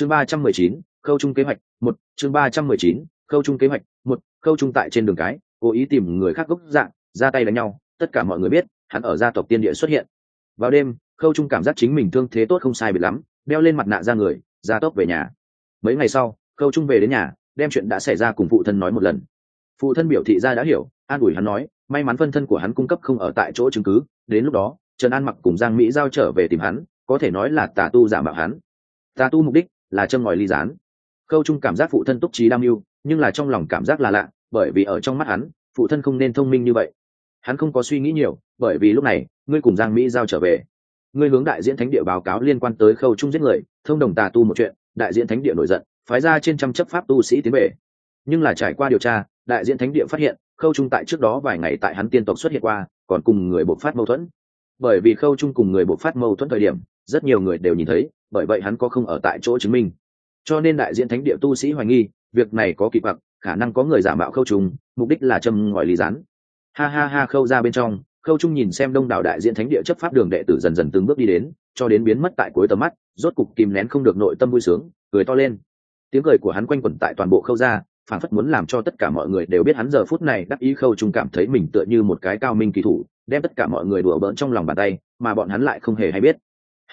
chương ba trăm mười chín, khâu trung kế hoạch, một. Chương ba trăm mười chín, khâu trung kế hoạch, một. Khâu trung tại trên đường cái, cố ý tìm người khác gốc dạng, ra tay đánh nhau, tất cả mọi người biết, hắn ở gia tộc tiên địa xuất hiện. Vào đêm, khâu trung cảm giác chính mình thương thế tốt không sai biệt lắm, đeo lên mặt nạ ra người, ra tốc về nhà. Mấy ngày sau, khâu trung về đến nhà, đem chuyện đã xảy ra cùng phụ thân nói một lần. Phụ thân biểu thị ra đã hiểu, an ủi hắn nói, may mắn phân thân của hắn cung cấp không ở tại chỗ chứng cứ, đến lúc đó, trần an mặc cùng giang mỹ giao trở về tìm hắn, có thể nói là tà tu giả mạo hắn. Tà tu mục đích là châm ngòi ly gián. Khâu trung cảm giác phụ thân túc trí đam mưu, nhưng là trong lòng cảm giác là lạ, bởi vì ở trong mắt hắn, phụ thân không nên thông minh như vậy. Hắn không có suy nghĩ nhiều, bởi vì lúc này, ngươi cùng giang mỹ giao trở về. Ngươi hướng đại diễn thánh địa báo cáo liên quan tới khâu trung giết người, thông đồng tà tu một chuyện, đại diễn thánh địa nổi giận, phái ra trên trăm chấp pháp tu sĩ tiến về. Nhưng là trải qua điều tra, đại diễn thánh địa phát hiện, khâu trung tại trước đó vài ngày tại hắn tiên tộc xuất hiện qua, còn cùng người bộc phát mâu thuẫn. Bởi vì khâu trung cùng người bộc phát mâu thuẫn thời điểm rất nhiều người đều nhìn thấy bởi vậy hắn có không ở tại chỗ chứng minh. Cho nên đại diện thánh địa tu sĩ hoài nghi việc này có kịp bậc, khả năng có người giả mạo khâu trung mục đích là châm ngòi lý rán ha ha ha khâu ra bên trong khâu trung nhìn xem đông đảo đại diện thánh địa chấp pháp đường đệ tử dần dần từng bước đi đến cho đến biến mất tại cuối tầm mắt rốt cục kìm nén không được nội tâm vui sướng cười to lên. Tiếng cười của hắn quanh quẩn tại toàn bộ khâu ra phản phất muốn làm cho tất cả mọi người đều biết hắn giờ phút này đắc ý khâu trung cảm thấy mình tựa như một cái cao minh kỳ thủ đem tất cả mọi người đùa bỡn trong lòng bàn tay mà bọn hắn lại không hề hay biết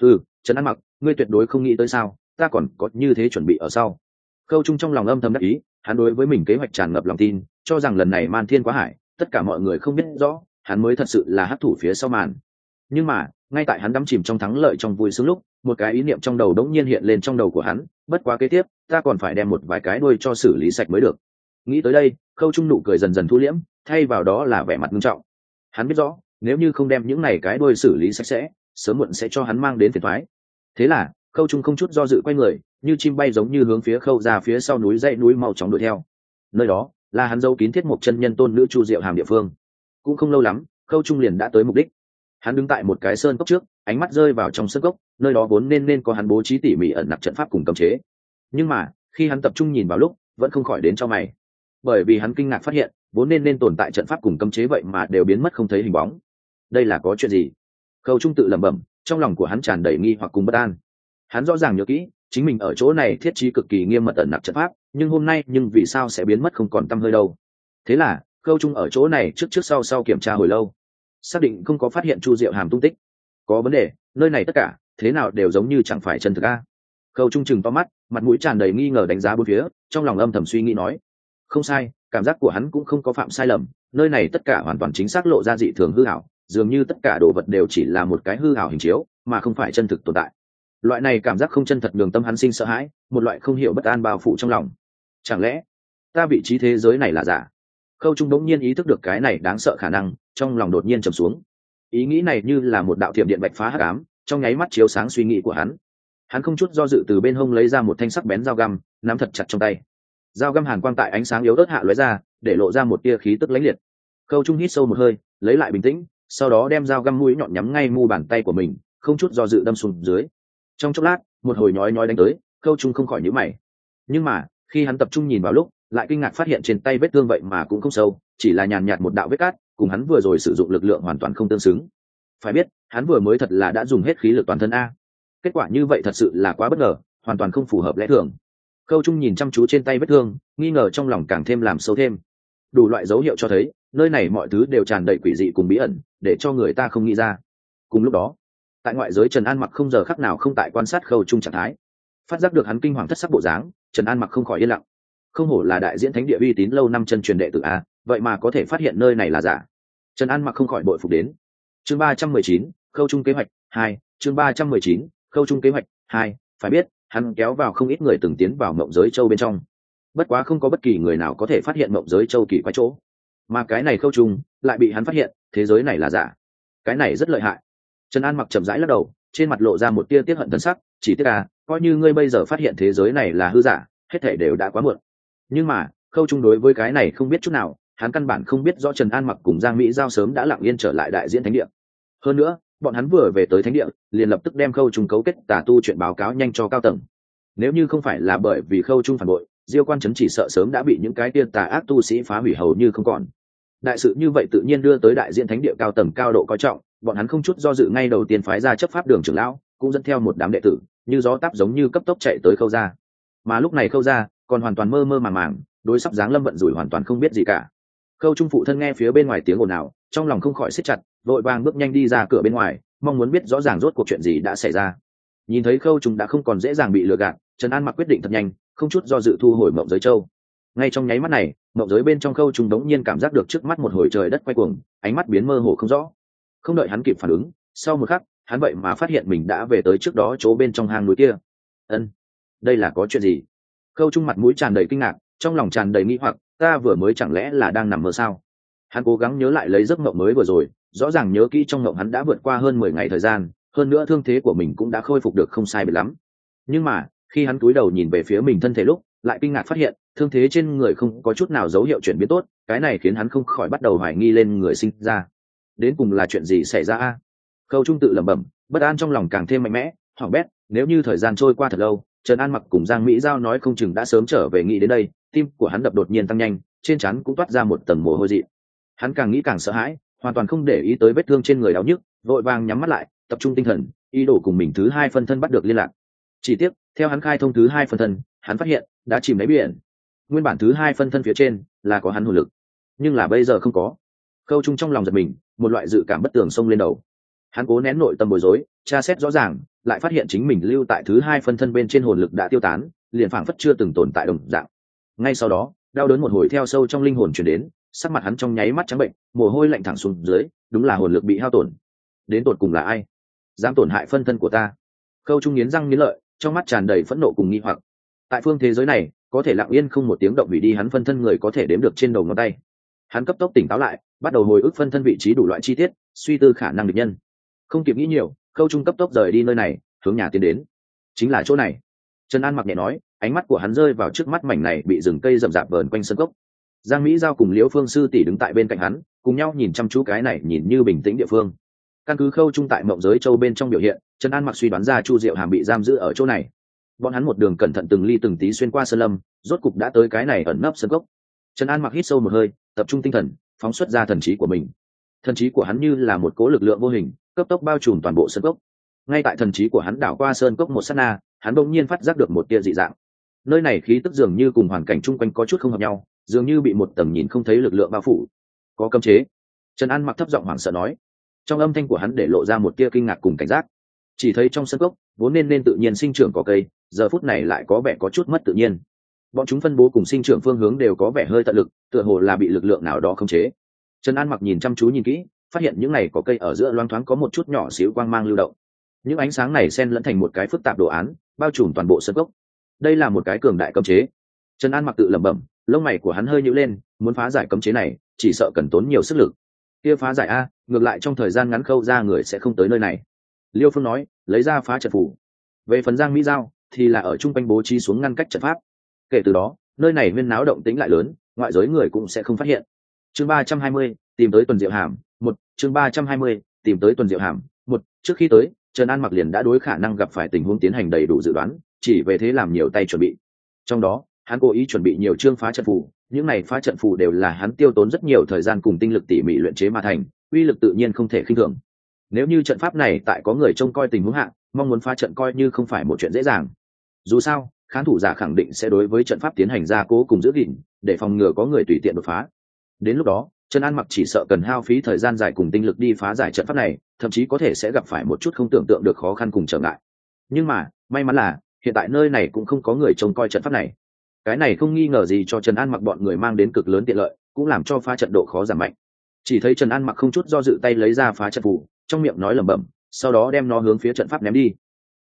ừ trần ăn mặc, ngươi tuyệt đối không nghĩ tới sao, ta còn có như thế chuẩn bị ở sau. Khâu trung trong lòng âm thầm đắc ý, hắn đối với mình kế hoạch tràn ngập lòng tin, cho rằng lần này man thiên quá hải, tất cả mọi người không biết rõ, hắn mới thật sự là hấp thủ phía sau màn. Nhưng mà, ngay tại hắn đắm chìm trong thắng lợi trong vui sướng lúc, một cái ý niệm trong đầu đống nhiên hiện lên trong đầu của hắn, bất quá kế tiếp, ta còn phải đem một vài cái đuôi cho xử lý sạch mới được. Nghĩ tới đây, khâu trung nụ cười dần dần thu liễm, thay vào đó là vẻ mặt nghiêm trọng. Hắn biết rõ, nếu như không đem những này cái đuôi xử lý sạch sẽ sớm muộn sẽ cho hắn mang đến phiền thoái. Thế là, khâu trung không chút do dự quay người, như chim bay giống như hướng phía khâu ra phía sau núi dãy núi mau chóng đuổi theo. Nơi đó, là hắn dâu kín thiết một chân nhân tôn nữ chu diệu hàm địa phương. Cũng không lâu lắm, khâu trung liền đã tới mục đích. Hắn đứng tại một cái sơn cốc trước, ánh mắt rơi vào trong sơn cốc, nơi đó vốn nên nên có hắn bố trí tỉ mỉ ẩn nặc trận pháp cùng cấm chế. Nhưng mà, khi hắn tập trung nhìn vào lúc, vẫn không khỏi đến cho mày. Bởi vì hắn kinh ngạc phát hiện, vốn nên nên tồn tại trận pháp cùng cấm chế vậy mà đều biến mất không thấy hình bóng. Đây là có chuyện gì? Khâu trung tự lẩm bẩm, trong lòng của hắn tràn đầy nghi hoặc cùng bất an. Hắn rõ ràng nhớ kỹ, chính mình ở chỗ này thiết trí cực kỳ nghiêm mật ẩn nặc trận pháp, nhưng hôm nay nhưng vì sao sẽ biến mất không còn t hơi đâu? Thế là, khâu trung ở chỗ này trước trước sau sau kiểm tra hồi lâu. Xác định không có phát hiện chu diệu hàm tung tích. Có vấn đề, nơi này tất cả, thế nào đều giống như chẳng phải chân thực a. Khâu trung chừng to mắt, mặt mũi tràn đầy nghi ngờ đánh giá bốn phía, trong lòng âm thầm suy nghĩ nói. Không sai, cảm giác của hắn cũng không có phạm sai lầm, nơi này tất cả hoàn toàn chính xác lộ ra dị thường hư hảo dường như tất cả đồ vật đều chỉ là một cái hư hào hình chiếu, mà không phải chân thực tồn tại. Loại này cảm giác không chân thật đường tâm hắn sinh sợ hãi, một loại không hiểu bất an bao phủ trong lòng. Chẳng lẽ, ta vị trí thế giới này là giả? Khâu trung đống nhiên ý thức được cái này đáng sợ khả năng, trong lòng đột nhiên trầm xuống. Ý nghĩ này như là một đạo thiểm điện bạch phá hắc ám, trong nháy mắt chiếu sáng suy nghĩ của hắn. Hắn không chút do dự từ bên hông lấy ra một thanh sắc bén dao găm, nắm thật chặt trong tay. Dao găm hàn quang tại ánh sáng yếu ớt hạ lóe ra, để lộ ra một tia khí tức lãnh liệt. Khâu trung hít sâu một hơi, lấy lại bình tĩnh sau đó đem dao găm mũi nhọn nhắm ngay mu bàn tay của mình, không chút do dự đâm xuống dưới. Trong chốc lát, một hồi nhói nhói đánh tới, khâu trung không khỏi nhíu mày. Nhưng mà, khi hắn tập trung nhìn vào lúc, lại kinh ngạc phát hiện trên tay vết thương vậy mà cũng không sâu, chỉ là nhàn nhạt một đạo vết cát, cùng hắn vừa rồi sử dụng lực lượng hoàn toàn không tương xứng. Phải biết, hắn vừa mới thật là đã dùng hết khí lực toàn thân a. Kết quả như vậy thật sự là quá bất ngờ, hoàn toàn không phù hợp lẽ thường. Khâu trung nhìn chăm chú trên tay vết thương, nghi ngờ trong lòng càng thêm làm sâu thêm. Đủ loại dấu hiệu cho thấy, nơi này mọi thứ đều tràn đầy quỷ dị cùng bí ẩn để cho người ta không nghĩ ra. Cùng lúc đó, tại ngoại giới trần an mặc không giờ khắc nào không tại quan sát khâu trung trạng thái. Phát giác được hắn kinh hoàng thất sắc bộ dáng, trần an mặc không khỏi yên lặng. Không hổ là đại diễn thánh địa uy tín lâu năm chân truyền đệ tử a, vậy mà có thể phát hiện nơi này là giả. Trần an mặc không khỏi bội phục đến. Chương ba trăm mười chín, khâu trung kế hoạch hai, chương ba trăm mười chín, khâu trung kế hoạch hai, phải biết, hắn kéo vào không ít người từng tiến vào mộng giới châu bên trong. Bất quá không có bất kỳ người nào có thể phát hiện mộng giới châu kỳ quái chỗ mà cái này khâu trung lại bị hắn phát hiện, thế giới này là giả. Cái này rất lợi hại. Trần an mặc chậm rãi lắc đầu, trên mặt lộ ra một tia tiết hận thân sắc, chỉ tiếc à coi như ngươi bây giờ phát hiện thế giới này là hư giả, hết thể đều đã quá muộn. Nhưng mà, khâu trung đối với cái này không biết chút nào, hắn căn bản không biết rõ trần an mặc cùng giang mỹ giao sớm đã lặng yên trở lại đại diễn thánh địa. Hơn nữa, bọn hắn vừa về tới thánh địa, liền lập tức đem khâu trung cấu kết tà tu chuyện báo cáo nhanh cho cao tầng. Nếu như không phải là bởi vì khâu trung phản bội diêu quan trấn chỉ sợ sớm đã bị những cái tiên tà ác tu sĩ phá hủy hầu như không còn. Đại sự như vậy tự nhiên đưa tới đại diện thánh địa cao tầng cao độ coi trọng, bọn hắn không chút do dự ngay đầu tiên phái ra chấp pháp đường trưởng lão, cũng dẫn theo một đám đệ tử, như gió táp giống như cấp tốc chạy tới khâu ra mà lúc này khâu ra còn hoàn toàn mơ mơ màng màng, đối sắp dáng lâm vận rủi hoàn toàn không biết gì cả. Khâu trung phụ thân nghe phía bên ngoài tiếng ồn ào, trong lòng không khỏi siết chặt, vội vàng bước nhanh đi ra cửa bên ngoài, mong muốn biết rõ ràng rốt cuộc chuyện gì đã xảy ra nhìn thấy khâu trung đã không còn dễ dàng bị lừa gạt, trần an mặc quyết định thật nhanh, không chút do dự thu hồi mộng giới châu. Ngay trong nháy mắt này, mộng giới bên trong khâu trung đống nhiên cảm giác được trước mắt một hồi trời đất quay cuồng, ánh mắt biến mơ hồ không rõ. Không đợi hắn kịp phản ứng, sau một khắc, hắn vậy mà phát hiện mình đã về tới trước đó chỗ bên trong hang núi kia. Ân, đây là có chuyện gì? Khâu trung mặt mũi tràn đầy kinh ngạc, trong lòng tràn đầy nghi hoặc, ta vừa mới chẳng lẽ là đang nằm mơ sao? Hắn cố gắng nhớ lại lấy giấc mộng mới vừa rồi, rõ ràng nhớ kỹ trong mộng hắn đã vượt qua hơn mười ngày thời gian hơn nữa thương thế của mình cũng đã khôi phục được không sai biệt lắm. Nhưng mà, khi hắn cúi đầu nhìn về phía mình thân thể lúc, lại kinh ngạc phát hiện, thương thế trên người không có chút nào dấu hiệu chuyển biến tốt, cái này khiến hắn không khỏi bắt đầu hoài nghi lên người sinh ra. Đến cùng là chuyện gì xảy ra a? Khâu trung tự lẩm bẩm, bất an trong lòng càng thêm mạnh mẽ hoảng bét, nếu như thời gian trôi qua thật lâu, trần an mặc cùng giang mỹ giao nói không chừng đã sớm trở về nghĩ đến đây, tim của hắn đập đột nhiên tăng nhanh, trên chắn cũng toát ra một tầng mồ hôi dị hắn càng nghĩ càng sợ hãi, hoàn toàn không để ý tới vết thương trên người đau nhức, vội vàng nhắm mắt lại tập trung tinh thần, ý đồ cùng mình thứ hai phân thân bắt được liên lạc. Chỉ tiếc, theo hắn khai thông thứ hai phân thân, hắn phát hiện, đã chìm lấy biển. Nguyên bản thứ hai phân thân phía trên, là có hắn hồn lực. Nhưng là bây giờ không có. Khâu trung trong lòng giật mình, một loại dự cảm bất tường xông lên đầu. Hắn cố nén nội tâm bối rối, tra xét rõ ràng, lại phát hiện chính mình lưu tại thứ hai phân thân bên trên hồn lực đã tiêu tán, liền phảng phất chưa từng tồn tại đồng dạng. Ngay sau đó, đau đớn một hồi theo sâu trong linh hồn chuyển đến, sắc mặt hắn trong nháy mắt trắng bệnh, mồ hôi lạnh thẳng xuống dưới, đúng là hồn lực bị hao tổn. Đến tột cùng là ai? Dám tổn hại phân thân của ta. Khâu trung nghiến răng nghiến lợi, trong mắt tràn đầy phẫn nộ cùng nghi hoặc. Tại phương thế giới này, có thể lặng yên không một tiếng động hủy đi hắn phân thân người có thể đếm được trên đầu ngón tay. Hắn cấp tốc tỉnh táo lại, bắt đầu hồi ức phân thân vị trí đủ loại chi tiết, suy tư khả năng địch nhân. Không kịp nghĩ nhiều, khâu trung cấp tốc rời đi nơi này, hướng nhà tiến đến. Chính là chỗ này. Trần an mặc nhẹ nói, ánh mắt của hắn rơi vào trước mắt mảnh này bị rừng cây rậm rạp vờn quanh sân cốc. Giang mỹ giao cùng liễu phương sư tỷ đứng tại bên cạnh hắn, cùng nhau nhìn chăm chú cái này nhìn như bình tĩnh địa phương căn cứ khâu trung tại mộng giới châu bên trong biểu hiện, trần an mặc suy đoán ra chu diệu hàm bị giam giữ ở chỗ này. Bọn hắn một đường cẩn thận từng ly từng tí xuyên qua sơn lâm, rốt cục đã tới cái này ẩn nấp sân cốc. Trần an mặc hít sâu một hơi, tập trung tinh thần, phóng xuất ra thần trí của mình. Thần trí của hắn như là một cố lực lượng vô hình, cấp tốc bao trùm toàn bộ sân cốc. Ngay tại thần trí của hắn đảo qua sơn cốc một s á t na, hắn bỗng nhiên phát giác được một tia dị dạng. Nơi này khí tức dường như cùng hoàn cảnh chung quanh có chút không hợp nhau, dường như bị một tầm nhìn không thấy lực lượng bao phủ. Có cấm chế. Trần an mặc thấp giọng hoảng sợ nói trong âm thanh của hắn để lộ ra một tia kinh ngạc cùng cảnh giác. Chỉ thấy trong sân cốc, vốn nên nên tự nhiên sinh trưởng có cây, giờ phút này lại có vẻ có chút mất tự nhiên. Bọn chúng phân bố cùng sinh trưởng phương hướng đều có vẻ hơi tận lực, tựa hồ là bị lực lượng nào đó khống chế. Trần an mặc nhìn chăm chú nhìn kỹ, phát hiện những này có cây ở giữa loang thoáng có một chút nhỏ xíu quang mang lưu động. Những ánh sáng này xen lẫn thành một cái phức tạp đồ án, bao trùm toàn bộ sân gốc đây là một cái cường đại cấm chế. Trần an mặc tự lẩm bẩm, lông mày của hắn hơi nhữ lên, muốn phá giải cấm chế này, chỉ sợ cần tốn nhiều sức lực. Kia phá giải a ngược lại trong thời gian ngắn khâu ra người sẽ không tới nơi này. Liêu phương nói, lấy ra phá trận phủ. Về phần giang mỹ giao, thì là ở chung quanh bố trí xuống ngăn cách trận pháp. Kể từ đó, nơi này viên náo động tính lại lớn, ngoại giới người cũng sẽ không phát hiện. Chương ba trăm hai mươi, tìm tới tuần diệu hàm, một. Chương ba trăm hai mươi, tìm tới tuần diệu hàm, một. Trước khi tới, trần an mặc liền đã đối khả năng gặp phải tình huống tiến hành đầy đủ dự đoán, chỉ về thế làm nhiều tay chuẩn bị. Trong đó, hắn cố ý chuẩn bị nhiều chương phá trận phù những này phá trận phù đều là hắn tiêu tốn rất nhiều thời gian cùng tinh lực tỉ mỉ luyện chế mà thành uy lực tự nhiên không thể khinh thường. Nếu như trận pháp này tại có người trông coi tình huống hạng mong muốn phá trận coi như không phải một chuyện dễ dàng. Dù sao, khán thủ giả khẳng định sẽ đối với trận pháp tiến hành gia cố cùng giữ gìn, để phòng ngừa có người tùy tiện đột phá. Đến lúc đó, trần an mặc chỉ sợ cần hao phí thời gian dài cùng tinh lực đi phá giải trận pháp này, thậm chí có thể sẽ gặp phải một chút không tưởng tượng được khó khăn cùng trở ngại. Nhưng mà, may mắn là, hiện tại nơi này cũng không có người trông coi trận pháp này. Cái này không nghi ngờ gì cho trần an mặc bọn người mang đến cực lớn tiện lợi, cũng làm cho phá trận độ khó giảm mạnh chỉ thấy trần an mặc không chút do dự tay lấy ra phá trận phù, trong miệng nói lẩm bẩm, sau đó đem nó hướng phía trận pháp ném đi.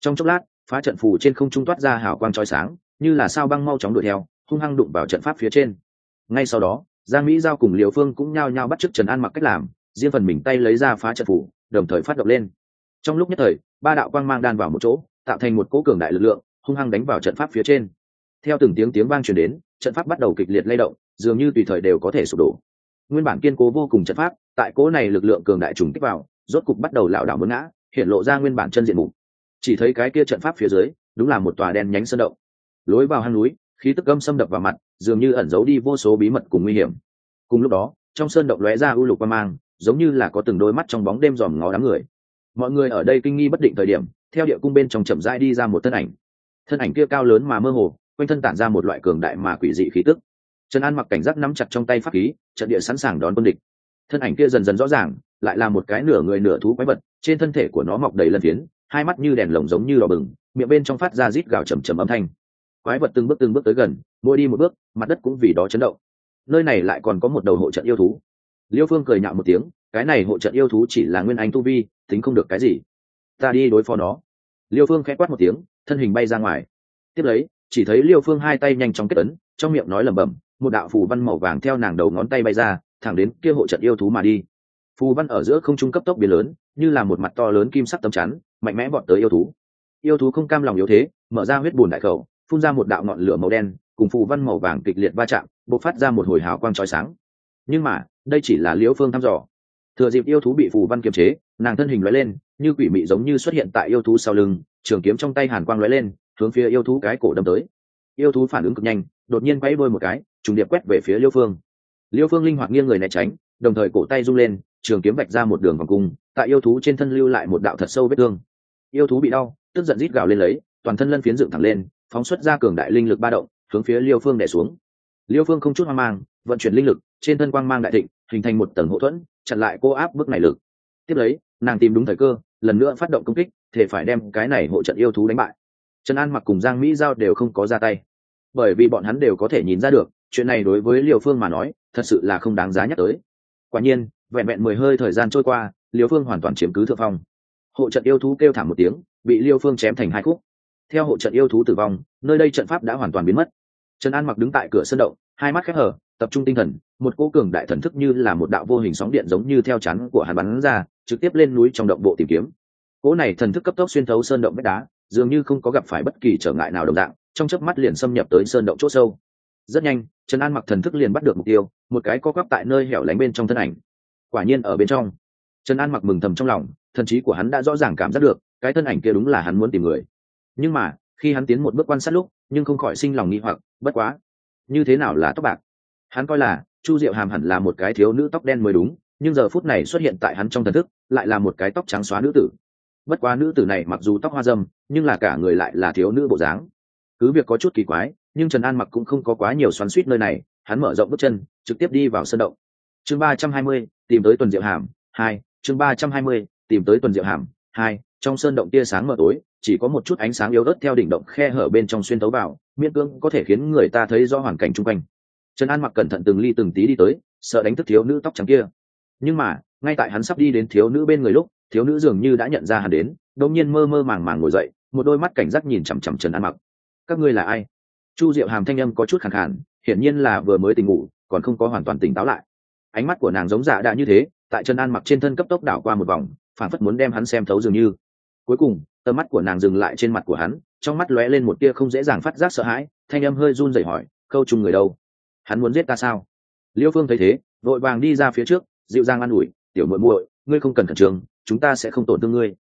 Trong chốc lát, phá trận phù trên không trung toát ra hào quang trói sáng, như là sao băng mau chóng đuổi theo, hung hăng đụng vào trận pháp phía trên. Ngay sau đó, giang mỹ giao cùng liều phương cũng nhao nhao bắt chước trần an mặc cách làm, riêng phần mình tay lấy ra phá trận phủ đồng thời phát động lên. Trong lúc nhất thời, ba đạo quang mang đan vào một chỗ, tạo thành một cỗ cường đại lực lượng, hung hăng đánh vào trận pháp phía trên. Theo từng tiếng tiếng vang truyền đến, trận pháp bắt đầu kịch liệt lay động, dường như tùy thời đều có thể sụp đổ nguyên bản kiên cố vô cùng trận pháp, tại cỗ này lực lượng cường đại trùng kích vào, rốt cục bắt đầu lảo đảo mướn ngã, hiện lộ ra nguyên bản chân diện mục. Chỉ thấy cái kia trận pháp phía dưới, đúng là một tòa đen nhánh sơn động. Lối vào hang núi, khí tức gâm xâm đập vào mặt, dường như ẩn giấu đi vô số bí mật cùng nguy hiểm. Cùng lúc đó, trong sơn động lóe ra ưu lục qua mang, giống như là có từng đôi mắt trong bóng đêm dòm ngó đám người. Mọi người ở đây kinh nghi bất định thời điểm, theo địa cung bên trong chậm rãi đi ra một thân ảnh. Thân ảnh kia cao lớn mà mơ hồ, quanh thân tản ra một loại cường đại mà quỷ dị khí tức trần an mặc cảnh giác nắm chặt trong tay pháp khí, trận địa sẵn sàng đón quân địch. Thân ảnh kia dần dần rõ ràng, lại là một cái nửa người nửa thú quái vật, trên thân thể của nó mọc đầy lân phiến, hai mắt như đèn lồng giống như đỏ bừng, miệng bên trong phát ra rít gào trầm trầm âm thanh. Quái vật từng bước từng bước tới gần, mỗi đi một bước, mặt đất cũng vì đó chấn động. Nơi này lại còn có một đầu hộ trận yêu thú. Liêu phương cười nhạo một tiếng, cái này hộ trận yêu thú chỉ là nguyên anh tu vi, tính không được cái gì. Ta đi đối phó nó. Liêu phương khẽ quát một tiếng, thân hình bay ra ngoài. Tiếp lấy, chỉ thấy liêu phương hai tay nhanh chóng kết ấn, trong miệng nói lẩm bẩm một đạo phù văn màu vàng theo nàng đầu ngón tay bay ra, thẳng đến kia hộ trận yêu thú mà đi. Phù văn ở giữa không trung cấp tốc biến lớn, như là một mặt to lớn kim sắc tấm chắn, mạnh mẽ bọn tới yêu thú. Yêu thú không cam lòng yếu thế, mở ra huyết bùn đại khẩu, phun ra một đạo ngọn lửa màu đen, cùng phù văn màu vàng kịch liệt va chạm, bộc phát ra một hồi hào quang trói sáng. Nhưng mà, đây chỉ là liễu phương thăm dò. Thừa dịp yêu thú bị phù văn kiềm chế, nàng thân hình lóe lên, như quỷ mị giống như xuất hiện tại yêu thú sau lưng, trường kiếm trong tay hàn quang lóe lên, hướng phía yêu thú cái cổ đâm tới. Yêu thú phản ứng cực nhanh đột nhiên quay đôi một cái, trùng điệp quét về phía liêu phương. Liêu phương linh hoạt nghiêng người né tránh, đồng thời cổ tay rung lên, trường kiếm vạch ra một đường vòng cung, tại yêu thú trên thân lưu lại một đạo thật sâu vết thương. Yêu thú bị đau, tức giận rít gào lên lấy, toàn thân lân phiến dựng thẳng lên, phóng xuất ra cường đại linh lực ba động, hướng phía liêu phương đẻ xuống. Liêu phương không chút hoang mang, vận chuyển linh lực, trên thân quang mang đại thịnh, hình thành một tầng hậu thuẫn, chặn lại cô áp bức này lực. Tiếp lấy, nàng tìm đúng thời cơ, lần nữa phát động công kích, thể phải đem cái này hộ trận yêu thú đánh bại. Trần an mặc cùng giang mỹ giao đều không có ra tay bởi vì bọn hắn đều có thể nhìn ra được, chuyện này đối với liều phương mà nói, thật sự là không đáng giá nhắc tới. Quả nhiên, vẹn vẹn mười hơi thời gian trôi qua liều phương hoàn toàn chiếm cứ thượng phong. Hộ trận yêu thú kêu thảm một tiếng, bị liêu phương chém thành hai khúc. Theo hộ trận yêu thú tử vong, nơi đây trận pháp đã hoàn toàn biến mất. Trần an mặc đứng tại cửa sân động, hai mắt khép hở tập trung tinh thần, một cô cường đại thần thức như là một đạo vô hình sóng điện giống như theo chắn của hắn bắn ra, trực tiếp lên núi trong động bộ tìm kiếm. Cỗ này thần thức cấp tốc xuyên thấu sơn động vách đá, dường như không có gặp phải bất kỳ trở ngại nào đồng dạng trong chớp mắt liền xâm nhập tới sơn động chỗ sâu. Rất nhanh, trần an mặc thần thức liền bắt được mục tiêu, một cái co quắp tại nơi hẻo lánh bên trong thân ảnh. Quả nhiên ở bên trong. Trần an mặc mừng thầm trong lòng, thần trí của hắn đã rõ ràng cảm giác được, cái thân ảnh kia đúng là hắn muốn tìm người. Nhưng mà, khi hắn tiến một bước quan sát lúc, nhưng không khỏi sinh lòng nghi hoặc, bất quá. Như thế nào là tóc bạc? Hắn coi là, chu diệu hàm hẳn là một cái thiếu nữ tóc đen mới đúng, nhưng giờ phút này xuất hiện tại hắn trong thần thức, lại là một cái tóc trắng xóa nữ tử. Bất quá nữ tử này mặc dù tóc hoa dâm, nhưng là cả người lại là thiếu nữ bộ dáng cứ việc có chút kỳ quái, nhưng trần an mặc cũng không có quá nhiều xoắn suýt nơi này, hắn mở rộng bước chân, trực tiếp đi vào sân động. Chương ba trăm hai mươi, tìm tới tuần diệu hàm, hai, chương ba trăm hai mươi, tìm tới tuần diệu hàm, hai, trong sơn động tia sáng mờ tối, chỉ có một chút ánh sáng yếu ớt theo đỉnh động khe hở bên trong xuyên tấu vào, miễn cưỡng có thể khiến người ta thấy rõ hoàn cảnh chung quanh. Trần an mặc cẩn thận từng ly từng tí đi tới, sợ đánh thức thiếu nữ tóc trắng kia. Nhưng mà, ngay tại hắn sắp đi đến thiếu nữ bên người lúc, thiếu nữ dường như đã nhận ra hắn đến, đột nhiên mơ mơ màng màng ngồi dậy, một đôi mắt cảnh giác nhìn chằm chằm trần an mặc các ngươi là ai? Chu diệu hàm thanh âm có chút khẳng khản hiển nhiên là vừa mới tỉnh ngủ, còn không có hoàn toàn tỉnh táo lại. Ánh mắt của nàng giống dạ đã như thế, tại trần an mặc trên thân cấp tốc đảo qua một vòng phản phất muốn đem hắn xem thấu dường như. Cuối cùng, tầm mắt của nàng dừng lại trên mặt của hắn, trong mắt lóe lên một tia không dễ dàng phát giác sợ hãi, thanh âm hơi run rẩy hỏi, khâu chung người đâu? Hắn muốn giết ta sao? Liêu phương thấy thế, vội vàng đi ra phía trước, dịu dàng an ủi, tiểu muội muội, ngươi không cần khẩn trương, chúng ta sẽ không tổn thương ngươi.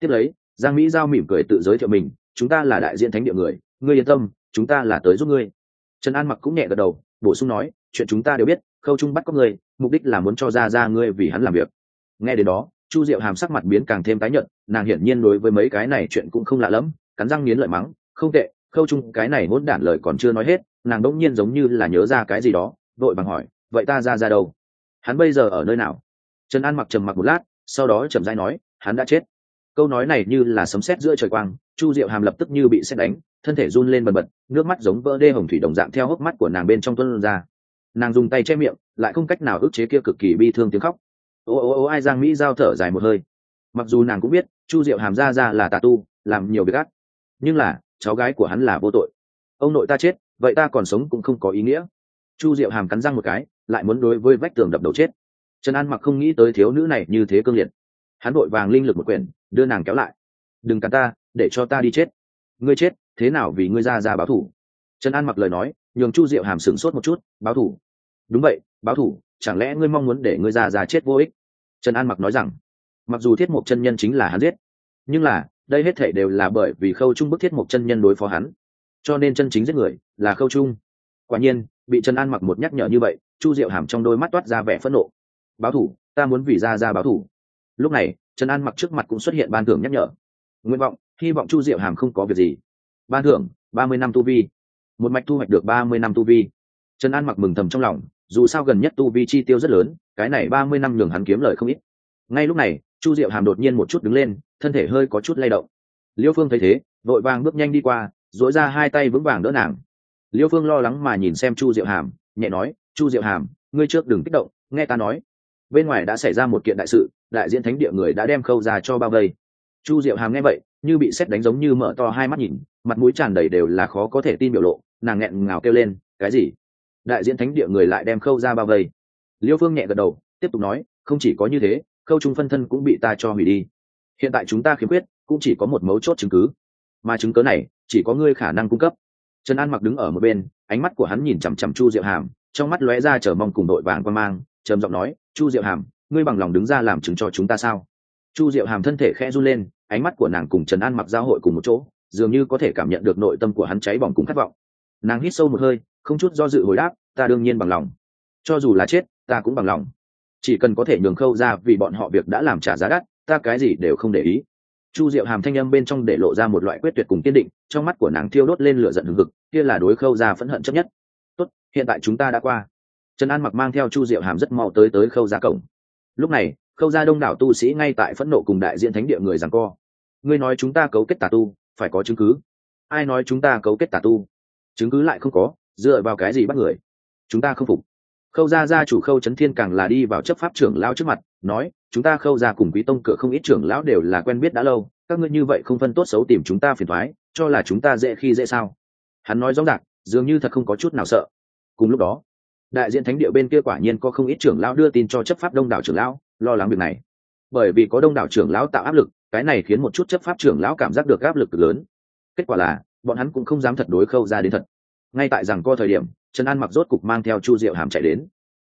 Tiếp lấy, giang mỹ giao mỉm cười tự giới thiệu mình, chúng ta là đại diện thánh địa người ngươi yên tâm, chúng ta là tới giúp ngươi. Trần an mặc cũng nhẹ gật đầu, bổ sung nói, chuyện chúng ta đều biết, khâu trung bắt có ngươi, mục đích là muốn cho ra ra ngươi vì hắn làm việc. Nghe đến đó, chu diệu hàm sắc mặt biến càng thêm tái nhợt, nàng hiển nhiên đối với mấy cái này chuyện cũng không lạ lẫm, cắn răng nghiến lợi mắng, không tệ, khâu trung, cái này hỗn đản lời còn chưa nói hết, nàng đỗng nhiên giống như là nhớ ra cái gì đó, vội bằng hỏi, vậy ta ra ra đâu? Hắn bây giờ ở nơi nào? Trần an mặc trầm mặc một lát, sau đó trầm dai nói, hắn đã chết. Câu nói này như là sấm sét giữa trời quang chu diệu hàm lập tức như bị xét đánh, thân thể run lên bần bật, nước mắt giống vỡ đê hồng thủy đồng dạng theo hốc mắt của nàng bên trong tuân ra. Nàng dùng tay che miệng, lại không cách nào ức chế kia cực kỳ bi thương tiếng khóc. Ô ô ô, ai giang mỹ giao thở dài một hơi. Mặc dù nàng cũng biết, chu diệu hàm ra ra là tà tu, làm nhiều việc ác. Nhưng là, cháu gái của hắn là vô tội. Ông nội ta chết, vậy ta còn sống cũng không có ý nghĩa. Chu diệu hàm cắn răng một cái, lại muốn đối với vách tường đập đầu chết. Trần an mặc không nghĩ tới thiếu nữ này như thế cương liệt. Hắn vội vàng linh lực một quyển, đưa nàng kéo lại. Đừng cắn ta để cho ta đi chết. Ngươi chết, thế nào vì ngươi ra ra báo thủ? Trần an mặc lời nói, nhường chu diệu hàm sửng sốt một chút, báo thủ. Đúng vậy, báo thủ, chẳng lẽ ngươi mong muốn để ngươi ra ra chết vô ích? Trần an mặc nói rằng, mặc dù thiết Mộc chân nhân chính là hắn giết, nhưng là, đây hết thể đều là bởi vì khâu trung bức thiết Mộc chân nhân đối phó hắn. Cho nên chân chính giết người là khâu trung. Quả nhiên, bị trần an mặc một nhắc nhở như vậy, chu diệu hàm trong đôi mắt toát ra vẻ phẫn nộ. Báo thủ, ta muốn vì ra ra báo thủ. Lúc này, trần an mặc trước mặt cũng xuất hiện ban thưởng nhắc nhở. Nguyện vọng hy vọng chu diệu hàm không có việc gì. Ban thưởng, ba mươi năm tu vi. Một mạch thu hoạch được ba mươi năm tu vi. Trần an mặc mừng thầm trong lòng, dù sao gần nhất tu vi chi tiêu rất lớn, cái này ba mươi năm nhường hắn kiếm lời không ít. Ngay lúc này, chu diệu hàm đột nhiên một chút đứng lên, thân thể hơi có chút lay động. Liêu phương thấy thế, vội vàng bước nhanh đi qua dối ra hai tay vững vàng đỡ nàng. Liêu phương lo lắng mà nhìn xem chu diệu hàm, nhẹ nói, chu diệu hàm, ngươi trước đừng kích động, nghe ta nói. Bên ngoài đã xảy ra một kiện đại sự, đại diện thánh địa người đã đem khâu ra cho bao vây chu diệu hàm nghe vậy, như bị xét đánh giống như mở to hai mắt nhìn, mặt mũi tràn đầy đều là khó có thể tin biểu lộ, nàng nghẹn ngào kêu lên, cái gì? Đại diện thánh địa người lại đem khâu ra bao vây. Liêu phương nhẹ gật đầu, tiếp tục nói, không chỉ có như thế, khâu trung phân thân cũng bị ta cho hủy đi. Hiện tại chúng ta khiếm khuyết, cũng chỉ có một mấu chốt chứng cứ. Mà chứng cớ này, chỉ có ngươi khả năng cung cấp. Trần an mặc đứng ở một bên, ánh mắt của hắn nhìn chằm chằm chu diệu hàm, trong mắt lóe ra chờ mong cùng đội vàng quan mang, trầm giọng nói, chu diệu hàm, ngươi bằng lòng đứng ra làm chứng cho chúng ta sao? Chu diệu hàm thân thể khẽ run lên ánh mắt của nàng cùng trần an mặc giao hội cùng một chỗ, dường như có thể cảm nhận được nội tâm của hắn cháy bỏng cùng khát vọng. Nàng hít sâu một hơi, không chút do dự hồi đáp, ta đương nhiên bằng lòng. Cho dù là chết, ta cũng bằng lòng. Chỉ cần có thể nhường khâu ra vì bọn họ việc đã làm trả giá đắt, ta cái gì đều không để ý. Chu diệu hàm thanh âm bên trong để lộ ra một loại quyết tuyệt cùng kiên định, trong mắt của nàng thiêu đốt lên lửa giận hừng hực, kia là đối khâu ra phẫn hận chấp nhất. Tốt, hiện tại chúng ta đã qua. Trần an mặc mang theo chu diệu hàm rất mau tới tới khâu ra cổng. Lúc này khâu ra đông đảo tu sĩ ngay tại phẫn nộ cùng đại diện thánh địa người rằng co. Ngươi nói chúng ta cấu kết tà tu, phải có chứng cứ. Ai nói chúng ta cấu kết tà tu? Chứng cứ lại không có, dựa vào cái gì bắt người? Chúng ta không phục. Khâu gia gia chủ khâu trấn thiên càng là đi vào chấp pháp trưởng lão trước mặt, nói, chúng ta khâu gia cùng quý tông cửa không ít trưởng lão đều là quen biết đã lâu, các ngươi như vậy không phân tốt xấu tìm chúng ta phiền thoái cho là chúng ta dễ khi dễ sao? Hắn nói rõ ràng, dường như thật không có chút nào sợ. Cùng lúc đó, đại diện thánh địa bên kia quả nhiên có không ít trưởng lão đưa tin cho chấp pháp đông đảo trưởng lão lo lắng việc này. Bởi vì có đông đảo trưởng lão tạo áp lực, cái này khiến một chút chấp pháp trưởng lão cảm giác được áp lực cực lớn. Kết quả là, bọn hắn cũng không dám thật đối khâu ra đến thật. Ngay tại rằng co thời điểm, trần an mặc rốt cục mang theo chu diệu hàm chạy đến.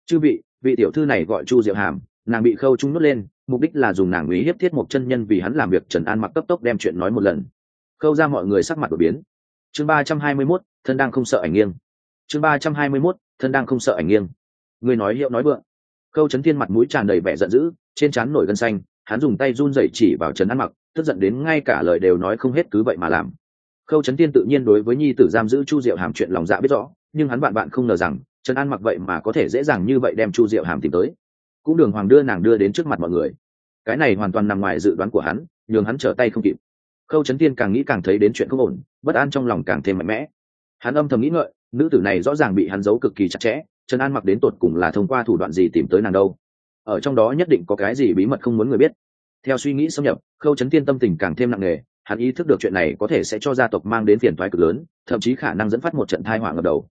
Chư vị vị tiểu thư này gọi chu diệu hàm, nàng bị khâu trung nuốt lên, mục đích là dùng nàng ý hiếp thiết một chân nhân vì hắn làm việc. Trần an mặc cấp tốc đem chuyện nói một lần. Khâu ra mọi người sắc mặt đột biến. Chương ba trăm hai mươi mốt, thân đang không sợ ảnh nghiêng. Chương ba trăm hai mươi mốt, thân đang không sợ ảnh nghiêng. Người nói hiệu nói vượng khâu trấn thiên mặt mũi tràn đầy vẻ giận dữ, trên trán nổi gân xanh, hắn dùng tay run rẩy chỉ vào trần an mặc, tức giận đến ngay cả lời đều nói không hết cứ vậy mà làm. Khâu trấn Thiên tự nhiên đối với nhi tử giam giữ chu diệu hàm chuyện lòng dạ biết rõ, nhưng hắn bạn bạn không ngờ rằng, trần an mặc vậy mà có thể dễ dàng như vậy đem chu diệu hàm tìm tới. Cũng đường hoàng đưa nàng đưa đến trước mặt mọi người. Cái này hoàn toàn nằm ngoài dự đoán của hắn, nhường hắn trở tay không kịp. Khâu trấn Thiên càng nghĩ càng thấy đến chuyện không ổn, bất an trong lòng càng thêm mạnh mẽ. Hắn âm thầm nghĩ ngợi nữ tử này rõ ràng bị hắn giấu cực kỳ chặt chẽ, trần an mặc đến tột cùng là thông qua thủ đoạn gì tìm tới nàng đâu? Ở trong đó nhất định có cái gì bí mật không muốn người biết. Theo suy nghĩ xâm nhập, khâu trấn tiên tâm tình càng thêm nặng nề, hắn ý thức được chuyện này có thể sẽ cho gia tộc mang đến phiền thoái cực lớn, thậm chí khả năng dẫn phát một trận thai họa ngập đầu.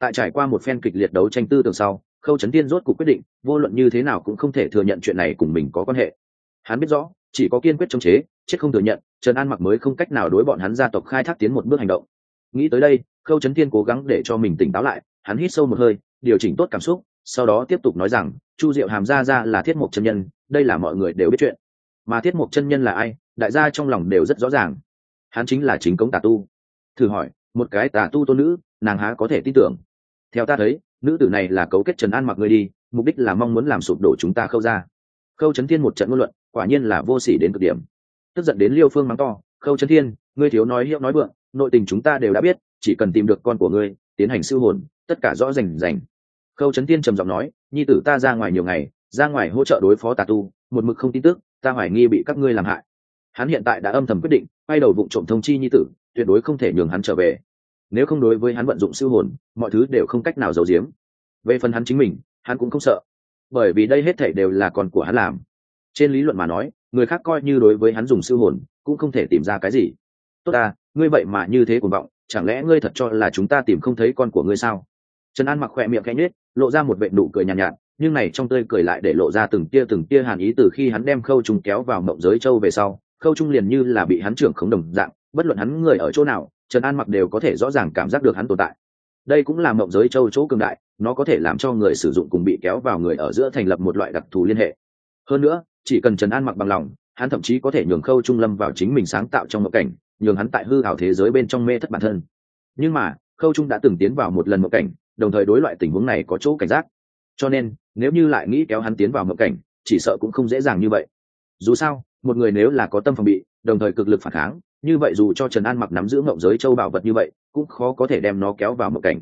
Tại trải qua một phen kịch liệt đấu tranh tư tưởng sau, khâu trấn tiên rốt cuộc quyết định, vô luận như thế nào cũng không thể thừa nhận chuyện này cùng mình có quan hệ. Hắn biết rõ, chỉ có kiên quyết chống chế, chết không thừa nhận, trần an mặc mới không cách nào đối bọn hắn gia tộc khai thác tiến một bước hành động nghĩ tới đây, khâu trấn Thiên cố gắng để cho mình tỉnh táo lại, hắn hít sâu một hơi, điều chỉnh tốt cảm xúc, sau đó tiếp tục nói rằng, chu diệu hàm gia ra là thiết mục chân nhân, đây là mọi người đều biết chuyện. Mà thiết mục chân nhân là ai, đại gia trong lòng đều rất rõ ràng. Hắn chính là chính cống tà tu. Thử hỏi, một cái tà tu tôn nữ, nàng há có thể tin tưởng? Theo ta thấy, nữ tử này là cấu kết trần an mặc người đi, mục đích là mong muốn làm sụp đổ chúng ta khâu ra khâu trấn thiên một trận ngôn luận, quả nhiên là vô s ỉ đến cực điểm. Tức giận đến liêu phương mắng to, khâu trấn thiên, ngươi thiếu nói hiệu nói vượng nội tình chúng ta đều đã biết, chỉ cần tìm được con của ngươi, tiến hành siêu hồn, tất cả rõ rành rành. Khâu trấn Tiên trầm giọng nói, nhi tử ta ra ngoài nhiều ngày, ra ngoài hỗ trợ đối phó tà tu, một mực không tin tức, ta hoài nghi bị các ngươi làm hại. Hắn hiện tại đã âm thầm quyết định, quay đầu vụ trộm thông chi nhi tử, tuyệt đối không thể nhường hắn trở về. Nếu không đối với hắn vận dụng siêu hồn, mọi thứ đều không cách nào giấu giếm. Về phần hắn chính mình, hắn cũng không sợ. Bởi vì đây hết thể đều là con của hắn làm. Trên lý luận mà nói, người khác coi như đối với hắn dùng siêu hồn, cũng không thể tìm ra cái gì. Tốt ta ngươi vậy mà như thế cuồng vọng chẳng lẽ ngươi thật cho là chúng ta tìm không thấy con của ngươi sao? Trần an mặc khỏe miệng khẽ nhếch lộ ra một vệ nụ cười nhàn nhạt, nhạt nhưng này trong tươi cười lại để lộ ra từng tia từng tia hàn ý từ khi hắn đem khâu Trung kéo vào mộng giới châu về sau khâu trung liền như là bị hắn trưởng khống đồng dạng bất luận hắn người ở chỗ nào trần an mặc đều có thể rõ ràng cảm giác được hắn tồn tại. Đây cũng là mộng giới châu chỗ cường đại nó có thể làm cho người sử dụng cùng bị kéo vào người ở giữa thành lập một loại đặc thù liên hệ. Hơn nữa chỉ cần trần an mặc bằng lòng hắn thậm chí có thể nhường khâu trung lâm vào chính mình sáng tạo trong mộng cảnh nhường hắn tại hư hảo thế giới bên trong mê thất bản thân. Nhưng mà, khâu trung đã từng tiến vào một lần mộng cảnh, đồng thời đối loại tình huống này có chỗ cảnh giác. Cho nên, nếu như lại nghĩ kéo hắn tiến vào mộng cảnh, chỉ sợ cũng không dễ dàng như vậy. Dù sao, một người nếu là có tâm phòng bị, đồng thời cực lực phản kháng, như vậy dù cho trần an mặc nắm giữ mộng giới châu bảo vật như vậy, cũng khó có thể đem nó kéo vào mộng cảnh.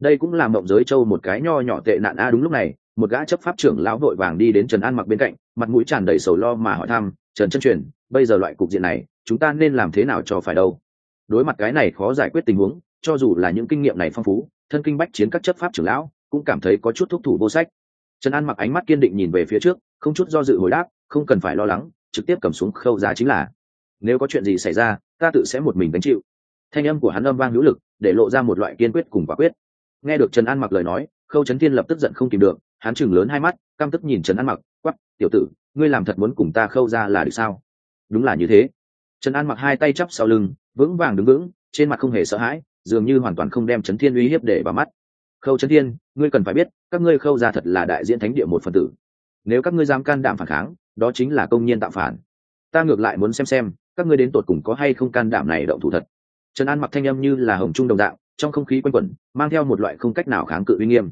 Đây cũng là mộng giới châu một cái nho nhỏ tệ nạn a. Đúng lúc này, một gã chấp pháp trưởng lão vội vàng đi đến trần an mặc bên cạnh, mặt mũi tràn đầy sầu lo mà hỏi thăm, trần chân truyền, bây giờ loại cục diện này chúng ta nên làm thế nào cho phải đâu? Đối mặt cái này khó giải quyết tình huống, cho dù là những kinh nghiệm này phong phú, thân kinh bách chiến các chấp pháp trưởng lão cũng cảm thấy có chút thúc thủ vô sách. Trần an mặc ánh mắt kiên định nhìn về phía trước, không chút do dự hồi đáp, không cần phải lo lắng, trực tiếp cầm xuống khâu ra chính là. Nếu có chuyện gì xảy ra, ta tự sẽ một mình gánh chịu. Thanh âm của hắn âm vang hữu lực, để lộ ra một loại kiên quyết cùng quả quyết. Nghe được trần an mặc lời nói, khâu trấn thiên lập tức giận không kìm được, hắn chừng lớn hai mắt, căm tức nhìn trần an mặc, quắp, tiểu tử, ngươi làm thật muốn cùng ta khâu ra là được sao? Đúng là như thế trần an mặc hai tay chắp sau lưng, vững vàng đứng vững, trên mặt không hề sợ hãi, dường như hoàn toàn không đem trấn thiên uy hiếp để vào mắt. Khâu trấn thiên, ngươi cần phải biết, các ngươi khâu ra thật là đại diện thánh địa một phần tử. Nếu các ngươi dám can đảm phản kháng, đó chính là công nhiên tạo phản. Ta ngược lại muốn xem xem, các ngươi đến tột cùng có hay không can đảm này động thủ thật. Trần an mặc thanh âm như là hồng trung đồng đạo trong không khí quanh quẩn, mang theo một loại không cách nào kháng cự uy nghiêm.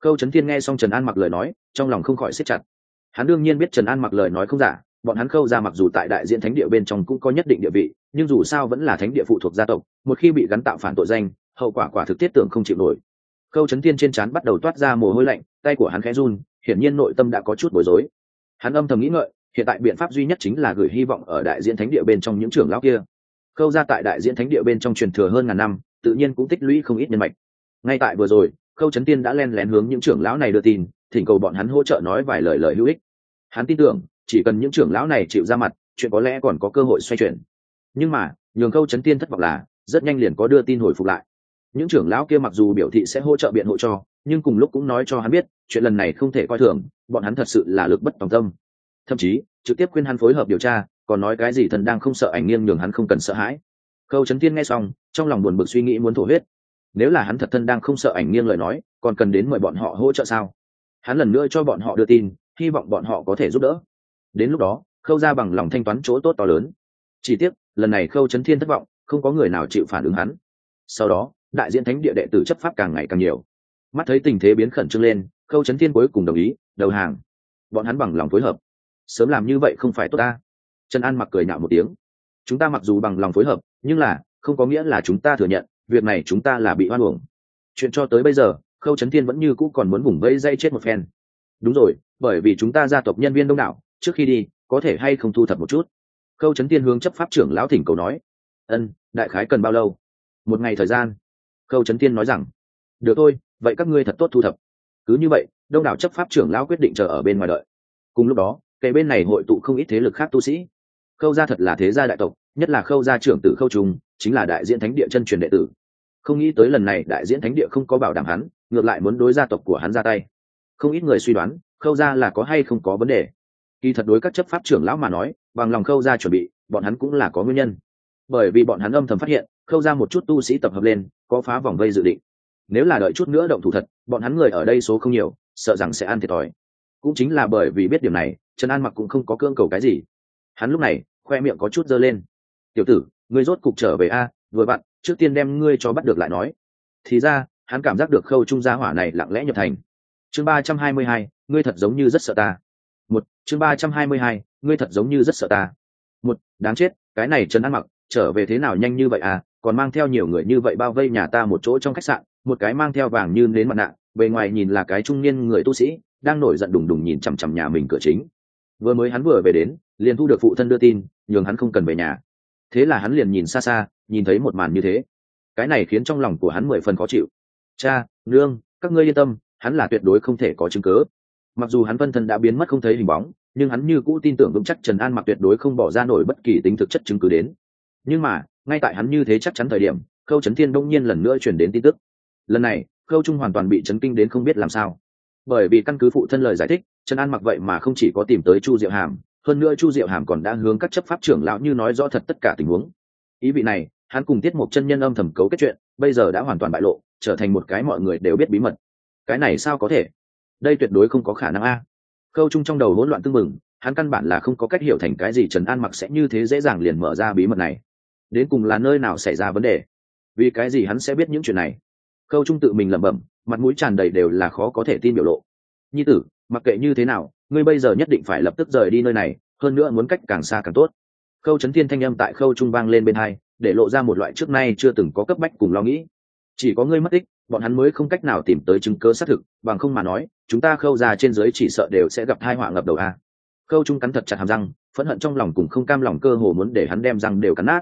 Khâu trấn thiên nghe xong trần an mặc lời nói, trong lòng không khỏi siết chặt. Hắn đương nhiên biết trần an mặc lời nói không giả bọn hắn khâu ra mặc dù tại đại diện thánh địa bên trong cũng có nhất định địa vị, nhưng dù sao vẫn là thánh địa phụ thuộc gia tộc, một khi bị gắn tạo phản tội danh, hậu quả quả thực tiết tưởng không chịu nổi. Khâu trấn Tiên trên trán bắt đầu toát ra mồ hôi lạnh, tay của hắn khẽ run, hiển nhiên nội tâm đã có chút bối rối. Hắn âm thầm nghĩ ngợi, hiện tại biện pháp duy nhất chính là gửi hy vọng ở đại diễn thánh địa bên trong những trưởng lão kia. Khâu ra tại đại diễn thánh địa bên trong truyền thừa hơn ngàn năm, tự nhiên cũng tích lũy không ít nhân mạch. Ngay tại vừa rồi, khâu trấn tiên đã len lén hướng những trưởng lão này đưa tin, thỉnh cầu bọn hắn hỗ trợ nói vài lời lời hữu ích. Hắn tin tưởng chỉ cần những trưởng lão này chịu ra mặt, chuyện có lẽ còn có cơ hội xoay chuyển. Nhưng mà, nhường khâu Chấn tiên thất vọng là, rất nhanh liền có đưa tin hồi phục lại. Những trưởng lão kia mặc dù biểu thị sẽ hỗ trợ biện hộ cho, nhưng cùng lúc cũng nói cho hắn biết, chuyện lần này không thể coi thường, bọn hắn thật sự là lực bất tòng tâm. Thậm chí, trực tiếp khuyên hắn phối hợp điều tra, còn nói cái gì thần đang không sợ ảnh nghiêng nhường hắn không cần sợ hãi. Khâu trấn tiên nghe xong, trong lòng buồn bực suy nghĩ muốn thổ huyết. Nếu là hắn thật thân đang không sợ ảnh nghiêng lời nói, còn cần đến mời bọn họ hỗ trợ sao? Hắn lần nữa cho bọn họ đưa tin, hy vọng bọn họ có thể giúp đỡ đến lúc đó, khâu ra bằng lòng thanh toán chỗ tốt to lớn. Chỉ tiếc, lần này khâu trấn thiên thất vọng, không có người nào chịu phản ứng hắn. Sau đó, đại diện thánh địa đệ tử chấp pháp càng ngày càng nhiều. Mắt thấy tình thế biến khẩn trương lên, khâu trấn thiên cuối cùng đồng ý, đầu hàng. Bọn hắn bằng lòng phối hợp. Sớm làm như vậy không phải tốt ta. Trần an mặc cười nhạo một tiếng. Chúng ta mặc dù bằng lòng phối hợp, nhưng là, không có nghĩa là chúng ta thừa nhận, việc này chúng ta là bị hoan uổng. Chuyện cho tới bây giờ, khâu trấn thiên vẫn như cũ còn muốn vùng vây dây chết một phen. Đúng rồi, bởi vì chúng ta gia tộc nhân viên đông đảo trước khi đi, có thể hay không thu thập một chút? Khâu trấn thiên hướng chấp pháp trưởng lão thỉnh cầu nói. Ân, đại khái cần bao lâu? Một ngày thời gian. Khâu trấn thiên nói rằng. Được thôi, vậy các ngươi thật tốt thu thập. Cứ như vậy, đông đảo chấp pháp trưởng lão quyết định chờ ở bên ngoài đợi. Cùng lúc đó kể bên này hội tụ không ít thế lực khác tu sĩ. Khâu gia thật là thế gia đại tộc, nhất là khâu gia trưởng tử khâu trung, chính là đại diễn thánh địa chân truyền đệ tử. Không nghĩ tới lần này đại diễn thánh địa không có bảo đảm hắn, ngược lại muốn đối gia tộc của hắn ra tay. Không ít người suy đoán, khâu gia là có hay không có vấn đề kỳ thật đối các chấp pháp trưởng lão mà nói, bằng lòng khâu gia chuẩn bị, bọn hắn cũng là có nguyên nhân. Bởi vì bọn hắn âm thầm phát hiện, khâu ra một chút tu sĩ tập hợp lên, có phá vòng vây dự định. Nếu là đợi chút nữa động thủ thật, bọn hắn người ở đây số không nhiều, sợ rằng sẽ ăn thiệt thòi. Cũng chính là bởi vì biết điểm này, trần an mặc cũng không có cương cầu cái gì. Hắn lúc này, khoe miệng có chút dơ lên. Tiểu tử, ngươi rốt cục trở về a, vừa vặn, trước tiên đem ngươi cho bắt được lại nói. Thì ra, hắn cảm giác được khâu trung gia hỏa này lặng lẽ nhập thành. Chương ba trăm hai mươi hai, ngươi thật giống như rất sợ ta một, chương ba trăm hai mươi hai, ngươi thật giống như rất sợ ta. Một, đáng chết, cái này trần ăn mặc, trở về thế nào nhanh như vậy à còn mang theo nhiều người như vậy bao vây nhà ta một chỗ trong khách sạn, một cái mang theo vàng như nến mặt nạ, bề ngoài nhìn là cái trung niên người tu sĩ, đang nổi giận đùng đùng nhìn chằm chằm nhà mình cửa chính. Vừa mới hắn vừa về đến, liền thu được phụ thân đưa tin, nhường hắn không cần về nhà. Thế là hắn liền nhìn xa xa, nhìn thấy một màn như thế. Cái này khiến trong lòng của hắn mười phần khó chịu. Cha, nương, các ngươi yên tâm, hắn là tuyệt đối không thể có chứng cớ mặc dù hắn vân thân đã biến mất không thấy hình bóng, nhưng hắn như cũ tin tưởng vững chắc trần an mặc tuyệt đối không bỏ ra nổi bất kỳ tính thực chất chứng cứ đến. Nhưng mà, ngay tại hắn như thế chắc chắn thời điểm, khâu trấn thiên đông nhiên lần nữa chuyển đến tin tức. Lần này, khâu trung hoàn toàn bị chấn kinh đến không biết làm sao. Bởi vì căn cứ phụ thân lời giải thích, trần an mặc vậy mà không chỉ có tìm tới chu diệu hàm, hơn nữa chu diệu hàm còn đã hướng các chấp pháp trưởng lão như nói rõ thật tất cả tình huống. Ý vị này, hắn cùng tiết mục chân nhân âm thầm cấu kết chuyện, bây giờ đã hoàn toàn bại lộ, trở thành một cái mọi người đều biết bí mật. Cái này sao có thể? Đây tuyệt đối không có khả năng a. Khâu trung trong đầu hỗn loạn tưng mừng hắn căn bản là không có cách hiểu thành cái gì trần an mặc sẽ như thế dễ dàng liền mở ra bí mật này. Đến cùng là nơi nào xảy ra vấn đề? Vì cái gì hắn sẽ biết những chuyện này? Khâu trung tự mình lẩm bẩm, mặt mũi tràn đầy đều là khó có thể tin biểu lộ. Nhi tử, mặc kệ như thế nào, ngươi bây giờ nhất định phải lập tức rời đi nơi này, hơn nữa muốn cách càng xa càng tốt. Khâu Trấn thiên thanh âm tại khâu trung vang lên bên hai, để lộ ra một loại trước nay chưa từng có cấp bách cùng lo nghĩ. Chỉ có ngươi mất tích, bọn hắn mới không cách nào tìm tới chứng cớ xác thực, bằng không mà nói chúng ta khâu ra trên dưới chỉ sợ đều sẽ gặp hai họa ngập đầu a. Khâu trung cắn thật chặt hàm răng, phẫn hận trong lòng cùng không cam lòng cơ hồ muốn để hắn đem răng đều cắn nát.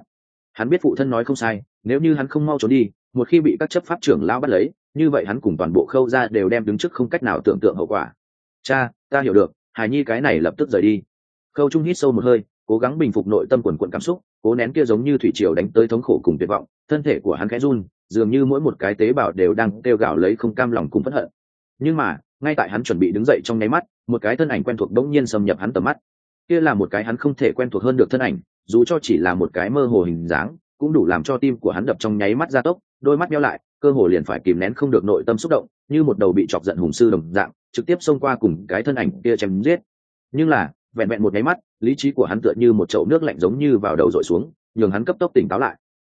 Hắn biết phụ thân nói không sai, nếu như hắn không mau trốn đi, một khi bị các chấp pháp trưởng lao bắt lấy, như vậy hắn cùng toàn bộ khâu ra đều đem đứng trước không cách nào tưởng tượng hậu quả. Cha, ta hiểu được hài nhi cái này lập tức rời đi. Khâu trung hít sâu một hơi, cố gắng bình phục nội tâm quần quận cảm xúc, cố nén kia giống như thủy triều đánh tới thống khổ cùng tuyệt vọng, thân thể của hắn khẽ run, dường như mỗi một cái tế bào đều đang kêu gào lấy không cam lòng cùng phẫn hận. Nhưng mà ngay tại hắn chuẩn bị đứng dậy trong nháy mắt, một cái thân ảnh quen thuộc bỗng nhiên xâm nhập hắn tầm mắt. Kia là một cái hắn không thể quen thuộc hơn được thân ảnh, dù cho chỉ là một cái mơ hồ hình dáng, cũng đủ làm cho tim của hắn đập trong nháy mắt gia tốc, đôi mắt meo lại, cơ hồ liền phải kìm nén không được nội tâm xúc động, như một đầu bị chọc giận hùng sư đồng dạng, trực tiếp xông qua cùng cái thân ảnh kia chém giết. Nhưng là, vẹn vẹn một nháy mắt, lý trí của hắn tựa như một chậu nước lạnh giống như vào đầu dội xuống, nhường hắn cấp tốc tỉnh táo lại.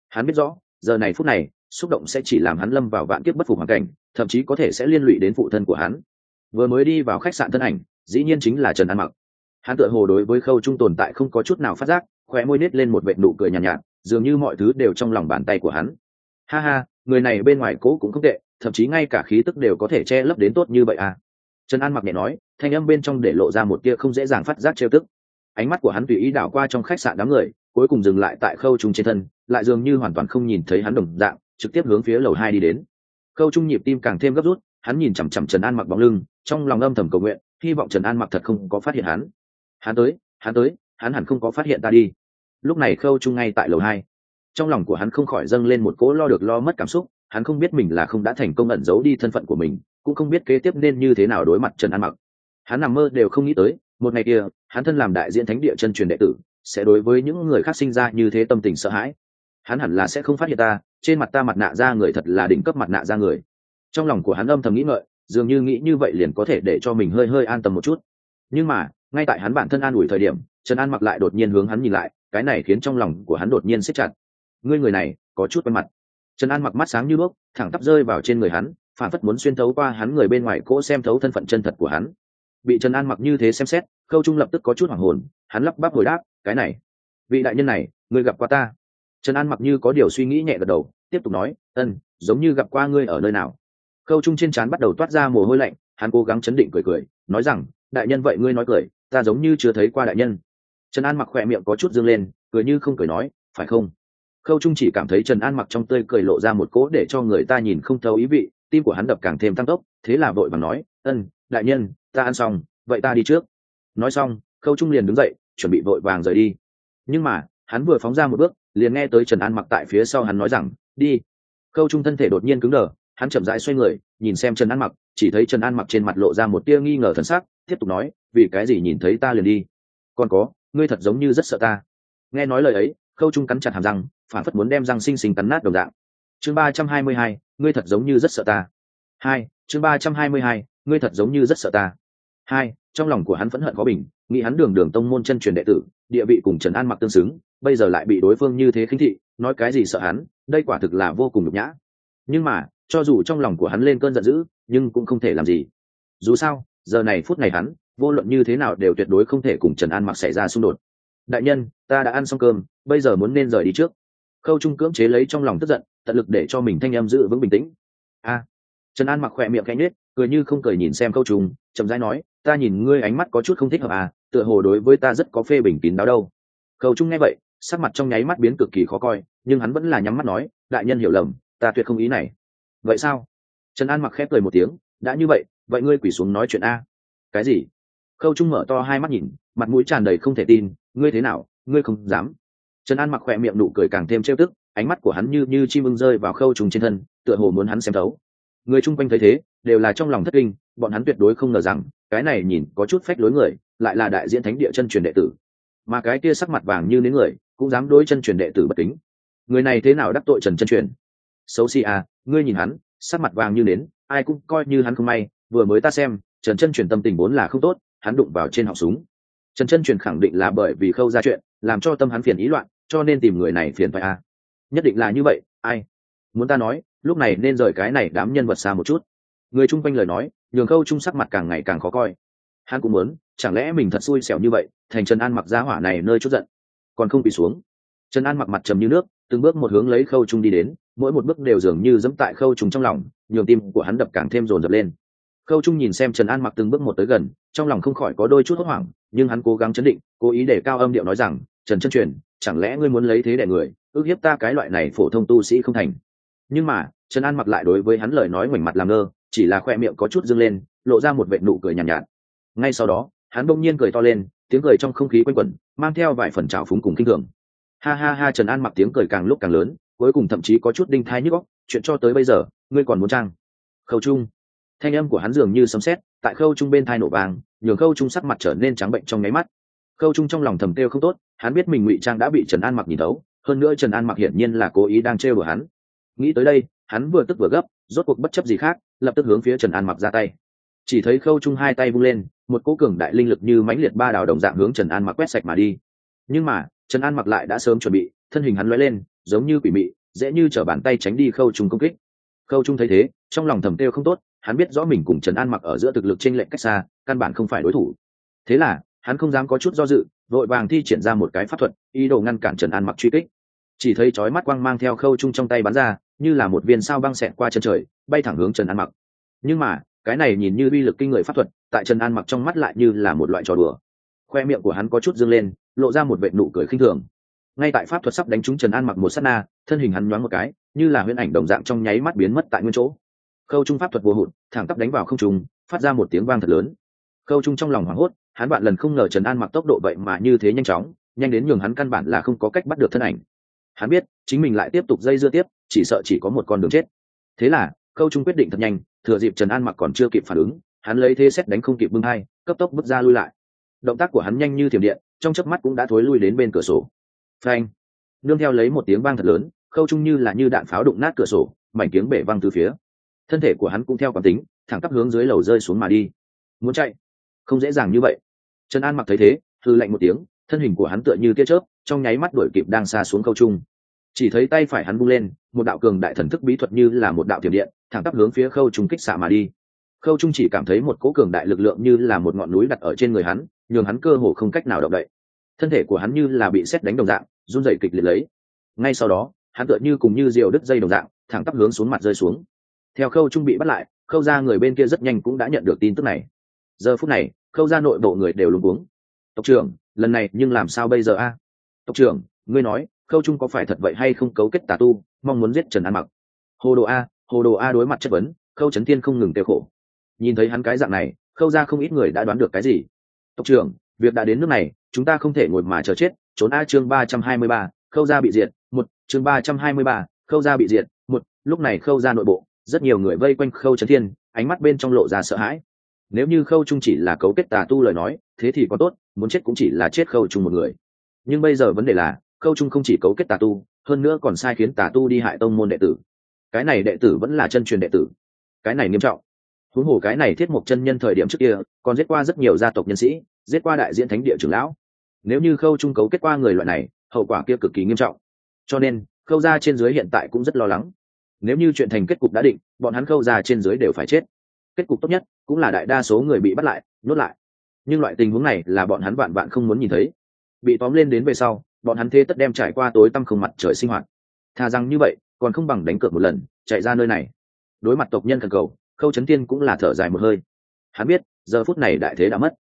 Hắn biết rõ, giờ này phút này, xúc động sẽ chỉ làm hắn lâm vào vạn kiếp bất phục hoàn cảnh, thậm chí có thể sẽ liên lụy đến phụ thân của hắn vừa mới đi vào khách sạn thân ảnh dĩ nhiên chính là trần an mặc. Hắn tựa hồ đối với khâu trung tồn tại không có chút nào phát giác khóe môi nít lên một vệ nụ cười nhàn nhạt, nhạt dường như mọi thứ đều trong lòng bàn tay của hắn. Ha ha người này bên ngoài cố cũng không tệ thậm chí ngay cả khí tức đều có thể che lấp đến tốt như vậy à? Trần an mặc nhẹ nói thanh âm bên trong để lộ ra một tia không dễ dàng phát giác trêu tức. Ánh mắt của hắn tùy ý đảo qua trong khách sạn đám người cuối cùng dừng lại tại khâu trung trên thân lại dường như hoàn toàn không nhìn thấy hắn đồng dạng trực tiếp hướng phía lầu hai đi đến. Khâu trung nhịp tim càng thêm gấp rút hắn nhìn chằm chằm trần an mặc bóng lưng, trong lòng âm thầm cầu nguyện, hy vọng trần an mặc thật không có phát hiện hắn. Hắn tới hắn tới, hắn hẳn không có phát hiện ta đi. Lúc này khâu trung ngay tại lầu hai. Trong lòng của hắn không khỏi dâng lên một cỗ lo được lo mất cảm xúc, hắn không biết mình là không đã thành công ẩn giấu đi thân phận của mình, cũng không biết kế tiếp nên như thế nào đối mặt trần an mặc. Hắn nằm mơ đều không nghĩ tới, một ngày kia, hắn thân làm đại diện thánh địa chân truyền đệ tử, sẽ đối với những người khác sinh ra như thế tâm tình sợ hãi. Hắn hẳn là sẽ không phát hiện ta, trên mặt ta mặt nạ ra người thật là đỉnh cấp mặt nạ ra người trong lòng của hắn âm thầm nghĩ ngợi, dường như nghĩ như vậy liền có thể để cho mình hơi hơi an tâm một chút. Nhưng mà, ngay tại hắn bản thân an ủi thời điểm, trần an mặc lại đột nhiên hướng hắn nhìn lại, cái này khiến trong lòng của hắn đột nhiên siết chặt. Ngươi người này, có chút quen mặt. Trần an mặc mắt sáng như bước thẳng tắp rơi vào trên người hắn, phản phất muốn xuyên thấu qua hắn người bên ngoài cỗ xem thấu thân phận chân thật của hắn. Bị trần an mặc như thế xem xét, khâu trung lập tức có chút hoảng hồn, hắn lắp bắp hồi đáp, cái này, vị đại nhân này, ngươi gặp qua ta? Trần an mặc như có điều suy nghĩ nhẹ gật đầu, tiếp tục nói ân giống như gặp qua ngươi ở nơi nào khâu trung trên trán bắt đầu toát ra mồ hôi lạnh, hắn cố gắng chấn định cười cười, nói rằng, đại nhân vậy ngươi nói cười, ta giống như chưa thấy qua đại nhân. Trần an mặc khỏe miệng có chút dương lên, cười như không cười nói, phải không? Khâu trung chỉ cảm thấy trần an mặc trong tươi cười lộ ra một cỗ để cho người ta nhìn không thấu ý vị, tim của hắn đập càng thêm tăng tốc, thế là vội vàng nói, ân, đại nhân, ta ăn xong, vậy ta đi trước. Nói xong, khâu trung liền đứng dậy, chuẩn bị vội vàng rời đi. Nhưng mà, hắn vừa phóng ra một bước, liền nghe tới trần an mặc tại phía sau hắn nói rằng, đi. Khâu trung thân thể đột nhiên cứng đờ hắn chậm rãi xoay người, nhìn xem trần an mặc, chỉ thấy trần an mặc trên mặt lộ ra một tia nghi ngờ thần sắc, tiếp tục nói, vì cái gì nhìn thấy ta liền đi? Còn có, ngươi thật giống như rất sợ ta. Nghe nói lời ấy, khâu trung cắn chặt hàm răng, phản phất muốn đem răng xinh xinh cắn nát đồng dạng. Chương ba trăm hai mươi hai, ngươi thật giống như rất sợ ta. Hai, chương ba trăm hai mươi hai, ngươi thật giống như rất sợ ta. Hai, trong lòng của hắn phẫn hận khó bình, nghĩ hắn đường đường tông môn chân truyền đệ tử, địa vị cùng trần an mặc tương xứng, bây giờ lại bị đối phương như thế khinh thị, nói cái gì sợ hắn, đây quả thực là vô cùng nhục nhã. Nhưng mà cho dù trong lòng của hắn lên cơn giận dữ, nhưng cũng không thể làm gì. Dù sao, giờ này phút này hắn, vô luận như thế nào đều tuyệt đối không thể cùng trần an mặc xảy ra xung đột. Đại nhân, ta đã ăn xong cơm, bây giờ muốn nên rời đi trước. Khâu trung cưỡng chế lấy trong lòng tức giận, tận lực để cho mình thanh em giữ vững bình tĩnh. A. Trần an mặc khỏe miệng canh nết cười như không cười nhìn xem khâu trung, chậm rãi nói, ta nhìn ngươi ánh mắt có chút không thích hợp à tựa hồ đối với ta rất có phê bình kín đáo đâu. Khâu trung nghe vậy, sắc mặt trong nháy mắt biến cực kỳ khó coi, nhưng hắn vẫn là nhắm mắt nói, đại nhân hiểu lầm, ta tuyệt không ý này vậy sao? Trần an mặc khép cười một tiếng, đã như vậy vậy ngươi quỳ xuống nói chuyện a. Cái gì? Khâu trung mở to hai mắt nhìn, mặt mũi tràn đầy không thể tin, ngươi thế nào? Ngươi không dám. Trần an mặc khỏe miệng nụ cười càng thêm trêu tức, ánh mắt của hắn như như chim ưng rơi vào khâu trùng trên thân, tựa hồ muốn hắn xem thấu. Người chung quanh thấy thế, đều là trong lòng thất kinh, bọn hắn tuyệt đối không ngờ rằng, cái này nhìn có chút phách lối người, lại là đại diện thánh địa chân truyền đệ tử. Mà cái kia sắc mặt vàng như đến người, cũng dám đối chân truyền đệ tử bất kính. Người này thế nào đắc tội trần chân truyền? Xấu xì à ngươi nhìn hắn, sắc mặt vàng như nến, ai cũng coi như hắn không may, vừa mới ta xem, trần chân truyền tâm tình vốn là không tốt, hắn đụng vào trên họng súng. Trần chân truyền khẳng định là bởi vì khâu ra chuyện, làm cho tâm hắn phiền ý loạn, cho nên tìm người này phiền phải à. nhất định là như vậy, ai? Muốn ta nói, lúc này nên rời cái này đám nhân vật xa một chút. Người chung quanh lời nói, nhường khâu trung sắc mặt càng ngày càng khó coi. Hắn cũng muốn, chẳng lẽ mình thật xui xẻo như vậy, thành trần an mặc giá hỏa này nơi chút giận. Còn không bị xuống. Trần an mặc mặt trầm như nước từng bước một hướng lấy khâu trung đi đến mỗi một bước đều dường như dẫm tại khâu trung trong lòng nhường tim của hắn đập càng thêm rồn rập lên. Khâu trung nhìn xem trần an mặc từng bước một tới gần trong lòng không khỏi có đôi chút hốt hoảng nhưng hắn cố gắng chấn định cố ý để cao âm điệu nói rằng trần chân truyền chẳng lẽ ngươi muốn lấy thế đẻ người ước hiếp ta cái loại này phổ thông tu sĩ không thành? Nhưng mà trần an mặc lại đối với hắn lời nói ngoảnh mặt làm ngơ chỉ là khoe miệng có chút dâng lên lộ ra một vệ nụ cười nhàn nhạt, nhạt. Ngay sau đó hắn bỗng nhiên cười to lên tiếng cười trong không khí quanh quẩn mang theo vài phần trào phúng cùng kinh thường ha ha ha, trần an mặc tiếng cười càng lúc càng lớn, cuối cùng thậm chí có chút đinh thai nhức góc chuyện cho tới bây giờ, ngươi còn muốn trang. Khâu trung. Thanh âm của hắn dường như sấm sét, tại khâu trung bên thai nổ vàng nhường khâu trung sắc mặt trở nên trắng bệnh trong nháy mắt. Khâu trung trong lòng thầm kêu không tốt, hắn biết mình ngụy trang đã bị trần an mặc nhìn thấu, hơn nữa trần an mặc hiển nhiên là cố ý đang trêu đùa hắn. Nghĩ tới đây, hắn vừa tức vừa gấp, rốt cuộc bất chấp gì khác, lập tức hướng phía trần an mặc ra tay. Chỉ thấy khâu trung hai tay vung lên, một cỗ cường đại linh lực như mãnh liệt ba đào đồng dạng hướng trần an mặc quét sạch mà đi. Nhưng mà trần an mặc lại đã sớm chuẩn bị, thân hình hắn lóe lên, giống như quỷ mị, dễ như t bàn tay tránh đi khâu trung công kích. Khâu trung thấy thế, trong lòng thầm kêu không tốt, hắn biết rõ mình cùng trần an mặc ở giữa thực lực t r ê n lệch cách xa, căn bản không phải đối thủ. Thế là, hắn không dám có chút do dự, vội vàng thi triển ra một cái pháp thuật, ý đồ ngăn cản trần an mặc truy kích. Chỉ thấy chói mắt quang mang theo khâu trung trong tay bắn ra, như là một viên sao băng xẹt qua chân trời, bay thẳng hướng trần an mặc. Nhưng mà, cái này nhìn như uy lực kinh người pháp thuật, tại trần an mặc trong mắt lại như là một loại trò đùa. Khoe miệng của hắn có chút dâng lên lộ ra một vệ nụ cười khinh thường. Ngay tại pháp thuật sắp đánh trúng trần an mặc một s á t na, thân hình hắn nhoáng một cái, như là huyễn ảnh đồng dạng trong nháy mắt biến mất tại nguyên chỗ. Khâu trung pháp thuật vô hụt, thẳng tắp đánh vào không trung, phát ra một tiếng vang thật lớn. Khâu trung trong lòng hoảng hốt, hắn bạn lần không ngờ trần an mặc tốc độ vậy mà như thế nhanh chóng, nhanh đến nhường hắn căn bản là không có cách bắt được thân ảnh. Hắn biết, chính mình lại tiếp tục dây dưa tiếp, chỉ sợ chỉ có một con đường chết. Thế là, khâu trung quyết định thật nhanh, thừa dịp trần an mặc còn chưa kịp phản ứng, hắn lấy thế xét đánh không kịp bưng hai, cấp tốc bước ra lui lại. Động tác của hắn nhanh như thiểm điện trong chớp mắt cũng đã thối lui đến bên cửa sổ. Phanh. Nương theo lấy một tiếng vang thật lớn, khâu trung như là như đạn pháo đụng nát cửa sổ, mảnh tiếng bể văng từ phía. Thân thể của hắn cũng theo quán tính, thẳng tắp hướng dưới lầu rơi xuống mà đi. Muốn chạy? Không dễ dàng như vậy. Trần an mặc thấy thế thư lạnh một tiếng, thân hình của hắn tựa như tia chớp, trong nháy mắt đuổi kịp đang xa xuống khâu trung. Chỉ thấy tay phải hắn bung lên, một đạo cường đại thần thức bí thuật như là một đạo tiềm điện, thẳng tắp hướng phía khâu trung kích xạ mà đi khâu trung chỉ cảm thấy một cỗ cường đại lực lượng như là một ngọn núi đặt ở trên người hắn, nhường hắn cơ hồ không cách nào động đậy. Thân thể của hắn như là bị xét đánh đồng dạng, run dậy kịch liệt lấy. Ngay sau đó, hắn tựa như cùng như diều đứt dây đồng dạng, thẳng tắp hướng xuống mặt rơi xuống. Theo khâu trung bị bắt lại, khâu ra người bên kia rất nhanh cũng đã nhận được tin tức này. Giờ phút này, khâu ra nội bộ người đều luống cuống. Tộc trưởng, lần này nhưng làm sao bây giờ a? Tộc trưởng, ngươi nói, khâu trung có phải thật vậy hay không cấu kết tà tu, mong muốn giết trần an mặc? Hồ đồ a, hồ đồ a đối mặt chất vấn, khâu trấn thiên không ngừng tiêu khổ nhìn thấy hắn cái dạng này, khâu ra không ít người đã đoán được cái gì. Tộc trưởng, việc đã đến nước này, chúng ta không thể ngồi mà chờ chết. Trốn a chương ba trăm hai mươi ba, khâu ra bị diệt. Một, chương ba trăm hai mươi ba, khâu ra bị diệt. Một, lúc này khâu ra nội bộ, rất nhiều người vây quanh khâu trấn thiên, ánh mắt bên trong lộ ra sợ hãi. Nếu như khâu trung chỉ là cấu kết tà tu lời nói, thế thì có tốt, muốn chết cũng chỉ là chết khâu trung một người. Nhưng bây giờ vấn đề là, khâu trung không chỉ cấu kết tà tu, hơn nữa còn sai khiến tà tu đi hại tông môn đệ tử. Cái này đệ tử vẫn là chân truyền đệ tử. Cái này nghiêm trọng huống hồ cái này thiết mục chân nhân thời điểm trước kia, còn giết qua rất nhiều gia tộc nhân sĩ, giết qua đại diện thánh địa trưởng lão. Nếu như khâu trung cấu kết qua người loại này, hậu quả kia cực kỳ nghiêm trọng. Cho nên, khâu gia trên dưới hiện tại cũng rất lo lắng. Nếu như chuyện thành kết cục đã định, bọn hắn khâu gia trên dưới đều phải chết. Kết cục tốt nhất cũng là đại đa số người bị bắt lại, nhốt lại. Nhưng loại tình huống này là bọn hắn vạn vạn không muốn nhìn thấy. Bị tóm lên đến về sau, bọn hắn thế tất đem trải qua tối tăm không mặt trời sinh hoạt. Thà rằng như vậy, còn không bằng đánh cược một lần, chạy ra nơi này. Đối mặt tộc nhân thần cầu khâu trấn tiên cũng là thở dài một hơi. Hắn biết, giờ phút này đại thế đã mất.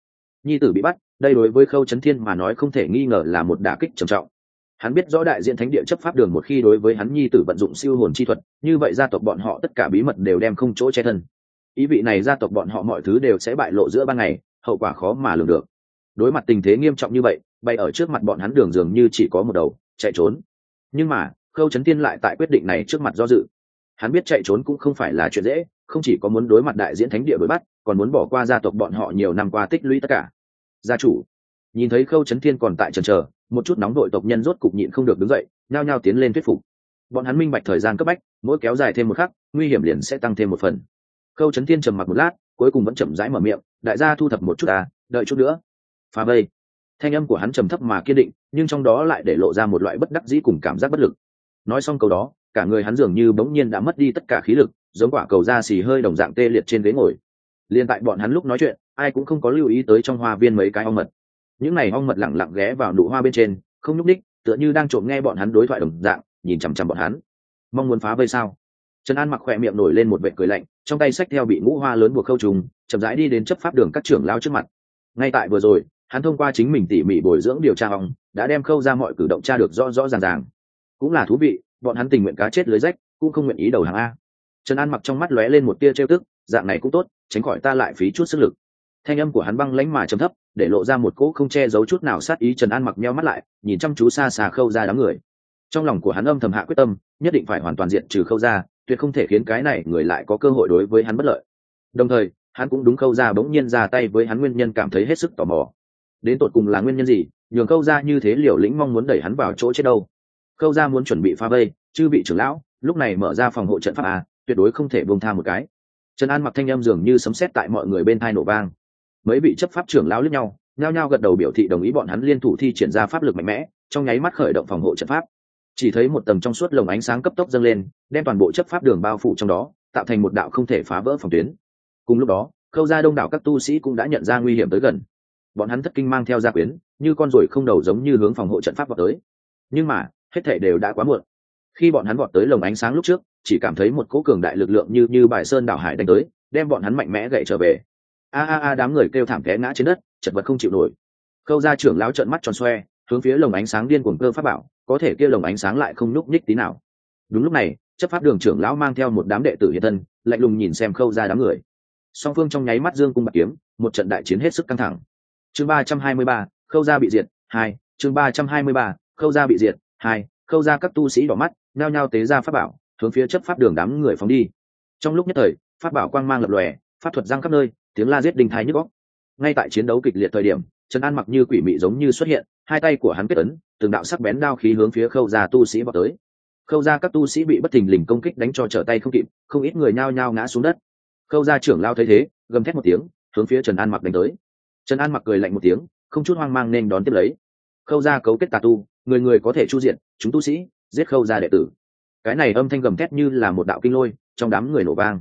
Nhi tử bị bắt, đây đối với khâu trấn thiên mà nói không thể nghi ngờ là một đả kích trầm trọng. Hắn biết rõ đại diện thánh địa chấp pháp đường một khi đối với hắn nhi tử vận dụng siêu hồn chi thuật, như vậy gia tộc bọn họ tất cả bí mật đều đem không chỗ che thân. Ý vị này gia tộc bọn họ mọi thứ đều sẽ bại lộ giữa ban ngày, hậu quả khó mà lường được. Đối mặt tình thế nghiêm trọng như vậy bay ở trước mặt bọn hắn đường dường như chỉ có một đầu, chạy trốn. Nhưng mà, khâu trấn tiên lại tại quyết định này trước mặt do dự. Hắn biết chạy trốn cũng không phải là chuyện dễ không chỉ có muốn đối mặt đại diễn thánh địa đối bắt, còn muốn bỏ qua gia tộc bọn họ nhiều năm qua tích lũy tất cả. Gia chủ, nhìn thấy khâu trấn thiên còn tại trần trờ một chút nóng đội tộc nhân rốt cục nhịn không được đứng dậy, nhao nhao tiến lên thuyết phục. Bọn hắn minh bạch thời gian cấp bách, mỗi kéo dài thêm một khắc, nguy hiểm liền sẽ tăng thêm một phần. Khâu trấn thiên trầm mặc một lát, cuối cùng vẫn chậm rãi mở miệng, đại gia thu thập một chút à đợi chút nữa. Phá bây thanh âm của hắn trầm thấp mà kiên định, nhưng trong đó lại để lộ ra một loại bất đắc dĩ cùng cảm giác bất lực. Nói xong câu đó, cả người hắn dường như bỗng nhiên đã mất đi tất cả khí lực giống quả cầu da xì hơi đồng dạng tê liệt trên ghế ngồi. Liên tại bọn hắn lúc nói chuyện ai cũng không có lưu ý tới trong hoa viên mấy cái ong mật. Những này ong mật lẳng lặng ghé vào nụ hoa bên trên không nhúc ních tựa như đang trộm nghe bọn hắn đối thoại đồng dạng nhìn chằm chằm bọn hắn. Mong muốn phá vây sao? Trần an mặc khỏe miệng nổi lên một vệ cười lạnh trong tay sách theo bị ngũ hoa lớn buộc khâu trùng chậm rãi đi đến chấp pháp đường các trưởng lao trước mặt. Ngay tại vừa rồi hắn thông qua chính mình tỉ mỉ bồi dưỡng điều tra ong, đã đem khâu ra mọi cử động tra được rõ rõ ràng ràng. Cũng là thú vị bọn hắn tình nguyện cá chết lưới rách cũng không nguyện ý đầu hàng a trần an mặc trong mắt lóe lên một tia trêu tức, dạng này cũng tốt, tránh khỏi ta lại phí chút sức lực. Thanh âm của hắn băng lánh mà trầm thấp, để lộ ra một cỗ không che giấu chút nào sát ý trần an mặc meo mắt lại, nhìn chăm chú xa xa khâu ra đám người. Trong lòng của hắn âm thầm hạ quyết tâm, nhất định phải hoàn toàn diện trừ khâu ra tuyệt không thể khiến cái này người lại có cơ hội đối với hắn bất lợi. Đồng thời, hắn cũng đúng khâu ra bỗng nhiên ra tay với hắn nguyên nhân cảm thấy hết sức tò mò. Đến tột cùng là nguyên nhân gì, nhường khâu ra như thế liều lĩnh mong muốn đẩy hắn vào chỗ chết đâu? Khâu ra muốn chuẩn bị pha vây, chư vị trưởng lão, lúc này mở ra phòng hộ trận pháp à tuyệt đối không thể buông tha một cái. Trần an mặc thanh â m dường như sấm xét tại mọi người bên thai nổ vang. Mấy vị chấp pháp trưởng lão lẫn nhau, nhao nhao gật đầu biểu thị đồng ý bọn hắn liên thủ thi triển ra pháp lực mạnh mẽ, trong nháy mắt khởi động phòng hộ trận pháp. Chỉ thấy một tầng trong suốt lồng ánh sáng cấp tốc dâng lên, đem toàn bộ chấp pháp đường bao phủ trong đó, tạo thành một đạo không thể phá vỡ phòng tuyến. Cùng lúc đó, khâu ra đông đảo các tu sĩ cũng đã nhận ra nguy hiểm tới gần. Bọn hắn thất kinh mang theo gia quyến, như con ruồi không đầu giống như hướng phòng hộ trận pháp vào tới. Nhưng mà, hết thể đều đã quá muộn khi bọn hắn vọt tới lồng ánh sáng lúc trước, chỉ cảm thấy một cỗ cường đại lực lượng như như bài sơn đảo hải đánh tới, đem bọn hắn mạnh mẽ gậy trở về. A a a, đám người kêu thảm té ngã trên đất, chật vật không chịu nổi. Khâu ra trưởng lão trợn mắt tròn xoe, hướng phía lồng ánh sáng điên cuồng cơ pháp bảo, có thể kia lồng ánh sáng lại không nhúc nhích tí nào. Đúng lúc này, chấp pháp đường trưởng lão mang theo một đám đệ tử hiện thân, lạnh lùng nhìn xem khâu ra đám người. Song phương trong nháy mắt dương cung bạc kiếm, một trận đại chiến hết sức căng thẳng. Chương ba trăm hai mươi ba, khâu ra bị diệt, hai, chương ba trăm hai mươi ba, khâu ra bị diệt, hai khâu ra các tu sĩ đỏ mắt nao nhao tế ra pháp bảo, hướng phía chấp pháp đường đám người phóng đi. Trong lúc nhất thời, pháp bảo quang mang lập lòe, pháp thuật giang khắp nơi, tiếng la giết đình thái nhức góc ngay tại chiến đấu kịch liệt thời điểm, trần an mặc như quỷ mị giống như xuất hiện, hai tay của hắn kết ấn, từng đạo sắc bén đao khí hướng phía khâu ra tu sĩ vào tới. Khâu ra các tu sĩ bị bất thình lình công kích đánh cho trở tay không kịp, không ít người nhao nhao ngã xuống đất. Khâu ra trưởng lao thấy thế, gầm thét một tiếng, hướng phía trần an mặc đánh tới. Trần an mặc cười lạnh một tiếng, không chút hoang mang nên đón tiếp lấy. Khâu ra cấu kết tà tu người người có thể chu diện chúng tu sĩ, giết khâu ra đệ tử. Cái này âm thanh gầm thét như là một đạo kinh lôi, trong đám người nổ vang.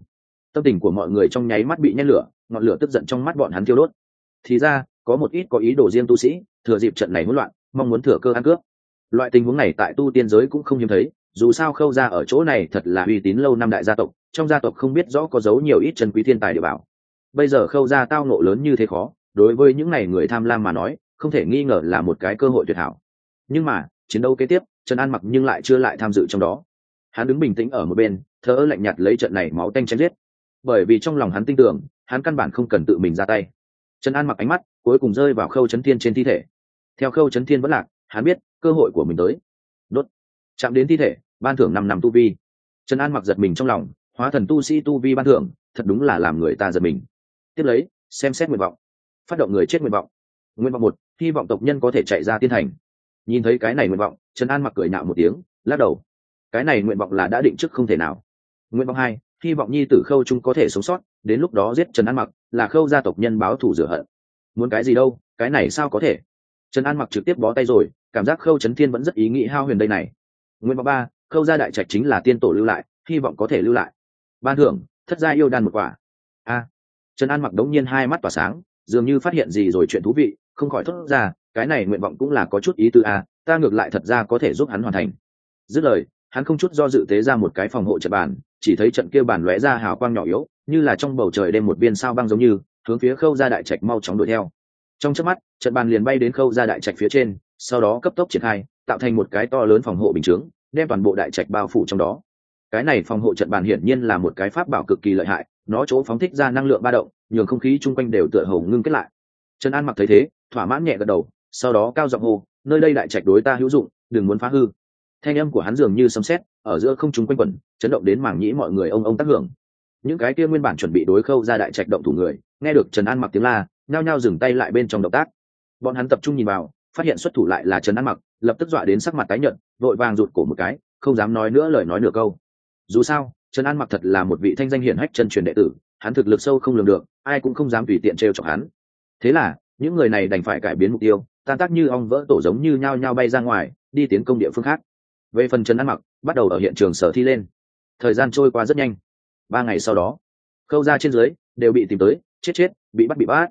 Tâm tình của mọi người trong nháy mắt bị nhen lửa, ngọn lửa tức giận trong mắt bọn hắn thiêu đốt. Thì ra, có một ít có ý đồ riêng tu sĩ, thừa dịp trận này hỗn loạn, mong muốn thừa cơ ăn cướp. Loại tình huống này tại tu tiên giới cũng không hiếm thấy, dù sao khâu ra ở chỗ này thật là uy tín lâu năm đại gia tộc, trong gia tộc không biết rõ có giấu nhiều ít chân quý thiên tài địa bảo. Bây giờ khâu ra tao nộ lớn như thế khó, đối với những n à y người tham lam mà nói, không thể nghi ngờ là một cái cơ hội tuyệt hảo nhưng mà, chiến đấu kế tiếp, trần an mặc nhưng lại chưa lại tham dự trong đó. Hắn đứng bình tĩnh ở một bên thơ lạnh nhạt lấy trận này máu tanh chém giết. Bởi vì trong lòng hắn tin tưởng, hắn căn bản không cần tự mình ra tay. Trần an mặc ánh mắt cuối cùng rơi vào khâu chấn thiên trên thi thể. Theo khâu chấn thiên vẫn lạc, hắn biết cơ hội của mình tới. Đốt. Chạm đến thi thể, ban thưởng năm năm tu vi. Trần an mặc giật mình trong lòng, hóa thần tu sĩ tu vi ban thưởng, thật đúng là làm người ta giật mình. Tiếp lấy, xem xét nguyện vọng. Phát động người chết nguyện vọng. Nguyện vọng một, hy vọng tộc nhân có thể chạy ra tiên thành nhìn thấy cái này nguyện vọng, trần an mặc cười nạo một tiếng, lắc đầu. Cái này nguyện vọng là đã định trước không thể nào. Nguyện vọng hai, hy vọng nhi tử khâu trung có thể sống sót, đến lúc đó giết trần an mặc, là khâu gia tộc nhân báo thù rửa hận. Muốn cái gì đâu, cái này sao có thể? Trần an mặc trực tiếp bó tay rồi, cảm giác khâu trấn thiên vẫn rất ý nghĩ hao huyền đây này. Nguyện vọng ba, khâu gia đại trạch chính là tiên tổ lưu lại, hy vọng có thể lưu lại. Ban thưởng, thất gia yêu đan một quả. A. Trần an mặc đống nhiên hai mắt tỏa sáng, dường như phát hiện gì rồi chuyện thú vị, không khỏi thốt ra cái này nguyện vọng cũng là có chút ý tư a ta ngược lại thật ra có thể giúp hắn hoàn thành. Dứt lời, hắn không chút do dự tế ra một cái phòng hộ trận bàn, chỉ thấy trận kia bàn lóe ra hào quang nhỏ yếu, như là trong bầu trời đêm một viên sao băng giống như, hướng phía khâu ra đại trạch mau chóng đuổi theo. Trong chớp mắt, trận bàn liền bay đến khâu ra đại trạch phía trên, sau đó cấp tốc triển khai, tạo thành một cái to lớn phòng hộ bình chướng, đem toàn bộ đại trạch bao phủ trong đó. Cái này phòng hộ trận bàn hiển nhiên là một cái pháp bảo cực kỳ lợi hại, nó chỗ phóng thích ra năng lượng ba động, nhường không khí chung quanh đều tựa hồ ngưng kết lại. Trần an mặc thấy thế, thỏa mãn nhẹ gật đầu sau đó cao giọng hô, nơi đây đại trạch đối ta hữu dụng, đừng muốn phá hư. Thanh âm của hắn dường như sấm sét, ở giữa không trung quanh quẩn, chấn động đến mảng nhĩ mọi người ông ông tác hưởng. Những cái kia nguyên bản chuẩn bị đối khâu ra đại trạch động thủ người, nghe được trần an mặc tiếng la, nhao nhao dừng tay lại bên trong động tác. Bọn hắn tập trung nhìn vào, phát hiện xuất thủ lại là trần an mặc, lập tức dọa đến sắc mặt tái nhợt, vội vàng rụt cổ một cái, không dám nói nữa lời nói nửa câu. Dù sao, trần an mặc thật là một vị thanh danh hiển hách chân truyền đệ tử, hắn thực lực sâu không lường được, ai cũng không dám tùy tiện trêu chọc hắn. Thế là, những người này đành phải cải biến mục tiêu tan tác như ong vỡ tổ giống như nhao nhao bay ra ngoài, đi tiến công địa phương khác. Về phần trần ăn mặc, bắt đầu ở hiện trường sở thi lên. Thời gian trôi qua rất nhanh. Ba ngày sau đó, khâu ra trên dưới đều bị tìm tới, chết chết, bị bắt bị bắt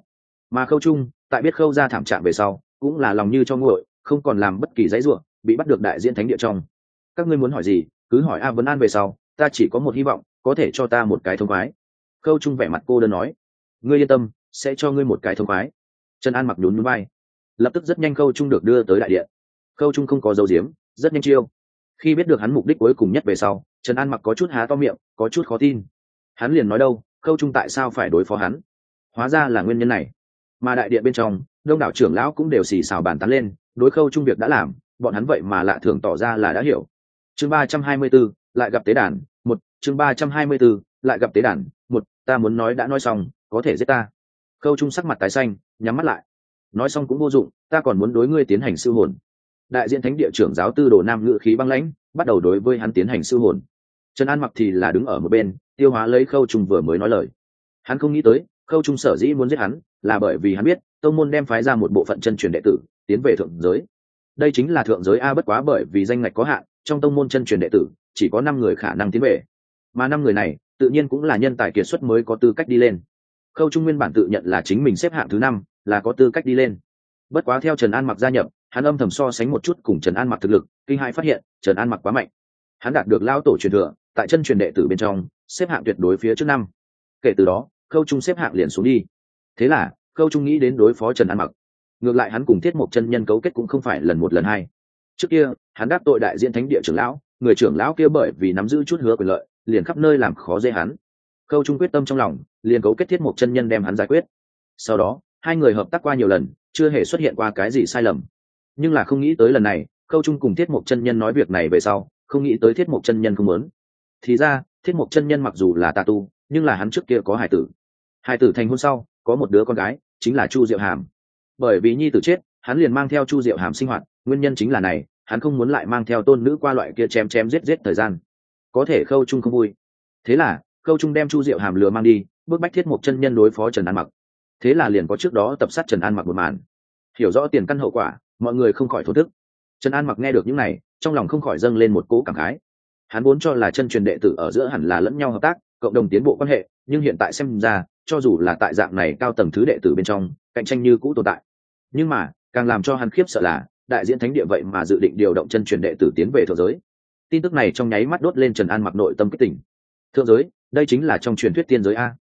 mà khâu Trung, tại biết khâu ra thảm trạng về sau, cũng là lòng như cho nguội, không còn làm bất kỳ giấy ruộng bị bắt được đại diện thánh địa trong. Các ngươi muốn hỏi gì, cứ hỏi a vấn an về sau, ta chỉ có một hy vọng, có thể cho ta một cái thông khoái. Khâu trung vẻ mặt cô đơn nói, ngươi yên tâm, sẽ cho ngươi một cái thông khoái. Trần an mặc nhún núi bay lập tức rất nhanh khâu trung được đưa tới đại điện. Khâu trung không có dấu diếm rất nhanh chiêu. Khi biết được hắn mục đích cuối cùng nhất về sau, trần an mặc có chút há to miệng, có chút khó tin. Hắn liền nói đâu, khâu trung tại sao phải đối phó hắn? Hóa ra là nguyên nhân này. Mà đại điện bên trong, đông đảo trưởng lão cũng đều xì xào bàn tán lên, đối khâu trung việc đã làm, bọn hắn vậy mà lạ thường tỏ ra là đã hiểu. Chương ba trăm hai mươi b ố lại gặp tế đàn, một, chương ba trăm hai mươi b ố lại gặp tế đàn, một, ta muốn nói đã nói xong, có thể giết ta. Khâu trung sắc mặt tái xanh, nhắm mắt lại nói xong cũng vô dụng, ta còn muốn đối ngươi tiến hành sư hồn. Đại diện thánh địa trưởng giáo tư đồ nam ngự khí băng lãnh, bắt đầu đối với hắn tiến hành sư hồn. Trần an mặc thì là đứng ở một bên, tiêu hóa lấy khâu trung vừa mới nói lời. Hắn không nghĩ tới, khâu trung sở dĩ muốn giết hắn, là bởi vì hắn biết, tông môn đem phái ra một bộ phận chân truyền đệ tử, tiến về thượng giới. Đây chính là thượng giới a bất quá bởi vì danh ngạch có hạn, trong tông môn chân truyền đệ tử, chỉ có năm người khả năng tiến về. Mà năm người này, tự nhiên cũng là nhân tài kiệt xuất mới có tư cách đi lên. Khâu trung nguyên bản tự nhận là chính mình xếp hạng thứ năm là có tư cách đi lên. Bất quá theo trần an mặc gia nhập, hắn âm thầm so sánh một chút cùng trần an mặc thực lực, kinh hai phát hiện, trần an mặc quá mạnh. Hắn đạt được lao tổ truyền thừa, tại chân truyền đệ tử bên trong, xếp hạng tuyệt đối phía trước năm. Kể từ đó, khâu trung xếp hạng liền xuống đi. Thế là, khâu trung nghĩ đến đối phó trần an mặc. Ngược lại hắn cùng thiết một chân nhân cấu kết cũng không phải lần một lần hai. Trước kia, hắn đáp tội đại diện thánh địa trưởng lão, người trưởng lão kia bởi vì nắm giữ chút hứa quyền lợi, liền khắp nơi làm khó dễ hắn. Khâu trung quyết tâm trong lòng, liền cấu kết thiết một chân nhân đem hắn giải quyết. Sau đó hai người hợp tác qua nhiều lần, chưa hề xuất hiện qua cái gì sai lầm. Nhưng là không nghĩ tới lần này, khâu trung cùng thiết mộc chân nhân nói việc này về sau, không nghĩ tới thiết mộc chân nhân không muốn. Thì ra, thiết mộc chân nhân mặc dù là tà tu, nhưng là hắn trước kia có hải tử. Hải tử thành hôn sau, có một đứa con gái, chính là chu diệu hàm. Bởi vì nhi tử chết, hắn liền mang theo chu diệu hàm sinh hoạt, nguyên nhân chính là này, hắn không muốn lại mang theo tôn nữ qua loại kia chém chém giết giết thời gian. Có thể khâu trung không vui. Thế là, khâu trung đem chu diệu hàm lừa mang đi, bước bách thiết mộc chân nhân đối phó trần an mặc thế là liền có trước đó tập sát trần an mặc một màn. Hiểu rõ tiền căn hậu quả, mọi người không khỏi thổ thức. Trần an mặc nghe được những này, trong lòng không khỏi dâng lên một cỗ cảm khái. Hắn vốn cho là chân truyền đệ tử ở giữa hẳn là lẫn nhau hợp tác, cộng đồng tiến bộ quan hệ, nhưng hiện tại xem ra, cho dù là tại dạng này cao tầng thứ đệ tử bên trong, cạnh tranh như cũ tồn tại. Nhưng mà, càng làm cho hắn khiếp sợ là, đại diễn thánh địa vậy mà dự định điều động chân truyền đệ tử tiến về thượng giới. Tin tức này trong nháy mắt đốt lên trần an mặc nội tâm kích tỉnh. Thượng giới, đây chính là trong truyền thuyết tiên giới a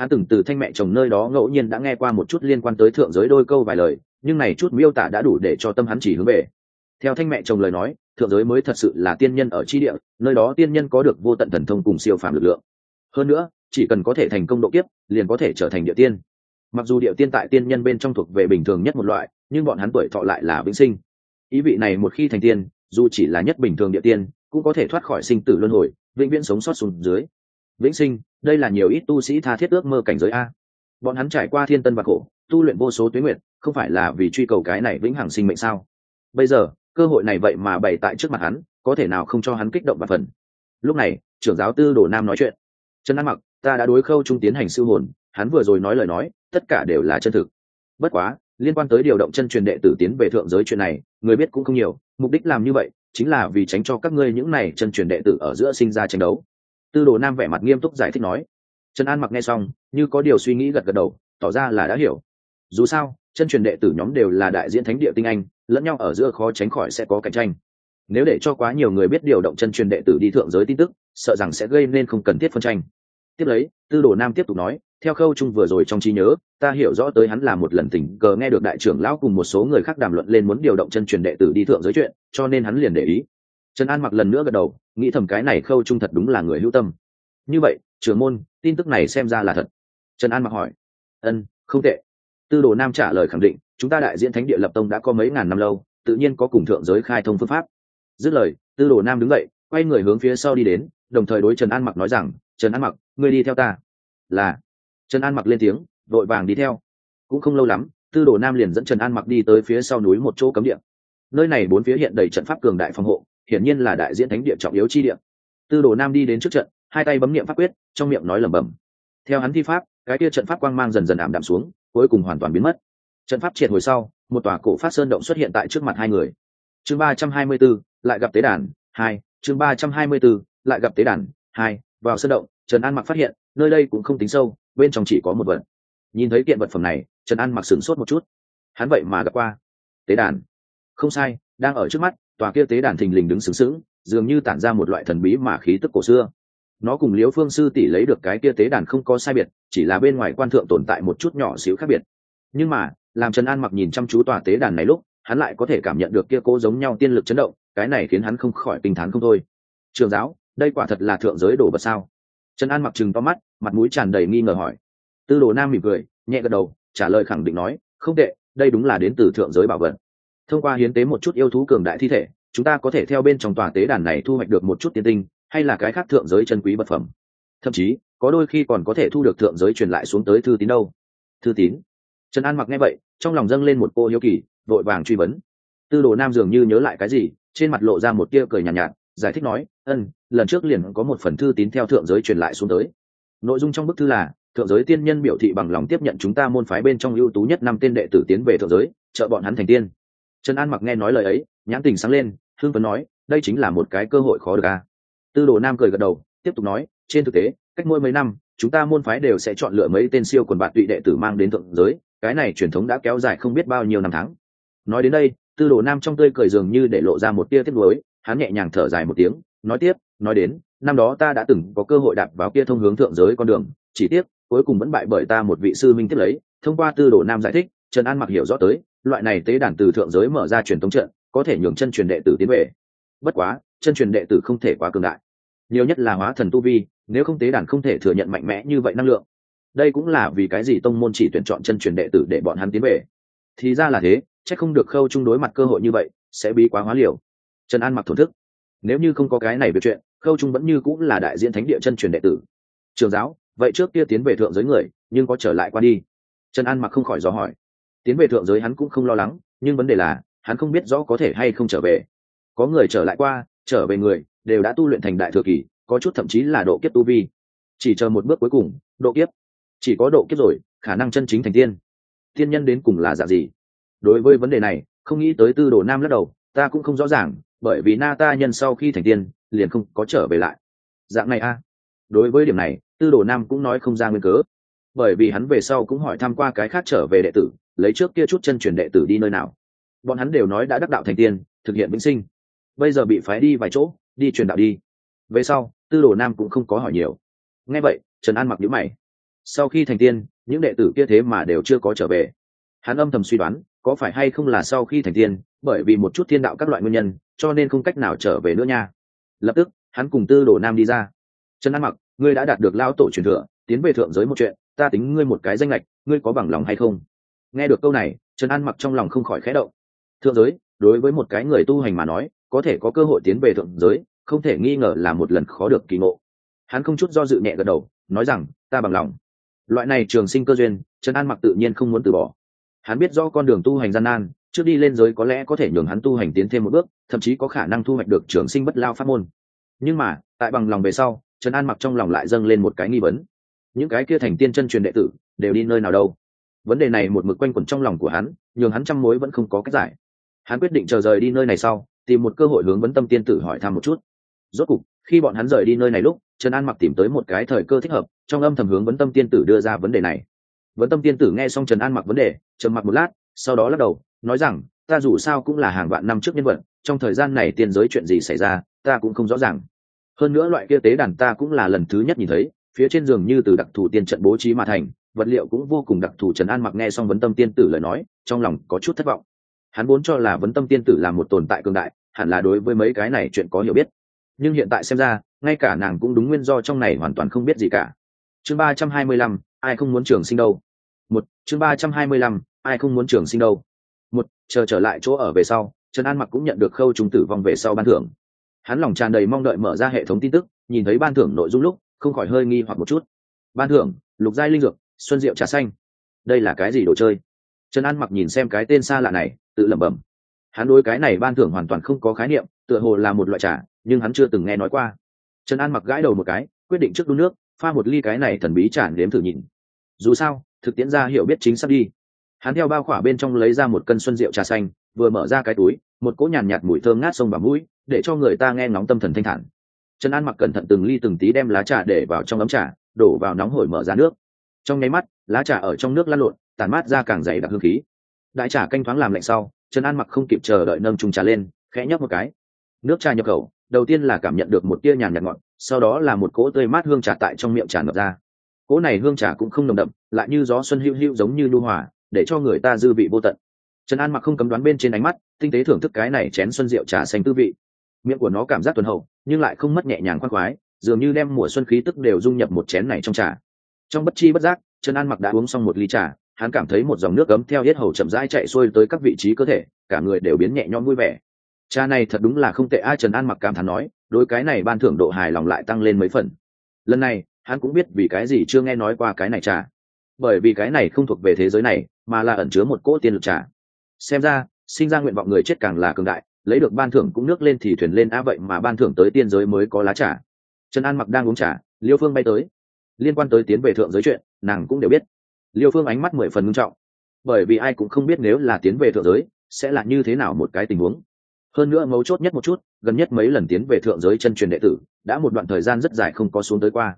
hắn từng từ thanh mẹ chồng nơi đó ngẫu nhiên đã nghe qua một chút liên quan tới thượng giới đôi câu vài lời, nhưng này chút miêu tả đã đủ để cho tâm hắn chỉ hướng về. Theo thanh mẹ chồng lời nói, thượng giới mới thật sự là tiên nhân ở chi địa, nơi đó tiên nhân có được vô tận thần thông cùng siêu phàm lực lượng. Hơn nữa, chỉ cần có thể thành công độ kiếp, liền có thể trở thành địa tiên. Mặc dù địa tiên tại tiên nhân bên trong thuộc về bình thường nhất một loại, nhưng bọn hắn tuổi thọ lại là vĩnh sinh. Ý vị này một khi thành tiên, dù chỉ là nhất bình thường địa tiên, cũng có thể thoát khỏi sinh tử luân hồi, vĩnh viễn sống sót xuống dưới. Vĩnh sinh đây là nhiều ít tu sĩ tha thiết ước mơ cảnh giới a. Bọn hắn trải qua thiên tân và khổ, tu luyện vô số tuyến nguyện không phải là vì truy cầu cái này vĩnh hằng sinh mệnh sao? Bây giờ, cơ hội này vậy mà bày tại trước mặt hắn, có thể nào không cho hắn kích động và phần? Lúc này, trưởng giáo tư đồ nam nói chuyện. Trần an mặc, ta đã đối khâu trung tiến hành siêu hồn, hắn vừa rồi nói lời nói, tất cả đều là chân thực. Bất quá, liên quan tới điều động chân truyền đệ tử tiến về thượng giới chuyện này, người biết cũng không nhiều, mục đích làm như vậy, chính là vì tránh cho các ngươi những này chân truyền đệ tử ở giữa sinh ra tranh đấu tư đồ nam vẻ mặt nghiêm túc giải thích nói. Trần an mặc nghe xong, như có điều suy nghĩ gật gật đầu, tỏ ra là đã hiểu. Dù sao, chân truyền đệ tử nhóm đều là đại diễn thánh địa tinh anh, lẫn nhau ở giữa khó tránh khỏi sẽ có cạnh tranh. Nếu để cho quá nhiều người biết điều động chân truyền đệ tử đi thượng giới tin tức, sợ rằng sẽ gây nên không cần thiết phân tranh. Tiếp lấy, tư đồ nam tiếp tục nói, theo khâu trung vừa rồi trong trí nhớ, ta hiểu rõ tới hắn là một lần tình cờ nghe được đại trưởng lão cùng một số người khác đàm luận lên muốn điều động chân truyền đệ tử đi thượng giới chuyện, cho nên hắn liền để ý trần an mặc lần nữa gật đầu, nghĩ thầm cái này khâu trung thật đúng là người hữu tâm. Như vậy, trưởng môn, tin tức này xem ra là thật. Trần an mặc hỏi. Ân, không tệ. Tư đồ nam trả lời khẳng định, chúng ta đại diễn thánh địa lập tông đã có mấy ngàn năm lâu, tự nhiên có cùng thượng giới khai thông phương pháp. Dứt lời, tư đồ nam đứng dậy, quay người hướng phía sau đi đến, đồng thời đối trần an mặc nói rằng, trần an mặc, ngươi đi theo ta. Là. Trần an mặc lên tiếng vội vàng đi theo. Cũng không lâu lắm, tư đồ nam liền dẫn trần an mặc đi tới phía sau núi một chỗ cấm địa. Nơi này bốn phía hiện đầy trận pháp cường đại phòng hộ hiển nhiên là đại diễn thánh địa trọng yếu chi địa. Tư đồ nam đi đến trước trận, hai tay bấm niệm pháp quyết, trong miệng nói lẩm bẩm. Theo hắn thi pháp, cái kia trận pháp quang mang dần dần ảm đạm xuống, cuối cùng hoàn toàn biến mất. Trận pháp triệt hồi sau, một tòa cổ phát sơn động xuất hiện tại trước mặt hai người. Chương ba trăm hai mươi b ố lại gặp tế đàn, hai, chương ba trăm hai mươi b ố lại gặp tế đàn, hai, vào sơn động, trần an mặc phát hiện, nơi đây cũng không tính sâu, bên trong chỉ có một vật. Nhìn thấy kiện vật phẩm này, trần an mặc sửng sốt một chút. Hắn vậy mà gặp qua. Tế đàn. Không sai, đang ở trước mắt tòa kia tế đàn thình lình đứng sướng sướng dường như tản ra một loại thần bí mà khí tức cổ xưa. Nó cùng liễu phương sư tỷ lấy được cái kia tế đàn không có sai biệt, chỉ là bên ngoài quan thượng tồn tại một chút nhỏ xíu khác biệt. Nhưng mà, làm trần an mặc nhìn chăm chú tòa tế đàn này lúc, hắn lại có thể cảm nhận được kia cố giống nhau tiên lực chấn động, cái này khiến hắn không khỏi kinh t h á n không thôi. Trường giáo, đây quả thật là thượng giới đồ vật sao? Trần an mặc chừng to mắt, mặt mũi tràn đầy nghi ngờ hỏi. Tư đồ nam mỉm cười, nhẹ gật đầu, trả lời khẳng định nói, không tệ, đây đúng là đến từ thượng giới bảo vật thông qua hiến tế một chút yêu thú cường đại thi thể chúng ta có thể theo bên trong tòa tế đàn này thu hoạch được một chút tiên tinh hay là cái khác thượng giới chân quý vật phẩm. Thậm chí có đôi khi còn có thể thu được thượng giới truyền lại xuống tới thư tín đâu. Thư tín? Trần an mặc nghe vậy trong lòng dâng lên một cô hiếu kỳ vội vàng truy vấn. Tư đồ nam dường như nhớ lại cái gì trên mặt lộ ra một tia cười nhàn nhạt, nhạt giải thích nói ân lần trước liền có một phần thư tín theo thượng giới truyền lại xuống tới. Nội dung trong bức thư là thượng giới tiên nhân biểu thị bằng lòng tiếp nhận chúng ta môn phái bên trong ưu tú nhất năm tên đệ tử tiến về thượng giới trợ bọn hắn thành tiên trần an mặc nghe nói lời ấy, nhãn tình sáng lên hương tuấn nói, đây chính là một cái cơ hội khó được à? Tư đồ nam cười gật đầu, tiếp tục nói, trên thực tế, cách mỗi mấy năm, chúng ta môn phái đều sẽ chọn lựa mấy tên siêu quần bạn tụy đệ tử mang đến thượng giới, cái này truyền thống đã kéo dài không biết bao nhiêu năm tháng. Nói đến đây, tư đồ nam trong tươi cười dường như để lộ ra một tia tiếc nuối, hắn nhẹ nhàng thở dài một tiếng, nói tiếp, nói đến, năm đó ta đã từng có cơ hội đạp vào kia thông hướng thượng giới con đường, chỉ tiếc, cuối cùng vẫn bại bởi ta một vị sư minh tiếp lấy. Thông qua tư đồ nam giải thích, trần an mặc hiểu rõ tới loại này tế đàn từ thượng giới mở ra truyền thống trận, có thể nhường chân truyền đệ tử tiến về. Bất quá, chân truyền đệ tử không thể quá cường đại. Nhiều nhất là hóa thần tu vi, nếu không tế đàn không thể thừa nhận mạnh mẽ như vậy năng lượng. Đây cũng là vì cái gì tông môn chỉ tuyển chọn chân truyền đệ tử để bọn hắn tiến về. Thì ra là thế, chắc không được khâu chung đối mặt cơ hội như vậy, sẽ bí quá hóa liều. Trần an mặc thổn thức. Nếu như không có cái này về chuyện, khâu trung vẫn như cũng là đại diện thánh địa chân truyền đệ tử. Trường giáo, vậy trước kia tiến về thượng giới người, nhưng có trở lại qua đi. Trần an mặc không khỏi dò hỏi tiến về thượng giới hắn cũng không lo lắng, nhưng vấn đề là, hắn không biết rõ có thể hay không trở về. Có người trở lại qua, trở về người, đều đã tu luyện thành đại thừa kỳ, có chút thậm chí là độ kiếp tu vi. Chỉ chờ một bước cuối cùng, độ kiếp. Chỉ có độ kiếp rồi, khả năng chân chính thành tiên. Tiên nhân đến cùng là dạng gì? Đối với vấn đề này, không nghĩ tới tư đồ nam lắc đầu, ta cũng không rõ ràng, bởi vì na ta nhân sau khi thành tiên, liền không có trở về lại. Dạng này a. Đối với điểm này, tư đồ nam cũng nói không ra nguyên cớ. Bởi vì hắn về sau cũng hỏi tham q u a cái khác trở về đệ tử lấy trước kia chút chân truyền đệ tử đi nơi nào. Bọn hắn đều nói đã đắc đạo thành tiên, thực hiện vĩnh sinh. Bây giờ bị phái đi vài chỗ, đi truyền đạo đi. Về sau, tư đồ nam cũng không có hỏi nhiều. Nghe vậy, trần an mặc nhữ mày. Sau khi thành tiên, những đệ tử kia thế mà đều chưa có trở về. Hắn âm thầm suy đoán, có phải hay không là sau khi thành tiên, bởi vì một chút thiên đạo các loại nguyên nhân, cho nên không cách nào trở về nữa nha. Lập tức, hắn cùng tư đồ nam đi ra. Trần an mặc, ngươi đã đạt được lao tổ truyền thừa, tiến về thượng giới một chuyện, ta tính ngươi một cái danh lệch, ngươi có bằng lòng hay không? Nghe được câu này, trần an mặc trong lòng không khỏi khẽ động. Thượng giới, đối với một cái người tu hành mà nói, có thể có cơ hội tiến về thượng giới, không thể nghi ngờ là một lần khó được kỳ ngộ. Hắn không chút do dự nhẹ gật đầu, nói rằng, ta bằng lòng. Loại này trường sinh cơ duyên, trần an mặc tự nhiên không muốn từ bỏ. Hắn biết do con đường tu hành gian nan, trước đi lên giới có lẽ có thể nhường hắn tu hành tiến thêm một bước, thậm chí có khả năng thu hoạch được trường sinh bất lao pháp môn. Nhưng mà, tại bằng lòng về sau, trần an mặc trong lòng lại dâng lên một cái nghi vấn. Những cái kia thành tiên chân truyền đệ tử, đều đi nơi nào đâu? Vấn đề này một mực quanh quẩn trong lòng của hắn, nhường hắn trăm mối vẫn không có cách giải. Hắn quyết định chờ rời đi nơi này sau, tìm một cơ hội hướng vấn tâm tiên tử hỏi thăm một chút. Rốt cục, khi bọn hắn rời đi nơi này lúc, trần an mặc tìm tới một cái thời cơ thích hợp, trong âm thầm hướng vấn tâm tiên tử đưa ra vấn đề này. Vấn tâm tiên tử nghe xong trần an mặc vấn đề, trầm mặc một lát, sau đó lắc đầu, nói rằng, ta dù sao cũng là hàng vạn năm trước nhân vật, trong thời gian này tiên giới chuyện gì xảy ra, ta cũng không rõ ràng. Hơn nữa loại kia tế đàn ta cũng là lần thứ nhất nhìn thấy, phía trên giường như từ đặc thù tiên trận bố trí mà thành vật liệu cũng vô cùng đặc thù. Trần an mặc nghe xong vấn tâm tiên tử lời nói, trong lòng có chút thất vọng. Hắn vốn cho là vấn tâm tiên tử là một tồn tại cường đại, hẳn là đối với mấy cái này chuyện có hiểu biết. Nhưng hiện tại xem ra, ngay cả nàng cũng đúng nguyên do trong này hoàn toàn không biết gì cả. Chương ba trăm hai mươi lăm, ai không muốn trường sinh đâu? Một, chương ba trăm hai mươi lăm, ai không muốn trường sinh đâu? Một, chờ trở lại chỗ ở về sau, trần an mặc cũng nhận được khâu trùng tử vong về sau ban thưởng. Hắn lòng tràn đầy mong đợi mở ra hệ thống tin tức, nhìn thấy ban thưởng nội dung lúc, không khỏi hơi nghi hoặc một chút. Ban thưởng, lục giai linh dược xuân rượu trà xanh. Đây là cái gì đồ chơi? Trần an mặc nhìn xem cái tên xa lạ này tự lẩm bẩm. Hắn đối cái này ban thưởng hoàn toàn không có khái niệm tựa hồ là một loại trà nhưng hắn chưa từng nghe nói qua. Trần an mặc gãi đầu một cái quyết định trước đun nước pha một ly cái này thần bí tràn đếm thử nhìn. Dù sao thực tiễn ra hiểu biết chính xác đi. Hắn theo bao khỏa bên trong lấy ra một cân xuân rượu trà xanh vừa mở ra cái túi một cỗ nhàn nhạt, nhạt mùi thơm ngát sông vào mũi để cho người ta nghe ngóng tâm thần thanh thản. Trần an mặc cẩn thận từng ly từng tí đem lá trà để vào trong ấm trà đổ vào nóng hổi mở ra nước trong nháy mắt, lá trà ở trong nước lăn lộn tàn mát ra càng dày đặc hương khí. Đại trà canh thoáng làm lạnh sau, trần an mặc không kịp chờ đợi nâng trùng trà lên, khẽ nhấp một cái. Nước trà nhập khẩu, đầu tiên là cảm nhận được một tia nhàn nhạt ngọt, sau đó là một cỗ tươi mát hương trà tại trong miệng tràn ngập ra. Cỗ này hương trà cũng không nồng đậm, lại như gió xuân hữu hữu giống như lưu hòa, để cho người ta dư vị vô tận. Trần an mặc không cấm đoán bên trên ánh mắt, tinh tế thưởng thức cái này chén xuân rượu trà xanh tư vị. Miệng của nó cảm giác tuần hậu, nhưng lại không mất nhẹ nhàng khoan khoái, dường như đem mùa xuân khí tức đều dung nhập một chén này trong trà trong bất chi bất giác, trần an mặc đã uống xong một ly trà, hắn cảm thấy một dòng nước cấm theo hết hầu chậm rãi chạy xuôi tới các vị trí cơ thể, cả người đều biến nhẹ nhõm vui vẻ. Cha này thật đúng là không tệ ai trần an mặc cảm thán nói, đối cái này ban thưởng độ hài lòng lại tăng lên mấy phần. Lần này, hắn cũng biết vì cái gì chưa nghe nói qua cái này trà. Bởi vì cái này không thuộc về thế giới này, mà là ẩn chứa một cỗ tiên lực trà. Xem ra, sinh ra nguyện vọng người chết càng là cường đại, lấy được ban thưởng cũng nước lên thì thuyền lên, a, vậy mà ban thưởng tới tiên giới mới có lá trà. Trần an mặc đang uống trà, liêu phương bay tới liên quan tới tiến về thượng giới chuyện, nàng cũng đều biết. Liêu phương ánh mắt mười phần ngưng trọng. Bởi vì ai cũng không biết nếu là tiến về thượng giới, sẽ là như thế nào một cái tình huống. Hơn nữa mấu chốt nhất một chút, gần nhất mấy lần tiến về thượng giới chân truyền đệ tử, đã một đoạn thời gian rất dài không có xuống tới qua.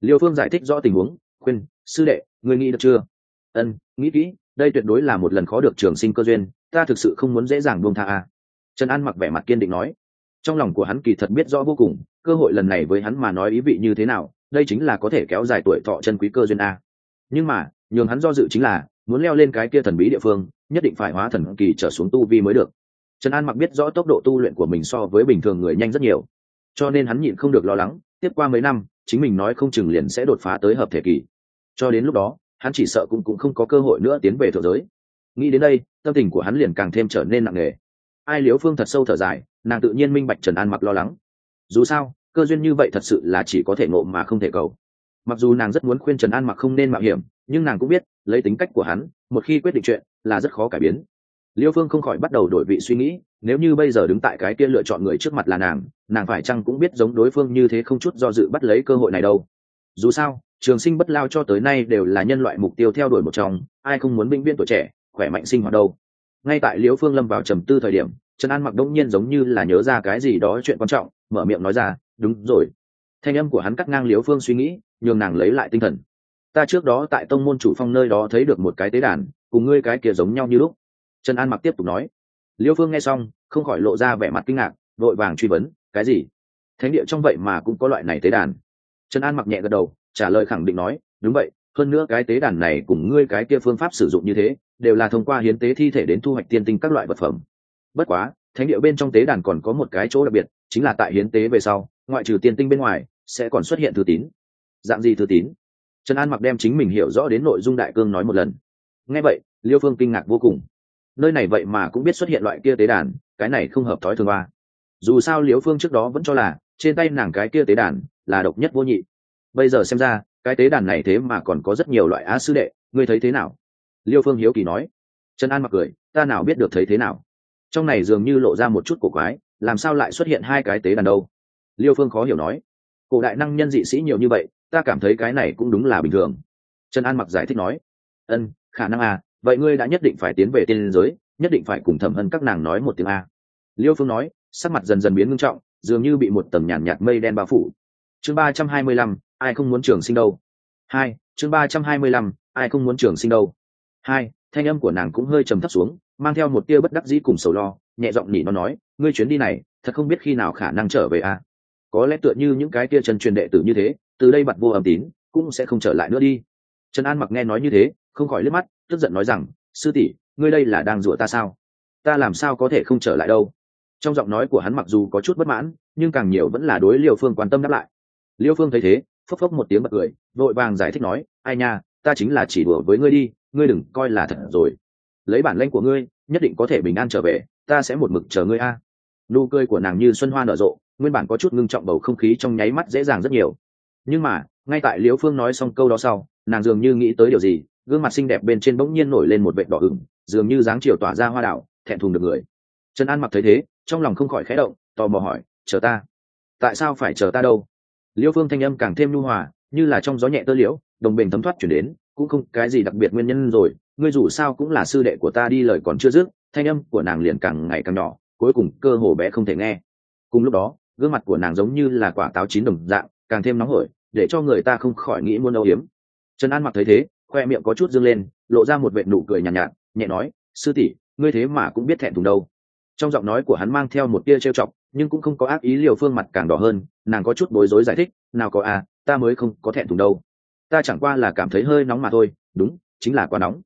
Liêu phương giải thích rõ tình huống, khuyên, sư đệ người nghĩ được chưa? Ân, nghĩ kỹ, đây tuyệt đối là một lần khó được trường sinh cơ duyên, ta thực sự không muốn dễ dàng buông tha a. Trần an mặc vẻ mặt kiên định nói. Trong lòng của hắn kỳ thật biết rõ vô cùng, cơ hội lần này với hắn mà nói ý vị như thế nào đây chính là có thể kéo dài tuổi thọ chân quý cơ duyên a. Nhưng mà, nhường hắn do dự chính là, muốn leo lên cái kia thần bí địa phương, nhất định phải hóa thần kỳ trở xuống tu vi mới được. Trần an mặc biết rõ tốc độ tu luyện của mình so với bình thường người nhanh rất nhiều, cho nên hắn nhịn không được lo lắng, tiếp qua mấy năm, chính mình nói không chừng liền sẽ đột phá tới hợp thể kỳ. Cho đến lúc đó, hắn chỉ sợ cũng cũng không có cơ hội nữa tiến về thượng giới. Nghĩ đến đây, tâm tình của hắn liền càng thêm trở nên nặng nề. Ai liếu phương thật sâu thở dài, nàng tự nhiên minh bạch trần an mặc lo lắng. Dù sao cơ duyên như vậy thật sự là chỉ có thể ngộ mà không thể cầu. Mặc dù nàng rất muốn khuyên trần an mặc không nên mạo hiểm, nhưng nàng cũng biết, lấy tính cách của hắn, một khi quyết định chuyện, là rất khó cải biến. Liêu phương không khỏi bắt đầu đổi vị suy nghĩ, nếu như bây giờ đứng tại cái kia lựa chọn người trước mặt là nàng nàng phải chăng cũng biết giống đối phương như thế không chút do dự bắt lấy cơ hội này đâu. Dù sao, trường sinh bất lao cho tới nay đều là nhân loại mục tiêu theo đuổi một trong, ai không muốn binh viên tuổi trẻ, khỏe mạnh sinh hoạt đâu. Ngay tại liễu phương lâm vào trầm tư thời điểm, trần an mặc đông nhiên giống như là nhớ ra cái gì đó chuyện quan trọng, mở miệng nói ra đúng rồi. Thanh âm của hắn cắt ngang liễu phương suy nghĩ, nhường nàng lấy lại tinh thần. Ta trước đó tại tông môn chủ phong nơi đó thấy được một cái tế đàn, cùng ngươi cái kia giống nhau như lúc. Trần an mặc tiếp tục nói. Liêu phương nghe xong, không khỏi lộ ra vẻ mặt kinh ngạc, vội vàng truy vấn, cái gì? Thánh địa trong vậy mà cũng có loại này tế đàn. Trần an mặc nhẹ gật đầu, trả lời khẳng định nói, đúng vậy, hơn nữa cái tế đàn này cùng ngươi cái kia phương pháp sử dụng như thế, đều là thông qua hiến tế thi thể đến thu hoạch tiên tinh các loại vật phẩm. Bất quá, thánh địa bên trong tế đàn còn có một cái chỗ đặc biệt, chính là tại hiến tế về sau ngoại trừ tiền tinh bên ngoài, sẽ còn xuất hiện thư tín. Dạng gì thư tín? Trần an mặc đem chính mình hiểu rõ đến nội dung đại cương nói một lần. Nghe vậy, liêu phương kinh ngạc vô cùng. Nơi này vậy mà cũng biết xuất hiện loại kia tế đàn, cái này không hợp thói thường ba dù sao liêu phương trước đó vẫn cho là, trên tay nàng cái kia tế đàn là độc nhất vô nhị. Bây giờ xem ra, cái tế đàn này thế mà còn có rất nhiều loại á sư đệ, ngươi thấy thế nào? Liêu phương hiếu kỳ nói. Trần an mặc cười, ta nào biết được thấy thế nào? Trong này dường như lộ ra một chút cổ quái, làm sao lại xuất hiện hai cái tế đàn đâu? Liêu phương khó hiểu nói, cổ đại năng nhân dị sĩ nhiều như vậy, ta cảm thấy cái này cũng đúng là bình thường. Trần an mặc giải thích nói, ân, khả năng à vậy ngươi đã nhất định phải tiến về tiên giới, nhất định phải cùng thẩm hân các nàng nói một tiếng a. Liêu phương nói, sắc mặt dần dần biến ngưng trọng, dường như bị một tầng nhàn nhạt mây đen bao phủ. Chương ba trăm hai mươi lăm, ai không muốn trường sinh đâu? Hai, chương ba trăm hai mươi lăm, ai không muốn trường sinh đâu? Hai, thanh âm của nàng cũng hơi trầm thấp xuống, mang theo một tia bất đắc dĩ cùng sầu lo, nhẹ giọng nhỉ nó nói, ngươi chuyến đi này, thật không biết khi nào khả năng trở về a có lẽ tựa như những cái kia chân truyền đệ tử như thế, từ đây bặt vô âm tín, cũng sẽ không trở lại nữa đi. Trần an mặc nghe nói như thế, không khỏi liếc mắt, tức giận nói rằng, sư tỷ, ngươi đây là đang rủa ta sao? Ta làm sao có thể không trở lại đâu? Trong giọng nói của hắn mặc dù có chút bất mãn, nhưng càng nhiều vẫn là đối liêu phương quan tâm đáp lại. Liêu phương thấy thế, phốc phốc một tiếng bật cười, vội vàng giải thích nói, ai nha, ta chính là chỉ đùa với ngươi đi, ngươi đừng coi là thật rồi. Lấy bản lanh của ngươi, nhất định có thể bình an trở về, ta sẽ một mực chờ ngươi a. Nụ cười của nàng như xuân hoa nở rộ nguyên bản có chút ngưng trọng bầu không khí trong nháy mắt dễ dàng rất nhiều. Nhưng mà, ngay tại liễu phương nói xong câu đó sau, nàng dường như nghĩ tới điều gì, gương mặt xinh đẹp bên trên bỗng nhiên nổi lên một vệt đỏ ửng, dường như dáng chiều tỏa ra hoa đạo thẹn thùng được người. Trần an mặc thấy thế, trong lòng không khỏi khẽ động, tò mò hỏi, chờ ta? Tại sao phải chờ ta đâu? Liễu phương thanh âm càng thêm nhu hòa, như là trong gió nhẹ tơ liễu, đồng bình thấm thoát chuyển đến, cũng không cái gì đặc biệt nguyên nhân rồi, ngươi dù sao cũng là sư đệ của ta đi lời còn chưa dứt, thanh âm của nàng liền càng ngày càng nhỏ, cuối cùng cơ hồ bé không thể nghe. Cùng lúc đó gương mặt của nàng giống như là quả táo chín đồng dạng càng thêm nóng hổi để cho người ta không khỏi nghĩ muôn âu hiếm trần an mặc thấy thế khoe miệng có chút dâng lên lộ ra một vệ nụ cười nhàn nhạt, nhạt nhẹ nói sư tỷ ngươi thế mà cũng biết thẹn thùng đâu. Trong giọng nói của hắn mang theo một tia trêu chọc nhưng cũng không có ác ý liều phương mặt càng đỏ hơn nàng có chút bối rối giải thích nào có à ta mới không có thẹn thùng đâu. Ta chẳng qua là cảm thấy hơi nóng mà thôi đúng chính là quá nóng.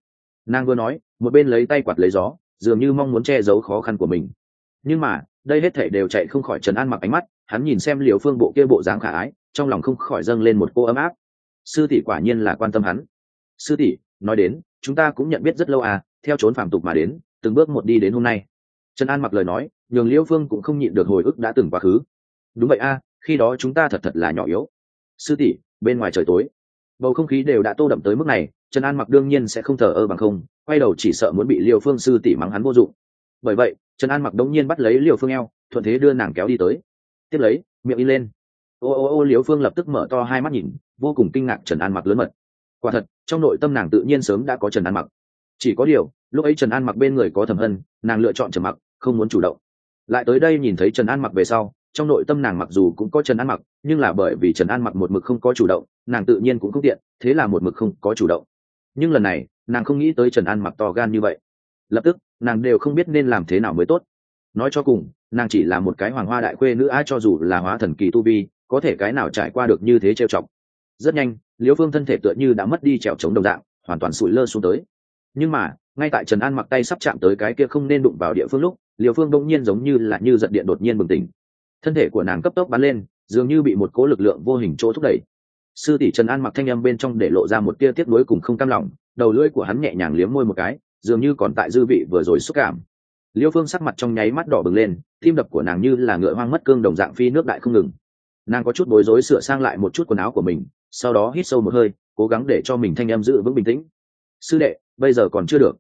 Nàng vừa nói một bên lấy tay quạt lấy gió dường như mong muốn che giấu khó khăn của mình. Nhưng mà đây hết thể đều chạy không khỏi trần an mặc ánh mắt, hắn nhìn xem liều phương bộ kia bộ dáng khả ái, trong lòng không khỏi dâng lên một cô ấm áp. Sư tỷ quả nhiên là quan tâm hắn. Sư tỷ, nói đến, chúng ta cũng nhận biết rất lâu à theo trốn phàm tục mà đến, từng bước một đi đến hôm nay. Trần an mặc lời nói, nhường liêu phương cũng không nhịn được hồi ức đã từng quá khứ. Đúng vậy a khi đó chúng ta thật thật là nhỏ yếu. Sư tỷ, bên ngoài trời tối. Bầu không khí đều đã tô đậm tới mức này, trần an mặc đương nhiên sẽ không thờ ơ bằng không, quay đầu chỉ sợ muốn bị liêu phương sư tỷ mắng hắn vô dụng. Bởi vậy trần an mặc đống nhiên bắt lấy liều phương eo, thuận thế đưa nàng kéo đi tới. Tiếp lấy, miệng in lên. Ô ô ô liều phương lập tức mở to hai mắt nhìn, vô cùng kinh ngạc trần an mặc lớn mật. Quả thật, trong nội tâm nàng tự nhiên sớm đã có trần an mặc. Chỉ có điều, lúc ấy trần an mặc bên người có thẩm hân, nàng lựa chọn trầm mặc, không muốn chủ động. Lại tới đây nhìn thấy trần an mặc về sau, trong nội tâm nàng mặc dù cũng có trần an mặc, nhưng là bởi vì trần an mặc một mực không có chủ động, nàng tự nhiên cũng không tiện, thế là một mực không có chủ động. Nhưng lần này, nàng không nghĩ tới trần an mặc to gan như vậy lập tức, nàng đều không biết nên làm thế nào mới tốt. Nói cho cùng, nàng chỉ là một cái hoàng hoa đại quê nữ ai cho dù là hóa thần kỳ tu vi, có thể cái nào trải qua được như thế trêu chọc. Rất nhanh, liễu phương thân thể tựa như đã mất đi trèo chống đồng dạng, hoàn toàn sụi lơ xuống tới. Nhưng mà, ngay tại trần an mặc tay sắp chạm tới cái kia không nên đụng vào địa phương lúc, liễu phương đông nhiên giống như là như giận điện đột nhiên bừng tỉnh. Thân thể của nàng cấp tốc bắn lên, dường như bị một cố lực lượng vô hình chỗ thúc đẩy. Sư tỷ trần an mặc thanh âm bên trong để lộ ra một tia tiếp nối cùng không cam lòng, đầu lưỡi của hắn nhẹ nhàng liếm môi một cái dường như còn tại dư vị vừa rồi xúc cảm. Liêu phương sắc mặt trong nháy mắt đỏ bừng lên, tim đập của nàng như là ngựa hoang mất cương đồng dạng phi nước đại không ngừng. Nàng có chút bối rối sửa sang lại một chút quần áo của mình, sau đó hít sâu một hơi, cố gắng để cho mình thanh em giữ vững bình tĩnh. Sư đệ, bây giờ còn chưa được.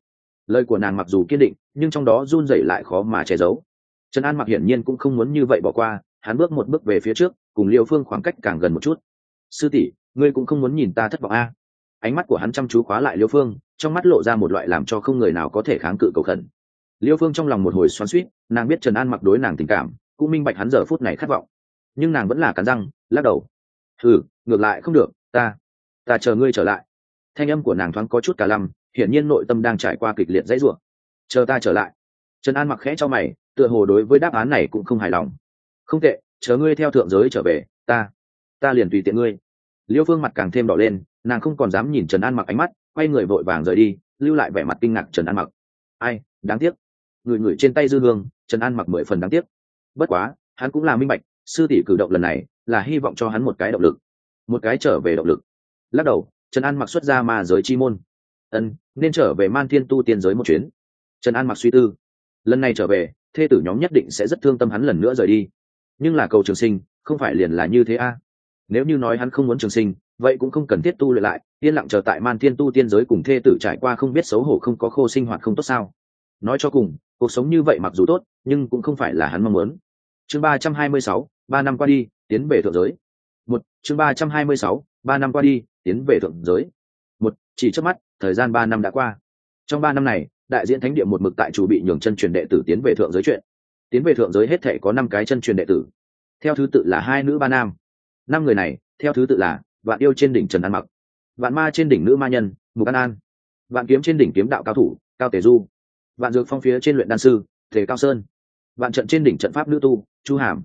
Lời của nàng mặc dù kiên định, nhưng trong đó run rẩy lại khó mà che giấu. Trần an mặc hiển nhiên cũng không muốn như vậy bỏ qua, hắn bước một bước về phía trước, cùng liêu phương khoảng cách càng gần một chút. Sư tỷ, ngươi cũng không muốn nhìn ta thất vọng a ánh mắt của hắn chăm chú khóa lại liêu phương, trong mắt lộ ra một loại làm cho không người nào có thể kháng cự cầu khẩn. Liêu phương trong lòng một hồi xoắn suýt nàng biết trần an mặc đối nàng tình cảm, cũng minh bạch hắn giờ phút này khát vọng. Nhưng nàng vẫn là cắn răng, lắc đầu. Ừ ngược lại không được, ta ta chờ ngươi trở lại. Thanh âm của nàng thoáng có chút cả lăm, hiển nhiên nội tâm đang trải qua kịch liệt dãy rủa. Chờ ta trở lại. Trần an mặc khẽ cho mày, tựa hồ đối với đáp án này cũng không hài lòng. Không tệ, chờ ngươi theo thượng giới trở về, ta ta liền tùy tiện ngươi. Liêu phương mặt càng thêm đỏ lên nàng không còn dám nhìn trần an mặc ánh mắt, quay người vội vàng rời đi, lưu lại vẻ mặt kinh ngạc trần an mặc. Ai, đáng tiếc. Người người trên tay dư hương, trần an mặc mười phần đáng tiếc. Bất quá, hắn cũng là minh bạch, sư tỷ cử động lần này là hy vọng cho hắn một cái động lực. Một cái trở về động lực. Lắc đầu, trần an mặc xuất ra ma giới chi môn. Ân, nên trở về man thiên tu tiên giới một chuyến. Trần an mặc suy tư. Lần này trở về, thê tử nhóm nhất định sẽ rất thương tâm hắn lần nữa rời đi. Nhưng là cầu trường sinh, không phải liền là như thế a. Nếu như nói hắn không muốn trường sinh vậy cũng không cần thiết tu luyện lại, yên lặng chờ tại man thiên tu tiên giới cùng thê tử trải qua không biết xấu hổ không có khô sinh hoạt không tốt sao? Nói cho cùng, cuộc sống như vậy mặc dù tốt, nhưng cũng không phải là hắn mong muốn. Chương ba trăm hai mươi sáu, ba năm qua đi, tiến về thượng giới. Một, chương ba trăm hai mươi sáu, ba năm qua đi, tiến về thượng giới. Một, chỉ trước mắt, thời gian ba năm đã qua. Trong ba năm này, đại diện thánh địa một mực tại chủ bị nhường chân truyền đệ tử tiến về thượng giới chuyện. Tiến về thượng giới hết thể có năm cái chân truyền đệ tử. Theo thứ tự là hai nữ ba nam. Năm người này, theo thứ tự là vạn yêu trên đỉnh trần an mặc. Vạn ma trên đỉnh nữ ma nhân, mục an an. Vạn kiếm trên đỉnh kiếm đạo cao thủ, cao tể du. Vạn dược phong phía trên luyện đan sư thể cao sơn. Vạn trận trên đỉnh trận pháp nữ tu, chu hàm.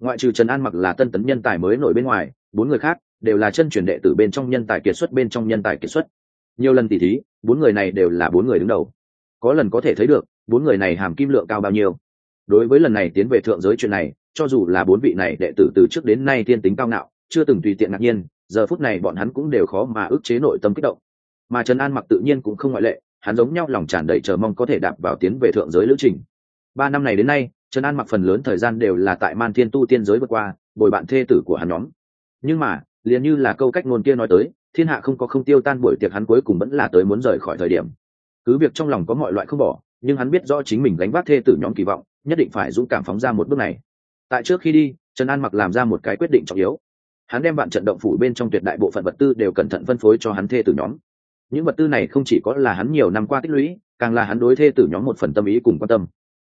Ngoại trừ trần an mặc là tân tấn nhân tài mới nổi bên ngoài, bốn người khác đều là chân truyền đệ tử bên trong nhân tài kiệt xuất bên trong nhân tài kiệt xuất. Nhiều lần tỉ thí, bốn người này đều là bốn người đứng đầu. Có lần có thể thấy được, bốn người này hàm kim lượng cao bao nhiêu. Đối với lần này tiến về thượng giới chuyện này, cho dù là bốn vị này đệ tử từ trước đến nay tiên tính cao ngạo, chưa từng tùy tiện ngạc nhiên giờ phút này bọn hắn cũng đều khó mà ức chế nội tâm kích động. Mà trần an mặc tự nhiên cũng không ngoại lệ, hắn giống nhau lòng tràn đầy chờ mong có thể đạp vào tiến về thượng giới lữ trình. Ba năm này đến nay, trần an mặc phần lớn thời gian đều là tại man thiên tu tiên giới vượt qua, bồi bạn thê tử của hắn nhóm. Nhưng mà, liền như là câu cách ngôn kia nói tới, thiên hạ không có không tiêu tan buổi tiệc hắn cuối cùng vẫn là tới muốn rời khỏi thời điểm. Cứ việc trong lòng có mọi loại không bỏ, nhưng hắn biết rõ chính mình gánh vác thê tử nhóm kỳ vọng, nhất định phải dũng cảm phóng ra một bước này. Tại trước khi đi, trần an mặc làm ra một cái quyết định trọng yếu hắn đem bạn trận động phủ bên trong tuyệt đại bộ phận vật tư đều cẩn thận phân phối cho hắn thê tử nhóm. Những vật tư này không chỉ có là hắn nhiều năm qua tích lũy, càng là hắn đối thê tử nhóm một phần tâm ý cùng quan tâm.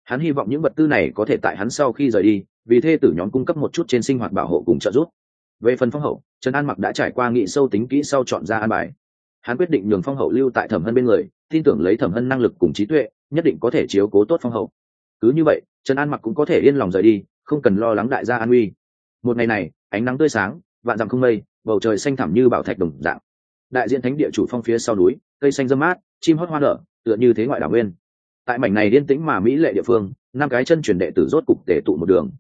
Hắn hy vọng những vật tư này có thể tại hắn sau khi rời đi, vì thê tử nhóm cung cấp một chút trên sinh hoạt bảo hộ cùng trợ giúp. Về phần phong hậu, trần an mặc đã trải qua nghị sâu tính kỹ sau chọn ra an bài. Hắn quyết định nhường phong hậu lưu tại thẩm hân bên người, tin tưởng lấy thẩm hân năng lực cùng trí tuệ, nhất định có thể chiếu cố tốt phong hậu. Cứ như vậy, trần an mặc cũng có thể yên lòng rời đi, không cần lo lắng đại gia an uy một ngày này, ánh nắng tươi sáng vạn dặm không mây, bầu trời xanh thẳm như bảo thạch đồng dạng. Đại diện thánh địa chủ phong phía sau núi, cây xanh dâm mát, chim hót hoa nở, tựa như thế ngoại đảo nguyên. Tại mảnh này điên tĩnh mà mỹ lệ địa phương, năm cái chân truyền đệ tử rốt cục tể tụ một đường.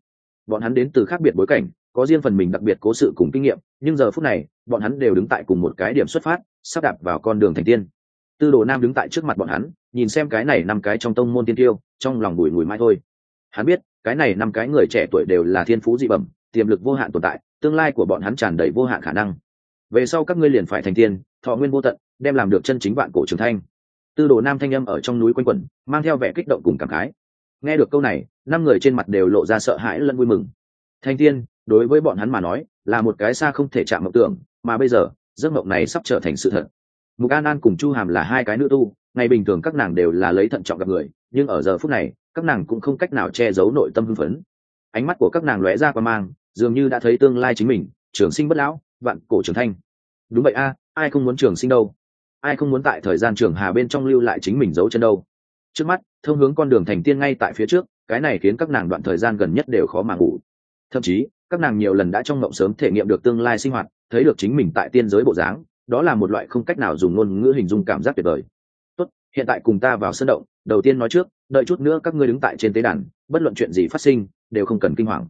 Bọn hắn đến từ khác biệt bối cảnh, có riêng phần mình đặc biệt cố sự cùng kinh nghiệm, nhưng giờ phút này, bọn hắn đều đứng tại cùng một cái điểm xuất phát, sắp đạp vào con đường thành tiên. Tư đồ nam đứng tại trước mặt bọn hắn, nhìn xem cái này năm cái trong tông môn tiên tiêu, trong lòng bùi ngùi mai thôi. Hắn biết, cái này năm cái người trẻ tuổi đều là thiên phú dị bẩm, tiềm lực vô hạn tồn tại tương lai của bọn hắn tràn đầy vô hạn khả năng. Về sau các ngươi liền phải thành tiên, thọ nguyên vô tận, đem làm được chân chính vạn cổ trường thanh tư đồ nam thanh âm ở trong núi quanh quẩn, mang theo vẻ kích động cùng cảm khái. Nghe được câu này, năm người trên mặt đều lộ ra sợ hãi lẫn vui mừng. Thanh tiên, đối với bọn hắn mà nói, là một cái xa không thể chạm mộng tưởng, mà bây giờ, giấc mộng này sắp trở thành sự thật. Mục an an cùng chu hàm là hai cái nữ tu, ngày bình thường các nàng đều là lấy thận trọng gặp người, nhưng ở giờ phút này, các nàng cũng không cách nào che giấu nội tâm hưng phấn. Ánh mắt của các nàng lóe ra qua mang dường như đã thấy tương lai chính mình, trường sinh bất lão, vạn cổ trường thanh đúng vậy a, ai không muốn trường sinh đâu? Ai không muốn tại thời gian trường hà bên trong lưu lại chính mình giấu chân đâu? Trước mắt, thông hướng con đường thành tiên ngay tại phía trước, cái này khiến các nàng đoạn thời gian gần nhất đều khó mà ngủ. Thậm chí, các nàng nhiều lần đã trong ngộng sớm thể nghiệm được tương lai sinh hoạt, thấy được chính mình tại tiên giới bộ dáng, đó là một loại không cách nào dùng ngôn ngữ hình dung cảm giác tuyệt vời. Tốt, hiện tại cùng ta vào sân động, đầu tiên nói trước, đợi chút nữa các ngươi đứng tại trên tế đàn, bất luận chuyện gì phát sinh, đều không cần kinh hoàng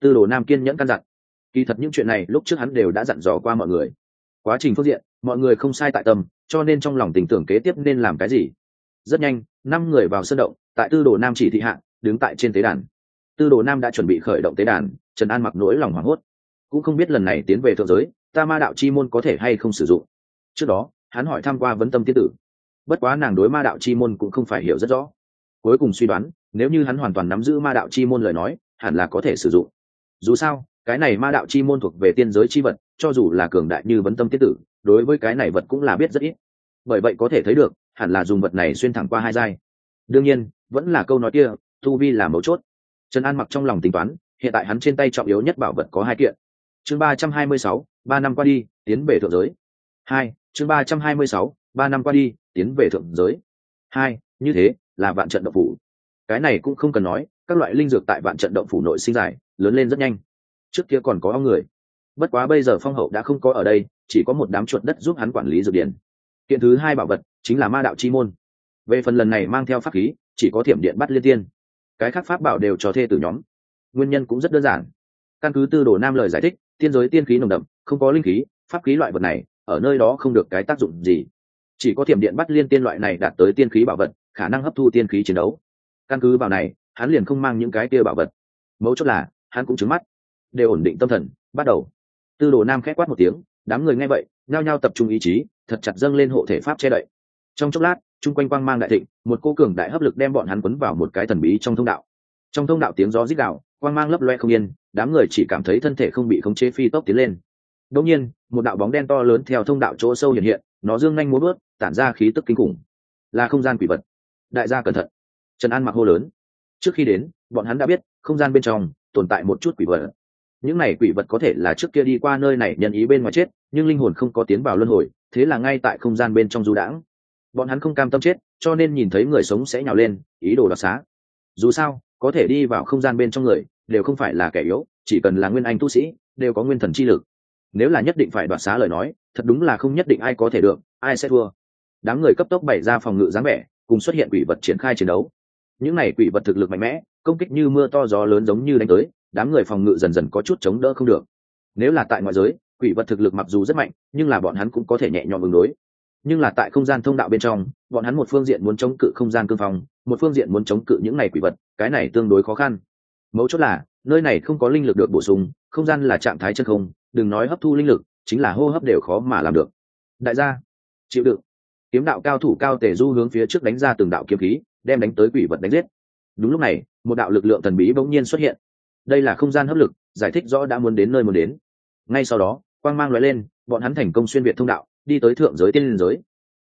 tư đồ nam kiên nhẫn căn dặn. Kỳ thật những chuyện này lúc trước hắn đều đã dặn dò qua mọi người. Quá trình phương diện, mọi người không sai tại tâm, cho nên trong lòng tình tưởng kế tiếp nên làm cái gì? Rất nhanh, năm người vào sân động, tại tư đồ nam chỉ thị hạng đứng tại trên tế đàn. Tư đồ nam đã chuẩn bị khởi động tế đàn, trần an mặc nỗi lòng hoảng hốt. Cũng không biết lần này tiến về thượng giới, ta ma đạo chi môn có thể hay không sử dụng? Trước đó, hắn hỏi tham q u a vấn tâm tiết tử. Bất quá nàng đối ma đạo chi môn cũng không phải hiểu rất rõ. Cuối cùng suy đoán, nếu như hắn hoàn toàn nắm giữ ma đạo chi môn lời nói, hẳn là có thể sử dụng dù sao, cái này ma đạo chi môn thuộc về tiên giới chi vật, cho dù là cường đại như vấn tâm tiết tử, đối với cái này vật cũng là biết rất ít. Bởi vậy có thể thấy được, hẳn là dùng vật này xuyên thẳng qua hai giai. Đương nhiên, vẫn là câu nói kia, tu vi là mấu chốt. Trần an mặc trong lòng tính toán, hiện tại hắn trên tay trọng yếu nhất bảo vật có hai kiện. Chương ba trăm hai mươi sáu, ba năm qua đi, tiến về thượng giới. Hai, chương ba trăm hai mươi sáu, ba năm qua đi, tiến về thượng giới. Hai, như thế, là vạn trận động phủ. Cái này cũng không cần nói, các loại linh dược tại vạn trận động phủ nội sinh dài lớn lên rất nhanh. Trước kia còn có ong người. Bất quá bây giờ phong hậu đã không có ở đây, chỉ có một đám chuột đất giúp hắn quản lý dược điển kiện thứ hai bảo vật chính là ma đạo chi môn. Về phần lần này mang theo pháp khí, chỉ có thiểm điện bắt liên tiên. Cái khác pháp bảo đều cho thê từ nhóm. Nguyên nhân cũng rất đơn giản. Căn cứ tư đồ nam lời giải thích, tiên giới tiên khí nồng đậm, không có linh khí, pháp khí loại vật này, ở nơi đó không được cái tác dụng gì. Chỉ có thiểm điện bắt liên tiên loại này đạt tới tiên khí bảo vật, khả năng hấp thu tiên khí chiến đấu. Căn cứ vào này, hắn liền không mang những cái kia bảo vật. Mấu chốt là hắn cũng trứng mắt. Đều ổn định tâm thần, bắt đầu. Tư đồ nam khét quát một tiếng, đám người nghe vậy, nhao nhao tập trung ý chí, thật chặt dâng lên hộ thể pháp che đậy. Trong chốc lát, chung quanh quang mang đại thịnh, một cô cường đại hấp lực đem bọn hắn quấn vào một cái thần bí trong thông đạo. Trong thông đạo tiếng gió rít đạo quang mang lấp loe không yên, đám người chỉ cảm thấy thân thể không bị khống chế phi tốc tiến lên. Đột nhiên, một đạo bóng đen to lớn theo thông đạo chỗ sâu hiện hiện, nó dương nhanh muốn bước tản ra khí tức kinh khủng. Là không gian quỷ vật. Đại gia cẩn thận. Trần an mặc hô lớn. Trước khi đến, bọn hắn đã biết, không gian bên trong tồn tại một chút quỷ vật. Những này quỷ vật có thể là trước kia đi qua nơi này nhân ý bên ngoài chết, nhưng linh hồn không có tiến vào luân hồi, thế là ngay tại không gian bên trong du đãng. Bọn hắn không cam tâm chết, cho nên nhìn thấy người sống sẽ nhào lên, ý đồ đoạt xá. Dù sao, có thể đi vào không gian bên trong người, đều không phải là kẻ yếu, chỉ cần là nguyên anh tu sĩ, đều có nguyên thần chi lực. Nếu là nhất định phải đoạt xá lời nói, thật đúng là không nhất định ai có thể được, ai sẽ thua. Đám người cấp tốc bày ra phòng ngự dáng vẻ, cùng xuất hiện quỷ vật triển khai chiến đấu những này quỷ vật thực lực mạnh mẽ, công kích như mưa to gió lớn giống như đánh tới, đám người phòng ngự dần dần có chút chống đỡ không được. Nếu là tại ngoại giới, quỷ vật thực lực mặc dù rất mạnh, nhưng là bọn hắn cũng có thể nhẹ nhõm ứng đối. Nhưng là tại không gian thông đạo bên trong, bọn hắn một phương diện muốn chống cự không gian cương phong một phương diện muốn chống cự những này quỷ vật, cái này tương đối khó khăn. Mấu chốt là, nơi này không có linh lực được bổ sung, không gian là trạng thái chân không, đừng nói hấp thu linh lực, chính là hô hấp đều khó mà làm được. Đại gia, chịu đựng. Kiếm đạo cao thủ cao tề du hướng phía trước đánh ra từng đạo kiếm khí đem đánh tới quỷ vật đánh giết. Đúng lúc này, một đạo lực lượng thần bí bỗng nhiên xuất hiện. Đây là không gian hấp lực, giải thích rõ đã muốn đến nơi muốn đến. Ngay sau đó, quang mang loại lên, bọn hắn thành công xuyên việt thông đạo, đi tới thượng giới tiên liên giới.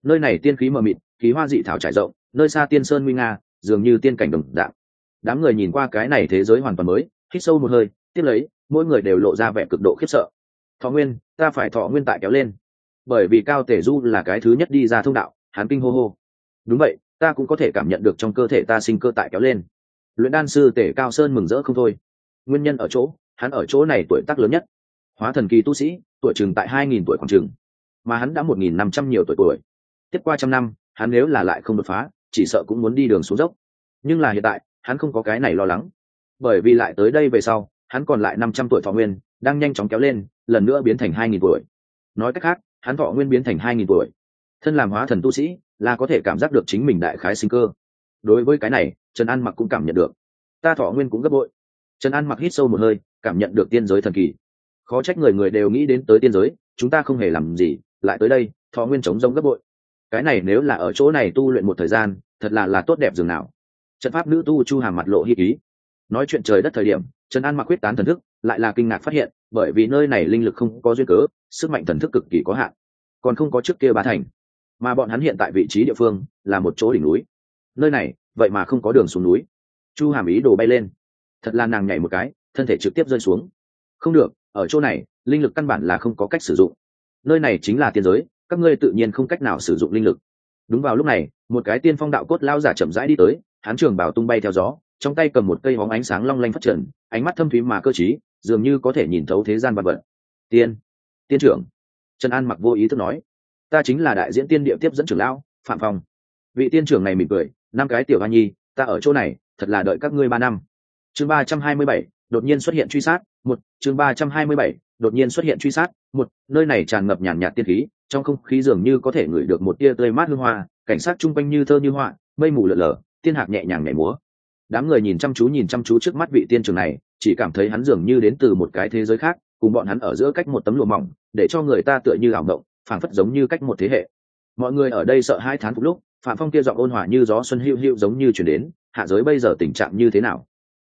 Nơi này tiên khí mờ mịt, khí hoa dị thảo trải rộng, nơi xa tiên sơn nguy nga, dường như tiên cảnh đồng dạng. Đám người nhìn qua cái này thế giới hoàn toàn mới, hít sâu một hơi, tiếp lấy, mỗi người đều lộ ra vẻ cực độ khiếp sợ. Thọ nguyên, ta phải thọ nguyên tại kéo lên. Bởi vì cao tể du là cái thứ nhất đi ra thông đạo, hắn kinh hô hô. Đúng vậy ta cũng có thể cảm nhận được trong cơ thể ta sinh cơ tại kéo lên. Luyện đan sư tể cao sơn mừng rỡ không thôi. Nguyên nhân ở chỗ, hắn ở chỗ này tuổi tác lớn nhất. Hóa thần kỳ tu sĩ, tuổi chừng tại hai nghìn tuổi khoảng chừng. Mà hắn đã một nghìn năm trăm nhiều tuổi tuổi. Tiếp qua trăm năm, hắn nếu là lại không đột phá, chỉ sợ cũng muốn đi đường xuống dốc. Nhưng là hiện tại, hắn không có cái này lo lắng. Bởi vì lại tới đây về sau, hắn còn lại năm trăm tuổi thọ nguyên, đang nhanh chóng kéo lên, lần nữa biến thành hai nghìn tuổi. Nói cách khác, hắn thọ nguyên biến thành hai nghìn tuổi. Thân làm hóa thần tu sĩ là có thể cảm giác được chính mình đại khái sinh cơ. Đối với cái này, trần an mặc cũng cảm nhận được. Ta thọ nguyên cũng gấp bội. Trần an mặc hít sâu một hơi, cảm nhận được tiên giới thần kỳ. Khó trách người người đều nghĩ đến tới tiên giới, chúng ta không hề làm gì, lại tới đây, thọ nguyên chống rông gấp bội. Cái này nếu là ở chỗ này tu luyện một thời gian, thật là là tốt đẹp dường nào. Trận pháp nữ tu chu hàm mặt lộ hi ý nói chuyện trời đất thời điểm, trần an mặc quyết tán thần thức, lại là kinh ngạc phát hiện, bởi vì nơi này linh lực không có duyên cớ, sức mạnh thần thức cực kỳ có hạn, còn không có trước kia bá thành mà bọn hắn hiện tại vị trí địa phương là một chỗ đỉnh núi. Nơi này, vậy mà không có đường xuống núi. Chu hàm ý đồ bay lên. Thật là nàng nhảy một cái, thân thể trực tiếp rơi xuống. Không được, ở chỗ này, linh lực căn bản là không có cách sử dụng. Nơi này chính là tiên giới, các ngươi tự nhiên không cách nào sử dụng linh lực. Đúng vào lúc này, một cái tiên phong đạo cốt lao giả chậm rãi đi tới hán trường bảo tung bay theo gió, trong tay cầm một cây hóng ánh sáng long lanh phát trần ánh mắt thâm thúy mà cơ t dường như có thể nhìn thấu thế gian vật vật. Tiên tiên trưởng. Trần an mặc vô ý thức nói ta chính là đại diễn tiên địa tiếp dẫn trưởng lão, phạm phong. Vị tiên trưởng này mỉm cười, năm cái tiểu hoa nhi, ta ở chỗ này, thật là đợi các ngươi ba năm. Chương ba trăm hai mươi bảy, đột nhiên xuất hiện truy sát, một, chương ba trăm hai mươi bảy, đột nhiên xuất hiện truy sát, một, nơi này tràn ngập nhàn nhạt tiên khí, trong không khí dường như có thể ngửi được một tia tươi mát hương hoa, cảnh sát chung quanh như thơ như họa, mây mù lợn lờ tiên hạc nhẹ nhàng nhảy múa. Đám người nhìn chăm chú nhìn chăm chú trước mắt vị tiên trưởng này, chỉ cảm thấy hắn dường như đến từ một cái thế giới khác, cùng bọn hắn ở giữa cách một tấm lụa mỏng, để cho người ta tựa như ảo động phảng phất giống như cách một thế hệ. Mọi người ở đây sợ hai tháng phục lúc, phạm phong kia giọng ôn hòa như gió xuân hữu hữu giống như chuyển đến, hạ giới bây giờ tình trạng như thế nào?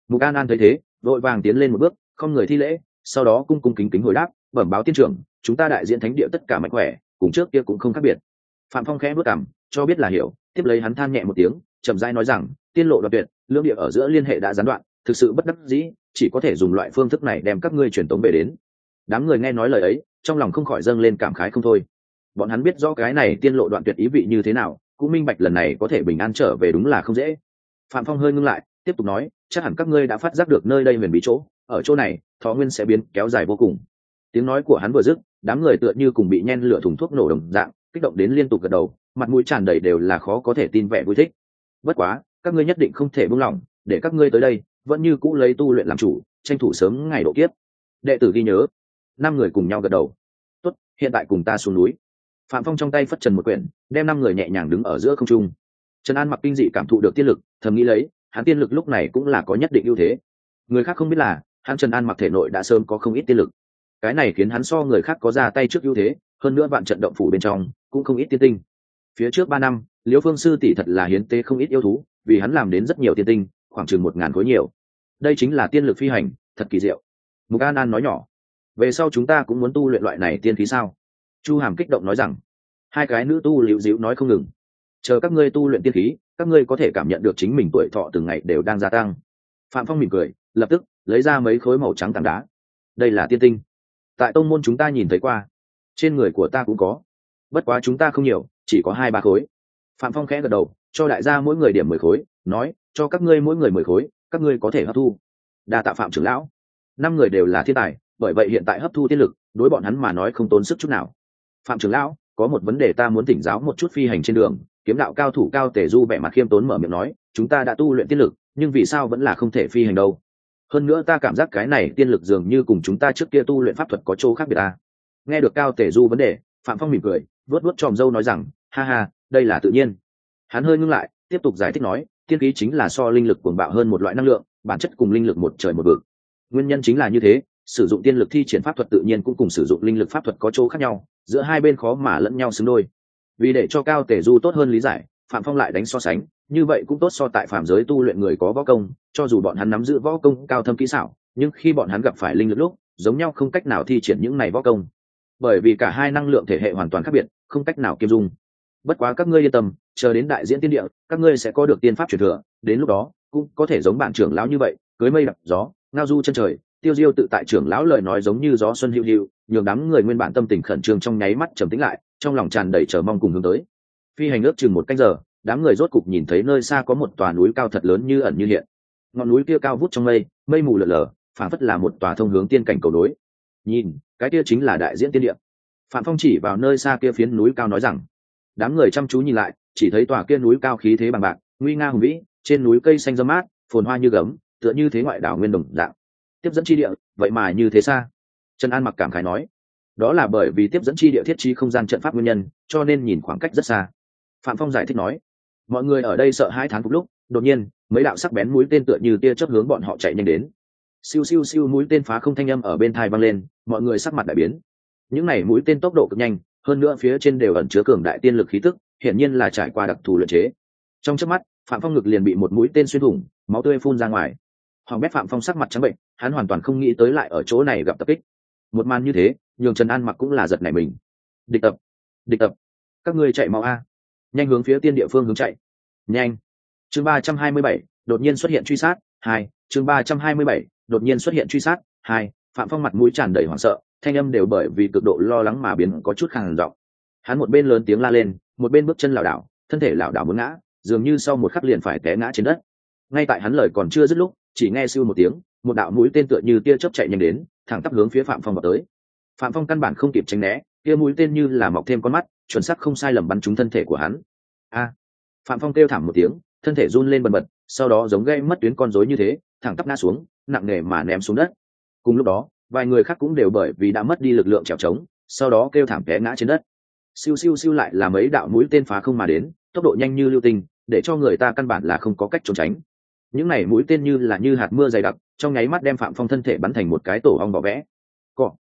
Mục an an thấy thế, vội vàng tiến lên một bước, không người thi lễ, sau đó cung cung kính kính hồi đáp, bẩm báo tiên trưởng, chúng ta đại diện thánh địa tất cả mạnh khỏe, cùng trước kia cũng không khác biệt. Phạm phong khẽ bước cảm cho biết là hiểu, tiếp lấy hắn than nhẹ một tiếng, chậm rãi nói rằng, tiên lộ đoạn tuyệt, lưỡng địa ở giữa liên hệ đã gián đoạn, thực sự bất đắc dĩ, chỉ có thể dùng loại phương thức này đem các ngươi truyền tống về đến. Đám người nghe nói lời ấy trong lòng không khỏi dâng lên cảm khái không thôi. Bọn hắn biết rõ cái này tiên lộ đoạn tuyệt ý vị như thế nào, cũng minh bạch lần này có thể bình an trở về đúng là không dễ. Phạm phong hơi ngưng lại, tiếp tục nói, chắc hẳn các ngươi đã phát giác được nơi đây huyền bí chỗ, ở chỗ này, thọ nguyên sẽ biến kéo dài vô cùng. Tiếng nói của hắn vừa dứt, đám người tựa như cùng bị nhen lửa thùng thuốc nổ đồng dạng, kích động đến liên tục gật đầu, mặt mũi tràn đầy đều là khó có thể tin vẻ vui thích. Bất quá, các ngươi nhất định không thể buông lỏng, để các ngươi tới đây, vẫn như cũ lấy tu luyện làm chủ, tranh thủ sớm ngày độ kiếp. Đệ tử ghi nhớ năm người cùng nhau gật đầu. Tốt, hiện tại cùng ta xuống núi. Phạm phong trong tay phất trần một quyển, đem năm người nhẹ nhàng đứng ở giữa không trung. Trần an mặc kinh dị cảm thụ được tiên lực, thầm nghĩ lấy, hắn tiên lực lúc này cũng là có nhất định ưu thế. Người khác không biết là, hắn trần an mặc thể nội đã sớm có không ít tiên lực. Cái này khiến hắn so người khác có ra tay trước ưu thế, hơn nữa vạn trận động phủ bên trong, cũng không ít tiên tinh. Phía trước ba năm, liễu phương sư tỷ thật là hiến tế không ít yêu thú, vì hắn làm đến rất nhiều tiên tinh, khoảng chừng một ngàn khối nhiều. Đây chính là tiên lực phi hành, thật kỳ diệu. Mục an an nói nhỏ về sau chúng ta cũng muốn tu luyện loại này tiên khí sao? Chu hàm kích động nói rằng. Hai cái nữ tu liễu dĩu nói không ngừng. Chờ các ngươi tu luyện tiên khí, các ngươi có thể cảm nhận được chính mình tuổi thọ từng ngày đều đang gia tăng. Phạm phong mỉm cười, lập tức lấy ra mấy khối màu trắng tảng đá. Đây là tiên tinh. Tại tông môn chúng ta nhìn thấy qua. Trên người của ta cũng có. Bất quá chúng ta không nhiều, chỉ có hai ba khối. Phạm phong khẽ gật đầu, cho đại gia mỗi người điểm mười khối, nói, cho các ngươi mỗi người mười khối, các ngươi có thể hấp thu. Đa tạ phạm trưởng lão. Năm người đều là thiên tài bởi vậy hiện tại hấp thu tiên lực, đối bọn hắn mà nói không tốn sức chút nào. Phạm trưởng lão, có một vấn đề ta muốn tỉnh giáo một chút phi hành trên đường. Kiếm đạo cao thủ cao tể du vẻ mặt khiêm tốn mở miệng nói, chúng ta đã tu luyện tiên lực, nhưng vì sao vẫn là không thể phi hành đâu? Hơn nữa ta cảm giác cái này tiên lực dường như cùng chúng ta trước kia tu luyện pháp thuật có chỗ khác biệt ta. Nghe được cao tể du vấn đề, phạm phong mỉm cười vớt vớt tròm dâu nói rằng, ha ha, đây là tự nhiên. Hắn hơi ngưng lại, tiếp tục giải thích nói, tiên khí chính là so linh lực cuồng bạo hơn một loại năng lượng, bản chất cùng linh lực một trời một vực. Nguyên nhân chính là như thế sử dụng tiên lực thi triển pháp thuật tự nhiên cũng cùng sử dụng linh lực pháp thuật có chỗ khác nhau, giữa hai bên khó mà lẫn nhau xứng đôi. Vì để cho cao tể du tốt hơn lý giải, phạm phong lại đánh so sánh, như vậy cũng tốt so tại phạm giới tu luyện người có võ công, cho dù bọn hắn nắm giữ võ công cao thâm kỹ xảo, nhưng khi bọn hắn gặp phải linh lực lúc, giống nhau không cách nào thi triển những này võ công. Bởi vì cả hai năng lượng thể hệ hoàn toàn khác biệt, không cách nào kiêm dung. Bất quá các ngươi yên tâm, chờ đến đại diễn tiên địa, các ngươi sẽ có được tiên pháp truyền thừa, đến lúc đó, cũng có thể giống bạn trưởng lão như vậy, cưới mây đập gió, ngao du chân trời tiêu diêu tự tại trưởng lão lời nói giống như gió xuân hữu hữu nhường đám người nguyên bản tâm tình khẩn trương trong nháy mắt trầm tĩnh lại, trong lòng tràn đầy chờ mong cùng hướng tới. Phi hành ước chừng một canh giờ, đám người rốt cục nhìn thấy nơi xa có một tòa núi cao thật lớn như ẩn như hiện. Ngọn núi kia cao vút trong mây mây mù lở lở, phảng phất là một tòa thông hướng tiên cảnh cầu đối nhìn, cái kia chính là đại diễn tiên điệm phạm phong chỉ vào nơi xa kia phiến núi cao nói rằng, đám người chăm chú nhìn lại, chỉ thấy tòa kia núi cao khí thế bằng bạc, nguy nga hùng vĩ, trên núi cây xanh râm mát, phồn hoa như gấm, tựa như thế ngoại đảo nguyên đồng dạng tiếp dẫn chi địa, vậy mà như thế xa. Trần an mặc cảm khái nói, đó là bởi vì tiếp dẫn chi địa thiết trí không gian trận pháp nguyên nhân, cho nên nhìn khoảng cách rất xa. Phạm phong giải thích nói, mọi người ở đây sợ hai tháng phục lúc, đột nhiên, mấy đạo sắc bén mũi tên tựa như tia chớp hướng bọn họ chạy nhanh đến. Siêu siêu siêu mũi tên phá không thanh âm ở bên thai văng lên, mọi người sắc mặt đại biến. Những này mũi tên tốc độ cực nhanh, hơn nữa phía trên đều ẩn chứa cường đại tiên lực khí tức, hiển nhiên là trải qua đặc thù luyện chế. Trong chớp mắt, phạm phong ngực liền bị một mũi tên xuyên thủng, máu tươi phun ra ngoài. Hoàng bét phạm phong sắc mặt trắng bệnh hắn hoàn toàn không nghĩ tới lại ở chỗ này gặp tập kích. Một màn như thế, nhường trần an mặc cũng là giật nảy mình. Địch tập địch tập. Các ngươi chạy mau a. Nhanh hướng phía tiên địa phương hướng chạy. Nhanh. Chương ba trăm hai mươi bảy, đột nhiên xuất hiện truy sát. Hai. Chương ba trăm hai mươi bảy, đột nhiên xuất hiện truy sát. Hai. Phạm phong mặt mũi tràn đầy hoảng sợ, thanh âm đều bởi vì cực độ lo lắng mà biến có chút khàn giọng. Hắn một bên lớn tiếng la lên, một bên bước chân lảo đảo, thân thể lảo đảo muốn ngã, dường như sau một khắc liền phải té ngã trên đất. Ngay tại hắn lời còn chưa dứt lúc, chỉ nghe siêu một tiếng một đạo mũi tên tựa như tia chớp chạy nhanh đến, thẳng tắp hướng phía phạm phong vào tới. Phạm phong căn bản không kịp tránh né tia mũi tên như là mọc thêm con mắt, chuẩn xác không sai lầm bắn trúng thân thể của hắn. A! Phạm phong kêu thảm một tiếng, thân thể run lên bần bật, sau đó giống gây mất tuyến con rối như thế, thẳng tắp ngã xuống, nặng nề mà ném xuống đất. Cùng lúc đó, vài người khác cũng đều bởi vì đã mất đi lực lượng trèo trống, sau đó kêu thảm té ngã trên đất. Siêu siêu siêu lại là mấy đạo mũi tên phá không mà đến, tốc độ nhanh như lưu tinh, để cho người ta căn bản là không có cách trốn tránh những này mũi tên như là như hạt mưa dày đặc, trong nháy mắt đem phạm phong thân thể bắn thành một cái tổ ong vỏ vẽ. Cọ.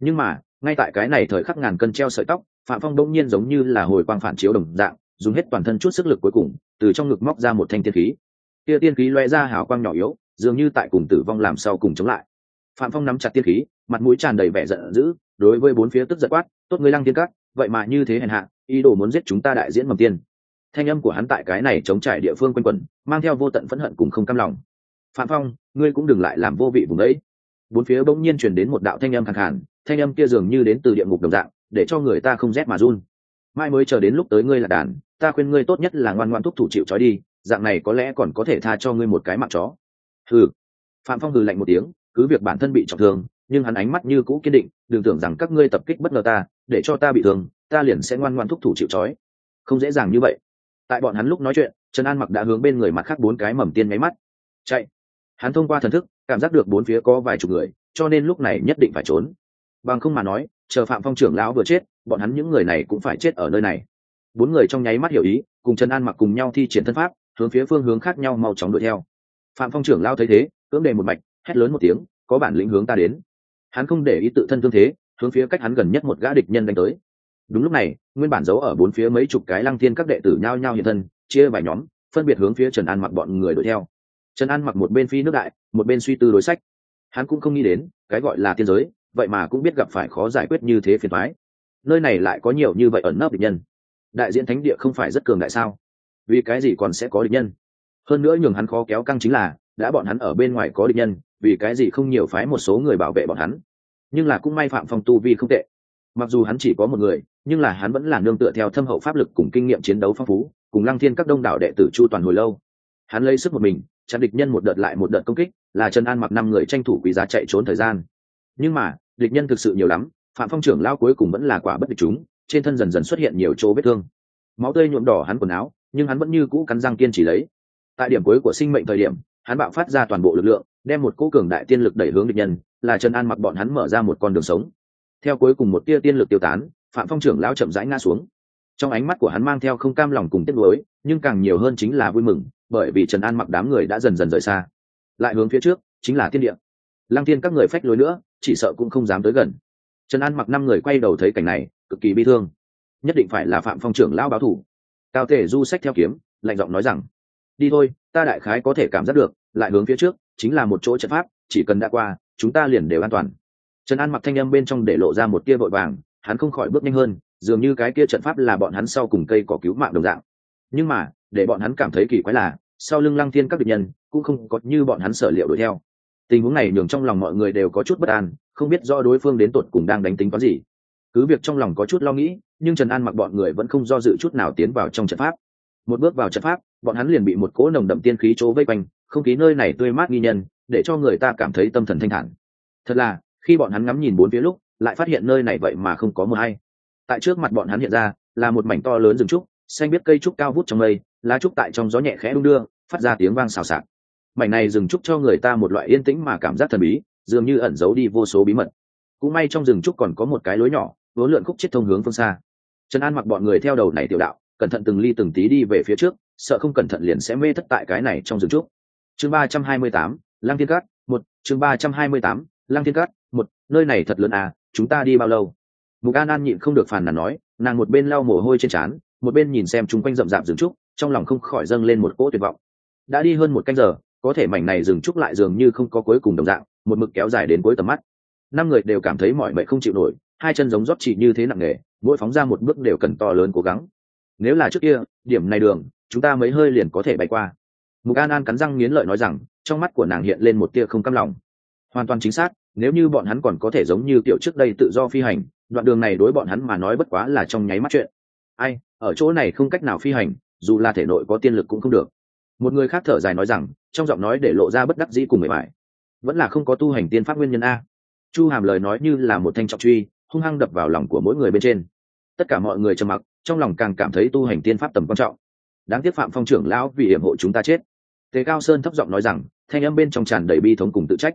Nhưng mà, ngay tại cái này thời khắc ngàn cân treo sợi tóc, phạm phong bỗng nhiên giống như là hồi quang phản chiếu đồng dạng, dùng hết toàn thân chút sức lực cuối cùng, từ trong ngực móc ra một thanh tiên khí. Kia tiên khí loe ra hào quang nhỏ yếu, dường như tại cùng tử vong làm sau cùng chống lại. Phạm phong nắm chặt tiên khí, mặt mũi tràn đầy vẻ giận dữ, đối với bốn phía tức giận quát, tốt ngươi lăng tiên cát vậy mà như thế hèn hạ, ý đồ muốn giết chúng ta đại diễn mầm tiên thanh âm của hắn tại cái này chống trải địa phương quanh quẩn, mang theo vô tận phẫn hận cùng không cam lòng. Phạm phong, ngươi cũng đừng lại làm vô vị vùng ấy. Bốn phía bỗng nhiên truyền đến một đạo thanh âm khẳng hẳn thanh âm kia dường như đến từ địa ngục đồng dạng, để cho người ta không rét mà run. Mai mới chờ đến lúc tới ngươi là đàn, ta khuyên ngươi tốt nhất là ngoan ngoan thúc thủ chịu trói đi, dạng này có lẽ còn có thể tha cho ngươi một cái mạng chó. Hừ. Phạm phong hừ lạnh một tiếng, cứ việc bản thân bị trọng thương, nhưng hắn ánh mắt như cũ kiên định, đừng tưởng rằng các ngươi tập kích bất ngờ ta, để cho ta bị thương, ta liền sẽ ngoan ngoan thúc thủ chịu trói. Không dễ dàng như vậy tại bọn hắn lúc nói chuyện, trần an mặc đã hướng bên người mặt khác bốn cái mầm tiên máy mắt. Chạy. Hắn thông qua thần thức, cảm giác được bốn phía có vài chục người, cho nên lúc này nhất định phải trốn. Bằng không mà nói, chờ phạm phong trưởng lão vừa chết, bọn hắn những người này cũng phải chết ở nơi này. Bốn người trong nháy mắt hiểu ý, cùng trần an mặc cùng nhau thi triển thân pháp, hướng phía phương hướng khác nhau mau chóng đuổi theo. Phạm phong trưởng lao thấy thế, cưỡng đề một mạch, hét lớn một tiếng, có bản lĩnh hướng ta đến. Hắn không để ý tự thân thương thế, hướng phía cách hắn gần nhất một gã địch nhân đánh tới đúng lúc này, nguyên bản giấu ở bốn phía mấy chục cái lăng thiên các đệ tử nhao nhao hiện thân, chia vài nhóm, phân biệt hướng phía trần an mặc bọn người đuổi theo. Trần an mặc một bên phi nước đại, một bên suy tư đối sách. Hắn cũng không nghĩ đến, cái gọi là tiên giới, vậy mà cũng biết gặp phải khó giải quyết như thế phiền thoái nơi này lại có nhiều như vậy ẩn nấp địch nhân. Đại diện thánh địa không phải rất cường đại sao? Vì cái gì còn sẽ có địch nhân? Hơn nữa nhường hắn khó kéo căng chính là, đã bọn hắn ở bên ngoài có địch nhân, vì cái gì không nhiều phái một số người bảo vệ bọn hắn? Nhưng là cũng may phạm phong tu vi không tệ mặc dù hắn chỉ có một người, nhưng là hắn vẫn là nương tựa theo thâm hậu pháp lực cùng kinh nghiệm chiến đấu phong phú, cùng lăng thiên các đông đảo đệ tử chu toàn hồi lâu. Hắn lấy sức một mình, chặn địch nhân một đợt lại một đợt công kích, là trần an mặc năm người tranh thủ quý giá chạy trốn thời gian. Nhưng mà, địch nhân thực sự nhiều lắm, phạm phong trưởng lao cuối cùng vẫn là quả bất địch chúng, trên thân dần dần xuất hiện nhiều chỗ vết thương. Máu tươi nhuộm đỏ hắn quần áo, nhưng hắn vẫn như cũ cắn răng kiên trì lấy. Tại điểm cuối của sinh mệnh thời điểm, hắn bạo phát ra toàn bộ lực lượng, đem một cỗ cường đại tiên lực đẩy hướng địch nhân, là trần an mặc bọn hắn mở ra một con đường sống theo cuối cùng một tia tiên lực tiêu tán, phạm phong trưởng lao chậm rãi ngã xuống. Trong ánh mắt của hắn mang theo không cam lòng cùng tiếc nuối, nhưng càng nhiều hơn chính là vui mừng, bởi vì trần an mặc đám người đã dần dần rời xa. Lại hướng phía trước, chính là thiên địa. Lăng tiên các người phách lối nữa, chỉ sợ cũng không dám tới gần. Trần an mặc năm người quay đầu thấy cảnh này, cực kỳ bi thương. Nhất định phải là phạm phong trưởng lao báo thủ. Cao thể du sách theo kiếm, lạnh giọng nói rằng, đi thôi, ta đại khái có thể cảm giác được, lại hướng phía trước, chính là một chỗ trận pháp, chỉ cần đã qua, chúng ta liền đều an toàn trần an mặc thanh âm bên trong để lộ ra một tia vội vàng, hắn không khỏi bước nhanh hơn, dường như cái kia trận pháp là bọn hắn sau cùng cây cỏ cứu mạng đồng dạng. Nhưng mà, để bọn hắn cảm thấy kỳ quái là, sau lưng lăng thiên các địch nhân, cũng không có như bọn hắn sở liệu đuổi theo. Tình huống này nhường trong lòng mọi người đều có chút bất an, không biết do đối phương đến tột cùng đang đánh tính toán gì. Cứ việc trong lòng có chút lo nghĩ, nhưng trần an mặc bọn người vẫn không do dự chút nào tiến vào trong trận pháp. Một bước vào trận pháp, bọn hắn liền bị một cỗ nồng đậm tiên khí chỗ vây quanh, không khí nơi này tươi mát nghi nhân, để cho người ta cảm thấy tâm thần thanh thản. Thật là khi bọn hắn ngắm nhìn bốn phía lúc, lại phát hiện nơi này vậy mà không có mưa hay. Tại trước mặt bọn hắn hiện ra, là một mảnh to lớn rừng trúc, xanh biết cây trúc cao vút trong mây, lá trúc tại trong gió nhẹ khẽ đung đưa, phát ra tiếng vang xào xạc. Mảnh này rừng trúc cho người ta một loại yên tĩnh mà cảm giác thần bí, dường như ẩn giấu đi vô số bí mật. Cũng may trong rừng trúc còn có một cái lối nhỏ, vốn lượn khúc chết thông hướng phương xa. Trần an mặc bọn người theo đầu này tiểu đạo, cẩn thận từng ly từng tí đi về phía trước, sợ không cẩn thận liền sẽ mê thất tại cái này trong rừng trúc. Chương ba trăm hai mươi tám, lăng thiên cát, một, chương ba trăm hai mươi tám, lăng thiên cát nơi này thật lớn à chúng ta đi bao lâu? Mục an an nhịn không được phàn nàn nói, nàng một bên lau mồ hôi trên trán, một bên nhìn xem chung quanh rậm rạp rừng trúc, trong lòng không khỏi dâng lên một cỗ tuyệt vọng. Đã đi hơn một canh giờ, có thể mảnh này rừng trúc lại dường như không có cuối cùng đồng dạng, một mực kéo dài đến cuối tầm mắt. Năm người đều cảm thấy mọi mệnh không chịu nổi, hai chân giống rót chỉ như thế nặng nề, mỗi phóng ra một bước đều cần to lớn cố gắng. Nếu là trước kia, điểm này đường, chúng ta mấy hơi liền có thể bay qua. Mục an an cắn răng nghiến lợi nói rằng, trong mắt của nàng hiện lên một tia không căm lòng. Hoàn toàn chính xác nếu như bọn hắn còn có thể giống như kiểu trước đây tự do phi hành, đoạn đường này đối bọn hắn mà nói bất quá là trong nháy mắt chuyện. Ai, ở chỗ này không cách nào phi hành, dù là thể nội có tiên lực cũng không được. Một người khác thở dài nói rằng, trong giọng nói để lộ ra bất đắc dĩ cùng người mải vẫn là không có tu hành tiên pháp nguyên nhân a. Chu hàm lời nói như là một thanh trọng truy, hung hăng đập vào lòng của mỗi người bên trên. Tất cả mọi người trầm mặc, trong lòng càng cảm thấy tu hành tiên pháp tầm quan trọng. Đáng tiếc phạm phong trưởng lão vì hiểm hộ chúng ta chết. Tề cao sơn thấp giọng nói rằng, thanh âm bên trong tràn đầy bi thống cùng tự trách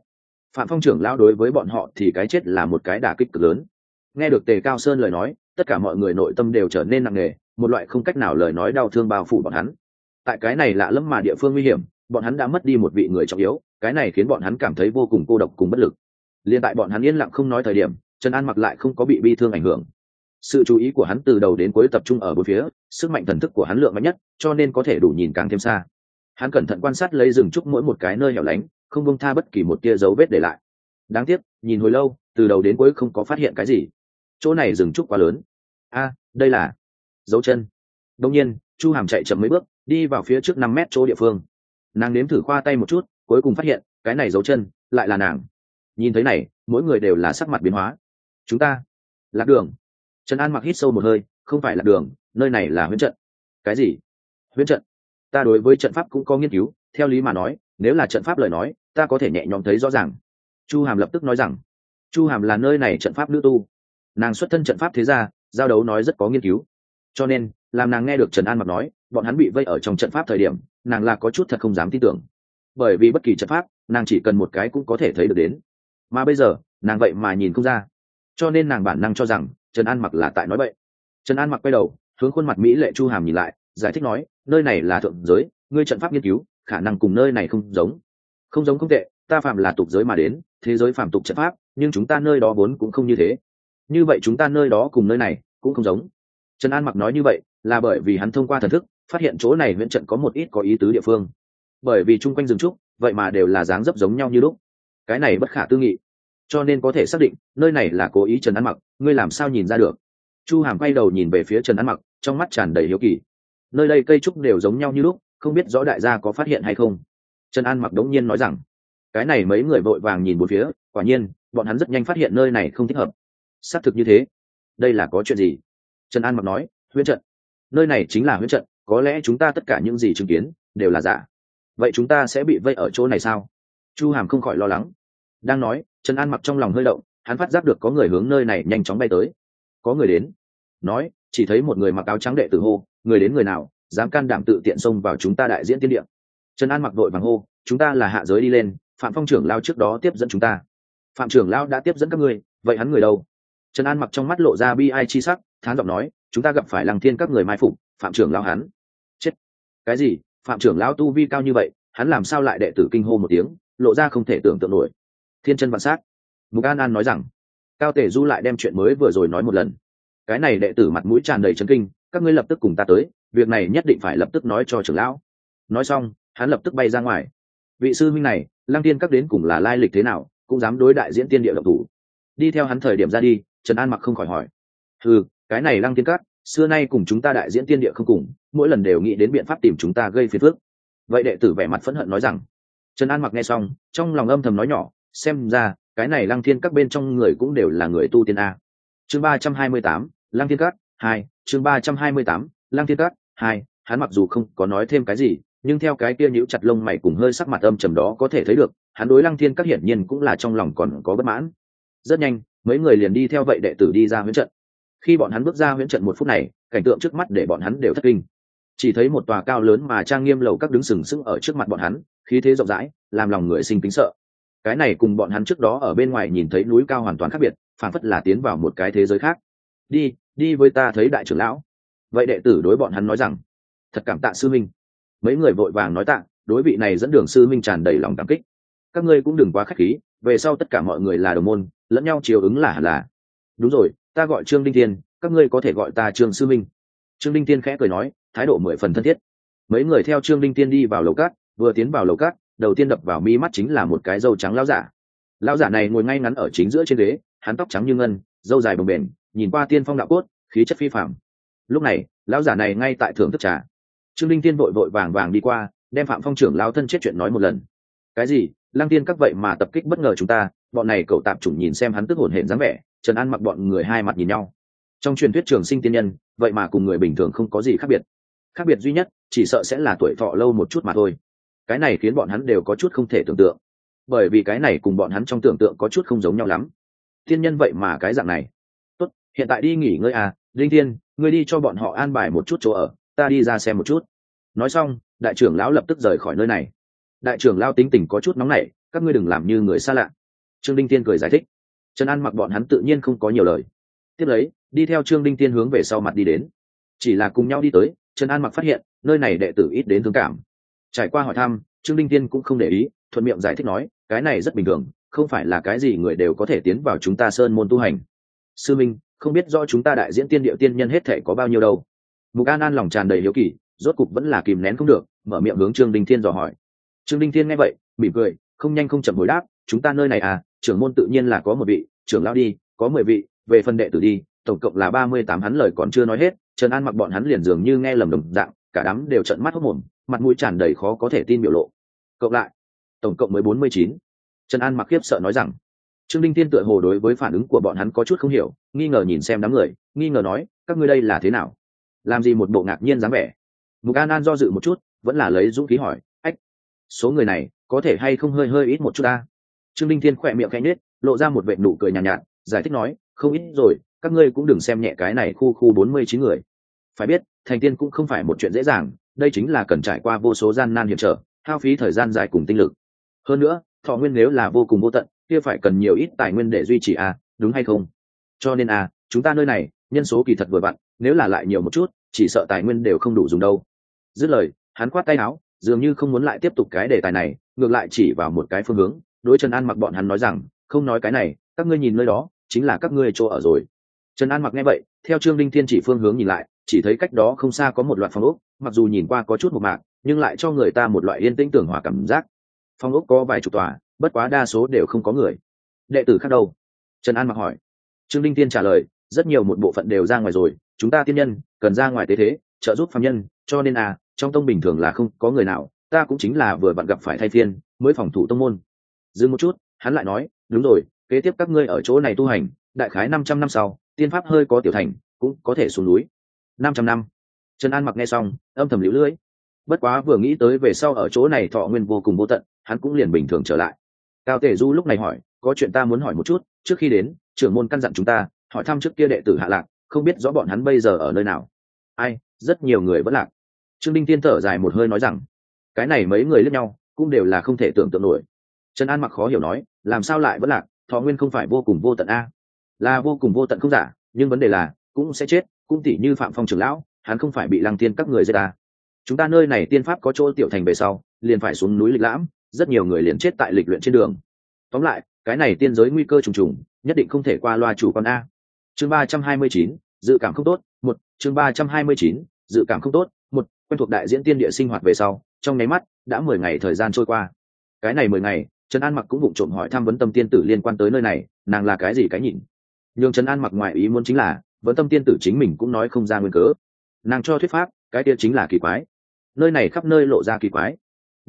phạm phong trưởng lão đối với bọn họ thì cái chết là một cái đả kích cực lớn. Nghe được tề cao sơn lời nói, tất cả mọi người nội tâm đều trở nên nặng nề, một loại không cách nào lời nói đau thương bao phủ bọn hắn. Tại cái này lạ lẫm mà địa phương nguy hiểm, bọn hắn đã mất đi một vị người trọng yếu, cái này khiến bọn hắn cảm thấy vô cùng cô độc cùng bất lực. Liền tại bọn hắn yên lặng không nói thời điểm, trần an mặc lại không có bị bi thương ảnh hưởng. Sự chú ý của hắn từ đầu đến cuối tập trung ở bốn phía, sức mạnh thần thức của hắn lượng mạnh nhất, cho nên có thể đủ nhìn càng thêm xa. Hắn cẩn thận quan sát lấy rừng trúc mỗi một cái nơi hẻo lánh không bông tha bất kỳ một tia dấu vết để lại. Đáng tiếc, nhìn hồi lâu, từ đầu đến cuối không có phát hiện cái gì. Chỗ này rừng trúc quá lớn. A, đây là dấu chân. Đông nhiên, chu hàm chạy chậm mấy bước, đi vào phía trước năm mét chỗ địa phương. Nàng nếm thử khoa tay một chút, cuối cùng phát hiện, cái này dấu chân, lại là nàng. Nhìn thấy này, mỗi người đều là sắc mặt biến hóa. Chúng ta, lạc đường. Trần an mặc hít sâu một hơi, không phải lạc đường, nơi này là huyễn trận. Cái gì? Huyễn trận? Ta đối với trận pháp cũng có nghiên cứu, theo lý mà nói nếu là trận pháp lời nói, ta có thể nhẹ nhõm thấy rõ ràng. Chu hàm lập tức nói rằng, chu hàm là nơi này trận pháp nữ tu. Nàng xuất thân trận pháp thế ra giao đấu nói rất có nghiên cứu. Cho nên, làm nàng nghe được trần an mặc nói, bọn hắn bị vây ở trong trận pháp thời điểm, nàng là có chút thật không dám tin tưởng. Bởi vì bất kỳ trận pháp, nàng chỉ cần một cái cũng có thể thấy được đến. Mà bây giờ, nàng vậy mà nhìn không ra. Cho nên nàng bản năng cho rằng, trần an mặc là tại nói vậy trần an mặc quay đầu, hướng khuôn mặt mỹ lệ chu hàm nhìn lại, giải thích nói, nơi này là thượng giới, ngươi trận pháp nghiên cứu khả năng cùng nơi này không giống. Không giống không tệ, ta phạm là tục giới mà đến, thế giới phạm tục trận pháp, nhưng chúng ta nơi đó vốn cũng không như thế. Như vậy chúng ta nơi đó cùng nơi này cũng không giống. Trần an mặc nói như vậy là bởi vì hắn thông qua thần thức, phát hiện chỗ này viễn trận có một ít có ý tứ địa phương. Bởi vì chung quanh rừng trúc, vậy mà đều là dáng dấp giống nhau như lúc. Cái này bất khả tư nghị. Cho nên có thể xác định, nơi này là cố ý trần an mặc, ngươi làm sao nhìn ra được? Chu hàm quay đầu nhìn về phía trần an mặc, trong mắt tràn đầy hiếu kỳ. Nơi đây cây trúc đều giống nhau như lúc không biết rõ đại gia có phát hiện hay không. Trần an mặc đống nhiên nói rằng, cái này mấy người vội vàng nhìn bốn phía, quả nhiên, bọn hắn rất nhanh phát hiện nơi này không thích hợp. Xác thực như thế. Đây là có chuyện gì? Trần an mặc nói, huyễn trận. Nơi này chính là huyễn trận, có lẽ chúng ta tất cả những gì chứng kiến, đều là giả. Vậy chúng ta sẽ bị vây ở chỗ này sao? Chu hàm không khỏi lo lắng. Đang nói, trần an mặc trong lòng hơi động, hắn phát giác được có người hướng nơi này nhanh chóng bay tới. Có người đến. Nói, chỉ thấy một người mặc áo trắng đệ tử hô, người đến người nào? Dám can đảm tự tiện xông vào chúng ta đại diễn tiên điện trần an mặc đội vàng hô, chúng ta là hạ giới đi lên, phạm phong trưởng lao trước đó tiếp dẫn chúng ta. Phạm trưởng lao đã tiếp dẫn các ngươi, vậy hắn người đâu? Trần an mặc trong mắt lộ ra bi ai chi sắc, thán giọng nói, chúng ta gặp phải lăng thiên các người mai phục, phạm trưởng lao hắn. Chết. Cái gì? Phạm trưởng lao tu vi cao như vậy, hắn làm sao lại đệ tử kinh hô một tiếng, lộ ra không thể tưởng tượng nổi. Thiên chân vạn sát. Mục an an nói rằng, cao tể du lại đem chuyện mới vừa rồi nói một lần. Cái này đệ tử mặt mũi tràn đầy trấn kinh, các ngươi lập tức cùng ta tới việc này nhất định phải lập tức nói cho trưởng lão. Nói xong, hắn lập tức bay ra ngoài. Vị sư minh này, lăng tiên các đến cùng là lai lịch thế nào, cũng dám đối đại diễn tiên địa độc thủ. Đi theo hắn thời điểm ra đi, trần an mặc không khỏi hỏi. Ừ cái này lăng tiên các, xưa nay cùng chúng ta đại diễn tiên địa không cùng, mỗi lần đều nghĩ đến biện pháp tìm chúng ta gây phiền phước vậy đệ tử vẻ mặt phẫn hận nói rằng. Trần an mặc nghe xong, trong lòng âm thầm nói nhỏ, xem ra, cái này lăng thiên các bên trong người cũng đều là người tu tiên a. Chương ba trăm hai mươi tám, lăng thiên các hai, chương ba trăm hai mươi tám, lăng thiên các hai, hắn mặc dù không có nói thêm cái gì, nhưng theo cái kia nhíu chặt lông mày cùng hơi sắc mặt âm trầm đó có thể thấy được, hắn đối lăng thiên các hiển nhiên cũng là trong lòng còn có bất mãn. Rất nhanh, mấy người liền đi theo vậy đệ tử đi ra huyễn trận. Khi bọn hắn bước ra huyễn trận một phút này, cảnh tượng trước mắt để bọn hắn đều thất kinh. Chỉ thấy một tòa cao lớn mà trang nghiêm lầu các đứng sừng sững ở trước mặt bọn hắn, khí thế rộng rãi, làm lòng người sinh kính sợ. Cái này cùng bọn hắn trước đó ở bên ngoài nhìn thấy núi cao hoàn toàn khác biệt phản phất là tiến vào một cái thế giới khác. Đi đi với ta thấy đại trưởng lão vậy đệ tử đối bọn hắn nói rằng, thật cảm tạ sư minh mấy người vội vàng nói tạ, đối vị này dẫn đường sư minh tràn đầy lòng cảm kích. Các ngươi cũng đừng quá khách khí, về sau tất cả mọi người là đồng môn, lẫn nhau chiều ứng là hẳn là. Đúng rồi, ta gọi trương đinh thiên, các ngươi có thể gọi ta trương sư minh trương đinh thiên khẽ cười nói, thái độ mười phần thân thiết. Mấy người theo trương đinh thiên đi vào lầu cát, vừa tiến vào lầu cát, đầu tiên đập vào mi mắt chính là một cái dâu trắng lao giả. Lao giả này ngồi ngay ngắn ở chính giữa trên ghế, hắn tóc trắng như ngân dâu dài bồng bềnh, nhìn qua tiên phong đạo cốt, khí chất phi phạm lúc này, lão giả này ngay tại thưởng thức trà. Trương linh tiên vội vội vàng vàng đi qua, đem phạm phong trưởng lao thân chết chuyện nói một lần. Cái gì? Lăng tiên các vậy mà tập kích bất ngờ chúng ta, bọn này cậu tạp chủng nhìn xem hắn tức hồn hển dáng vẻ, trần an mặc bọn người hai mặt nhìn nhau. Trong truyền thuyết trường sinh tiên nhân, vậy mà cùng người bình thường không có gì khác biệt. Khác biệt duy nhất, chỉ sợ sẽ là tuổi thọ lâu một chút mà thôi. Cái này khiến bọn hắn đều có chút không thể tưởng tượng. Bởi vì cái này cùng bọn hắn trong tưởng tượng có chút không giống nhau lắm. Tiên nhân vậy mà cái dạng này. Tốt, hiện tại đi nghỉ ngơi à linh tiên ngươi đi cho bọn họ an bài một chút chỗ ở, ta đi ra xem một chút. Nói xong, đại trưởng lão lập tức rời khỏi nơi này. Đại trưởng lao tính tình có chút nóng nảy, các ngươi đừng làm như người xa lạ. Trương đinh tiên cười giải thích. Trần an mặc bọn hắn tự nhiên không có nhiều lời. Tiếp lấy, đi theo trương đinh tiên hướng về sau mặt đi đến. Chỉ là cùng nhau đi tới, trần an mặc phát hiện, nơi này đệ tử ít đến thương cảm. Trải qua hỏi thăm, trương đinh tiên cũng không để ý, thuận miệng giải thích nói, cái này rất bình thường, không phải là cái gì người đều có thể tiến vào chúng ta sơn môn tu hành. Sư minh không biết do chúng ta đại diễn tiên điệu tiên nhân hết thể có bao nhiêu đâu. Mục an an lòng tràn đầy hiếu kỳ, rốt cục vẫn là kìm nén không được, mở miệng hướng trương Đình thiên dò hỏi. Trương Đình thiên nghe vậy, mỉm cười, không nhanh không chậm hồi đáp, chúng ta nơi này à trưởng môn tự nhiên là có một vị, trưởng lao đi, có mười vị, về phần đệ tử đi, tổng cộng là ba mươi tám hắn lời còn chưa nói hết, trần an mặc bọn hắn liền dường như nghe lầm đồng dạng, cả đám đều trận mắt hốc mồm, mặt mũi tràn đầy khó có thể tin biểu lộ. Cộng lại, tổng cộng mới bốn mươi chín. Trần an mặc khiếp sợ nói rằng trương đinh Thiên tựa hồ đối với phản ứng của bọn hắn có chút không hiểu nghi ngờ nhìn xem đám người nghi ngờ nói các ngươi đây là thế nào? Làm gì một bộ ngạc nhiên dáng vẻ? Mục an an do dự một chút vẫn là lấy dũng khí hỏi ách số người này có thể hay không hơi hơi ít một chút ta? Trương đinh thiên khỏe miệng khẽ nhếch, lộ ra một vệ nụ cười nhàn nhạt, nhạt giải thích nói không ít rồi các ngươi cũng đừng xem nhẹ cái này khu khu bốn mươi chín người. Phải biết thành tiên cũng không phải một chuyện dễ dàng đây chính là cần trải qua vô số gian nan hiểm trở hao phí thời gian dài cùng tinh lực. Hơn nữa thọ nguyên nếu là vô cùng vô tận kia phải cần nhiều ít tài nguyên để duy trì à, đúng hay không? Cho nên à, chúng ta nơi này nhân số kỳ thật vừa vặn nếu là lại nhiều một chút chỉ sợ tài nguyên đều không đủ dùng đâu. Dứt lời hắn khoát tay áo dường như không muốn lại tiếp tục cái đề tài này ngược lại chỉ vào một cái phương hướng đối trần an mặc bọn hắn nói rằng không nói cái này các ngươi nhìn nơi đó chính là các ngươi chỗ ở rồi. Trần an mặc nghe vậy theo trương Linh thiên chỉ phương hướng nhìn lại chỉ thấy cách đó không xa có một loạt phòng ốc mặc dù nhìn qua có chút một mạc nhưng lại cho người ta một loại yên tĩnh tưởng hòa cảm giác. Phòng ốc có vài chục tòa bất quá đa số đều không có người. Đệ tử khác đâu? Trần an mặc hỏi. Trương linh tiên trả lời, rất nhiều một bộ phận đều ra ngoài rồi, chúng ta tiên nhân, cần ra ngoài tế thế, trợ giúp phạm nhân, cho nên à trong tông bình thường là không có người nào, ta cũng chính là vừa bạn gặp phải thay phiên, mới phòng thủ tông môn. Dừng một chút, hắn lại nói, đúng rồi, kế tiếp các ngươi ở chỗ này tu hành, đại khái năm trăm năm sau, tiên pháp hơi có tiểu thành, cũng có thể xuống núi. Năm trăm năm. Trần an mặc nghe xong, âm thầm liễu lưỡi. Bất quá vừa nghĩ tới về sau ở chỗ này thọ nguyên vô cùng vô tận, hắn cũng liền bình thường trở lại cao tể du lúc này hỏi, có chuyện ta muốn hỏi một chút, trước khi đến, trưởng môn căn dặn chúng ta, hỏi thăm trước kia đệ tử hạ lạc, không biết rõ bọn hắn bây giờ ở nơi nào. Ai, rất nhiều người vẫn lạc. Trương đinh tiên thở dài một hơi nói rằng, cái này mấy người lẫn nhau, cũng đều là không thể tưởng tượng nổi. Trần an mặc khó hiểu nói, làm sao lại vẫn lạc? Thọ nguyên không phải vô cùng vô tận a. Là vô cùng vô tận không giả, nhưng vấn đề là, cũng sẽ chết, cũng tỉ như phạm phong trưởng lão, hắn không phải bị lăng tiên các người giết ta. Chúng ta nơi này tiên pháp có chỗ tiểu thành về sau, liền phải xuống núi lịch lãm rất nhiều người liền chết tại lịch luyện trên đường. Tóm lại, cái này tiên giới nguy cơ trùng trùng, nhất định không thể qua loa chủ con a. Chương ba trăm hai mươi chín, dự cảm không tốt, một, chương ba trăm hai mươi chín, dự cảm không tốt, một, quen thuộc đại diễn tiên địa sinh hoạt về sau, trong nháy mắt, đã mười ngày thời gian trôi qua. Cái này mười ngày, trần an mặc cũng vụng trộm hỏi thăm vấn tâm tiên tử liên quan tới nơi này, nàng là cái gì cái nhìn? Nhưng trần an mặc ngoại ý muốn chính là, vấn tâm tiên tử chính mình cũng nói không ra nguyên cớ. Nàng cho thuyết pháp, cái kia chính là kỳ quái. Nơi này khắp nơi lộ ra kỳ quái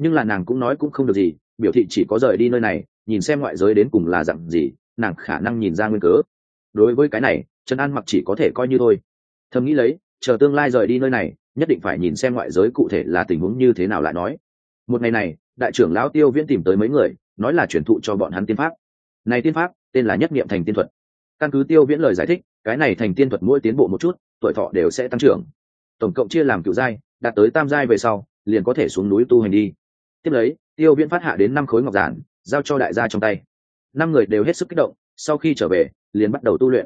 nhưng là nàng cũng nói cũng không được gì, biểu thị chỉ có rời đi nơi này, nhìn xem ngoại giới đến cùng là dặn gì, nàng khả năng nhìn ra nguyên cớ. Đối với cái này, trần an mặc chỉ có thể coi như thôi. Thầm nghĩ lấy, chờ tương lai rời đi nơi này, nhất định phải nhìn xem ngoại giới cụ thể là tình huống như thế nào lại nói. Một ngày này, đại trưởng lão tiêu viễn tìm tới mấy người, nói là chuyển thụ cho bọn hắn tiên pháp. Này tiên pháp, tên là nhất nghiệm thành tiên thuật. Căn cứ tiêu viễn lời giải thích, cái này thành tiên thuật mỗi tiến bộ một chút, tuổi thọ đều sẽ tăng trưởng. Tổng cộng chia làm cựu giai, đạt tới tam giai về sau, liền có thể xuống núi tu hành đi tiếp lấy, tiêu viễn phát hạ đến năm khối ngọc giản, giao cho đại gia trong tay. Năm người đều hết sức kích động, sau khi trở về, liền bắt đầu tu luyện.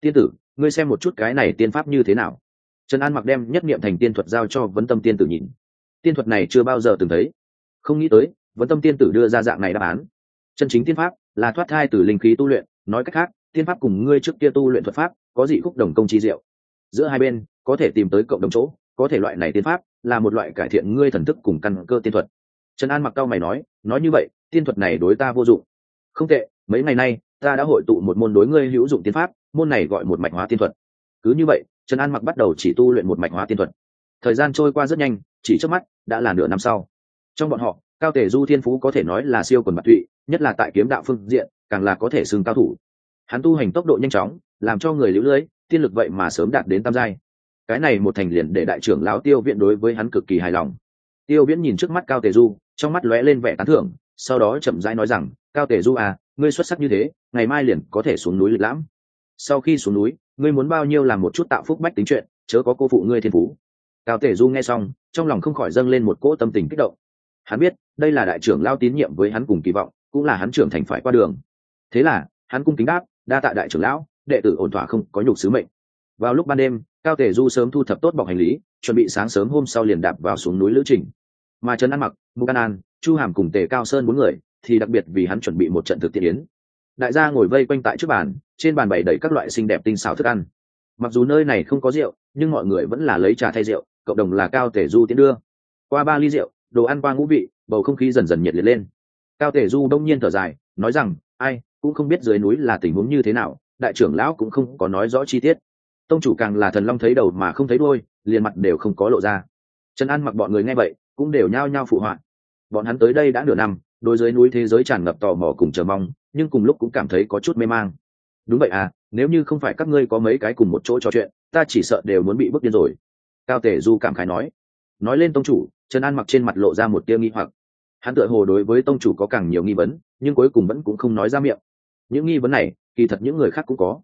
Tiên tử, ngươi xem một chút cái này tiên pháp như thế nào? Trần an mặc đem nhất nghiệm thành tiên thuật giao cho vấn tâm tiên tử nhìn. Tiên thuật này chưa bao giờ từng thấy. Không nghĩ tới, vấn tâm tiên tử đưa ra dạng này đáp án. Chân chính tiên pháp là thoát thai từ linh khí tu luyện. Nói cách khác, tiên pháp cùng ngươi trước kia tu luyện thuật pháp có dị khúc đồng công chi diệu? Giữa hai bên, có thể tìm tới cộng đồng chỗ, có thể loại này tiên pháp là một loại cải thiện ngươi thần thức cùng căn cơ tiên thuật trần an mặc cao mày nói nói như vậy, tiên thuật này đối ta vô dụng. Không tệ, mấy ngày nay, ta đã hội tụ một môn đối ngươi hữu dụng tiên pháp, môn này gọi một mạch hóa tiên thuật. Cứ như vậy, trần an mặc bắt đầu chỉ tu luyện một mạch hóa tiên thuật. Thời gian trôi qua rất nhanh, chỉ trước mắt, đã là nửa năm sau. Trong bọn họ, cao tể du thiên phú có thể nói là siêu quần mặt tụy, nhất là tại kiếm đạo phương diện, càng là có thể xưng cao thủ. Hắn tu hành tốc độ nhanh chóng, làm cho người lũ lưới, tiên lực vậy mà sớm đạt đến tam giai. Cái này một thành liền để đại trưởng lão tiêu viễn đối với hắn cực kỳ hài lòng. Tiêu viễn nhìn trước mắt cao tề du trong mắt lóe lên vẻ tán thưởng, sau đó chậm rãi nói rằng, cao tề du à ngươi xuất sắc như thế, ngày mai liền có thể xuống núi lịch lãm. Sau khi xuống núi, ngươi muốn bao nhiêu làm một chút tạo phúc bách tính chuyện, chớ có cô phụ ngươi thiên phú. Cao tề du nghe xong, trong lòng không khỏi dâng lên một cỗ tâm tình kích động. Hắn biết, đây là đại trưởng lao tín nhiệm với hắn cùng kỳ vọng, cũng là hắn trưởng thành phải qua đường. Thế là, hắn cung kính đáp, đa tạ đại trưởng lão, đệ tử ổn thỏa không có nhục sứ mệnh. Vào lúc ban đêm, cao tề du sớm thu thập tốt bọc hành lý, chuẩn bị sáng sớm hôm sau liền đạp vào xuống núi lữ trình. Mà trần ăn mặc mục chu hàm cùng tề cao sơn bốn người thì đặc biệt vì hắn chuẩn bị một trận thực tiễn yến. Đại gia ngồi vây quanh tại trước bàn, trên bàn bày đầy các loại xinh đẹp tinh xảo thức ăn. Mặc dù nơi này không có rượu, nhưng mọi người vẫn là lấy trà thay rượu, cộng đồng là cao tề du tiến đưa. Qua ba ly rượu, đồ ăn qua ngũ vị, bầu không khí dần dần nhiệt liệt lên. Cao tề du đông nhiên thở dài, nói rằng, ai, cũng không biết dưới núi là tình huống như thế nào, đại trưởng lão cũng không có nói rõ chi tiết. Tông chủ càng là thần long thấy đầu mà không thấy đôi liền mặt đều không có lộ ra. Trần an mặc bọn người nghe vậy, cũng đều nhao nhao phụ họa bọn hắn tới đây đã nửa năm, đối dưới núi thế giới tràn ngập tò mò cùng chờ mong, nhưng cùng lúc cũng cảm thấy có chút mê mang. Đúng vậy à nếu như không phải các ngươi có mấy cái cùng một chỗ trò chuyện, ta chỉ sợ đều muốn bị bước điên rồi. Cao tể du cảm khái nói. Nói lên tông chủ, trần an mặc trên mặt lộ ra một tia nghi hoặc. Hắn tựa hồ đối với tông chủ có càng nhiều nghi vấn, nhưng cuối cùng vẫn cũng không nói ra miệng. Những nghi vấn này, kỳ thật những người khác cũng có.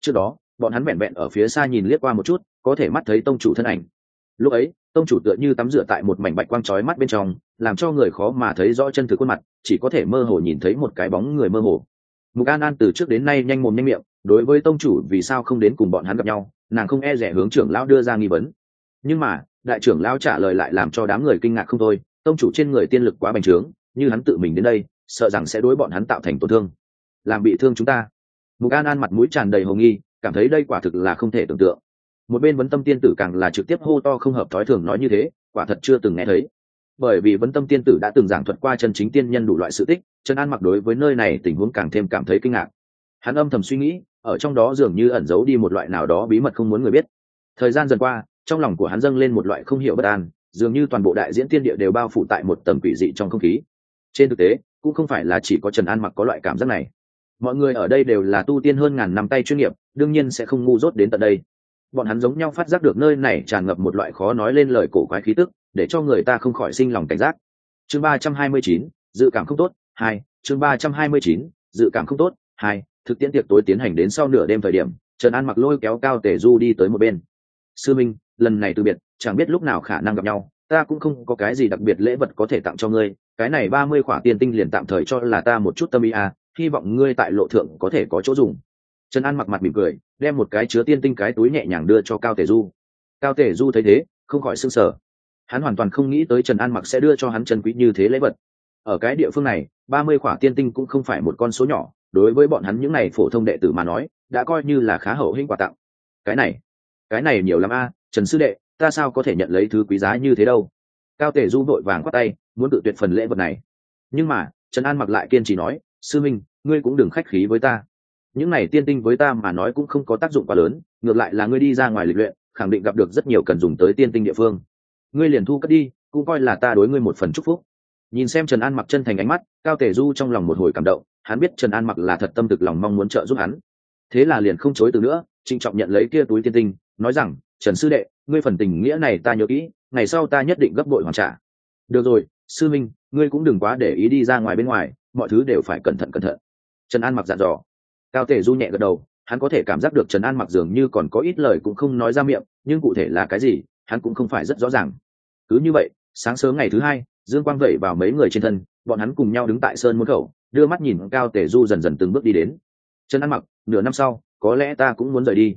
Trước đó, bọn hắn vẹn vẹn ở phía xa nhìn liếc qua một chút, có thể mắt thấy tông chủ thân ảnh. Lúc ấy tông chủ tựa như tắm rửa tại một mảnh bạch quang trói mắt bên trong, làm cho người khó mà thấy rõ chân thực khuôn mặt, chỉ có thể mơ hồ nhìn thấy một cái bóng người mơ hồ. Mục an an từ trước đến nay nhanh mồm nhanh miệng, đối với tông chủ vì sao không đến cùng bọn hắn gặp nhau, nàng không e rẻ hướng trưởng lão đưa ra nghi vấn. Nhưng mà, đại trưởng lão trả lời lại làm cho đám người kinh ngạc không thôi, tông chủ trên người tiên lực quá bành trướng, như hắn tự mình đến đây, sợ rằng sẽ đối bọn hắn tạo thành tổn thương. Làm bị thương chúng ta. Mục an an mặt mũi tràn đầy hồ nghi, cảm thấy đây quả thực là không thể tưởng tượng một bên vấn tâm tiên tử càng là trực tiếp hô to không hợp thói thường nói như thế, quả thật chưa từng nghe thấy. Bởi vì vấn tâm tiên tử đã từng giảng thuật qua chân chính tiên nhân đủ loại sự tích, trần an mặc đối với nơi này tình huống càng thêm cảm thấy kinh ngạc. Hắn âm thầm suy nghĩ, ở trong đó dường như ẩn giấu đi một loại nào đó bí mật không muốn người biết. Thời gian dần qua, trong lòng của hắn dâng lên một loại không hiểu bất an, dường như toàn bộ đại diễn tiên địa đều bao phủ tại một tầng quỷ dị trong không khí. Trên thực tế, cũng không phải là chỉ có trần an mặc có loại cảm giác này. Mọi người ở đây đều là tu tiên hơn ngàn năm tay chuyên nghiệp, đương nhiên sẽ không ngu dốt đến tận đây bọn hắn giống nhau phát giác được nơi này tràn ngập một loại khó nói lên lời cổ quái khí tức, để cho người ta không khỏi sinh lòng cảnh giác. Chương ba trăm hai mươi chín, dự cảm không tốt, hai, chương ba trăm hai mươi chín, dự cảm không tốt, hai, thực tiễn tiệc tối tiến hành đến sau nửa đêm thời điểm, trần an mặc lôi kéo cao tề du đi tới một bên. Sư minh, lần này từ biệt, chẳng biết lúc nào khả năng gặp nhau, ta cũng không có cái gì đặc biệt lễ vật có thể tặng cho ngươi, cái này ba mươi khỏa tiền tinh liền tạm thời cho là ta một chút tâm ý à hy vọng ngươi tại lộ thượng có thể có chỗ dùng trần an mặc mặt mỉm cười, đem một cái chứa tiên tinh cái túi nhẹ nhàng đưa cho cao tể du. Cao tể du thấy thế, không khỏi s ư n g sở hắn hoàn toàn không nghĩ tới trần an mặc sẽ đưa cho hắn trần quý như thế lễ vật. Ở cái địa phương này, ba mươi khỏa tiên tinh cũng không phải một con số nhỏ, đối với bọn hắn những n à y phổ thông đệ tử mà nói, đã coi như là khá hậu hĩnh quà tặng. Cái này cái này nhiều lắm a, trần sư đệ, ta sao có thể nhận lấy thứ quý giá như thế đâu? Cao tể du vội vàng khoác tay, muốn tự tuyệt phần lễ vật này. Nhưng mà, trần an mặc lại kiên trì nói, sư minh, ngươi cũng đừng khách khí với ta những này tiên tinh với ta mà nói cũng không có tác dụng quá lớn, ngược lại là ngươi đi ra ngoài lịch luyện, khẳng định gặp được rất nhiều cần dùng tới tiên tinh địa phương. Ngươi liền thu cất đi, cũng coi là ta đối ngươi một phần chúc phúc. Nhìn xem trần an mặc chân thành ánh mắt, cao tể du trong lòng một hồi cảm động, hắn biết trần an mặc là thật tâm thực lòng mong muốn trợ giúp hắn. Thế là liền không chối từ nữa, trịnh trọng nhận lấy kia túi tiên tinh, nói rằng, trần sư đệ, ngươi phần tình nghĩa này ta nhớ kỹ, ngày sau ta nhất định gấp bội hoàn trả. Được rồi, sư minh, ngươi cũng đừng quá để ý đi ra ngoài bên ngoài, mọi thứ đều phải cẩn thận cẩn thận. Trần an mặc dặn dò cao tể du nhẹ gật đầu hắn có thể cảm giác được trần an mặc dường như còn có ít lời cũng không nói ra miệng nhưng cụ thể là cái gì hắn cũng không phải rất rõ ràng. Cứ như vậy sáng sớm ngày thứ hai dương quang vẩy vào mấy người trên thân bọn hắn cùng nhau đứng tại sơn môn khẩu đưa mắt nhìn cao tể du dần dần từng bước đi đến. Trần an mặc nửa năm sau có lẽ ta cũng muốn rời đi.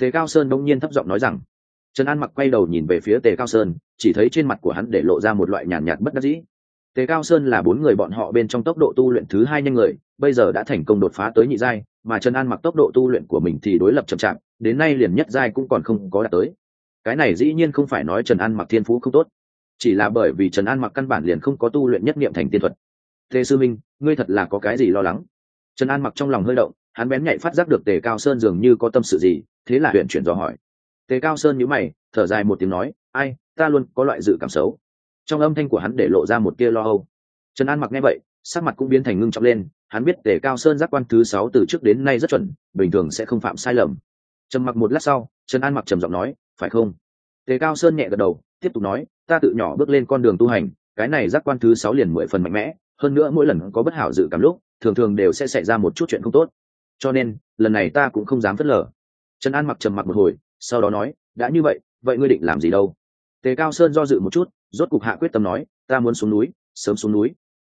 Thế cao sơn đông nhiên thấp giọng nói rằng. Trần an mặc quay đầu nhìn về phía tề cao sơn chỉ thấy trên mặt của hắn để lộ ra một loại nhàn nhạt, nhạt bất đắc dĩ tề cao sơn là bốn người bọn họ bên trong tốc độ tu luyện thứ hai nhanh người, bây giờ đã thành công đột phá tới nhị giai, mà trần an mặc tốc độ tu luyện của mình thì đối lập chậm chạp, đến nay liền nhất giai cũng còn không có đạt tới. Cái này dĩ nhiên không phải nói trần an mặc thiên phú không tốt, chỉ là bởi vì trần an mặc căn bản liền không có tu luyện nhất niệm thành tiên thuật. Tề sư minh, ngươi thật là có cái gì lo lắng? Trần an mặc trong lòng hơi động, hắn bén nhạy phát giác được tề cao sơn dường như có tâm sự gì, thế là huyện chuyển dò hỏi. Tề cao sơn nhíu mày, thở dài một tiếng nói, ai, ta luôn có loại dự cảm xấu trong âm thanh của hắn để lộ ra một tia lo âu. Trần an mặc nghe vậy, sắc mặt cũng biến thành ngưng trọng lên, hắn biết tề cao sơn giác quan thứ sáu từ trước đến nay rất chuẩn, bình thường sẽ không phạm sai lầm. Trầm mặc một lát sau, trần an mặc trầm giọng nói, phải không? Tề cao sơn nhẹ gật đầu, tiếp tục nói, ta tự nhỏ bước lên con đường tu hành, cái này giác quan thứ sáu liền mười phần mạnh mẽ, hơn nữa mỗi lần có bất hảo dự cảm lúc, thường thường đều sẽ xảy ra một chút chuyện không tốt. Cho nên, lần này ta cũng không dám phớt lờ. Trần an mặc trầm mặc một hồi, sau đó nói, đã như vậy vậy ngươi định làm gì đâu? Tề cao sơn do dự một chút, rốt cục hạ quyết tâm nói, ta muốn xuống núi, sớm xuống núi.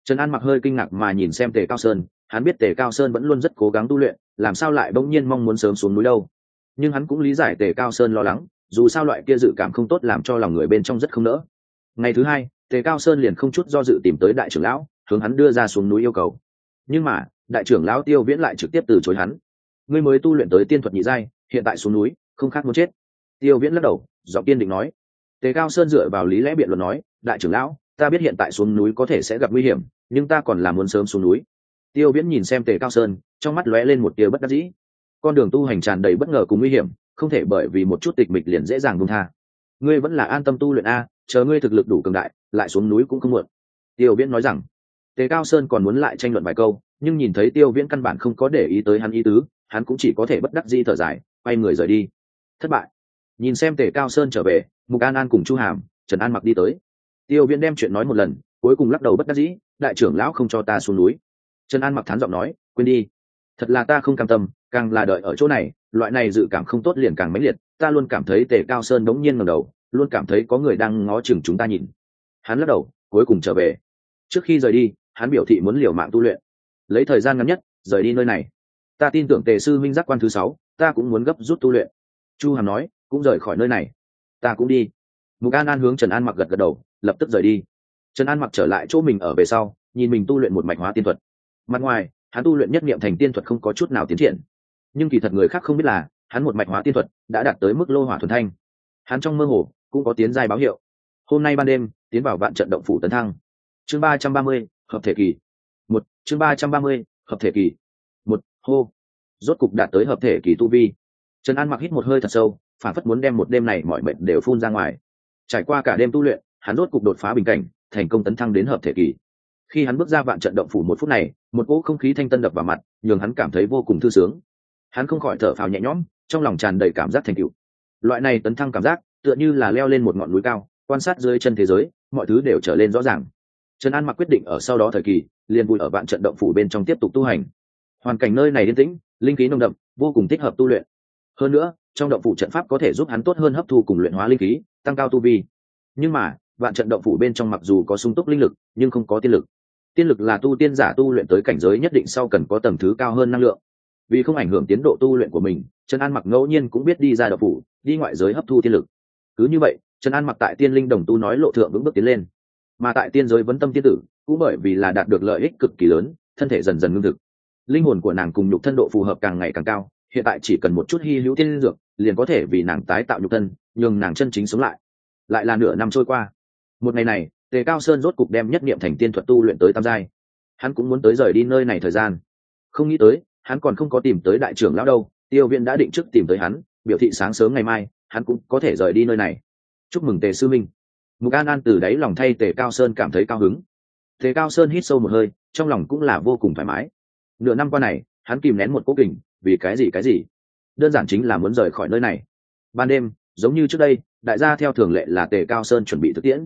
Trần an mặc hơi kinh ngạc mà nhìn xem tề cao sơn, hắn biết tề cao sơn vẫn luôn rất cố gắng tu luyện, làm sao lại bỗng nhiên mong muốn sớm xuống núi đâu? Nhưng hắn cũng lý giải tề cao sơn lo lắng, dù sao loại kia dự cảm không tốt làm cho lòng người bên trong rất không nỡ. Ngày thứ hai, tề cao sơn liền không chút do dự tìm tới đại trưởng lão, hướng hắn đưa ra xuống núi yêu cầu. Nhưng mà, đại trưởng lão tiêu viễn lại trực tiếp từ chối hắn. Ngươi mới tu luyện tới tiên thuật nhị giai, hiện tại xuống núi, không khác muốn chết. Tiêu viễn lắc đầu, giọng tiên định nói tề cao sơn dựa vào lý lẽ biện luận nói, đại trưởng lão, ta biết hiện tại xuống núi có thể sẽ gặp nguy hiểm, nhưng ta còn là muốn sớm xuống núi. Tiêu viễn nhìn xem tề cao sơn, trong mắt lóe lên một tia bất đắc dĩ. Con đường tu hành tràn đầy bất ngờ cùng nguy hiểm, không thể bởi vì một chút tịch mịch liền dễ dàng buông tha. Ngươi vẫn là an tâm tu luyện a, chờ ngươi thực lực đủ cường đại, lại xuống núi cũng không muộn. Tiêu viễn nói rằng. Tề cao sơn còn muốn lại tranh luận vài câu, nhưng nhìn thấy tiêu viễn căn bản không có để ý tới hắn ý tứ, hắn cũng chỉ có thể bất đắc dĩ thở dài, quay người rời đi. Thất bại nhìn xem tề cao sơn trở về, mục an an cùng chu hàm, trần an mặc đi tới. Tiêu viễn đem chuyện nói một lần, cuối cùng lắc đầu bất đắc dĩ, đại trưởng lão không cho ta xuống núi. Trần an mặc thán giọng nói, quên đi. Thật là ta không cam tâm, càng là đợi ở chỗ này, loại này dự cảm không tốt liền càng mãnh liệt, ta luôn cảm thấy tề cao sơn đống nhiên ngầm đầu, luôn cảm thấy có người đang ngó chừng chúng ta nhìn. Hắn lắc đầu, cuối cùng trở về. Trước khi rời đi, hắn biểu thị muốn liều mạng tu luyện. Lấy thời gian ngắn nhất, rời đi nơi này. Ta tin tưởng tề sư minh giác quan thứ sáu, ta cũng muốn gấp rút tu luyện. Chu hàm nói cũng rời khỏi nơi này. Ta cũng đi. Mục an an hướng trần an mặc gật gật đầu, lập tức rời đi. Trần an mặc trở lại chỗ mình ở về sau, nhìn mình tu luyện một mạch hóa tiên thuật. Mặt ngoài, hắn tu luyện nhất niệm thành tiên thuật không có chút nào tiến triển. Nhưng kỳ thật người khác không biết là, hắn một mạch hóa tiên thuật đã đạt tới mức lô hỏa thuần thanh. Hắn trong mơ hồ cũng có tiến giai báo hiệu. Hôm nay ban đêm, tiến vào vạn trận động phủ tấn thăng. Chương ba trăm ba mươi, hợp thể kỳ. Một, chương ba trăm ba mươi, hợp thể kỳ. Một, hô. Rốt cục đạt tới hợp thể kỳ tu vi. Trần an mặc hít một hơi thật sâu phản phất muốn đem một đêm này mọi mệnh đều phun ra ngoài. Trải qua cả đêm tu luyện, hắn rốt cục đột phá bình cảnh, thành công tấn thăng đến hợp thể kỳ. Khi hắn bước ra vạn trận động phủ một phút này, một cỗ không khí thanh tân đập vào mặt, nhường hắn cảm thấy vô cùng thư sướng. Hắn không khỏi thở phào nhẹ nhõm, trong lòng tràn đầy cảm giác thành cựu loại này tấn thăng cảm giác, tựa như là leo lên một ngọn núi cao, quan sát dưới chân thế giới, mọi thứ đều trở lên rõ ràng. Trần an mặc quyết định ở sau đó thời kỳ, liền vui ở vạn trận động phủ bên trong tiếp tục tu hành. Hoàn cảnh nơi này yên tĩnh, linh khí nồng đậm, vô cùng thích hợp tu luyện hơn nữa, trong động phủ trận pháp có thể giúp hắn tốt hơn hấp thu cùng luyện hóa linh khí, tăng cao tu vi. Nhưng mà, vạn trận động phủ bên trong mặc dù có sung túc linh lực, nhưng không có tiên lực. Tiên lực là tu tiên giả tu luyện tới cảnh giới nhất định sau cần có tầm thứ cao hơn năng lượng. Vì không ảnh hưởng tiến độ tu luyện của mình, trần an mặc ngẫu nhiên cũng biết đi ra động phủ, đi ngoại giới hấp thu tiên lực. Cứ như vậy, trần an mặc tại tiên linh đồng tu nói lộ thượng vững bước tiến lên. Mà tại tiên giới vấn tâm tiên tử, cũng bởi vì là đạt được lợi ích cực kỳ lớn, thân thể dần dần ngưng thực. Linh hồn của nàng cùng nhục thân độ phù hợp càng ngày càng cao hiện tại chỉ cần một chút hy hữu tiên dược, liền có thể vì nàng tái tạo nhục thân, nhường nàng chân chính sống lại. Lại là nửa năm trôi qua. Một ngày này, tề cao sơn rốt cục đem nhất niệm thành tiên thuật tu luyện tới tam giai. Hắn cũng muốn tới rời đi nơi này thời gian. Không nghĩ tới, hắn còn không có tìm tới đại trưởng lão đâu, tiêu viên đã định trước tìm tới hắn, biểu thị sáng sớm ngày mai, hắn cũng có thể rời đi nơi này. Chúc mừng tề sư minh. Mục an an từ đáy lòng thay tề cao sơn cảm thấy cao hứng. Tề cao sơn hít sâu một hơi, trong lòng cũng là vô cùng thoải mái. Nửa năm qua này, hắn kìm nén một cố kình vì cái gì cái gì? Đơn giản chính là muốn rời khỏi nơi này. Ban đêm, giống như trước đây, đại gia theo thường lệ là tề cao sơn chuẩn bị thực tiễn.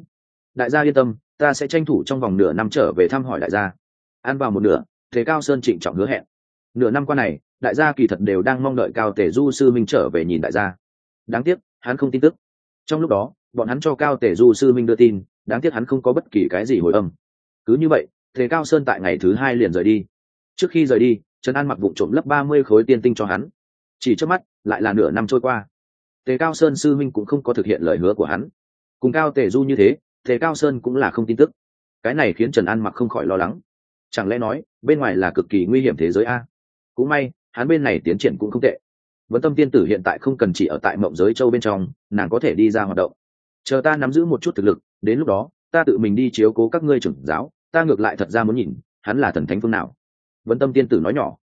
Đại gia yên tâm, ta sẽ tranh thủ trong vòng nửa năm trở về thăm hỏi đại gia. Ăn vào một nửa, tề cao sơn trịnh trọng hứa hẹn. Nửa năm qua này, đại gia kỳ thật đều đang mong đợi cao tề du sư minh trở về nhìn đại gia. Đáng tiếc, hắn không tin tức. Trong lúc đó, bọn hắn cho cao tề du sư minh đưa tin, đáng tiếc hắn không có bất kỳ cái gì hồi âm. Cứ như vậy, tề cao sơn tại ngày thứ hai liền rời đi. Trước khi rời đi trần an mặc vụ trộm lấp ba mươi khối tiên tinh cho hắn. Chỉ trước mắt, lại là nửa năm trôi qua. Tề cao sơn sư minh cũng không có thực hiện lời hứa của hắn. Cùng cao tề du như thế, tề cao sơn cũng là không tin tức. Cái này khiến trần an mặc không khỏi lo lắng. Chẳng lẽ nói, bên ngoài là cực kỳ nguy hiểm thế giới a? Cũng may, hắn bên này tiến triển cũng không tệ. Vẫn tâm tiên tử hiện tại không cần chỉ ở tại mộng giới châu bên trong, nàng có thể đi ra hoạt động. Chờ ta nắm giữ một chút thực lực, đến lúc đó, ta tự mình đi chiếu cố các ngươi trưởng giáo, ta ngược lại thật ra muốn nhìn, hắn là thần thánh phương nào vẫn tâm tiên tử nói nhỏ.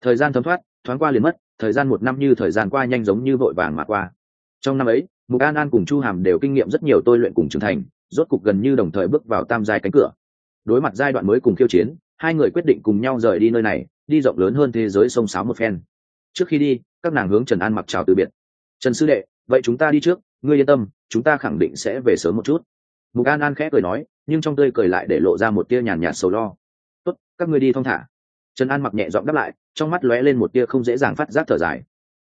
Thời gian thấm thoát, thoáng qua liền mất, thời gian một năm như thời gian qua nhanh giống như vội vàng mà qua. Trong năm ấy, mục an an cùng chu hàm đều kinh nghiệm rất nhiều tôi luyện cùng trưởng thành, rốt cục gần như đồng thời bước vào tam giai cánh cửa. Đối mặt giai đoạn mới cùng khiêu chiến, hai người quyết định cùng nhau rời đi nơi này, đi rộng lớn hơn thế giới sông sáo một phen. Trước khi đi, các nàng hướng trần an mặc chào từ biệt. Trần sư đệ, vậy chúng ta đi trước, ngươi yên tâm, chúng ta khẳng định sẽ về sớm một chút. Mục an an khẽ cười nói, nhưng trong tươi cười lại để lộ ra một tia nhàn nhạt sầu lo. Tốt, các ngươi đi thong thả trần an mặc nhẹ giọng đáp lại, trong mắt lóe lên một tia không dễ dàng phát giác thở dài.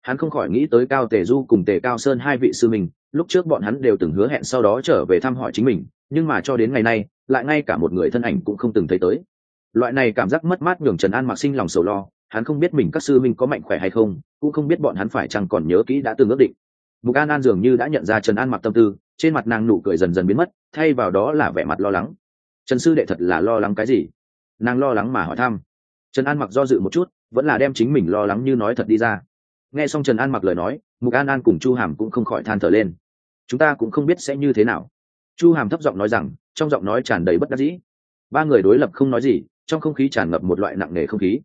Hắn không khỏi nghĩ tới cao tề du cùng tề cao sơn hai vị sư mình, lúc trước bọn hắn đều từng hứa hẹn sau đó trở về thăm hỏi chính mình, nhưng mà cho đến ngày nay, lại ngay cả một người thân ảnh cũng không từng thấy tới. Loại này cảm giác mất mát nhường trần an mặc sinh lòng sầu lo, hắn không biết mình các sư minh có mạnh khỏe hay không, cũng không biết bọn hắn phải chăng còn nhớ kỹ đã từng ước định. Mục an an dường như đã nhận ra trần an mặc tâm tư, trên mặt nàng nụ cười dần dần biến mất, thay vào đó là vẻ mặt lo lắng. Trần sư đệ thật là lo lắng cái gì? Nàng lo lắng mà hỏi thăm trần an mặc do dự một chút, vẫn là đem chính mình lo lắng như nói thật đi ra. Nghe xong trần an mặc lời nói, mục an an cùng chu hàm cũng không khỏi than thở lên. Chúng ta cũng không biết sẽ như thế nào. Chu hàm thấp giọng nói rằng, trong giọng nói tràn đầy bất đắc dĩ. Ba người đối lập không nói gì, trong không khí tràn ngập một loại nặng nề không khí.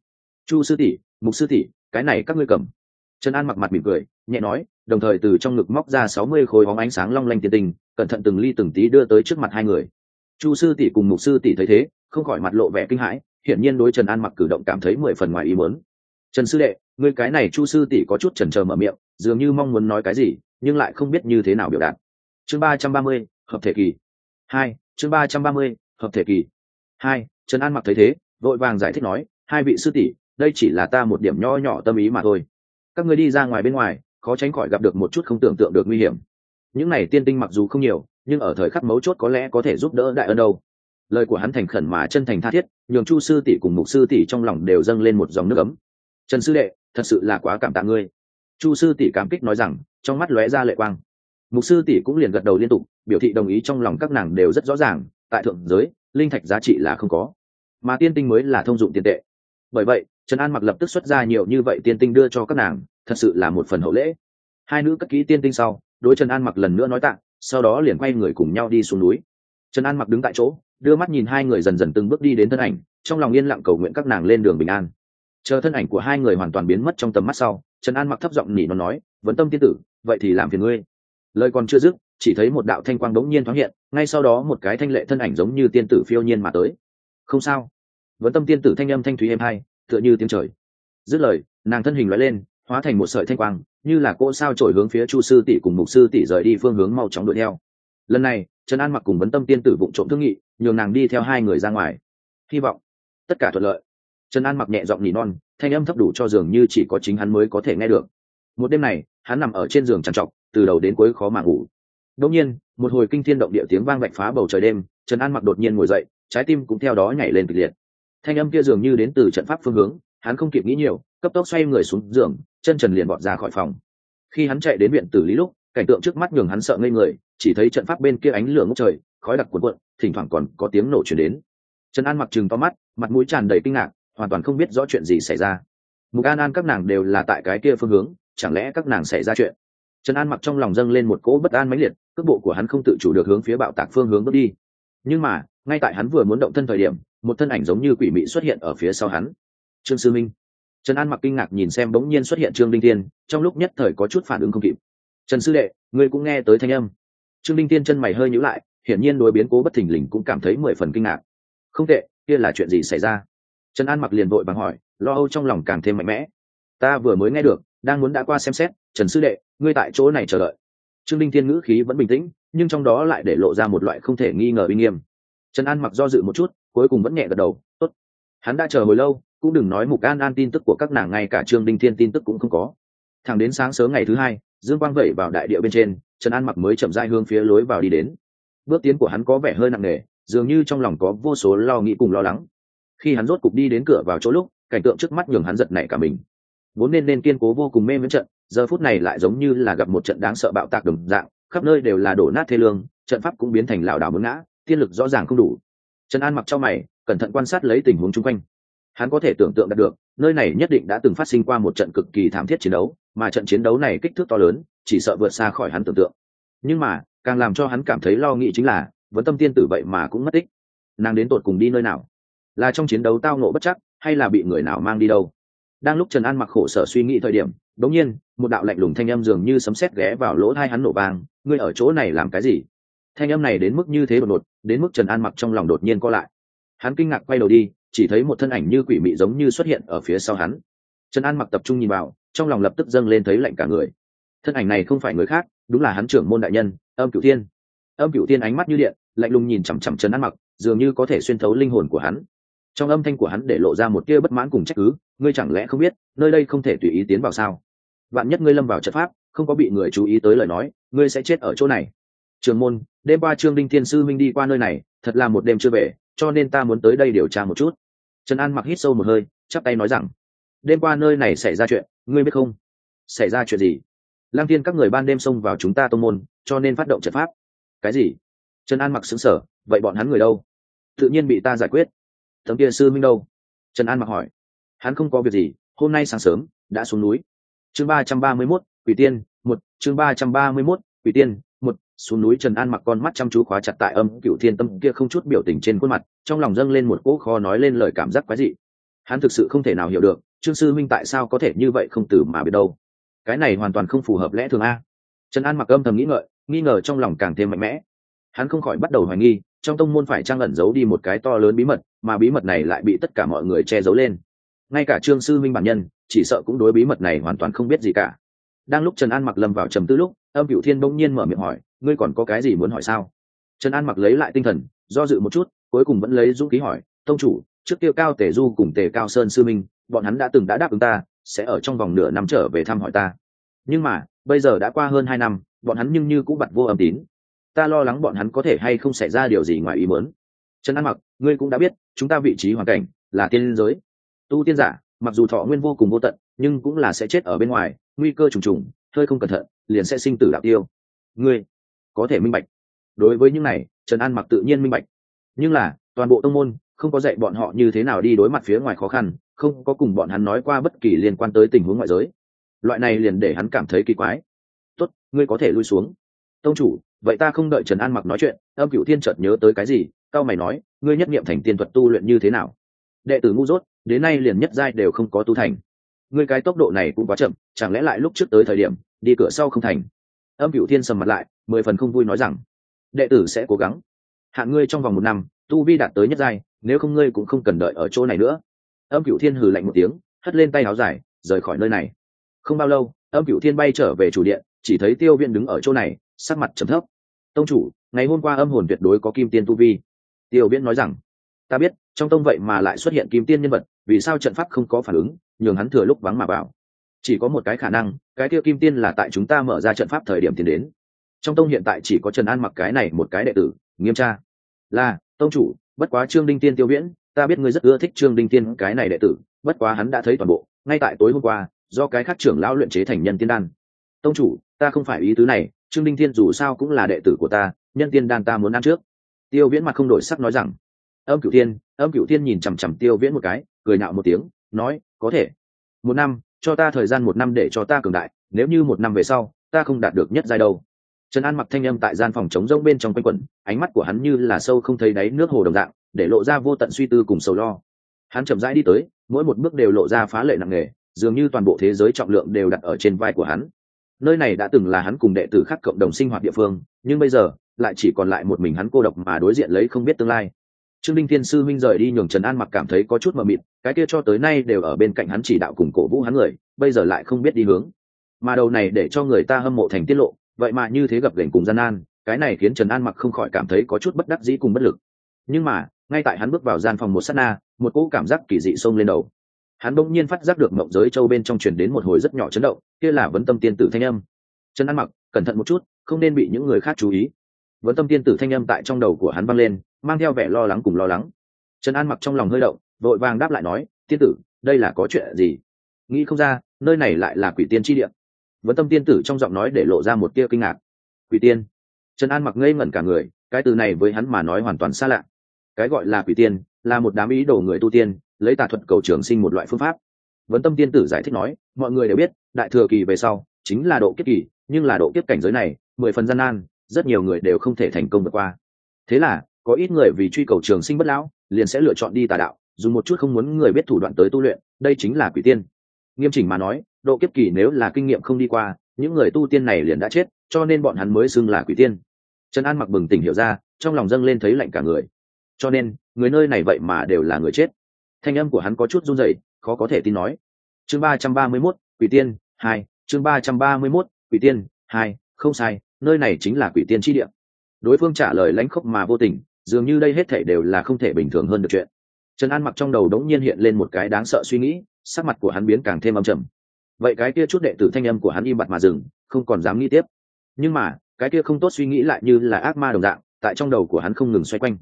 Chu sư tỷ, mục sư tỷ, cái này các ngươi cầm. Trần an mặc mặt mỉm cười, nhẹ nói, đồng thời từ trong ngực móc ra sáu mươi khối bóng ánh sáng long lanh tiền tình, cẩn thận từng ly từng tí đưa tới trước mặt hai người. Chu sư tỷ cùng mục sư tỷ thấy thế, không khỏi mặt lộ vẻ kinh hãi hiển nhiên đối trần an mặc cử động cảm thấy mười phần ngoài ý muốn. Trần sư đệ người cái này chu sư tỷ có chút chần chờ mở miệng, dường như mong muốn nói cái gì, nhưng lại không biết như thế nào biểu đạt. Chương ba trăm ba mươi, hợp thể kỳ. Hai, chương ba trăm ba mươi, hợp thể kỳ. Hai, trần an mặc thấy thế, vội vàng giải thích nói, hai vị sư tỷ, đây chỉ là ta một điểm nho nhỏ tâm ý mà thôi. Các người đi ra ngoài bên ngoài, khó tránh khỏi gặp được một chút không tưởng tượng được nguy hiểm. Những này tiên tinh mặc dù không nhiều, nhưng ở thời khắc mấu chốt có lẽ có thể giúp đỡ đại ân đâu lời của hắn thành khẩn mà chân thành tha thiết, nhường chu sư tỷ cùng mục sư tỷ trong lòng đều dâng lên một dòng nước ấm. Trần sư đệ, thật sự là quá cảm tạ ngươi. Chu sư tỷ cảm kích nói rằng, trong mắt lóe ra lệ quang. Mục sư tỷ cũng liền gật đầu liên tục, biểu thị đồng ý trong lòng các nàng đều rất rõ ràng, tại thượng giới, linh thạch giá trị là không có. Mà tiên tinh mới là thông dụng tiền tệ. Bởi vậy, trần an mặc lập tức xuất ra nhiều như vậy tiên tinh đưa cho các nàng, thật sự là một phần hậu lễ. Hai nữ cất kỹ tiên tinh sau, đối trần an mặc lần nữa nói tạng sau đó liền quay người cùng nhau đi xuống núi trần an mặc đứng tại chỗ, đưa mắt nhìn hai người dần dần từng bước đi đến thân ảnh, trong lòng yên lặng cầu nguyện các nàng lên đường bình an. Chờ thân ảnh của hai người hoàn toàn biến mất trong tầm mắt sau, trần an mặc thấp giọng nhỉ nó nói vấn tâm tiên tử, vậy thì làm phiền ngươi. Lời còn chưa dứt, chỉ thấy một đạo thanh quang đống nhiên thoáng hiện, ngay sau đó một cái thanh lệ thân ảnh giống như tiên tử phiêu nhiên mà tới. Không sao. Vấn tâm tiên tử thanh âm thanh thúy êm hai, tựa như tiếng trời. Dứt lời, nàng thân hình loại lên, hóa thành một sợi thanh quang, như là cỗ sao trổi hướng phía chu sư tỷ cùng mục sư tỷ rời đi phương hướng mau chóng đuổi theo. Lần này trần an mặc cùng vấn tâm tiên tử vụ trộm thương nghị, nhường nàng đi theo hai người ra ngoài. Hy vọng tất cả thuận lợi. Trần an mặc nhẹ giọng nỉ non, thanh âm thấp đủ cho giường như chỉ có chính hắn mới có thể nghe được. Một đêm này, hắn nằm ở trên giường trằn trọc, từ đầu đến cuối khó mà ngủ. Đột nhiên, một hồi kinh thiên động địa tiếng vang vạch phá bầu trời đêm, trần an mặc đột nhiên ngồi dậy, trái tim cũng theo đó nhảy lên kịch liệt. Thanh âm kia dường như đến từ trận pháp phương hướng, hắn không kịp nghĩ nhiều, cấp tốc xoay người xuống giường, chân trần liền bọt ra khỏi phòng. Khi hắn chạy đến viện tử lý lúc, cảnh tượng trước mắt nhường hắn sợ ngây người chỉ thấy trận pháp bên kia ánh lửa ngốc trời, khói đặc cuộn cuộn, thỉnh thoảng còn có tiếng nổ chuyển đến. Trần an mặc chừng to mắt, mặt mũi tràn đầy kinh ngạc, hoàn toàn không biết rõ chuyện gì xảy ra. Mục an an các nàng đều là tại cái kia phương hướng, chẳng lẽ các nàng xảy ra chuyện? Trần an mặc trong lòng dâng lên một cỗ bất an mãnh liệt, cước bộ của hắn không tự chủ được hướng phía bạo tạc phương hướng bước đi. Nhưng mà, ngay tại hắn vừa muốn động thân thời điểm, một thân ảnh giống như quỷ mị xuất hiện ở phía sau hắn. Trương sư minh. Trần an mặc kinh ngạc nhìn xem bỗng nhiên xuất hiện trương đinh tiên trong lúc nhất thời có chút phản ứng không kịp. Trần sư đệ, ngươi cũng nghe tới thanh âm trương đinh tiên chân mày hơi nhữ lại, hiển nhiên đối biến cố bất thình lình cũng cảm thấy mười phần kinh ngạc. Không tệ, kia là chuyện gì xảy ra? Trần an mặc liền vội bằng hỏi, lo âu trong lòng càng thêm mạnh mẽ. Ta vừa mới nghe được, đang muốn đã qua xem xét, trần sư đệ, ngươi tại chỗ này chờ đợi. Trương đinh thiên ngữ khí vẫn bình tĩnh, nhưng trong đó lại để lộ ra một loại không thể nghi ngờ uy nghiêm. Trần an mặc do dự một chút, cuối cùng vẫn nhẹ gật đầu, tốt. Hắn đã chờ hồi lâu, cũng đừng nói mục an an tin tức của các nàng, ngay cả trương đinh thiên tin tức cũng không có. Thẳng đến sáng sớm ngày thứ hai dương quang vẩy vào đại địa bên trên, trần an mặc mới chậm dai hương phía lối vào đi đến. Bước tiến của hắn có vẻ hơi nặng nề, dường như trong lòng có vô số lo nghĩ cùng lo lắng. Khi hắn rốt cục đi đến cửa vào chỗ lúc, cảnh tượng trước mắt nhường hắn giật nảy cả mình. Vốn nên nên kiên cố vô cùng mê miễn trận, giờ phút này lại giống như là gặp một trận đáng sợ bạo tạc đồng dạng, khắp nơi đều là đổ nát thê lương, trận pháp cũng biến thành lảo đảo mướn ngã, tiên lực rõ ràng không đủ. Trần an mặc cho mày, cẩn thận quan sát lấy tình huống chung quanh. Hắn có thể tưởng tượng được, nơi này nhất định đã từng phát sinh qua một trận cực kỳ thảm thiết chiến đấu mà trận chiến đấu này kích thước to lớn, chỉ sợ vượt xa khỏi hắn tưởng tượng. Nhưng mà, càng làm cho hắn cảm thấy lo nghĩ chính là vẫn tâm tiên tử vậy mà cũng mất tích. Nàng đến tột cùng đi nơi nào? Là trong chiến đấu tao nộ bất chắc, hay là bị người nào mang đi đâu? Đang lúc trần an mặc khổ sở suy nghĩ thời điểm đống nhiên, một đạo lạnh lùng thanh âm dường như sấm sét ghé vào lỗ thai hắn nổ vang, ngươi ở chỗ này làm cái gì? Thanh âm này đến mức như thế đột ngột, đến mức trần an mặc trong lòng đột nhiên co lại. Hắn kinh ngạc quay đầu đi, chỉ thấy một thân ảnh như quỷ mị giống như xuất hiện ở phía sau hắn. Trần an mặc tập trung nhìn vào trong lòng lập tức dâng lên thấy lạnh cả người. Thân ảnh này không phải người khác, đúng là hắn trưởng môn đại nhân, âm cửu thiên. Âm cửu thiên ánh mắt như điện, lạnh lùng nhìn chằm chằm trần an mặc, dường như có thể xuyên thấu linh hồn của hắn. Trong âm thanh của hắn để lộ ra một tia bất mãn cùng trách cứ, ngươi chẳng lẽ không biết, nơi đây không thể tùy ý tiến vào sao? Bạn nhất ngươi lâm vào trận pháp, không có bị người chú ý tới lời nói, ngươi sẽ chết ở chỗ này. Trường môn, đêm qua trương đinh thiên sư minh đi qua nơi này, thật là một đêm chưa về, cho nên ta muốn tới đây điều tra một chút. Trần an mặc hít sâu một hơi, chắp tay nói rằng, đêm qua nơi này xảy ra chuyện ngươi biết không? Xảy ra chuyện gì? Lang tiên các người ban đêm xông vào chúng ta tô môn, cho nên phát động trận pháp. Cái gì? Trần an mặc xứng sở vậy bọn hắn người đâu? Tự nhiên bị ta giải quyết. Tấm kia sư minh đâu? Trần an mặc hỏi. Hắn không có việc gì, hôm nay sáng sớm, đã xuống núi. Chương ba trăm ba mươi mốt, quỷ tiên, một, chương ba trăm ba mươi mốt, quỷ tiên, một, xuống núi trần an mặc con mắt chăm chú khóa chặt tại âm cựu thiên tâm kia không chút biểu tình trên khuôn mặt, trong lòng dâng lên một cỗ kho nói lên lời cảm giác quái dị. Hắn thực sự không thể nào hiểu được trương sư minh tại sao có thể như vậy không từ mà biết đâu? Cái này hoàn toàn không phù hợp lẽ thường a. Trần an mặc âm thầm nghĩ ngợi, nghi ngờ trong lòng càng thêm mạnh mẽ. Hắn không khỏi bắt đầu hoài nghi, trong tông môn phải trang ẩn giấu đi một cái to lớn bí mật, mà bí mật này lại bị tất cả mọi người che giấu lên. Ngay cả trương sư minh bản nhân, chỉ sợ cũng đối bí mật này hoàn toàn không biết gì cả. Đang lúc trần an mặc lâm vào trầm tư lúc, âm cựu thiên bỗng nhiên mở miệng hỏi, ngươi còn có cái gì muốn hỏi sao? Trần an mặc lấy lại tinh thần, do dự một chút, cuối cùng vẫn lấy dũng khí hỏi, tông chủ trước tiêu cao tề du cùng tề cao sơn sư minh, bọn hắn đã từng đã đáp ứng ta, sẽ ở trong vòng nửa năm trở về thăm hỏi ta. Nhưng mà, bây giờ đã qua hơn hai năm, bọn hắn nhưng như cũng bật vô âm tín. Ta lo lắng bọn hắn có thể hay không xảy ra điều gì ngoài ý muốn. Trần an mặc, ngươi cũng đã biết, chúng ta vị trí hoàn cảnh là tiên giới. Tu tiên giả, mặc dù thọ nguyên vô cùng vô tận, nhưng cũng là sẽ chết ở bên ngoài, nguy cơ trùng trùng, hơi không cẩn thận, liền sẽ sinh tử đạo tiêu. Ngươi có thể minh bạch. Đối với những này, trần an mặc tự nhiên minh bạch. Nhưng là, toàn bộ tông môn không có dạy bọn họ như thế nào đi đối mặt phía ngoài khó khăn, không có cùng bọn hắn nói qua bất kỳ liên quan tới tình huống ngoại giới. Loại này liền để hắn cảm thấy kỳ quái. Tốt, ngươi có thể lui xuống. Tông chủ, vậy ta không đợi trần an mặc nói chuyện, âm cựu thiên chợt nhớ tới cái gì, cao mày nói, ngươi nhất nghiệm thành tiên thuật tu luyện như thế nào? Đệ tử ngu dốt, đến nay liền nhất giai đều không có tu thành. Ngươi cái tốc độ này cũng quá chậm, chẳng lẽ lại lúc trước tới thời điểm, đi cửa sau không thành? Âm cựu thiên sầm mặt lại, mười phần không vui nói rằng, đệ tử sẽ cố gắng. Hạn ngươi trong vòng một năm, tu vi đạt tới nhất giai nếu không ngươi cũng không cần đợi ở chỗ này nữa. Âm cựu thiên hừ lạnh một tiếng, hất lên tay áo dài, rời khỏi nơi này. Không bao lâu, âm cựu thiên bay trở về chủ điện, chỉ thấy tiêu viện đứng ở chỗ này, sắc mặt trầm thấp. Tông chủ, ngày hôm qua âm hồn tuyệt đối có kim tiên tu vi. Tiêu viễn nói rằng, ta biết, trong tông vậy mà lại xuất hiện kim tiên nhân vật, vì sao trận pháp không có phản ứng, nhường hắn thừa lúc vắng mà vào. Chỉ có một cái khả năng, cái tiêu kim tiên là tại chúng ta mở ra trận pháp thời điểm tiến đến. Trong tông hiện tại chỉ có trần an mặc cái này một cái đệ tử, nghiêm tra. Là, tông chủ bất quá trương đinh tiên tiêu viễn, ta biết ngươi rất ưa thích trương đinh tiên, cái này đệ tử, bất quá hắn đã thấy toàn bộ, ngay tại tối hôm qua, do cái khác trưởng lão luyện chế thành nhân tiên đan. Tông chủ, ta không phải ý tứ này, trương đinh tiên dù sao cũng là đệ tử của ta, nhân tiên đan ta muốn ăn trước. Tiêu viễn mặt không đổi sắc nói rằng, âm cửu tiên âm cửu tiên nhìn chằm chằm tiêu viễn một cái, cười nạo một tiếng, nói, có thể. Một năm, cho ta thời gian một năm để cho ta cường đại, nếu như một năm về sau, ta không đạt được nhất giai đâu trần an mặc thanh âm tại gian phòng chống rông bên trong quanh quẩn, ánh mắt của hắn như là sâu không thấy đáy nước hồ đồng dạng, để lộ ra vô tận suy tư cùng sầu lo. Hắn chậm rãi đi tới, mỗi một bước đều lộ ra phá lệ nặng nề, dường như toàn bộ thế giới trọng lượng đều đặt ở trên vai của hắn. Nơi này đã từng là hắn cùng đệ tử khác cộng đồng sinh hoạt địa phương, nhưng bây giờ, lại chỉ còn lại một mình hắn cô độc mà đối diện lấy không biết tương lai. Trương linh thiên sư minh rời đi nhường trần an mặc cảm thấy có chút mờ mịt, cái kia cho tới nay đều ở bên cạnh hắn chỉ đạo cùng cổ vũ hắn người, bây giờ lại không biết đi hướng. Mà đầu này để cho người ta hâm mộ thành tiết lộ vậy mà như thế gặp gành cùng gian nan, cái này khiến trần an mặc không khỏi cảm thấy có chút bất đắc dĩ cùng bất lực. Nhưng mà, ngay tại hắn bước vào gian phòng một s á t na, một cỗ cảm giác kỳ dị xông lên đầu. Hắn bỗng nhiên phát giác được mộng giới châu bên trong chuyển đến một hồi rất nhỏ chấn động, kia là vấn tâm tiên tử thanh âm. Trần an mặc, cẩn thận một chút, không nên bị những người khác chú ý. Vấn tâm tiên tử thanh âm tại trong đầu của hắn văng lên, mang theo vẻ lo lắng cùng lo lắng. Trần an mặc trong lòng hơi động, vội vàng đáp lại nói, tiên tử, đây là có chuyện gì? Nghĩ không ra, nơi này lại là quỷ tiên tri địa vấn tâm tiên tử trong giọng nói để lộ ra một tia kinh ngạc. Quỷ tiên. Trần an mặc ngây ngẩn cả người, cái từ này với hắn mà nói hoàn toàn xa lạ. Cái gọi là quỷ tiên là một đám ý đồ người tu tiên, lấy tà thuật cầu trường sinh một loại phương pháp. Vấn tâm tiên tử giải thích nói, mọi người đều biết, đại thừa kỳ về sau, chính là độ kiếp kỳ, nhưng là độ kiếp cảnh giới này, mười phần gian nan, rất nhiều người đều không thể thành công vượt qua. Thế là, có ít người vì truy cầu trường sinh bất lão, liền sẽ lựa chọn đi tà đạo, dùng một chút không muốn người biết thủ đoạn tới tu luyện, đây chính là quỷ tiên nghiêm chỉnh mà nói độ kiếp kỳ nếu là kinh nghiệm không đi qua, những người tu tiên này liền đã chết, cho nên bọn hắn mới xưng là quỷ tiên. Trần an mặc bừng tỉnh hiểu ra, trong lòng dâng lên thấy lạnh cả người. Cho nên, người nơi này vậy mà đều là người chết. Thanh âm của hắn có chút run rẩy, khó có thể tin nói. Chương ba trăm ba mươi mốt, quỷ tiên, hai. Chương ba trăm ba mươi mốt, quỷ tiên, hai. Không sai, nơi này chính là quỷ tiên tri địa. Đối phương trả lời lãnh khốc mà vô tình, dường như đây hết thể đều là không thể bình thường hơn được chuyện. Trần an mặc trong đầu đống nhiên hiện lên một cái đáng sợ suy nghĩ sắc mặt của hắn biến càng thêm âm trầm. Vậy cái kia chút đệ tử thanh âm của hắn im bặt mà dừng, không còn dám nghĩ tiếp. Nhưng mà, cái kia không tốt suy nghĩ lại như là ác ma đồng dạng, tại trong đầu của hắn không ngừng xoay quanh.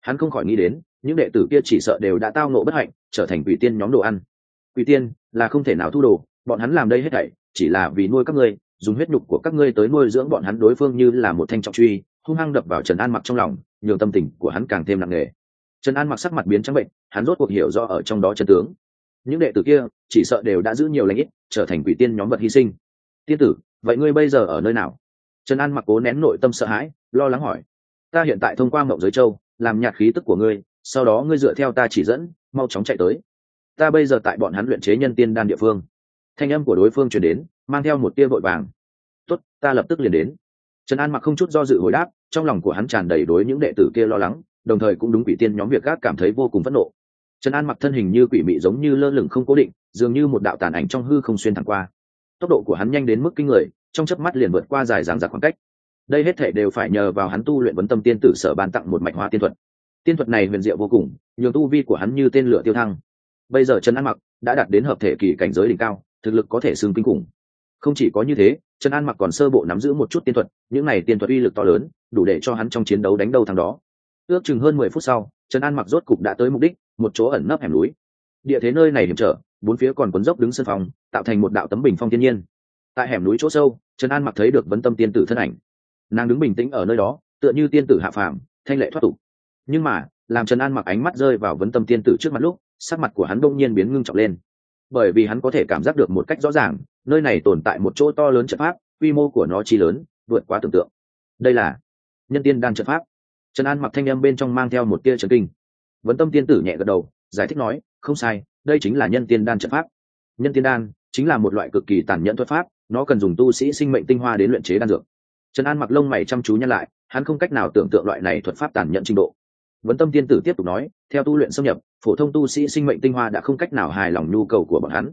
Hắn không khỏi nghĩ đến, những đệ tử kia chỉ sợ đều đã tao nộ bất hạnh, trở thành quỷ tiên nhóm đồ ăn. Quỷ tiên, là không thể nào thu đồ, bọn hắn làm đây hết thảy, chỉ là vì nuôi các ngươi, dùng huyết nhục của các ngươi tới nuôi dưỡng bọn hắn đối phương như là một thanh trọng truy, hung hăng đập vào trần an mặc trong lòng, nhường tâm tình của hắn càng thêm nặng nề. Trần an mặc sắc mặt biến trắng bệnh, hắn rốt cuộc hiểu rõ ở trong đó chân tướng những đệ tử kia chỉ sợ đều đã giữ nhiều lãnh ít, trở thành quỷ tiên nhóm vật hy sinh. Tiên tử, vậy ngươi bây giờ ở nơi nào? Trần an mặc cố nén nội tâm sợ hãi, lo lắng hỏi. Ta hiện tại thông qua mộng giới châu, làm nhạt khí tức của ngươi, sau đó ngươi dựa theo ta chỉ dẫn, mau chóng chạy tới. Ta bây giờ tại bọn hắn luyện chế nhân tiên đan địa phương. Thanh âm của đối phương chuyển đến, mang theo một tia vội vàng. Tốt, ta lập tức liền đến. Trần an mặc không chút do dự hồi đáp, trong lòng của hắn tràn đầy đối những đệ tử kia lo lắng, đồng thời cũng đúng quỷ tiên nhóm việc gác cảm thấy vô cùng phẫn nộ trần an mặc thân hình như quỷ mị giống như lơ lửng không cố định, dường như một đạo tàn ảnh trong hư không xuyên thẳng qua. Tốc độ của hắn nhanh đến mức kinh người, trong chớp mắt liền vượt qua dài dàng dặc khoảng cách. Đây hết thể đều phải nhờ vào hắn tu luyện vấn tâm tiên tử sở ban tặng một mạch hóa tiên thuật. Tiên thuật này huyền diệu vô cùng, nhường tu vi của hắn như tên lửa tiêu thăng. Bây giờ trần an mặc đã đạt đến hợp thể kỳ cảnh giới đỉnh cao, thực lực có thể sương kinh khủng. Không chỉ có như thế, trần an mặc còn sơ bộ nắm giữ một chút tiên thuật, những này tiên thuật uy lực to lớn, đủ để cho hắn trong chiến đấu đánh đầu thằng đó. Ước chừng hơn mười phút sau, trần an mặc rốt cục đã tới mục đích một chỗ ẩn nấp hẻm núi. Địa thế nơi này hiểm trở, bốn phía còn cuốn dốc đứng sân phòng, tạo thành một đạo tấm bình phong thiên nhiên. Tại hẻm núi chỗ sâu, trần an mặc thấy được vấn tâm tiên tử thân ảnh. Nàng đứng bình tĩnh ở nơi đó, tựa như tiên tử hạ phàm, thanh lệ thoát tục. Nhưng mà, làm trần an mặc ánh mắt rơi vào vấn tâm tiên tử trước mặt lúc, sắc mặt của hắn đông nhiên biến ngưng trọng lên. Bởi vì hắn có thể cảm giác được một cách rõ ràng, nơi này tồn tại một chỗ to lớn trận pháp, quy mô của nó chi lớn, vượt quá tưởng tượng. Đây là nhân tiên đan trận pháp. Trần an mặc thanh â m bên trong mang theo một tia trần kinh vấn tâm tiên tử nhẹ gật đầu, giải thích nói, không sai, đây chính là nhân tiên đan trận pháp. Nhân tiên đan chính là một loại cực kỳ tàn nhẫn thuật pháp, nó cần dùng tu sĩ sinh mệnh tinh hoa đến luyện chế đan dược. Trần an mặc lông mày chăm chú nhăn lại, hắn không cách nào tưởng tượng loại này thuật pháp tàn nhẫn trình độ. Vấn tâm tiên tử tiếp tục nói, theo tu luyện xâm nhập, phổ thông tu sĩ sinh mệnh tinh hoa đã không cách nào hài lòng nhu cầu của bọn hắn.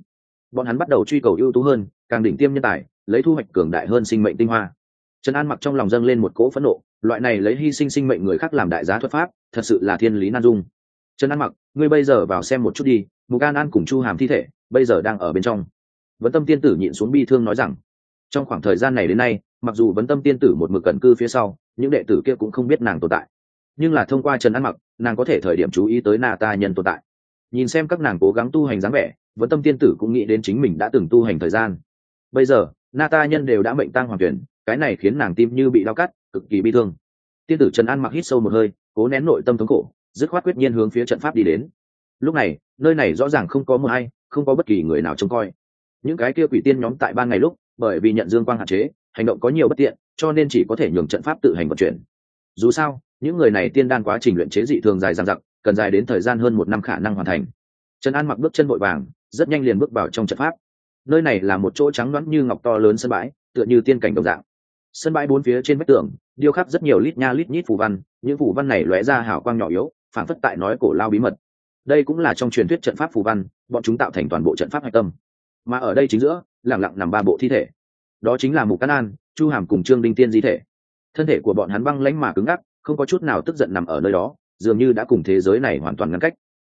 Bọn hắn bắt đầu truy cầu ưu tú hơn, càng đỉnh tiêm nhân tài, lấy thu hoạch cường đại hơn sinh mệnh tinh hoa. Trần an mặc trong lòng dâng lên một cỗ phẫn nộ, loại này lấy hy sinh sinh mệnh người khác làm đại giá thuật pháp, thật sự là thiên lý nan dung trần an mặc, ngươi bây giờ vào xem một chút đi, mục an an cùng chu hàm thi thể, bây giờ đang ở bên trong. Vấn tâm tiên tử nhịn xuống bi thương nói rằng, trong khoảng thời gian này đến nay, mặc dù vấn tâm tiên tử một mực cẩn cư phía sau, những đệ tử kia cũng không biết nàng tồn tại. Nhưng là thông qua trần ăn mặc, nàng có thể thời điểm chú ý tới nà ta nhân tồn tại. Nhìn xem các nàng cố gắng tu hành dáng vẻ, vấn tâm tiên tử cũng nghĩ đến chính mình đã từng tu hành thời gian. Bây giờ, na ta nhân đều đã mệnh tăng hoàng tuyển, cái này khiến nàng tim như bị đau cắt, cực kỳ bi thương. Tiên tử trần an mặc hít sâu một hơi, cố nén nội tâm thống khổ dứt khoát quyết nhiên hướng phía trận pháp đi đến. Lúc này, nơi này rõ ràng không có mưa hay không có bất kỳ người nào trông coi. Những cái kia quỷ tiên nhóm tại ban ngày lúc, bởi vì nhận dương quang hạn chế, hành động có nhiều bất tiện, cho nên chỉ có thể nhường trận pháp tự hành vận chuyển. Dù sao, những người này tiên đan quá trình luyện chế dị thường dài dằng dặc, cần dài đến thời gian hơn một năm khả năng hoàn thành. Trần an mặc bước chân vội vàng, rất nhanh liền bước vào trong trận pháp. Nơi này là một chỗ trắng loãng như ngọc to lớn sân bãi, tựa như tiên cảnh đồng dạng. Sân bãi bốn phía trên vách tường, điêu khắc rất nhiều lít nha lít nhít phù văn, những phù văn này lóe ra hào quang nhỏ yếu phản phất tại nói cổ lao bí mật. Đây cũng là trong truyền thuyết trận pháp phù văn, bọn chúng tạo thành toàn bộ trận pháp hạch tâm. Mà ở đây chính giữa lẳng lặng nằm ba bộ thi thể. Đó chính là mục Căn an, chu hàm cùng trương đinh tiên di thể. Thân thể của bọn hắn băng lãnh mà cứng ngắc, không có chút nào tức giận nằm ở nơi đó, dường như đã cùng thế giới này hoàn toàn ngăn cách.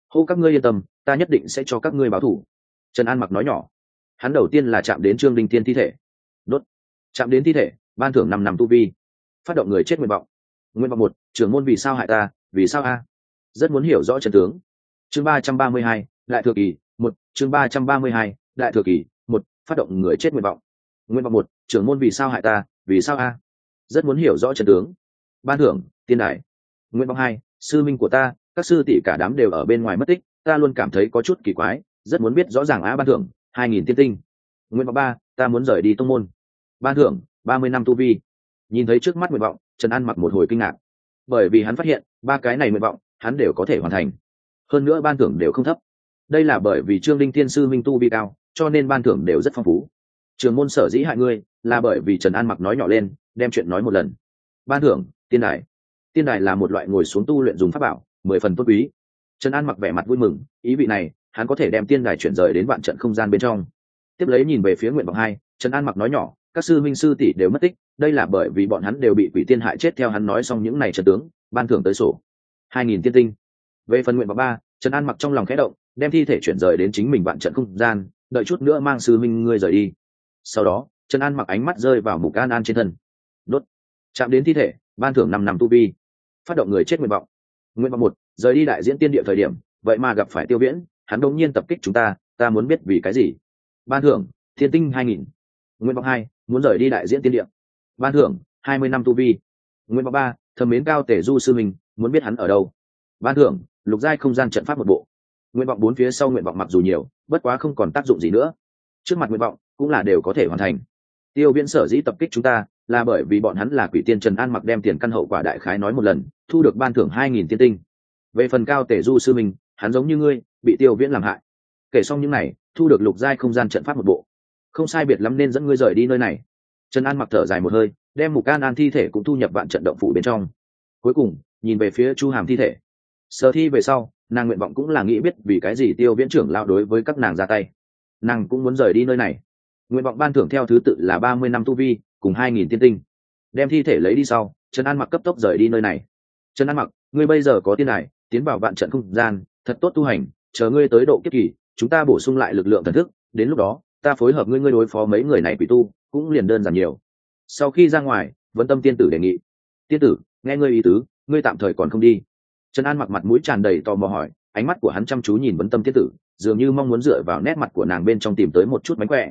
Hô, các ngươi yên tâm, ta nhất định sẽ cho các ngươi báo thủ trần an mặc nói nhỏ. Hắn đầu tiên là chạm đến trương đinh tiên thi thể. Đốt. Chạm đến thi thể, ban thưởng năm năm tu vi. Phát động người chết nguyện vọng. Nguyện vọng một, trưởng môn vì sao hại ta, vì sao a? Rất muốn hiểu rõ trận tướng. Chương ba trăm ba mươi hai, đại thừa kỳ, một, chương ba trăm ba mươi hai, đại thừa kỳ, một, phát động người chết nguyện vọng. Nguyện vọng một, trưởng môn vì sao hại ta, vì sao a? Rất muốn hiểu rõ trận tướng. Ban thưởng, tiên đại nguyện vọng hai, sư minh của ta, các sư tỷ cả đám đều ở bên ngoài mất tích, ta luôn cảm thấy có chút kỳ quái, rất muốn biết rõ ràng á ban thưởng, hai nghìn tiên tinh. Nguyện vọng ba, ta muốn rời đi tông môn. Ban thưởng, ba mươi năm tu vi. Nhìn thấy trước mắt nguyện vọng, trần an mặc một hồi kinh ngạc. Bởi vì hắn phát hiện, ba cái này nguyện vọng hắn đều có thể hoàn thành. Hơn nữa ban thưởng đều không thấp. Đây là bởi vì trương linh thiên sư minh tu vi cao, cho nên ban thưởng đều rất phong phú. Trường môn sở dĩ hại ngươi, là bởi vì trần an mặc nói nhỏ lên, đem chuyện nói một lần. Ban thưởng, tiên đài. Tiên đài là một loại ngồi xuống tu luyện dùng pháp bảo, mười phần tốt quý. Trần an mặc vẻ mặt vui mừng, ý vị này, hắn có thể đem tiên đài chuyển rời đến vạn trận không gian bên trong. Tiếp lấy nhìn về phía nguyện vọng hai, trần an mặc nói nhỏ, các sư minh sư tỷ đều mất tích, đây là bởi vì bọn hắn đều bị quỷ tiên hại chết theo hắn nói xong những n à y trần tướng, ban thưởng tới sổ hai nghìn tiên tinh. Về phần nguyện vọng ba, trần an mặc trong lòng khẽ động, đem thi thể chuyển rời đến chính mình vạn trận không gian, đợi chút nữa mang sư minh ngươi rời đi. Sau đó, trần an mặc ánh mắt rơi vào mục an an trên thân. Đốt. Chạm đến thi thể, ban thưởng năm năm tu vi. Phát động người chết nguyện vọng. Nguyện vọng một, rời đi đại diễn tiên địa thời điểm, vậy mà gặp phải tiêu viễn, hắn đột nhiên tập kích chúng ta ta muốn biết vì cái gì? Ban thưởng, thiên tinh hai nghìn. Nguyện vọng hai, muốn rời đi đại diễn tiên địa. Ban thưởng, hai mươi năm tu vi. Nguyện vọng ba thầm mến cao tể du sư mình muốn biết hắn ở đâu. Ban thưởng, lục giai không gian trận pháp một bộ. Nguyện vọng bốn phía sau nguyện vọng mặc dù nhiều, bất quá không còn tác dụng gì nữa. Trước mặt nguyện vọng, cũng là đều có thể hoàn thành. Tiêu viễn sở dĩ tập kích chúng ta, là bởi vì bọn hắn là quỷ tiên trần an mặc đem tiền căn hậu quả đại khái nói một lần, thu được ban thưởng hai nghìn tiên tinh. Về phần cao tể du sư mình hắn giống như ngươi, bị tiêu viễn làm hại. Kể xong những n à y thu được lục giai không gian trận pháp một bộ. Không sai biệt lắm nên dẫn ngươi rời đi nơi này. Trần an mặc thở dài một hơi đem mục can an thi thể cũng thu nhập vạn trận động phủ bên trong. Cuối cùng, nhìn về phía chu hàm thi thể. Sở thi về sau, nàng nguyện vọng cũng là nghĩ biết vì cái gì tiêu viễn trưởng lao đối với các nàng ra tay. Nàng cũng muốn rời đi nơi này. Nguyện vọng ban thưởng theo thứ tự là ba mươi năm tu vi, cùng hai nghìn tiên tinh. Đem thi thể lấy đi sau, trần an mặc cấp tốc rời đi nơi này. Trần an mặc, ngươi bây giờ có tiên này, tiến vào vạn trận không gian, thật tốt tu hành, chờ ngươi tới độ kiếp kỳ, chúng ta bổ sung lại lực lượng thần thức, đến lúc đó, ta phối hợp ngươi ngươi đối phó mấy người này quỷ tu, cũng liền đơn giản nhiều sau khi ra ngoài vấn tâm tiên tử đề nghị, tiên tử, nghe ngươi ý tứ, ngươi tạm thời còn không đi. Trần an mặc mặt mũi tràn đầy tò mò hỏi, ánh mắt của hắn chăm chú nhìn vấn tâm tiên tử, dường như mong muốn dựa vào nét mặt của nàng bên trong tìm tới một chút mánh khỏe.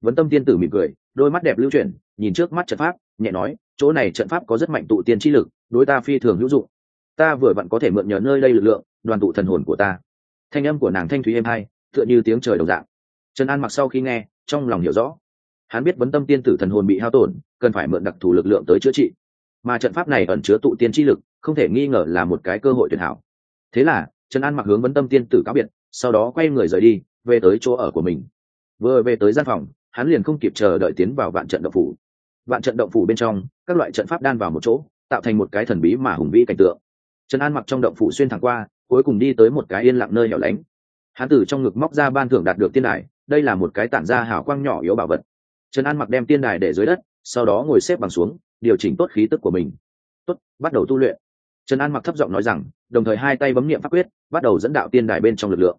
Vấn tâm tiên tử mỉm cười, đôi mắt đẹp lưu chuyển, nhìn trước mắt trận pháp, nhẹ nói, chỗ này trận pháp có rất mạnh tụ tiên chi lực, đối ta phi thường hữu dụng. Ta vừa vặn có thể mượn nhờ nơi đây lực lượng, đoàn tụ thần hồn của ta. Thanh âm của nàng thanh thúy êm hai tựa như tiếng trời đồng dạng. Trần an mặc sau khi nghe, trong lòng hiểu rõ. Hắn biết vấn tâm tiên tử thần hồn bị hao tổn cần phải mượn đặc thù lực lượng tới chữa trị. Mà trận pháp này ẩn chứa tụ tiên chi lực, không thể nghi ngờ là một cái cơ hội tuyệt hảo. Thế là, trần an mặc hướng vấn tâm tiên tử cáo biệt, sau đó quay người rời đi, về tới chỗ ở của mình. Vừa về tới gian phòng, hắn liền không kịp chờ đợi tiến vào vạn trận động phủ. Vạn trận động phủ bên trong, các loại trận pháp đan vào một chỗ, tạo thành một cái thần bí mà hùng vĩ cảnh tượng. Trần an mặc trong động phủ xuyên thẳng qua, cuối cùng đi tới một cái yên lặng nơi hẻo lánh. Hắn từ trong ngực móc ra ban thưởng đạt được tiên đài, đây là một cái tản ra hào quang nhỏ yếu bảo vật. Trần an mặc đem tiên đài để dưới đất sau đó ngồi xếp bằng xuống, điều chỉnh tốt khí tức của mình. Tốt, bắt đầu tu luyện. Trần an mặc thấp giọng nói rằng, đồng thời hai tay bấm nghiệm pháp quyết, bắt đầu dẫn đạo tiên đài bên trong lực lượng.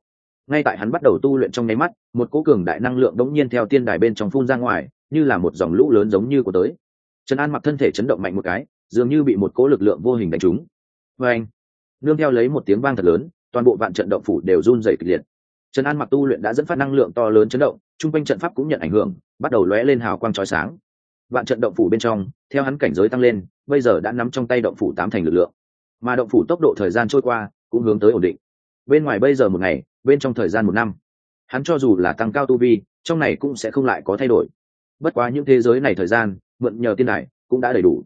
Ngay tại hắn bắt đầu tu luyện trong nháy mắt, một cố cường đại năng lượng đống nhiên theo tiên đài bên trong phun ra ngoài, như là một dòng lũ lớn giống như của tới. Trần an mặc thân thể chấn động mạnh một cái, dường như bị một cố lực lượng vô hình đánh trúng. Vê anh, nương theo lấy một tiếng vang thật lớn, toàn bộ vạn trận động phủ đều run dày kịch liệt. Trần an mặc tu luyện đã dẫn phát năng lượng to lớn chấn động t r u n g quanh trận pháp cũng nhận ảnh hưởng, bắt đầu lóe lên hào quang trói sáng vạn trận động phủ bên trong, theo hắn cảnh giới tăng lên, bây giờ đã nắm trong tay động phủ tám thành lực lượng. Mà động phủ tốc độ thời gian trôi qua, cũng hướng tới ổn định. Bên ngoài bây giờ một ngày, bên trong thời gian một năm. Hắn cho dù là tăng cao tu vi, trong này cũng sẽ không lại có thay đổi. Bất quá những thế giới này thời gian, mượn nhờ tiên đài, cũng đã đầy đủ.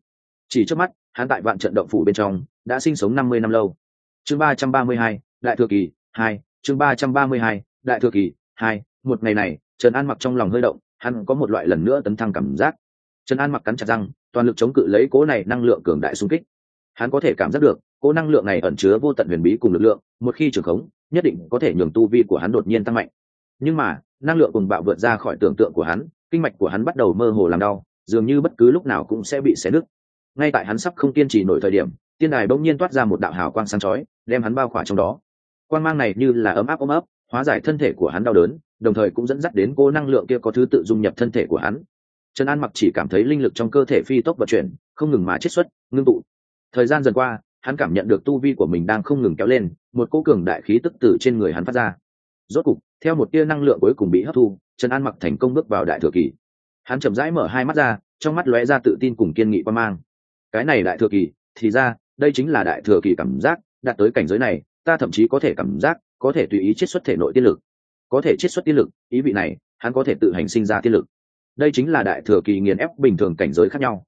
Chỉ trước mắt, hắn tại vạn trận động phủ bên trong, đã sinh sống năm mươi năm lâu. Chương ba trăm ba mươi hai, đại thừa kỳ hai, chương ba trăm ba mươi hai, đại thừa kỳ hai. Một ngày này, trần an mặc trong lòng hơi động, hắn có một loại lần nữa tấn thăng cảm giác trần an mặc cắn chặt răng, toàn lực chống cự lấy cố này năng lượng cường đại xung kích. Hắn có thể cảm giác được cố năng lượng này ẩn chứa vô tận huyền bí cùng lực lượng, một khi trường khống, nhất định có thể nhường tu vi của hắn đột nhiên tăng mạnh. Nhưng mà, năng lượng cùng bạo vượt ra khỏi tưởng tượng của hắn, kinh mạch của hắn bắt đầu mơ hồ làm đau, dường như bất cứ lúc nào cũng sẽ bị xé nứt. Ngay tại hắn sắp không kiên trì nổi thời điểm, tiên đài bỗng nhiên toát ra một đạo hào quang sáng chói, đem hắn bao khỏa trong đó. Quang mang này như là ấm áp ấm ấp, hóa giải thân thể của hắn đau đớn, đồng thời cũng dẫn dắt đến cô năng lượng kia có thứ tự dung nhập thân thể của hắn trần an mặc chỉ cảm thấy linh lực trong cơ thể phi tốc vận chuyển, không ngừng mà chiết xuất, ngưng tụ. Thời gian dần qua, hắn cảm nhận được tu vi của mình đang không ngừng kéo lên, một cô cường đại khí tức từ trên người hắn phát ra. Rốt cục, theo một tia năng lượng cuối cùng bị hấp thu, trần an mặc thành công bước vào đại thừa kỳ. Hắn chậm rãi mở hai mắt ra, trong mắt lóe ra tự tin cùng kiên nghị quan mang. Cái này đại thừa kỳ, thì ra, đây chính là đại thừa kỳ cảm giác, đạt tới cảnh giới này, ta thậm chí có thể cảm giác, có thể tùy ý chiết xuất thể nội tiên lực. Có thể chiết xuất tiên lực, ý vị này, hắn có thể tự hành sinh ra tiên lực đây chính là đại thừa kỳ nghiền ép bình thường cảnh giới khác nhau.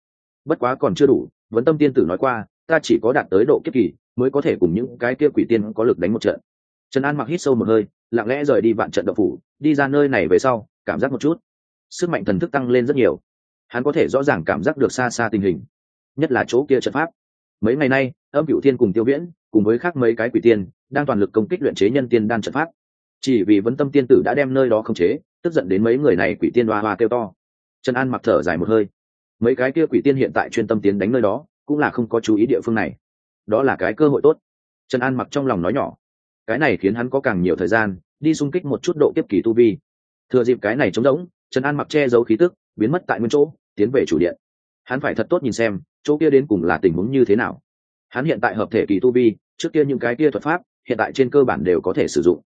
Bất quá còn chưa đủ, vấn tâm tiên tử nói qua, ta chỉ có đạt tới độ kiếp kỳ, mới có thể cùng những cái kia quỷ tiên có lực đánh một trận. Trần an mặc hít sâu một hơi, lặng lẽ rời đi vạn trận đậu phủ, đi ra nơi này về sau, cảm giác một chút. Sức mạnh thần thức tăng lên rất nhiều. Hắn có thể rõ ràng cảm giác được xa xa tình hình. Nhất là chỗ kia trận pháp. Mấy ngày nay, âm cựu thiên cùng tiêu viễn, cùng với khác mấy cái quỷ tiên, đang toàn lực công kích luyện chế nhân tiên đan trận pháp. Chỉ vì vấn tâm tiên tử đã đem nơi đó không chế, tức giận đến mấy người này quỷ tiên hoa hoa kêu to trần an mặc thở dài một hơi. Mấy cái kia quỷ tiên hiện tại chuyên tâm tiến đánh nơi đó, cũng là không có chú ý địa phương này. Đó là cái cơ hội tốt. Trần an mặc trong lòng nói nhỏ. Cái này khiến hắn có càng nhiều thời gian, đi xung kích một chút độ tiếp kỳ tu vi. Thừa dịp cái này trống rỗng, trần an mặc che giấu khí tức, biến mất tại nguyên chỗ, tiến về chủ điện. Hắn phải thật tốt nhìn xem, chỗ kia đến cùng là tình huống như thế nào. Hắn hiện tại hợp thể kỳ tu vi, trước kia những cái kia thuật pháp, hiện tại trên cơ bản đều có thể sử dụng.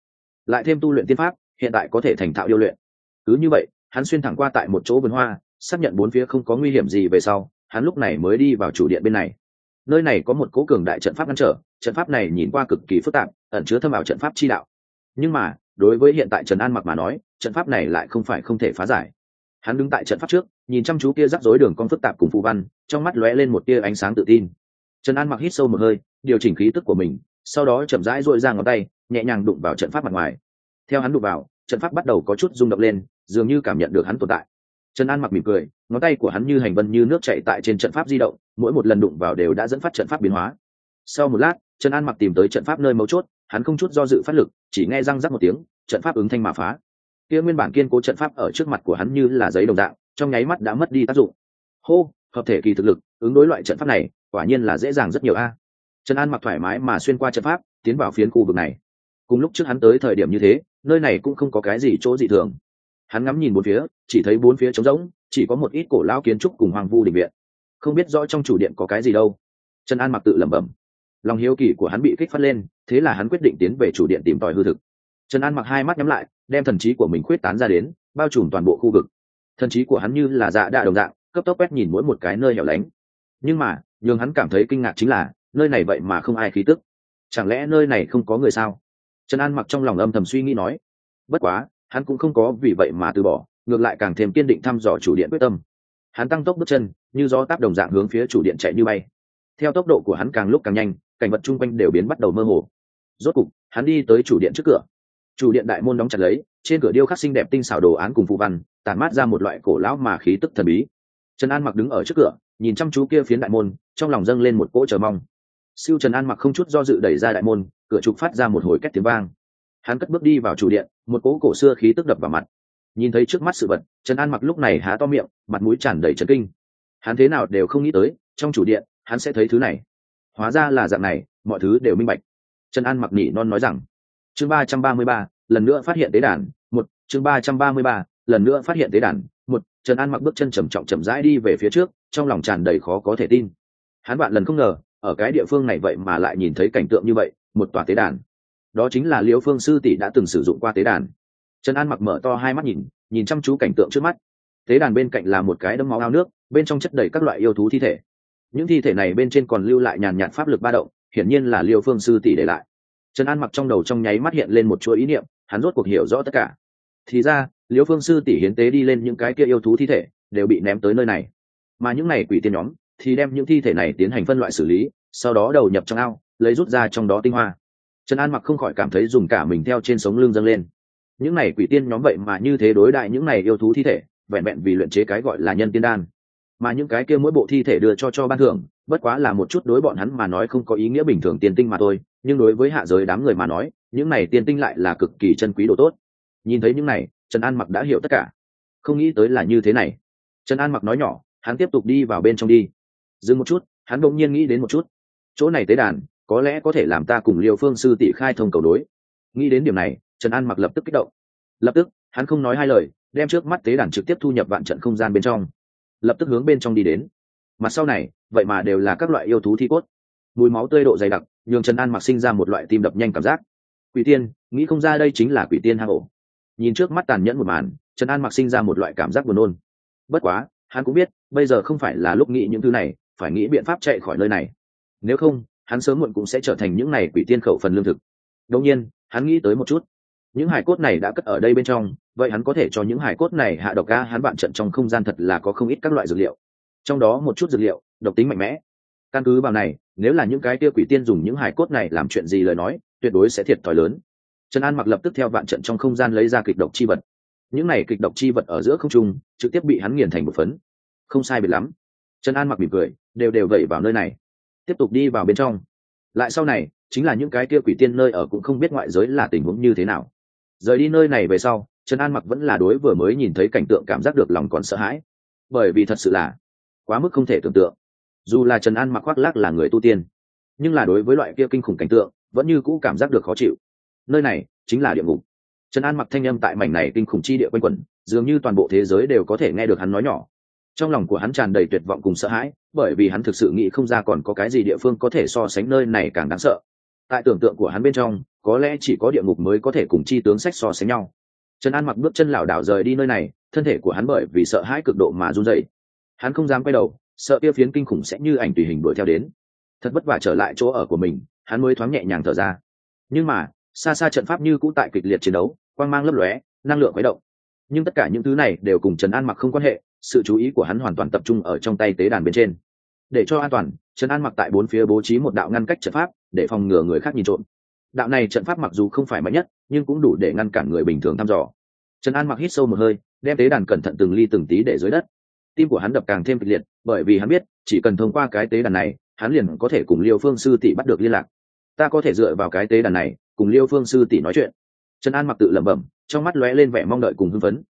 Lại thêm tu luyện tiên pháp, hiện tại có thể thành thạo điêu luyện. Cứ như vậy hắn xuyên thẳng qua tại một chỗ vườn hoa, xác nhận bốn phía không có nguy hiểm gì về sau, hắn lúc này mới đi vào chủ điện bên này. Nơi này có một cố cường đại trận pháp ngăn trở, trận pháp này nhìn qua cực kỳ phức tạp, ẩn chứa thâm ảo trận pháp chi đạo. Nhưng mà, đối với hiện tại trần an mặc mà nói, trận pháp này lại không phải không thể phá giải. Hắn đứng tại trận pháp trước, nhìn chăm chú kia rắc rối đường con phức tạp cùng phù văn, trong mắt lóe lên một tia ánh sáng tự tin. Trần an mặc hít sâu một hơi, điều chỉnh khí tức của mình, sau đó chậm rãi dội ra ngón tay, nhẹ nhàng đụng vào trận pháp mặt ngoài. Theo hắn đụng vào trận pháp bắt đầu có chút rung động lên, dường như cảm nhận được hắn tồn tại. Trần an mặc mỉm cười, ngón tay của hắn như hành vân như nước chạy tại trên trận pháp di động, mỗi một lần đụng vào đều đã dẫn phát trận pháp biến hóa. Sau một lát, trần an mặc tìm tới trận pháp nơi mấu chốt, hắn không chút do dự phát lực, chỉ nghe răng rắc một tiếng, trận pháp ứng thanh mà phá. Kia nguyên bản kiên cố trận pháp ở trước mặt của hắn như là giấy đồng dạng, trong nháy mắt đã mất đi tác dụng. Hô, hợp thể kỳ thực lực, ứng đối loại trận pháp này, quả nhiên là dễ dàng rất nhiều a. Trần an mặc thoải mái mà xuyên qua trận pháp, tiến vào phiến khu vực này. Cùng lúc trước hắn tới thời điểm như thế nơi này cũng không có cái gì chỗ dị thường. Hắn ngắm nhìn bốn phía, chỉ thấy bốn phía trống rỗng, chỉ có một ít cổ lao kiến trúc cùng hoàng vu định viện. Không biết rõ trong chủ điện có cái gì đâu. Trần an mặc tự lẩm bẩm. Lòng hiếu kỳ của hắn bị kích phát lên, thế là hắn quyết định tiến về chủ điện tìm tòi hư thực. Trần an mặc hai mắt nhắm lại, đem thần trí của mình khuyết tán ra đến, bao trùm toàn bộ khu vực. Thần trí của hắn như là dạ đạ đồng dạng, cấp tốc quét nhìn mỗi một cái nơi hẻo lánh. Nhưng mà, nhường hắn cảm thấy kinh ngạc chính là, nơi này vậy mà không ai khí tức. Chẳng lẽ nơi này không có người sao? Trần an mặc trong lòng âm thầm suy nghĩ nói, bất quá, hắn cũng không có vì vậy mà từ bỏ, ngược lại càng thêm kiên định thăm dò chủ điện quyết tâm. Hắn tăng tốc bước chân, như gió táp đồng dạng hướng phía chủ điện chạy như bay. Theo tốc độ của hắn càng lúc càng nhanh, cảnh vật chung quanh đều biến bắt đầu mơ hồ. Rốt cục, hắn đi tới chủ điện trước cửa. Chủ điện đại môn đóng chặt lấy, trên cửa điêu khắc xinh đẹp tinh xảo đồ án cùng phụ văn, tản mát ra một loại cổ lão mà khí tức thần bí. Trần an mặc đứng ở trước cửa, nhìn chăm chú kia phiến đại môn, trong lòng dâng lên một cỗ chờ mong. Siêu trần an mặc không chút do dự đẩy ra đại môn cửa trục phát ra một hồi két tiếng vang. Hắn cất bước đi vào chủ điện, một cỗ cổ xưa khí tức đập vào mặt. Nhìn thấy trước mắt sự vật, trần an mặc lúc này há to miệng, mặt mũi tràn đầy trần kinh. Hắn thế nào đều không nghĩ tới, trong chủ điện, hắn sẽ thấy thứ này. Hóa ra là dạng này, mọi thứ đều minh bạch. Trần an mặc nỉ non nói rằng, chương ba trăm ba mươi ba, lần nữa phát hiện tế đàn, một, chương ba trăm ba mươi ba, lần nữa phát hiện tế đàn, một. Trần an mặc bước chân trầm trọng chậm rãi đi về phía trước, trong lòng tràn đầy khó có thể tin. Hắn bạn lần không ngờ, ở cái địa phương này vậy mà lại nhìn thấy cảnh tượng như vậy một tòa tế đàn. Đó chính là liễu phương sư tỷ đã từng sử dụng qua tế đàn. Trần an mặc mở to hai mắt nhìn nhìn chăm chú cảnh tượng trước mắt. Tế đàn bên cạnh là một cái đấm máu ao nước, bên trong chất đầy các loại yêu thú thi thể. Những thi thể này bên trên còn lưu lại nhàn nhạt pháp lực ba động, hiển nhiên là liêu phương sư tỷ để lại. Trần an mặc trong đầu trong nháy mắt hiện lên một chuỗi ý niệm, hắn rốt cuộc hiểu rõ tất cả. Thì ra liêu phương sư tỷ hiến tế đi lên những cái kia yêu thú thi thể, đều bị ném tới nơi này. Mà những này quỷ tiên nhóm, thì đem những thi thể này tiến hành phân loại xử lý, sau đó đầu nhập trong ao lấy rút ra trong đó tinh hoa. Trần an mặc không khỏi cảm thấy dùng cả mình theo trên sống lưng dâng lên. Những này quỷ tiên nhóm vậy mà như thế đối đại những này yêu thú thi thể, vẹn vẹn vì luyện chế cái gọi là nhân tiên đan. Mà những cái kia mỗi bộ thi thể đưa cho cho ban thưởng, bất quá là một chút đối bọn hắn mà nói không có ý nghĩa bình thường tiên tinh mà thôi, nhưng đối với hạ giới đám người mà nói, những này tiên tinh lại là cực kỳ chân quý đồ tốt. Nhìn thấy những này, trần an mặc đã hiểu tất cả. Không nghĩ tới là như thế này. Trần an mặc nói nhỏ, hắn tiếp tục đi vào bên trong đi. Dừng một chút, hắn đ ỗ n g nhiên nghĩ đến một chút. Chỗ này tế đàn có lẽ có thể làm ta cùng liều phương sư tỷ khai thông cầu đối nghĩ đến điểm này, trần an mặc lập tức kích động. Lập tức, hắn không nói hai lời, đem trước mắt tế đàn trực tiếp thu nhập vạn trận không gian bên trong. Lập tức hướng bên trong đi đến. Mặt sau này, vậy mà đều là các loại yêu thú thi cốt. Mùi máu tươi độ dày đặc, nhường trần an mặc sinh ra một loại tim đập nhanh cảm giác. Quỷ tiên, nghĩ không ra đây chính là quỷ tiên hang ổ. Nhìn trước mắt tàn nhẫn một màn, trần an mặc sinh ra một loại cảm giác buồn nôn. Bất quá, hắn cũng biết, bây giờ không phải là lúc nghĩ những thứ này, phải nghĩ biện pháp chạy khỏi nơi này. Nếu không hắn sớm muộn cũng sẽ trở thành những này quỷ tiên khẩu phần lương thực. Đông nhiên, hắn nghĩ tới một chút. Những hải cốt này đã cất ở đây bên trong, vậy hắn có thể cho những hải cốt này hạ độc ca hắn bạn trận trong không gian thật là có không ít các loại dược liệu. Trong đó một chút dược liệu, độc tính mạnh mẽ. Căn cứ vào này, nếu là những cái tia quỷ tiên dùng những hải cốt này làm chuyện gì lời nói, tuyệt đối sẽ thiệt thòi lớn. Trần an mặc lập tức theo vạn trận trong không gian lấy ra kịch độc chi vật. Những này kịch độc chi vật ở giữa không trung, trực tiếp bị hắn nghiền thành một phấn. Không sai biệt lắm. Trần an mặc mỉm cười, đều đều vẩy vào nơi này tiếp tục đi vào bên trong. Lại sau này, chính là những cái kia quỷ tiên nơi ở cũng không biết ngoại giới là tình huống như thế nào. Rời đi nơi này về sau, trần an mặc vẫn là đối vừa mới nhìn thấy cảnh tượng cảm giác được lòng còn sợ hãi. Bởi vì thật sự là quá mức không thể tưởng tượng. Dù là trần an mặc khoác lác là người tu tiên, nhưng là đối với loại kia kinh khủng cảnh tượng, vẫn như cũ cảm giác được khó chịu. Nơi này chính là địa ngục. Trần an mặc thanh âm tại mảnh này kinh khủng chi địa quanh quẩn, dường như toàn bộ thế giới đều có thể nghe được hắn nói nhỏ trong lòng của hắn tràn đầy tuyệt vọng cùng sợ hãi, bởi vì hắn thực sự nghĩ không ra còn có cái gì địa phương có thể so sánh nơi này càng đáng sợ. Tại tưởng tượng của hắn bên trong, có lẽ chỉ có địa ngục mới có thể cùng chi tướng sách so sánh nhau. Trần an mặc bước chân lảo đảo rời đi nơi này, thân thể của hắn bởi vì sợ hãi cực độ mà run dậy hắn không dám quay đầu, sợ kia phiến kinh khủng sẽ như ảnh tùy hình đuổi theo đến. Thật vất vả trở lại chỗ ở của mình, hắn mới thoáng nhẹ nhàng thở ra. Nhưng mà, xa xa trận pháp như cũ tại kịch liệt chiến đấu, quang mang lấp lóe, năng lượng khuấy động. Nhưng tất cả những thứ này đều cùng trần an mặc không quan hệ sự chú ý của hắn hoàn toàn tập trung ở trong tay tế đàn bên trên. Để cho an toàn, trần an mặc tại bốn phía bố trí một đạo ngăn cách trận pháp, để phòng ngừa người khác nhìn trộm. Đạo này trận pháp mặc dù không phải mạnh nhất, nhưng cũng đủ để ngăn cản người bình thường thăm dò. Trần an mặc hít sâu một hơi, đem tế đàn cẩn thận từng ly từng tí để dưới đất. Tim của hắn đập càng thêm kịch liệt, bởi vì hắn biết, chỉ cần thông qua cái tế đàn này, hắn liền có thể cùng liêu phương sư tỷ bắt được liên lạc. Ta có thể dựa vào cái tế đàn này, cùng liêu phương sư tỷ nói chuyện. Trần an mặc tự lẩm bẩm, trong mắt lóe lên vẻ mong đợi cùng hưng phấn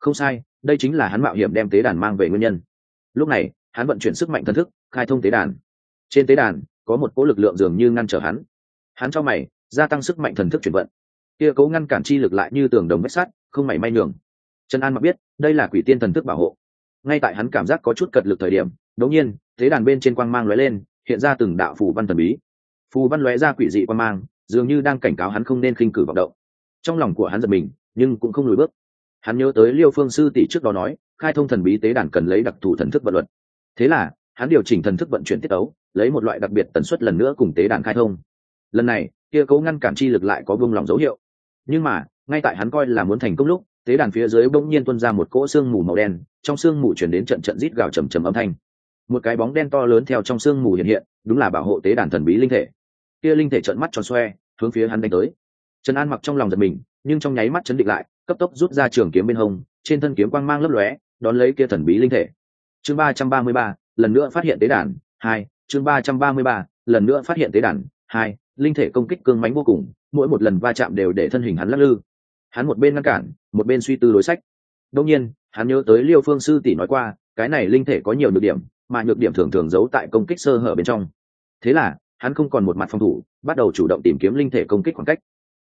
không sai, đây chính là hắn mạo hiểm đem tế đàn mang về nguyên nhân. Lúc này, hắn vận chuyển sức mạnh thần thức, khai thông tế đàn. Trên tế đàn, có một cỗ lực lượng dường như ngăn trở hắn. Hắn cho mày, gia tăng sức mạnh thần thức chuyển vận. Kia cấu ngăn cản chi lực lại như tường đồng vách sắt, không mảy may nhường. Trần an mặc biết, đây là quỷ tiên thần thức bảo hộ. Ngay tại hắn cảm giác có chút cật lực thời điểm, đột nhiên, tế đàn bên trên quang mang lóe lên, hiện ra từng đạo phù văn thần bí. Phù văn lóe ra quỷ dị quang mang, dường như đang cảnh cáo hắn không nên khinh cử vọng động. Trong lòng của hắn giật mình, nhưng cũng không lùi bước hắn nhớ tới liêu phương sư tỷ trước đó nói, khai thông thần bí tế đàn cần lấy đặc thù thần thức vận luật. Thế là, hắn điều chỉnh thần thức vận chuyển tiết ấu, lấy một loại đặc biệt tần suất lần nữa cùng tế đàn khai thông. Lần này, kia cấu ngăn cản chi lực lại có vương lòng dấu hiệu. Nhưng mà, ngay tại hắn coi là muốn thành công lúc, tế đàn phía dưới bỗng nhiên tuôn ra một cỗ xương mù màu đen, trong xương mù chuyển đến trận trận rít gào trầm trầm âm thanh. Một cái bóng đen to lớn theo trong xương mù hiện hiện, đúng là bảo hộ tế đàn thần bí linh thể. Kia linh thể trợn mắt tròn xoe, hướng phía hắn đánh tới. Trần an mặc trong lòng giật mình, nhưng trong nháy mắt chấn định lại cấp tốc rút ra trường kiếm bên hông, trên thân kiếm quang mang lấp lóe, đón lấy kia thần bí linh thể. Chương ba trăm ba mươi ba, lần nữa phát hiện tế đàn, hai, chương ba trăm ba mươi ba, lần nữa phát hiện tế đàn, hai, linh thể công kích cương mánh vô cùng, mỗi một lần va chạm đều để thân hình hắn lắc lư. Hắn một bên ngăn cản, một bên suy tư đối sách. Đông nhiên, hắn nhớ tới liêu phương sư tỷ nói qua, cái này linh thể có nhiều nhược điểm, mà nhược điểm thường thường giấu tại công kích sơ hở bên trong. Thế là, hắn không còn một mặt phòng thủ, bắt đầu chủ động tìm kiếm linh thể công kích khoảng cách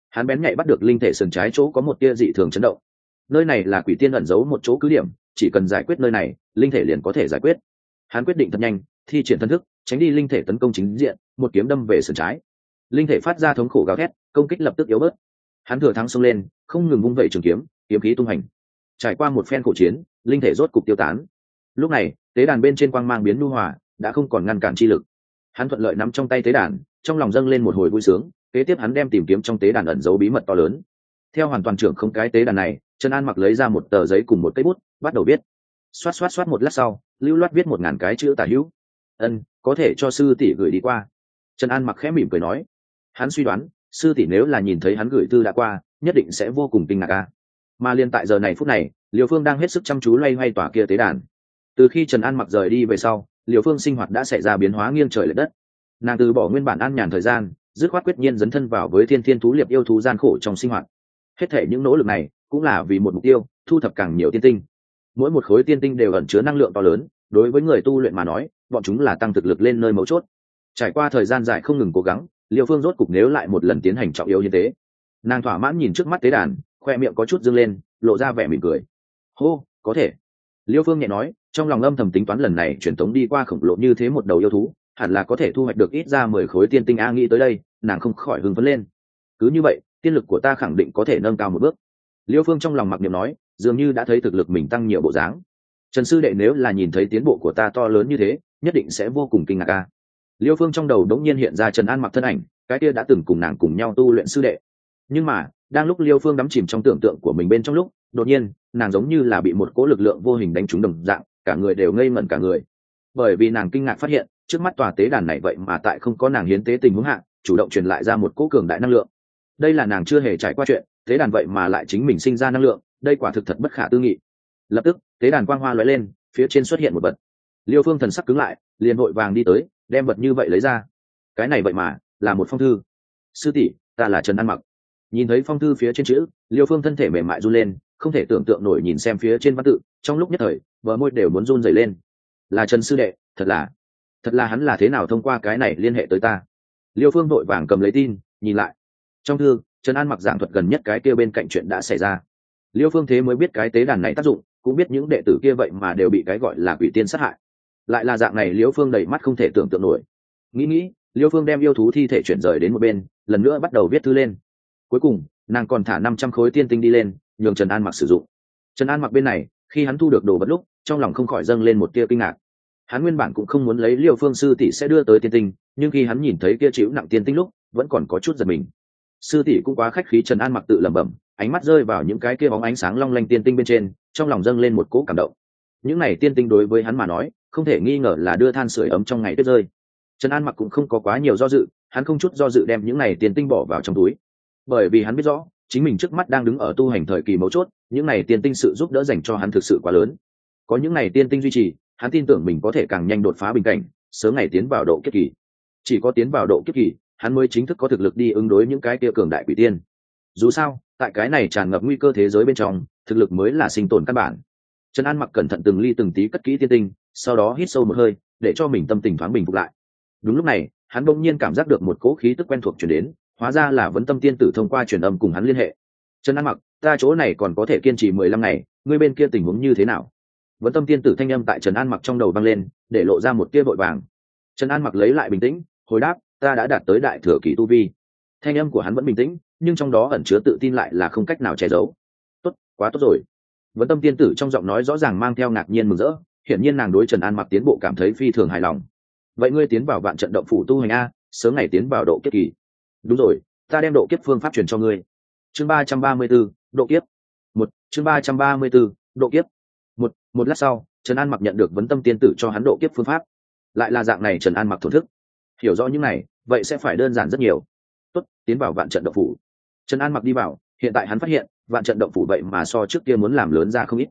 hắn bén nhạy bắt được linh thể sườn trái chỗ có một tia dị thường chấn động. Nơi này là quỷ tiên ẩn giấu một chỗ cứ điểm, chỉ cần giải quyết nơi này, linh thể liền có thể giải quyết. Hắn quyết định thật nhanh, thi triển thân thức, tránh đi linh thể tấn công chính diện, một kiếm đâm về sườn trái. Linh thể phát ra thống khổ gào thét, công kích lập tức yếu bớt. Hắn thừa thắng xông lên, không ngừng vung vẩy trường kiếm kiếm khí tung hành. Trải qua một phen khổ chiến, linh thể rốt cục tiêu tán. Lúc này, tế đàn bên trên quang mang biến nu hòa, đã không còn ngăn cản chi lực. Hắn thuận lợi nắm trong tay tế đàn, trong lòng dâng lên một hồi vui sướng kế tiếp hắn đem tìm kiếm trong tế đàn ẩn giấu bí mật to lớn. Theo hoàn toàn trưởng không cái tế đàn này, trần an mặc lấy ra một tờ giấy cùng một cây bút, bắt đầu viết. Xoát xoát xoát một lát sau, lưu loát viết một ngàn cái chữ tả hữu. Ân, có thể cho sư tỷ gửi đi qua. Trần an mặc khẽ mỉm cười nói. Hắn suy đoán, sư tỷ nếu là nhìn thấy hắn gửi thư đã qua, nhất định sẽ vô cùng kinh ngạc ca mà liên tại giờ này phút này liều phương đang hết sức chăm chú loay hoay tỏa kia tế đàn. Từ khi trần an mặc rời đi về sau liều phương sinh hoạt đã xảy ra biến hóa nghiêng trời l ệ đất. Nàng từ bỏ nguyên bản an nhàn thời gian dứt khoát quyết nhiên dấn thân vào với thiên thiên thú liệp yêu thú gian khổ trong sinh hoạt. Hết thể những nỗ lực này cũng là vì một mục tiêu, thu thập càng nhiều tiên tinh. Mỗi một khối tiên tinh đều ẩn chứa năng lượng to lớn, đối với người tu luyện mà nói, bọn chúng là tăng thực lực lên nơi mấu chốt. Trải qua thời gian dài không ngừng cố gắng, liêu phương rốt cục nếu lại một lần tiến hành trọng yếu như thế. Nàng thỏa mãn nhìn trước mắt tế đàn, khoe miệng có chút dâng lên, lộ ra vẻ mỉm cười. Hô, có thể. Liêu phương nhẹ nói, trong lòng âm thầm tính toán lần này truyền tống đi qua khổng lồ như thế một đầu yêu thú hẳn là có thể thu hoạch được ít ra mười khối tiên tinh a nghĩ tới đây, nàng không khỏi hưng phấn lên. Cứ như vậy, tiên lực của ta khẳng định có thể nâng cao một bước. Liêu phương trong lòng mặc niệm nói, dường như đã thấy thực lực mình tăng nhiều bộ dáng. Trần sư đệ nếu là nhìn thấy tiến bộ của ta to lớn như thế, nhất định sẽ vô cùng kinh ngạc ca liêu phương trong đầu đống nhiên hiện ra trần an mặc thân ảnh, cái kia đã từng cùng nàng cùng nhau tu luyện sư đệ. Nhưng mà, đang lúc liêu phương đắm chìm trong tưởng tượng của mình bên trong lúc, đột nhiên, nàng giống như là bị một cỗ lực lượng vô hình đánh trúng đồng dạng, cả người đều ngây ngẩn cả người. Bởi vì nàng kinh ngạc phát hiện trước mắt tòa tế đàn này vậy mà tại không có nàng hiến tế tình huống hạ, chủ động truyền lại ra một cỗ cường đại năng lượng. Đây là nàng chưa hề trải qua chuyện, tế đàn vậy mà lại chính mình sinh ra năng lượng, đây quả thực thật bất khả tư nghị. Lập tức, tế đàn quang hoa lóe lên, phía trên xuất hiện một vật. Liêu phương thần sắc cứng lại, liền vội vàng đi tới, đem vật như vậy lấy ra. Cái này vậy mà, là một phong thư. Sư tỷ, ta là trần an mặc. Nhìn thấy phong thư phía trên chữ, liêu phương thân thể mềm mại run lên, không thể tưởng tượng nổi nhìn xem phía trên văn tự, trong lúc nhất thời vợ môi đều muốn run dày lên. Là trần sư đệ, thật là thật là hắn là thế nào thông qua cái này liên hệ tới ta. Liêu phương vội vàng cầm lấy tin, nhìn lại. Trong thư, trần an mặc giảng thuật gần nhất cái kia bên cạnh chuyện đã xảy ra. Liêu phương thế mới biết cái tế đàn này tác dụng, cũng biết những đệ tử kia vậy mà đều bị cái gọi là quỷ tiên sát hại. Lại là dạng này liêu phương đầy mắt không thể tưởng tượng nổi. Nghĩ nghĩ, liêu phương đem yêu thú thi thể chuyển rời đến một bên, lần nữa bắt đầu viết thư lên. Cuối cùng, nàng còn thả năm trăm khối tiên tinh đi lên, nhường trần an mặc sử dụng. Trần an mặc bên này, khi hắn thu được đồ vật lúc, trong lòng không khỏi dâng lên một tia kinh ngạc hắn nguyên bản cũng không muốn lấy liêu phương sư tỷ sẽ đưa tới tiên tinh, nhưng khi hắn nhìn thấy kia chịu nặng tiên tinh lúc, vẫn còn có chút giật mình. Sư tỷ cũng quá khách khí trần an mặc tự lẩm bẩm, ánh mắt rơi vào những cái kia bóng ánh sáng long lanh tiên tinh bên trên, trong lòng dâng lên một cỗ cảm động. Những này tiên tinh đối với hắn mà nói, không thể nghi ngờ là đưa than sửa ấm trong ngày tuyết rơi. Trần an mặc cũng không có quá nhiều do dự, hắn không chút do dự đem những này tiên tinh bỏ vào trong túi. Bởi vì hắn biết rõ, chính mình trước mắt đang đứng ở tu hành thời kỳ mấu chốt, những này tiên tinh sự giúp đỡ dành cho hắn thực sự quá lớn. Có những này tiên tinh duy trì hắn tin tưởng mình có thể càng nhanh đột phá bình cảnh, sớm ngày tiến vào độ kiếp kỳ. Chỉ có tiến vào độ kiếp kỳ, hắn mới chính thức có thực lực đi ứng đối những cái kia cường đại quỷ tiên. Dù sao, tại cái này tràn ngập nguy cơ thế giới bên trong, thực lực mới là sinh tồn căn bản. Trần an mặc cẩn thận từng ly từng tí cất kỹ tiên tinh, sau đó hít sâu một hơi, để cho mình tâm tình thoáng bình phục lại. Đúng lúc này, hắn bỗng nhiên cảm giác được một cỗ khí tức quen thuộc chuyển đến, hóa ra là vấn tâm tiên tử thông qua truyền âm cùng hắn liên hệ. Trần an mặc, ta chỗ này còn có thể kiên trì mười lăm ngày, ngươi bên kia tình huống như thế nào? Vẫn tâm tiên tử thanh âm tại trần an mặc trong đầu vang lên, để lộ ra một tia vội vàng. Trần an mặc lấy lại bình tĩnh, hồi đáp, ta đã đạt tới đại thừa kỳ tu vi. Thanh âm của hắn vẫn bình tĩnh, nhưng trong đó ẩn chứa tự tin lại là không cách nào che giấu. Tốt, quá tốt rồi. Vẫn tâm tiên tử trong giọng nói rõ ràng mang theo ngạc nhiên mừng rỡ, hiển nhiên nàng đối trần an mặc tiến bộ cảm thấy phi thường hài lòng. Vậy ngươi tiến vào vạn trận động phủ tu hành a, sớm ngày tiến vào độ kiếp kỳ. Đúng rồi, ta đem độ kiếp phương pháp truyền cho ngươi. Chương ba trăm ba mươi b ố độ kiếp. Một, chương ba trăm ba mươi b ố độ kiếp một lát sau, trần an mặc nhận được vấn tâm tiên tử cho hắn độ kiếp phương pháp. Lại là dạng này trần an mặc thổn thức. Hiểu rõ những này, vậy sẽ phải đơn giản rất nhiều. Tốt, tiến vào vạn trận động phủ. Trần an mặc đi vào, hiện tại hắn phát hiện, vạn trận động phủ vậy mà so trước kia muốn làm lớn ra không ít.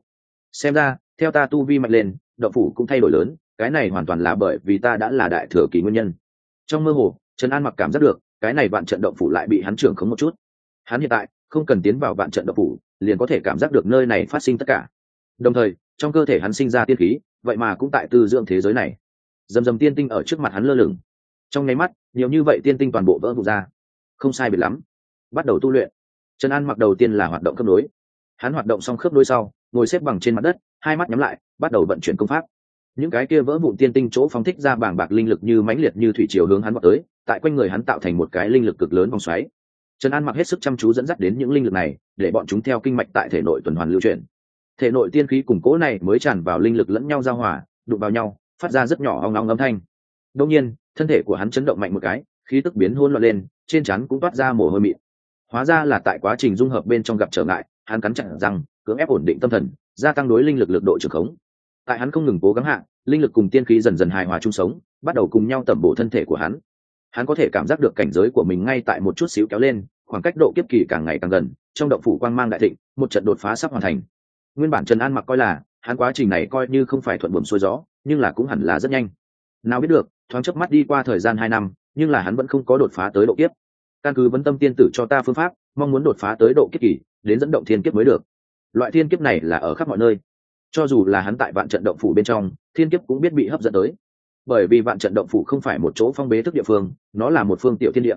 Xem ra, theo ta tu vi mạnh lên, động phủ cũng thay đổi lớn, cái này hoàn toàn là bởi vì ta đã là đại thừa kỳ nguyên nhân. Trong mơ hồ, trần an mặc cảm giác được, cái này vạn trận động phủ lại bị hắn trưởng khống một chút. Hắn hiện tại không cần tiến vào vạn trận động phủ, liền có thể cảm giác được nơi này phát sinh tất cả đồng thời, trong cơ thể hắn sinh ra tiên khí, vậy mà cũng tại tư dưỡng thế giới này. Dầm dầm tiên tinh ở trước mặt hắn lơ lửng. Trong nháy mắt, nhiều như vậy tiên tinh toàn bộ vỡ vụt ra. Không sai biệt lắm. Bắt đầu tu luyện. Trần an mặc đầu tiên là hoạt động khớp nối. Hắn hoạt động xong khớp nối sau, ngồi xếp bằng trên mặt đất, hai mắt nhắm lại, bắt đầu vận chuyển công pháp. Những cái kia vỡ vụn tiên tinh chỗ phóng thích ra bảng bạc linh lực như mãnh liệt như thủy chiều hướng hắn vào tới, tại quanh người hắn tạo thành một cái linh lực cực lớn vòng xoáy. Trần an mặc hết sức chăm chú dẫn dắt đến những linh lực này, để bọn chúng theo kinh mạch tại thể nội tuần hoàn lưu chuyển thể nội tiên khí củng cố này mới tràn vào linh lực lẫn nhau giao hòa, đụng vào nhau, phát ra rất nhỏ ong ong âm thanh. Đông nhiên, thân thể của hắn chấn động mạnh một cái, khí tức biến hôn loạn lên, trên chắn cũng toát ra mồ hôi mịn. Hóa ra là tại quá trình dung hợp bên trong gặp trở ngại, hắn cắn chặn răng, cưỡng ép ổn định tâm thần, gia tăng đối linh lực lực độ trường khống. Tại hắn không ngừng cố gắng hạ, linh lực cùng tiên khí dần dần hài hòa chung sống, bắt đầu cùng nhau tẩm bổ thân thể của hắn. Hắn có thể cảm giác được cảnh giới của mình ngay tại một chút xíu kéo lên, khoảng cách độ kiếp kỳ càng ngày càng gần, trong động phủ quang mang đại thịnh, một trận đột phá sắp hoàn thành nguyên bản trần an mặc coi là, hắn quá trình này coi như không phải thuận buồm xuôi gió, nhưng là cũng hẳn là rất nhanh. Nào biết được, thoáng chớp mắt đi qua thời gian hai năm, nhưng là hắn vẫn không có đột phá tới độ kiếp. Căn cứ vấn tâm tiên tử cho ta phương pháp, mong muốn đột phá tới độ kiếp kỳ, đến dẫn động thiên kiếp mới được. Loại thiên kiếp này là ở khắp mọi nơi. Cho dù là hắn tại vạn trận động phủ bên trong, thiên kiếp cũng biết bị hấp dẫn tới. Bởi vì vạn trận động phủ không phải một chỗ phong bế thức địa phương, nó là một phương tiểu thiên địa.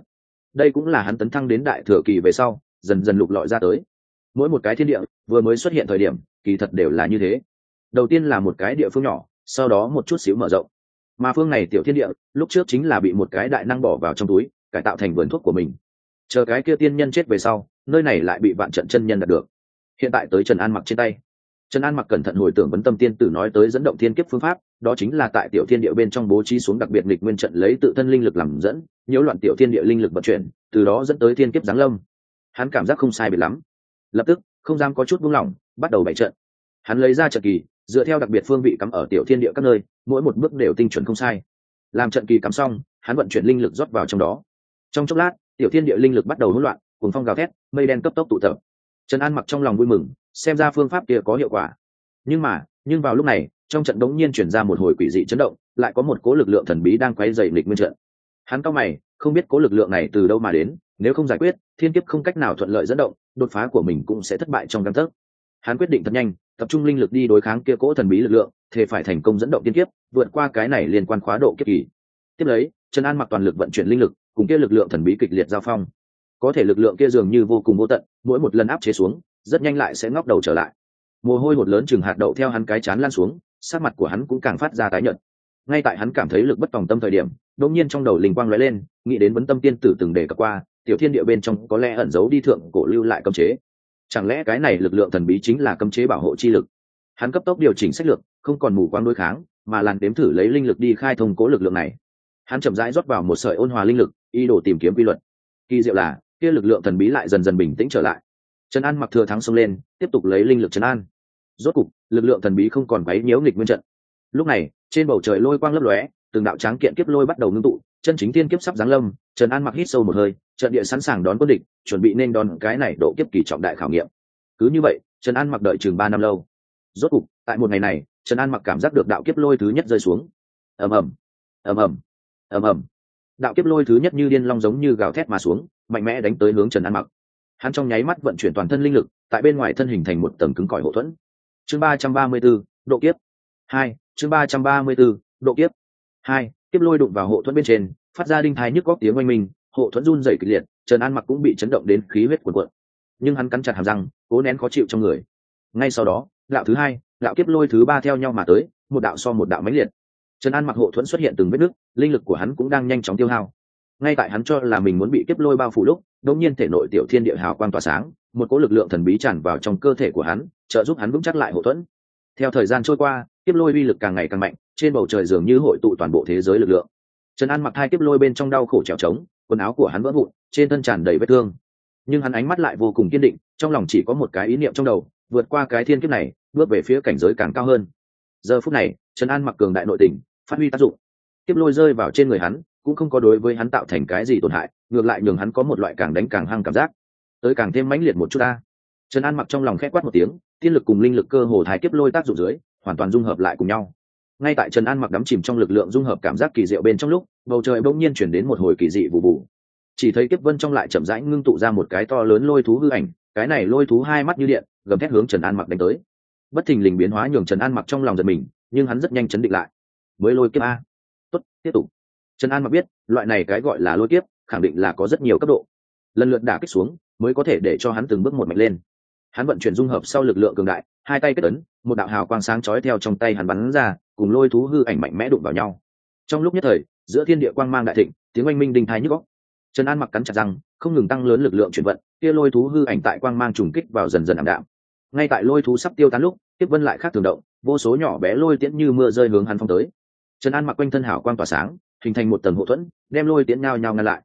Đây cũng là hắn tấn thăng đến đại thừa kỳ về sau, dần dần lục lọi ra tới. Mỗi một cái thiên địa, vừa mới xuất hiện thời điểm kỳ thật đều là như thế. Đầu tiên là một cái địa phương nhỏ, sau đó một chút xíu mở rộng. Mà phương này tiểu thiên địa, lúc trước chính là bị một cái đại năng bỏ vào trong túi, cải tạo thành vườn thuốc của mình. Chờ cái kia tiên nhân chết về sau, nơi này lại bị vạn trận chân nhân đạt được. Hiện tại tới trần an mặc trên tay. Trần an mặc cẩn thận hồi tưởng vấn tâm tiên tử nói tới dẫn động thiên kiếp phương pháp, đó chính là tại tiểu thiên địa bên trong bố trí xuống đặc biệt nghịch nguyên trận lấy tự thân linh lực làm dẫn, nhiễu loạn tiểu thiên địa linh lực vận chuyển, từ đó dẫn tới thiên kiếp giáng lâm. Hắn cảm giác không sai biệt lắm. Lập tức không dám có chút buông lỏng, bắt đầu bày trận. Hắn lấy ra trận kỳ, dựa theo đặc biệt phương vị cắm ở tiểu thiên địa các nơi, mỗi một bước đều tinh chuẩn không sai. Làm trận kỳ cắm xong, hắn vận chuyển linh lực rót vào trong đó. Trong chốc lát, tiểu thiên địa linh lực bắt đầu hỗn loạn cùng phong gào thét, mây đen cấp tốc tụ tập. Trần an mặc trong lòng vui mừng, xem ra phương pháp kia có hiệu quả. Nhưng mà, nhưng vào lúc này, trong trận đống nhiên chuyển ra một hồi quỷ dị chấn động, lại có một cố lực lượng thần bí đang quay dày lịch nguyên trận. Hắn cao mày, không biết cố lực lượng này từ đâu mà đến nếu không giải quyết, thiên kiếp không cách nào thuận lợi dẫn động, đột phá của mình cũng sẽ thất bại trong căn thức. hắn quyết định thật nhanh, tập trung linh lực đi đối kháng kia cỗ thần bí lực lượng thể phải thành công dẫn động tiên kiếp, vượt qua cái này liên quan khóa độ kiếp kỳ. Tiếp lấy, trần an mặc toàn lực vận chuyển linh lực, cùng kia lực lượng thần bí kịch liệt giao phong. Có thể lực lượng kia dường như vô cùng vô tận, mỗi một lần áp chế xuống, rất nhanh lại sẽ ngóc đầu trở lại. Mồ hôi một lớn chừng hạt đậu theo hắn cái chán lan xuống sát mặt của hắn cũng càng phát ra tái nhợt. Ngay tại hắn cảm thấy lực bất tòng tâm thời điểm, đột nhiên trong đầu linh quang lóe lên, nghĩ đến vấn tâm tiên tử từng đề cập qua tiểu thiên địa bên trong có lẽ ẩn giấu đi thượng cổ lưu lại cấm chế. Chẳng lẽ cái này lực lượng thần bí chính là cấm chế bảo hộ chi lực? Hắn cấp tốc điều chỉnh sách lược, không còn mù quáng đối kháng, mà làn đếm thử lấy linh lực đi khai thông cố lực lượng này. Hắn chậm rãi rót vào một sợi ôn hòa linh lực, ý đồ tìm kiếm quy luật. Kỳ diệu là, kia lực lượng thần bí lại dần dần bình tĩnh trở lại. Trần an mặc thừa thắng xông lên, tiếp tục lấy linh lực trấn an. Rốt cục, lực lượng thần bí không còn quấy nhiễu nghịch nguyên trận. Lúc này, trên bầu trời lôi quang lấp lóe, từng đạo tráng kiện kiếp lôi bắt đầu ngưng tụ, chân chính tiên kiếp sắp giáng lâm, trần an mặc hít sâu một hơi trận địa sẵn sàng đón quân địch, chuẩn bị nên đón cái này độ kiếp kỳ trọng đại khảo nghiệm. Cứ như vậy, trần an mặc đợi chừng ba năm lâu. Rốt cục, tại một ngày này, trần an mặc cảm giác được đạo kiếp lôi thứ nhất rơi xuống. Ầm ầm ầm ầm ầm ầm. Đạo kiếp lôi thứ nhất như điên long giống như gào thét mà xuống, mạnh mẽ đánh tới hướng trần an mặc. Hắn trong nháy mắt vận chuyển toàn thân linh lực, tại bên ngoài thân hình thành một tầng cứng cỏi hậu thuẫn. Chương ba trăm ba mươi b ố độ kiếp. Hai, chương ba trăm ba mươi b ố độ kiếp. Hai, kiếp lôi đụng vào hộ thuẫn bên trên, phát ra đinh thái nhức góc tiếng oanh minh hộ thuẫn run dày kịch liệt, trần an mặc cũng bị chấn động đến khí huyết cuồn cuộn. Nhưng hắn cắn chặt hàm răng, cố nén khó chịu trong người. Ngay sau đó đạo thứ hai đạo kiếp lôi thứ ba theo nhau mà tới, một đạo so một đạo mãnh liệt. Trần an mặc hộ thuẫn xuất hiện từng vết nứt, linh lực của hắn cũng đang nhanh chóng tiêu hao. Ngay tại hắn cho là mình muốn bị kiếp lôi bao phủ lúc, đột nhiên thể nội tiểu thiên địa hào quang tỏa sáng, một cỗ lực lượng thần bí tràn vào trong cơ thể của hắn, trợ giúp hắn vững chắc lại hộ thuẫn. Theo thời gian trôi qua, kiếp lôi uy lực càng ngày càng mạnh, trên bầu trời dường như hội tụ toàn bộ thế giới lực lượng. Trần an mặc hai kiếp lôi bên trong đau khổ trèo trống quần áo của hắn vỡ vụn, trên thân tràn đầy vết thương. Nhưng hắn ánh mắt lại vô cùng kiên định, trong lòng chỉ có một cái ý niệm trong đầu, vượt qua cái thiên kiếp này, bước về phía cảnh giới càng cao hơn. Giờ phút này, trần an mặc cường đại nội tình, phát huy tác dụng. Kiếp lôi rơi vào trên người hắn, cũng không có đối với hắn tạo thành cái gì tổn hại, ngược lại nhường hắn có một loại càng đánh càng hăng cảm giác. Tới càng thêm mãnh liệt một chút ta. Trần an mặc trong lòng khẽ quát một tiếng tiên lực cùng linh lực cơ hồ thái kiếp lôi tác dụng dưới, hoàn toàn dung hợp lại cùng nhau. Ngay tại trần an mặc đắm chìm trong lực lượng dung hợp cảm giác kỳ diệu bên trong lúc bầu trời bỗng nhiên chuyển đến một hồi kỳ dị vụ vụ. Chỉ thấy kiếp vân trong lại chậm rãi ngưng tụ ra một cái to lớn lôi thú hư ảnh, cái này lôi thú hai mắt như điện, gầm thét hướng trần an mặc đánh tới. Bất thình lình biến hóa nhường trần an mặc trong lòng giật mình, nhưng hắn rất nhanh chấn định lại. Mới lôi kiếp a. Tốt, tiếp tục. Trần an mặc biết, loại này cái gọi là lôi kiếp, khẳng định là có rất nhiều cấp độ. Lần lượt đả kích xuống, mới có thể để cho hắn từng bước một mạnh lên. Hắn vận chuyển dung hợp sau lực lượng cường đại, hai tay kết ấn, một đạo hào quang sáng chói theo trong tay hắn bắn ra, cùng lôi thú hư ảnh mạnh mẽ đụng vào nhau. Trong lúc nhất thời giữa thiên địa quang mang đại thịnh, tiếng oanh minh đinh thái nhức góc trần an mặc cắn chặt răng, không ngừng tăng lớn lực lượng chuyển vận, kia lôi thú hư ảnh tại quang mang trùng kích vào dần dần ảm đạm. Ngay tại lôi thú sắp tiêu tán lúc tiếp vân lại khác thường động, vô số nhỏ bé lôi tiễn như mưa rơi hướng hắn phong tới. Trần an mặc quanh thân hảo quang tỏa sáng, hình thành một tầng hậu thuẫn, đem lôi tiễn nhao nhao ngăn lại.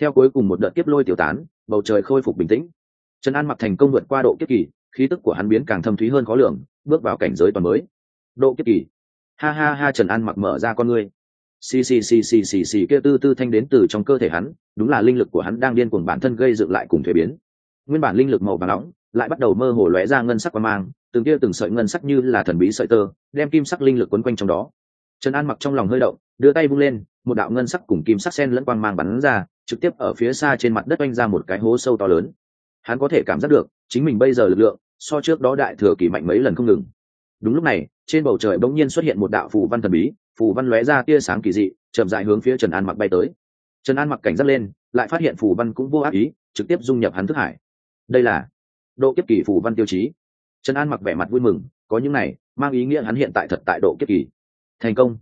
Theo cuối cùng một đợt tiếp lôi tiêu tán, bầu trời khôi phục bình tĩnh. Trần an mặc thành công vượt qua độ kiếp kỳ, khí tức của hắn biến càng thâm thúy hơn khó lường, bước vào cảnh giới toàn mới. Độ kiếp kỳ. Ha ha ha, trần an mặc mở ra con ngươi xì xì xì xì xì xì kia tư tư thanh đến từ trong cơ thể hắn, đúng là linh lực của hắn đang điên cuồng bản thân gây dựng lại cùng thuế biến. Nguyên bản linh lực màu vàng nóng lại bắt đầu mơ hồ lóe ra ngân sắc qua mang, từng kia từng sợi ngân sắc như là thần bí sợi tơ, đem kim sắc linh lực quấn quanh trong đó. Trần an mặc trong lòng hơi động, đưa tay vung lên, một đạo ngân sắc cùng kim sắc sen lẫn quang mang bắn ra, trực tiếp ở phía xa trên mặt đất oanh ra một cái hố sâu to lớn. Hắn có thể cảm giác được, chính mình bây giờ lực lượng, so trước đó đại thừa kỳ mạnh mấy lần không ngừng. Đúng lúc này, trên bầu trời bỗng nhiên xuất hiện một đạo phù văn thần bí phù văn lóe ra tia sáng kỳ dị, chậm dại hướng phía trần an mặc bay tới. Trần an mặc cảnh giác lên, lại phát hiện phù văn cũng vô ác ý, trực tiếp dung nhập hắn thức hải. Đây là độ kiếp kỳ phù văn tiêu chí. Trần an mặc vẻ mặt vui mừng, có những này, mang ý nghĩa hắn hiện tại thật tại độ kiếp kỳ. Thành công.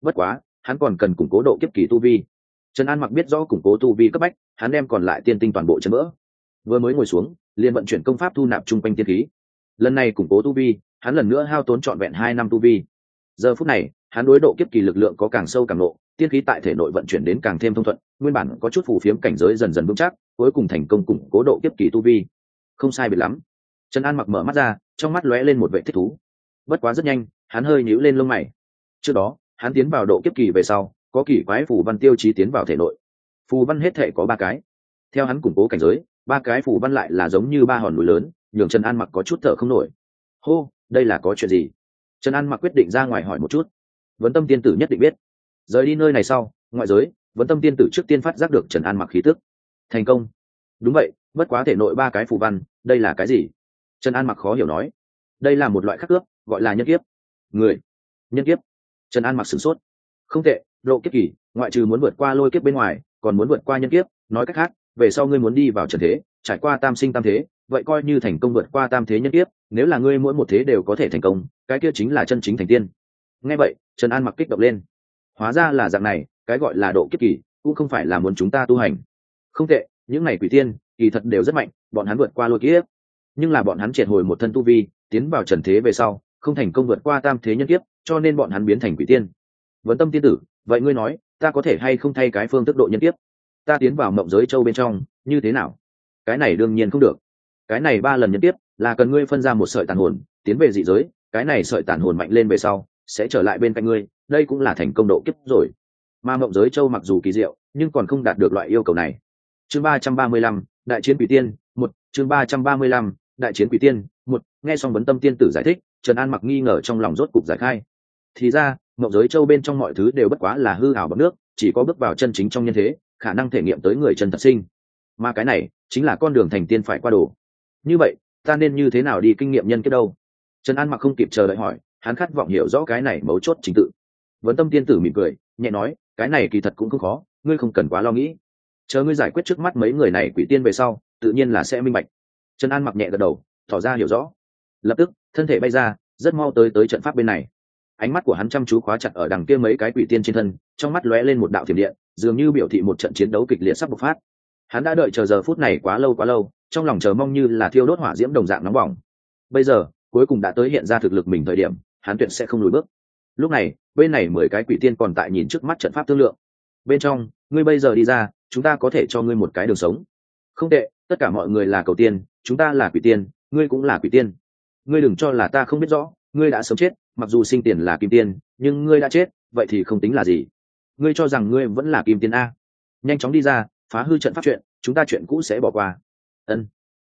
Bất quá, hắn còn cần củng cố độ kiếp kỳ tu vi. Trần an mặc biết rõ củng cố tu vi cấp bách, hắn đem còn lại tiên tinh toàn bộ chân vỡ vừa mới ngồi xuống, liền vận chuyển công pháp thu nạp chung quanh tiên khí. Lần này củng cố tu vi, hắn lần nữa hao tốn trọn vẹn hai năm tu vi. Giờ phút này hắn đối độ kiếp kỳ lực lượng có càng sâu càng nộ, tiên khí tại thể nội vận chuyển đến càng thêm thông thuận, nguyên bản có chút phù phiếm cảnh giới dần dần vững chắc, cuối cùng thành công củng cố độ kiếp kỳ tu vi. Không sai biệt lắm. Trần an mặc mở mắt ra, trong mắt lóe lên một vệ thích thú. Bất quá rất nhanh, hắn hơi nhíu lên lông mày. Trước đó, hắn tiến vào độ kiếp kỳ về sau, có kỳ quái phù văn tiêu chí tiến vào thể nội. Phù văn hết thể có ba cái. Theo hắn củng cố cảnh giới, ba cái phù văn lại là giống như ba hòn núi lớn, nhường trần an mặc có chút thở không nổi. Hô, đây là có chuyện gì? Trần an mặc quyết định ra ngoài hỏi một chút vấn tâm tiên tử nhất định biết. Rời đi nơi này sau, ngoại giới, vấn tâm tiên tử trước tiên phát giác được trần an mặc khí tức. Thành công. Đúng vậy, bất quá thể nội ba cái phù văn, đây là cái gì? Trần an mặc khó hiểu nói. Đây là một loại khắc cướp gọi là nhân kiếp. Người. Nhân kiếp. Trần an mặc sửng sốt. Không tệ, độ kiếp kỳ, ngoại trừ muốn vượt qua lôi kiếp bên ngoài, còn muốn vượt qua nhân kiếp. Nói cách khác, về sau ngươi muốn đi vào trần thế, trải qua tam sinh tam thế, vậy coi như thành công vượt qua tam thế nhân kiếp, nếu là ngươi mỗi một thế đều có thể thành công, cái kia chính là chân chính thành tiên nghe vậy trần an mặc kích động lên. Hóa ra là dạng này cái gọi là độ kiếp kỳ cũng không phải là muốn chúng ta tu hành. Không tệ những n à y quỷ tiên kỳ thật đều rất mạnh bọn hắn vượt qua lôi kiếp. Nhưng là bọn hắn triệt hồi một thân tu vi tiến vào trần thế về sau không thành công vượt qua tam thế nhân kiếp cho nên bọn hắn biến thành quỷ tiên. Vấn tâm tiên tử vậy ngươi nói ta có thể hay không thay cái phương thức độ nhân kiếp? Ta tiến vào mộng giới châu bên trong như thế nào? Cái này đương nhiên không được. Cái này ba lần nhân kiếp, là cần ngươi phân ra một sợi tàn hồn tiến về dị giới cái này sợi tàn hồn mạnh lên về sau sẽ trở lại bên cạnh ngươi, đây cũng là thành công độ kiếp rồi. Mà mộng giới châu mặc dù kỳ diệu, nhưng còn không đạt được loại yêu cầu này. Chương ba trăm ba mươi lăm, đại chiến quỷ tiên, một, chương ba trăm ba mươi lăm, đại chiến quỷ tiên, một, nghe xong vấn tâm tiên tử giải thích, trần an mặc nghi ngờ trong lòng rốt cục giải khai. Thì ra, mộng giới châu bên trong mọi thứ đều bất quá là hư hảo bằng nước, chỉ có bước vào chân chính trong nhân thế, khả năng thể nghiệm tới người chân thật sinh. Mà cái này, chính là con đường thành tiên phải qua đồ. Như vậy, ta nên như thế nào đi kinh nghiệm nhân kết đâu? Trần an mặc không kịp chờ đợi hỏi hắn khát vọng hiểu rõ cái này mấu chốt chính tự. Vấn tâm tiên tử mỉm cười, nhẹ nói, cái này kỳ thật cũng không khó, ngươi không cần quá lo nghĩ. Chờ ngươi giải quyết trước mắt mấy người này quỷ tiên về sau, tự nhiên là sẽ minh bạch. Trần an mặc nhẹ gật đầu, tỏ ra hiểu rõ. Lập tức, thân thể bay ra, rất mau tới tới trận pháp bên này. Ánh mắt của hắn chăm chú khóa chặt ở đằng kia mấy cái quỷ tiên trên thân, trong mắt lóe lên một đạo thiểm điện, dường như biểu thị một trận chiến đấu kịch liệt sắp bộc phát. Hắn đã đợi chờ giờ phút này quá lâu quá lâu, trong lòng chờ mong như là thiêu đốt hỏa diễm đồng dạng nóng bỏng. Bây giờ, cuối cùng đã tới hiện ra thực lực mình thời điểm hắn tuyệt sẽ không lùi bước. Lúc này, bên này mười cái quỷ tiên còn tại nhìn trước mắt trận pháp thương lượng. Bên trong, ngươi bây giờ đi ra, chúng ta có thể cho ngươi một cái đường sống. Không tệ, tất cả mọi người là cầu tiên, chúng ta là quỷ tiên, ngươi cũng là quỷ tiên. Ngươi đừng cho là ta không biết rõ, ngươi đã sống chết, mặc dù sinh tiền là kim tiên, nhưng ngươi đã chết, vậy thì không tính là gì. Ngươi cho rằng ngươi vẫn là kim tiên a. Nhanh chóng đi ra, phá hư trận pháp chuyện, chúng ta chuyện cũ sẽ bỏ qua. Ân.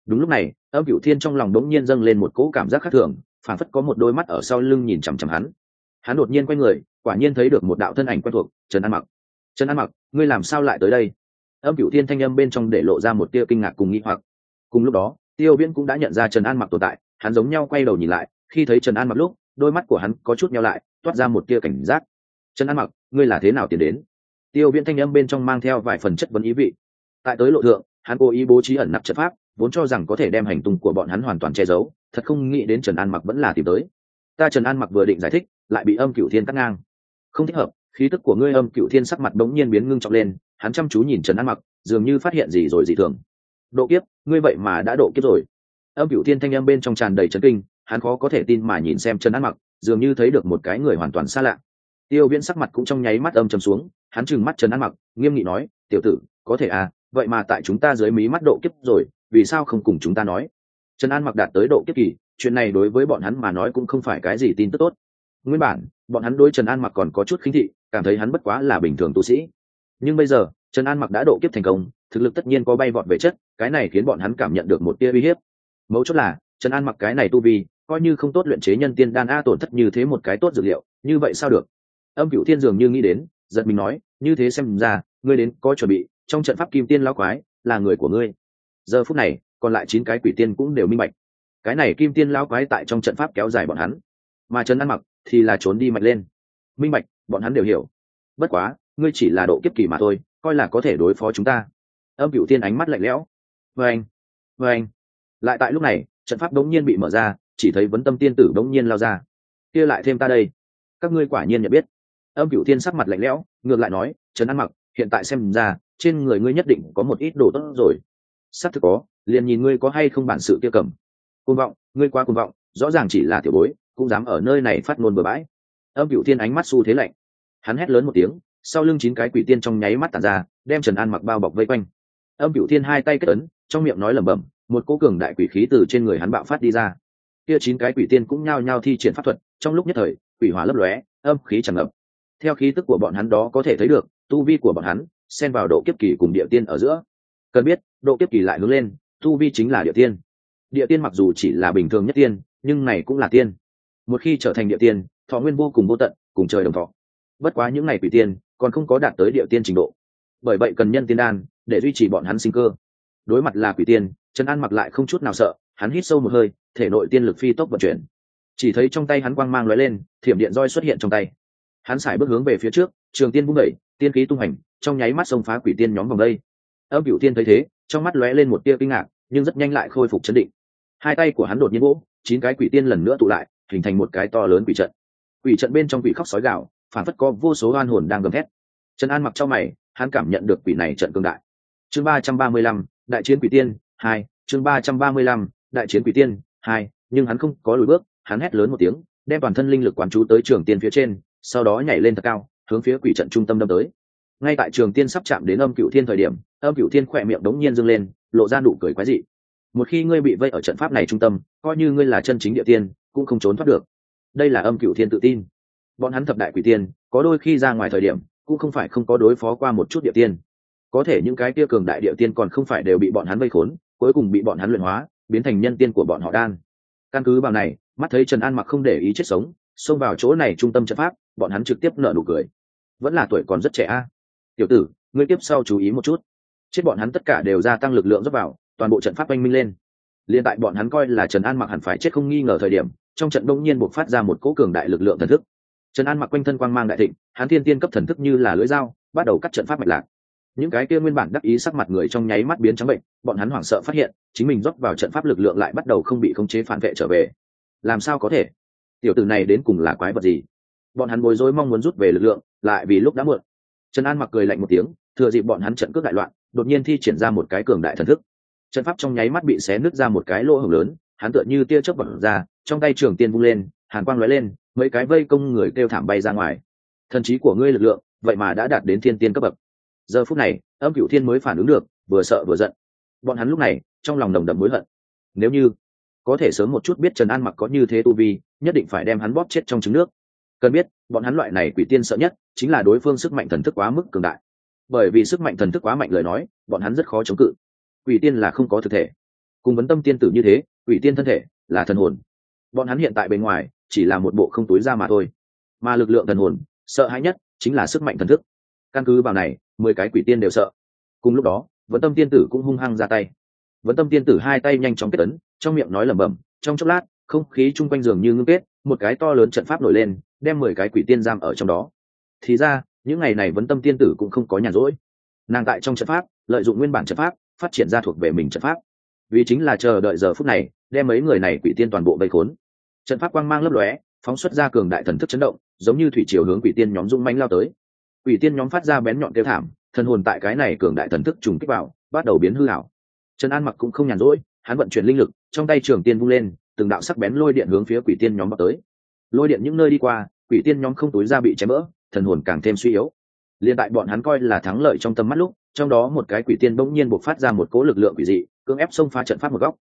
Đúng lúc này, âm cửu thiên trong lòng đống nhiên dâng lên một cỗ cảm giác khác thường phản phất có một đôi mắt ở sau lưng nhìn chằm chằm hắn. Hắn đột nhiên quay người, quả nhiên thấy được một đạo thân ảnh quen thuộc, trần an mặc. Trần an mặc, ngươi làm sao lại tới đây? Âm cửu thiên thanh âm bên trong để lộ ra một tia kinh ngạc cùng nghi hoặc. Cùng lúc đó, tiêu viễn cũng đã nhận ra trần an mặc tồn tại, hắn giống nhau quay đầu nhìn lại, khi thấy trần an mặc lúc, đôi mắt của hắn có chút nhau lại, toát ra một tia cảnh giác. Trần an mặc, ngươi là thế nào tiến đến? Tiêu viễn thanh âm bên trong mang theo vài phần chất vấn ý vị. Tại tới lộ thượng, hắn cố ý bố trí ẩn nặc chất pháp, vốn cho rằng có thể đem hành tung của bọn hắn hoàn toàn che giấu thật không nghĩ đến trần an mặc vẫn là tìm tới. Ta trần an mặc vừa định giải thích, lại bị âm cựu thiên cắt ngang. Không thích hợp, khí tức của ngươi âm cựu thiên sắc mặt bỗng nhiên biến ngưng trọng lên, hắn chăm chú nhìn trần an mặc, dường như phát hiện gì rồi dị thường. Độ kiếp, ngươi vậy mà đã độ kiếp rồi. Âm cựu thiên thanh âm bên trong tràn đầy trấn kinh, hắn khó có thể tin mà nhìn xem trần an mặc, dường như thấy được một cái người hoàn toàn xa lạ. Tiêu viễn sắc mặt cũng trong nháy mắt âm trầm xuống, hắn trừng mắt trần an mặc, nghiêm nghị nói, tiểu tử, có thể à vậy mà tại chúng ta dưới mí mắt độ kiếp rồi, vì sao không cùng chúng ta nói? Trần an mặc đạt tới độ kiếp kỳ, chuyện này đối với bọn hắn mà nói cũng không phải cái gì tin tức tốt. Nguyên bản, bọn hắn đối trần an mặc còn có chút khinh thị, cảm thấy hắn bất quá là bình thường tu sĩ. Nhưng bây giờ, trần an mặc đã độ kiếp thành công, thực lực tất nhiên có bay vọt về chất, cái này khiến bọn hắn cảm nhận được một tia uy hiếp. Mấu chốt là, trần an mặc cái này tu vi, coi như không tốt luyện chế nhân tiên đan a tổn thất như thế một cái tốt dược liệu, như vậy sao được? Âm cựu thiên dường như nghĩ đến, giật mình nói, như thế xem ra, ngươi đến có chuẩn bị, trong trận pháp kim tiên lão quái, là người của ngươi. Giờ phút này còn lại chín cái quỷ tiên cũng đều minh bạch. Cái này kim tiên lão quái tại trong trận pháp kéo dài bọn hắn. Mà trần ăn mặc thì là trốn đi mạnh lên. Minh bạch, bọn hắn đều hiểu. Bất quá, ngươi chỉ là độ kiếp kỳ mà thôi, coi là có thể đối phó chúng ta. Âm cựu tiên ánh mắt lạnh lẽo. Vê anh vê anh. Lại tại lúc này, trận pháp đống nhiên bị mở ra, chỉ thấy vấn tâm tiên tử đống nhiên lao ra. Kia lại thêm ta đây. Các ngươi quả nhiên nhận biết. Âm cựu tiên sắc mặt lạnh lẽo, ngược lại nói, trần ăn mặc, hiện tại xem ra, trên người ngươi nhất định có một ít đồ tốt rồi. Sắp thực có liền nhìn ngươi có hay không bản sự kia cầm. Côn vọng, ngươi quá côn vọng, rõ ràng chỉ là tiểu bối, cũng dám ở nơi này phát ngôn bừa bãi. Âm cựu tiên ánh mắt xu thế lạnh. Hắn hét lớn một tiếng, sau lưng chín cái quỷ tiên trong nháy mắt tàn ra, đem trần an mặc bao bọc vây quanh. Âm cựu thiên hai tay kết ấn, trong miệng nói lẩm bẩm, một cố cường đại quỷ khí từ trên người hắn bạo phát đi ra. Kia chín cái quỷ tiên cũng nhao nhao thi triển pháp thuật, trong lúc nhất thời, quỷ hỏa lấp lóe, âm khí tràn ngập. Theo khí tức của bọn hắn đó có thể thấy được, tu vi của bọn hắn, xen vào độ kiếp kỳ cùng địa tiên ở giữa. Cần biết, độ kiếp kỳ lại hướng lên tu vi chính là địa tiên. Địa tiên mặc dù chỉ là bình thường nhất tiên, nhưng này cũng là tiên. Một khi trở thành địa tiên, thọ nguyên vô cùng vô tận, cùng trời đồng thọ. Bất quá những ngày quỷ tiên còn không có đạt tới địa tiên trình độ. Bởi vậy cần nhân tiên đan để duy trì bọn hắn sinh cơ. Đối mặt là quỷ tiên, trần an mặc lại không chút nào sợ, hắn hít sâu một hơi, thể nội tiên lực phi tốc vận chuyển. Chỉ thấy trong tay hắn quang mang lóe lên, thiểm điện roi xuất hiện trong tay. Hắn xài bước hướng về phía trước, trường tiên bung đẩy tiên khí tung hành, trong nháy mắt xông phá quỷ tiên nhóm vòng đây. Âm cựu tiên thấy thế, trong mắt lóe lên một tia kinh ngạc nhưng rất nhanh lại khôi phục chấn định. Hai tay của hắn đột nhiên vỗ, chín cái quỷ tiên lần nữa tụ lại, hình thành một cái to lớn quỷ trận. Quỷ trận bên trong quỷ khóc sói gạo phản phất có vô số oan hồn đang gầm thét. Trần an mặc cho mày, hắn cảm nhận được quỷ này trận cương đại. Chương ba trăm ba mươi lăm, đại chiến quỷ tiên, hai, chương ba trăm ba mươi lăm, đại chiến quỷ tiên, hai, nhưng hắn không có lùi bước, hắn hét lớn một tiếng, đem toàn thân linh lực quán chú tới trường tiên phía trên, sau đó nhảy lên thật cao, hướng phía quỷ trận trung tâm đâm tới. Ngay tại trường tiên sắp chạm đến âm cựu thiên thời điểm, âm cựu thiên khỏe miệng đống nhiên dâng lên lộ ra nụ cười quái dị. Một khi ngươi bị vây ở trận pháp này trung tâm, coi như ngươi là chân chính địa tiên, cũng không trốn thoát được. Đây là âm cựu thiên tự tin. Bọn hắn thập đại quỷ tiên, có đôi khi ra ngoài thời điểm, cũng không phải không có đối phó qua một chút địa tiên. Có thể những cái kia cường đại địa tiên còn không phải đều bị bọn hắn vây khốn, cuối cùng bị bọn hắn luyện hóa, biến thành nhân tiên của bọn họ đan. Căn cứ vào này, mắt thấy trần an mặc không để ý chết sống, xông vào chỗ này trung tâm trận pháp, bọn hắn trực tiếp nợ nụ cười. Vẫn là tuổi còn rất trẻ a. Tiểu tử, ngươi tiếp sau chú ý một chút chết bọn hắn tất cả đều gia tăng lực lượng dốc vào, toàn bộ trận pháp oanh minh lên. Liền tại bọn hắn coi là trần an mặc hẳn phải chết không nghi ngờ thời điểm, trong trận đông nhiên buộc phát ra một cỗ cường đại lực lượng thần thức. Trần an mặc quanh thân quang mang đại thịnh, hắn thiên tiên cấp thần thức như là lưỡi dao, bắt đầu cắt trận pháp mạch lạc. Những cái kia nguyên bản đắc ý sắc mặt người trong nháy mắt biến trắng bệnh, bọn hắn hoảng sợ phát hiện, chính mình rót vào trận pháp lực lượng lại bắt đầu không bị khống chế phản vệ trở về. Làm sao có thể? Tiểu tử này đến cùng là quái vật gì? Bọn hắn bối rối mong muốn rút về lực lượng, lại vì lúc đã muộn. Trần an mặc cười lạnh một tiếng, thừa dịp bọn hắn trận cướp đại loạn đột nhiên thi triển ra một cái cường đại thần thức. Trận pháp trong nháy mắt bị xé nứt ra một cái lỗ hổng lớn, hắn tựa như tia chớp bật ra, trong tay trường tiên vung lên, hàn quang lóe lên, mấy cái vây công người kêu thảm bay ra ngoài. Thần trí của ngươi lực lượng, vậy mà đã đạt đến thiên tiên cấp bậc. Giờ phút này, âm cựu thiên mới phản ứng được, vừa sợ vừa giận. Bọn hắn lúc này, trong lòng đồng đậm hối hận. Nếu như có thể sớm một chút biết trần an mặc có như thế tu vi, nhất định phải đem hắn bóp chết trong trứng nước. Cần biết, bọn hắn loại này quỷ tiên sợ nhất, chính là đối phương sức mạnh thần thức quá mức cường đại bởi vì sức mạnh thần thức quá mạnh lời nói, bọn hắn rất khó chống cự. Quỷ tiên là không có thực thể. Cùng vấn tâm tiên tử như thế, quỷ tiên thân thể là thần hồn. Bọn hắn hiện tại bên ngoài, chỉ là một bộ không túi ra mà thôi. Mà lực lượng thần hồn, sợ hãi nhất chính là sức mạnh thần thức. Căn cứ vào này, mười cái quỷ tiên đều sợ. Cùng lúc đó, vấn tâm tiên tử cũng hung hăng ra tay. Vấn tâm tiên tử hai tay nhanh chóng kết ấn, trong miệng nói lẩm bẩm, trong chốc lát, không khí chung quanh giường như ngưng kết, một cái to lớn trận pháp nổi lên, đem mười cái quỷ tiên giam ở trong đó. Thì ra những ngày này vấn tâm tiên tử cũng không có nhàn rỗi. Nàng tại trong trận pháp, lợi dụng nguyên bản trận pháp, phát triển ra thuộc về mình trận pháp. Vì chính là chờ đợi giờ phút này, đem mấy người này quỷ tiên toàn bộ vây khốn. Trận pháp quang mang lấp lóe, phóng xuất ra cường đại thần thức chấn động, giống như thủy chiều hướng quỷ tiên nhóm dung manh lao tới. Quỷ tiên nhóm phát ra bén nhọn kêu thảm, thần hồn tại cái này cường đại thần thức trùng kích vào, bắt đầu biến hư hảo trần an mặc cũng không nhàn rỗi, hắn vận chuyển linh lực, trong tay trường tiên vung lên, từng đạo sắc bén lôi điện hướng phía quỷ tiên nhóm vào tới. Lôi điện những nơi đi qua, quỷ tiên nhóm không túi ra bị chém vỡ thần hồn càng thêm suy yếu. Liền tại bọn hắn coi là thắng lợi trong tâm mắt lúc, trong đó một cái quỷ tiên bỗng nhiên buộc phát ra một cố lực lượng quỷ dị, cưỡng ép xông phá trận pháp một góc.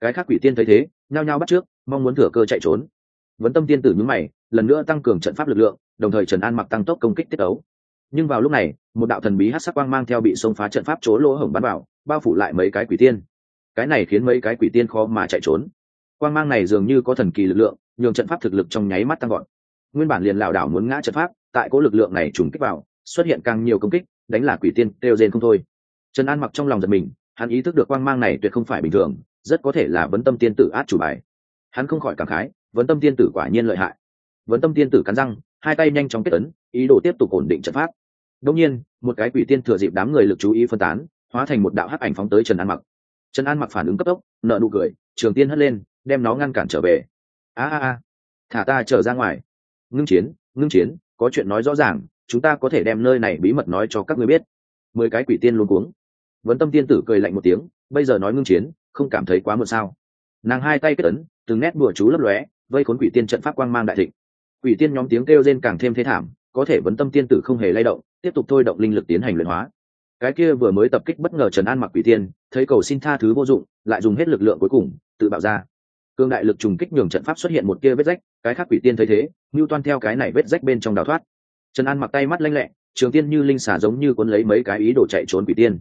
Cái khác quỷ tiên thấy thế, nhao nhao bắt trước, mong muốn thừa cơ chạy trốn. Vấn tâm tiên tử nhúng mày, lần nữa tăng cường trận pháp lực lượng, đồng thời trần an mặc tăng tốc công kích tiết ấu. Nhưng vào lúc này, một đạo thần bí hát sắc quang mang theo bị xông phá trận pháp chỗ lỗ hổng bắn vào, bao phủ lại mấy cái quỷ tiên. Cái này khiến mấy cái quỷ tiên khó mà chạy trốn. Quang mang này dường như có thần kỳ lực lượng, nhường trận pháp thực lực trong nháy mắt tăng gọn nguyên bản liền lảo đảo muốn ngã trận pháp, tại cố lực lượng này trùng kích vào, xuất hiện càng nhiều công kích, đánh là quỷ tiên, kêu rên không thôi. Trần an mặc trong lòng giật mình, hắn ý thức được quang mang này tuyệt không phải bình thường, rất có thể là vấn tâm tiên tử át chủ bài. Hắn không khỏi cảm khái, vấn tâm tiên tử quả nhiên lợi hại. Vấn tâm tiên tử cắn răng, hai tay nhanh chóng kết ấn, ý đồ tiếp tục ổn định trận pháp. Đông nhiên, một cái quỷ tiên thừa dịp đám người lực chú ý phân tán, hóa thành một đạo hắc ảnh phóng tới trần an mặc. Trần an mặc phản ứng cấp tốc nợ nụ cười, trường tiên hất lên, đem nó ngăn cản trở về. A a a, thả ta trở ra ngoài ngưng chiến ngưng chiến, có chuyện nói rõ ràng, chúng ta có thể đem nơi này bí mật nói cho các ngươi biết. Mười cái quỷ tiên luôn cuống. Vấn tâm tiên tử cười lạnh một tiếng, bây giờ nói ngưng chiến, không cảm thấy quá muộn sao? Nàng hai tay kết ấn, từng nét bùa chú lấp lóe, vây khốn quỷ tiên trận pháp quang mang đại thịnh. Quỷ tiên nhóm tiếng kêu rên càng thêm thế thảm, có thể vấn tâm tiên tử không hề lay động, tiếp tục thôi động linh lực tiến hành luyện hóa. Cái kia vừa mới tập kích bất ngờ trần an mặc quỷ tiên, thấy cầu xin tha thứ vô dụng, lại dùng hết lực lượng cuối cùng, tự bạo ra cương đại lực trùng kích nhường trận pháp xuất hiện một kia vết rách, cái khác quỷ tiên thấy thế ngưu toan theo cái này vết rách bên trong đào thoát. Trần an mặc tay mắt lanh lẹ, trường tiên như linh xả giống như cuốn lấy mấy cái ý đồ chạy trốn quỷ tiên.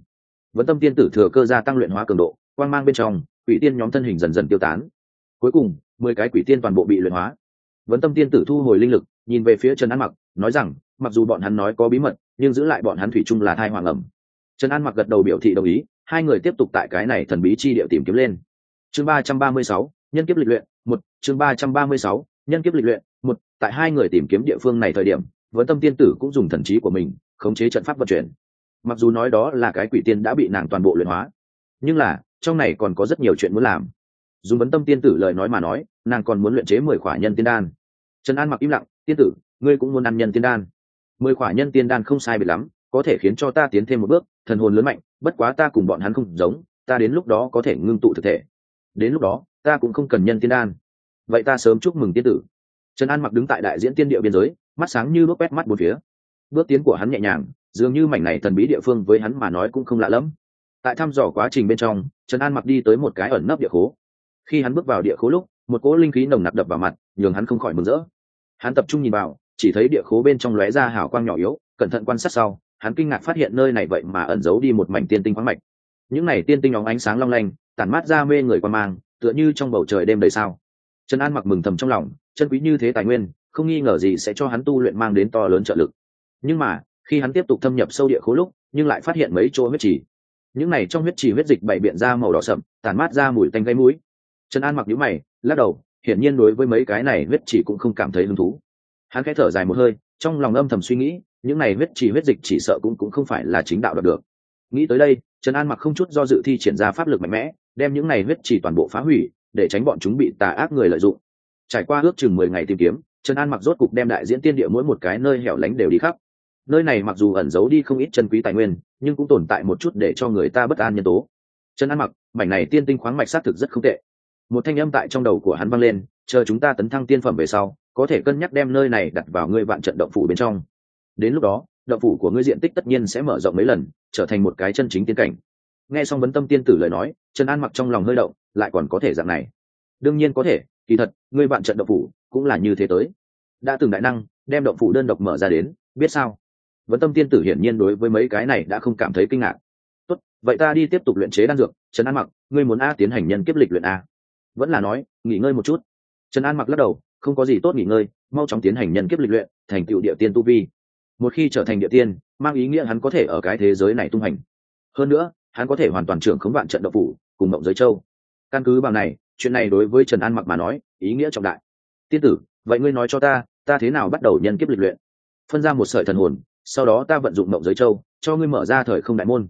Vẫn tâm tiên tử thừa cơ gia tăng luyện hóa cường độ, quang mang bên trong, quỷ tiên nhóm thân hình dần dần tiêu tán. Cuối cùng, mười cái quỷ tiên toàn bộ bị luyện hóa. Vẫn tâm tiên tử thu hồi linh lực, nhìn về phía trần an mặc, nói rằng, mặc dù bọn hắn nói có bí mật, nhưng giữ lại bọn hắn thủy chung là thai hoàng ẩm. Trần an mặc gật đầu biểu thị đồng ý, hai người tiếp tục tại cái này thần bí chi địa tìm kiếm lên. Chương ba trăm ba mươi sáu nhân kiếp lịch luyện, một, chương ba trăm ba mươi sáu, nhân kiếp lịch luyện, một, tại hai người tìm kiếm địa phương này thời điểm, Vấn tâm tiên tử cũng dùng thần trí của mình, khống chế trận pháp vận chuyển. Mặc dù nói đó là cái quỷ tiên đã bị nàng toàn bộ luyện hóa, nhưng là, trong này còn có rất nhiều chuyện muốn làm. Dùng vấn tâm tiên tử lời nói mà nói, nàng còn muốn luyện chế mười khỏa nhân tiên đan. Trần an mặc im lặng, tiên tử, ngươi cũng muốn ăn nhân tiên đan? Mười khỏa nhân tiên đan không sai biệt lắm, có thể khiến cho ta tiến thêm một bước, thần hồn lớn mạnh, bất quá ta cùng bọn hắn không giống, ta đến lúc đó có thể ngưng tụ thực thể. Đến lúc đó ta cũng không cần nhân tiên đan. Vậy ta sớm chúc mừng tiên tử. Trần an mặc đứng tại đại diễn tiên địa biên giới, mắt sáng như bước quét mắt bốn phía. Bước tiến của hắn nhẹ nhàng, dường như mảnh này thần bí địa phương với hắn mà nói cũng không lạ lẫm. Tại thăm dò quá trình bên trong, trần an mặc đi tới một cái ẩn nấp địa khố. Khi hắn bước vào địa khố lúc, một cỗ linh khí nồng nặc đập vào mặt, nhường hắn không khỏi mừng rỡ. Hắn tập trung nhìn vào, chỉ thấy địa khố bên trong lóe ra hào quang nhỏ yếu, cẩn thận quan sát sau, hắn kinh ngạc phát hiện nơi này vậy mà ẩn giấu đi một mảnh tiên tinh khoáng mạch. Những này tiên tinh óng ánh sáng long lanh, tản mát ra mê người quan mang tựa như trong bầu trời đêm đầy sao. Trần an mặc mừng thầm trong lòng, chân quý như thế tài nguyên, không nghi ngờ gì sẽ cho hắn tu luyện mang đến to lớn trợ lực. Nhưng mà, khi hắn tiếp tục thâm nhập sâu địa khố lúc, nhưng lại phát hiện mấy chỗ huyết trì. Những này trong huyết trì huyết dịch bảy biện ra màu đỏ sậm tàn mát ra mùi tanh gây mũi. Trần an mặc nhíu mày, lắc đầu, hiển nhiên đối với mấy cái này huyết trì cũng không cảm thấy hứng thú. Hắn khẽ thở dài một hơi, trong lòng âm thầm suy nghĩ, những này huyết trì huyết dịch chỉ sợ cũng cũng không phải là chính đạo đạt được. Nghĩ tới đây, trần an mặc không chút do dự thi triển ra pháp lực mạnh mẽ đem những này huyết chỉ toàn bộ phá hủy, để tránh bọn chúng bị tà ác người lợi dụng. Trải qua ước chừng mười ngày tìm kiếm, trần an mặc rốt cục đem đại diễn tiên địa mỗi một cái nơi hẻo lánh đều đi khắp. Nơi này mặc dù ẩn giấu đi không ít chân quý tài nguyên, nhưng cũng tồn tại một chút để cho người ta bất an nhân tố. Trần an mặc, mảnh này tiên tinh khoáng mạch xác thực rất không tệ. Một thanh âm tại trong đầu của hắn vang lên, chờ chúng ta tấn thăng tiên phẩm về sau, có thể cân nhắc đem nơi này đặt vào ngươi vạn trận động phủ bên trong. Đến lúc đó, động phủ của ngươi diện tích tất nhiên sẽ mở rộng mấy lần, trở thành một cái chân chính tiên cảnh nghe xong vấn tâm tiên tử lời nói, trần an mặc trong lòng hơi động, lại còn có thể dạng này. Đương nhiên có thể, kỳ thật, ngươi vạn trận động phủ cũng là như thế tới. Đã từng đại năng, đem động phủ đơn độc mở ra đến, biết sao? Vấn tâm tiên tử hiển nhiên đối với mấy cái này đã không cảm thấy kinh ngạc. Tốt, vậy ta đi tiếp tục luyện chế đan dược, trần an mặc, ngươi muốn a tiến hành nhân kiếp lịch luyện a. Vẫn là nói, nghỉ ngơi một chút. Trần an mặc lắc đầu, không có gì tốt nghỉ ngơi, mau chóng tiến hành nhân kiếp lịch luyện, thành tựu địa tiên tu vi. Một khi trở thành địa tiên, mang ý nghĩa hắn có thể ở cái thế giới này tung hành. Hơn nữa hắn có thể hoàn toàn trưởng khống vạn trận độc phủ, cùng mộng giới châu. Căn cứ vào này, chuyện này đối với trần an mặc mà nói, ý nghĩa trọng đại. Tiên tử, vậy ngươi nói cho ta ta thế nào bắt đầu nhân kiếp lịch luyện? Phân ra một sợi thần hồn, sau đó ta vận dụng mộng giới châu, cho ngươi mở ra thời không đại môn.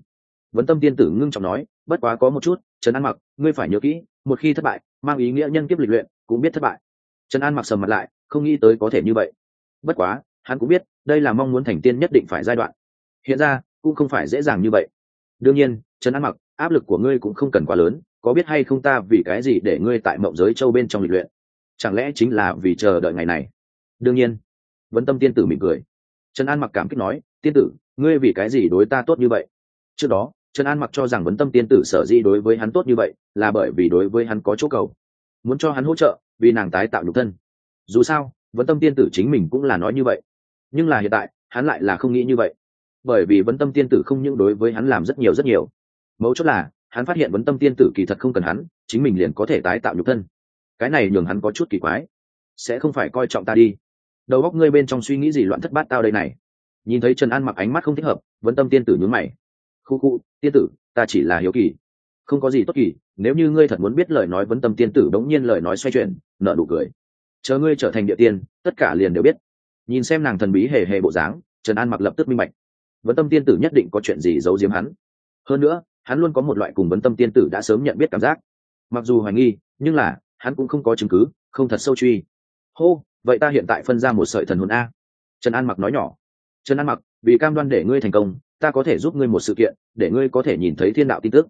Vấn tâm tiên tử ngưng trọng nói, bất quá có một chút, trần an mặc, ngươi phải nhớ kỹ, một khi thất bại, mang ý nghĩa nhân kiếp lịch luyện, cũng biết thất bại. Trần an mặc sầm mặt lại, không nghĩ tới có thể như vậy. Bất quá, hắn cũng biết, đây là mong muốn thành tiên nhất định phải giai đoạn. Hiện ra, cũng không phải dễ dàng như vậy đương nhiên, trần an mặc, áp lực của ngươi cũng không cần quá lớn, có biết hay không ta vì cái gì để ngươi tại mộng giới châu bên trong lịch luyện? Chẳng lẽ chính là vì chờ đợi ngày này? Đương nhiên. Vấn tâm tiên tử mỉm cười. Trần an mặc cảm kích nói, tiên tử, ngươi vì cái gì đối ta tốt như vậy? Trước đó, trần an mặc cho rằng vấn tâm tiên tử sở di đối với hắn tốt như vậy là bởi vì đối với hắn có chỗ cầu. Muốn cho hắn hỗ trợ, vì nàng tái tạo nhục thân. Dù sao vấn tâm tiên tử chính mình cũng là nói như vậy. Nhưng là hiện tại, hắn lại là không nghĩ như vậy bởi vì vấn tâm tiên tử không những đối với hắn làm rất nhiều rất nhiều. Mấu chốt là, hắn phát hiện vấn tâm tiên tử kỳ thật không cần hắn, chính mình liền có thể tái tạo nhục thân. Cái này nhường hắn có chút kỳ quái. Sẽ không phải coi trọng ta đi. Đầu góc ngươi bên trong suy nghĩ gì loạn thất bát tao đây này. Nhìn thấy trần an mặc ánh mắt không thích hợp, vấn tâm tiên tử nhún mày. Khu khu, tiên tử, ta chỉ là hiếu kỳ. Không có gì tốt kỳ, nếu như ngươi thật muốn biết lời nói vấn tâm tiên tử đống nhiên lời nói xoay chuyển nợ nụ cười. Chờ ngươi trở thành địa tiên, tất cả liền đều biết. Nhìn xem nàng thần bí hề hề bộ dáng, trần an mặc lập tức minh bạch vấn tâm tiên tử nhất định có chuyện gì giấu giếm hắn. Hơn nữa, hắn luôn có một loại cùng vấn tâm tiên tử đã sớm nhận biết cảm giác. Mặc dù hoài nghi, nhưng là, hắn cũng không có chứng cứ, không thật sâu truy. Hô, vậy ta hiện tại phân ra một sợi thần hồn a. Trần an mặc nói nhỏ. Trần an mặc, vì cam đoan để ngươi thành công, ta có thể giúp ngươi một sự kiện, để ngươi có thể nhìn thấy thiên đạo tin tức.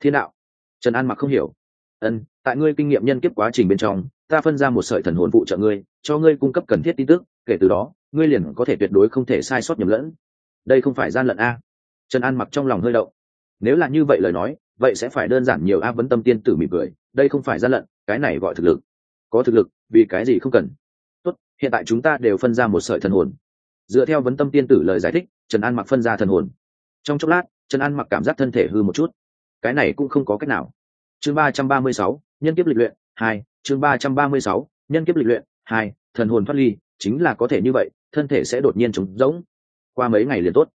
Thiên đạo? Trần an mặc không hiểu. Ân, tại ngươi kinh nghiệm nhân kiếp quá trình bên trong, ta phân ra một sợi thần hồn phụ trợ ngươi, cho ngươi cung cấp cần thiết tin tức, kể từ đó, ngươi liền có thể tuyệt đối không thể sai sót nhầm lẫn đây không phải gian lận a. Trần an mặc trong lòng hơi động, nếu là như vậy lời nói vậy sẽ phải đơn giản nhiều a vấn tâm tiên tử mỉm cười đây không phải gian lận cái này gọi thực lực. Có thực lực vì cái gì không cần? Tốt hiện tại chúng ta đều phân ra một sợi thần hồn. Dựa theo vấn tâm tiên tử lời giải thích trần an mặc phân ra thần hồn. Trong chốc lát trần an mặc cảm giác thân thể hư một chút. Cái này cũng không có cách nào. Chương ba trăm ba mươi sáu nhân kiếp lịch luyện hai chương ba trăm ba mươi sáu nhân kiếp lịch luyện hai thần hồn thoát ly chính là có thể như vậy thân thể sẽ đột nhiên trống rỗng qua mấy ngày liền tốt.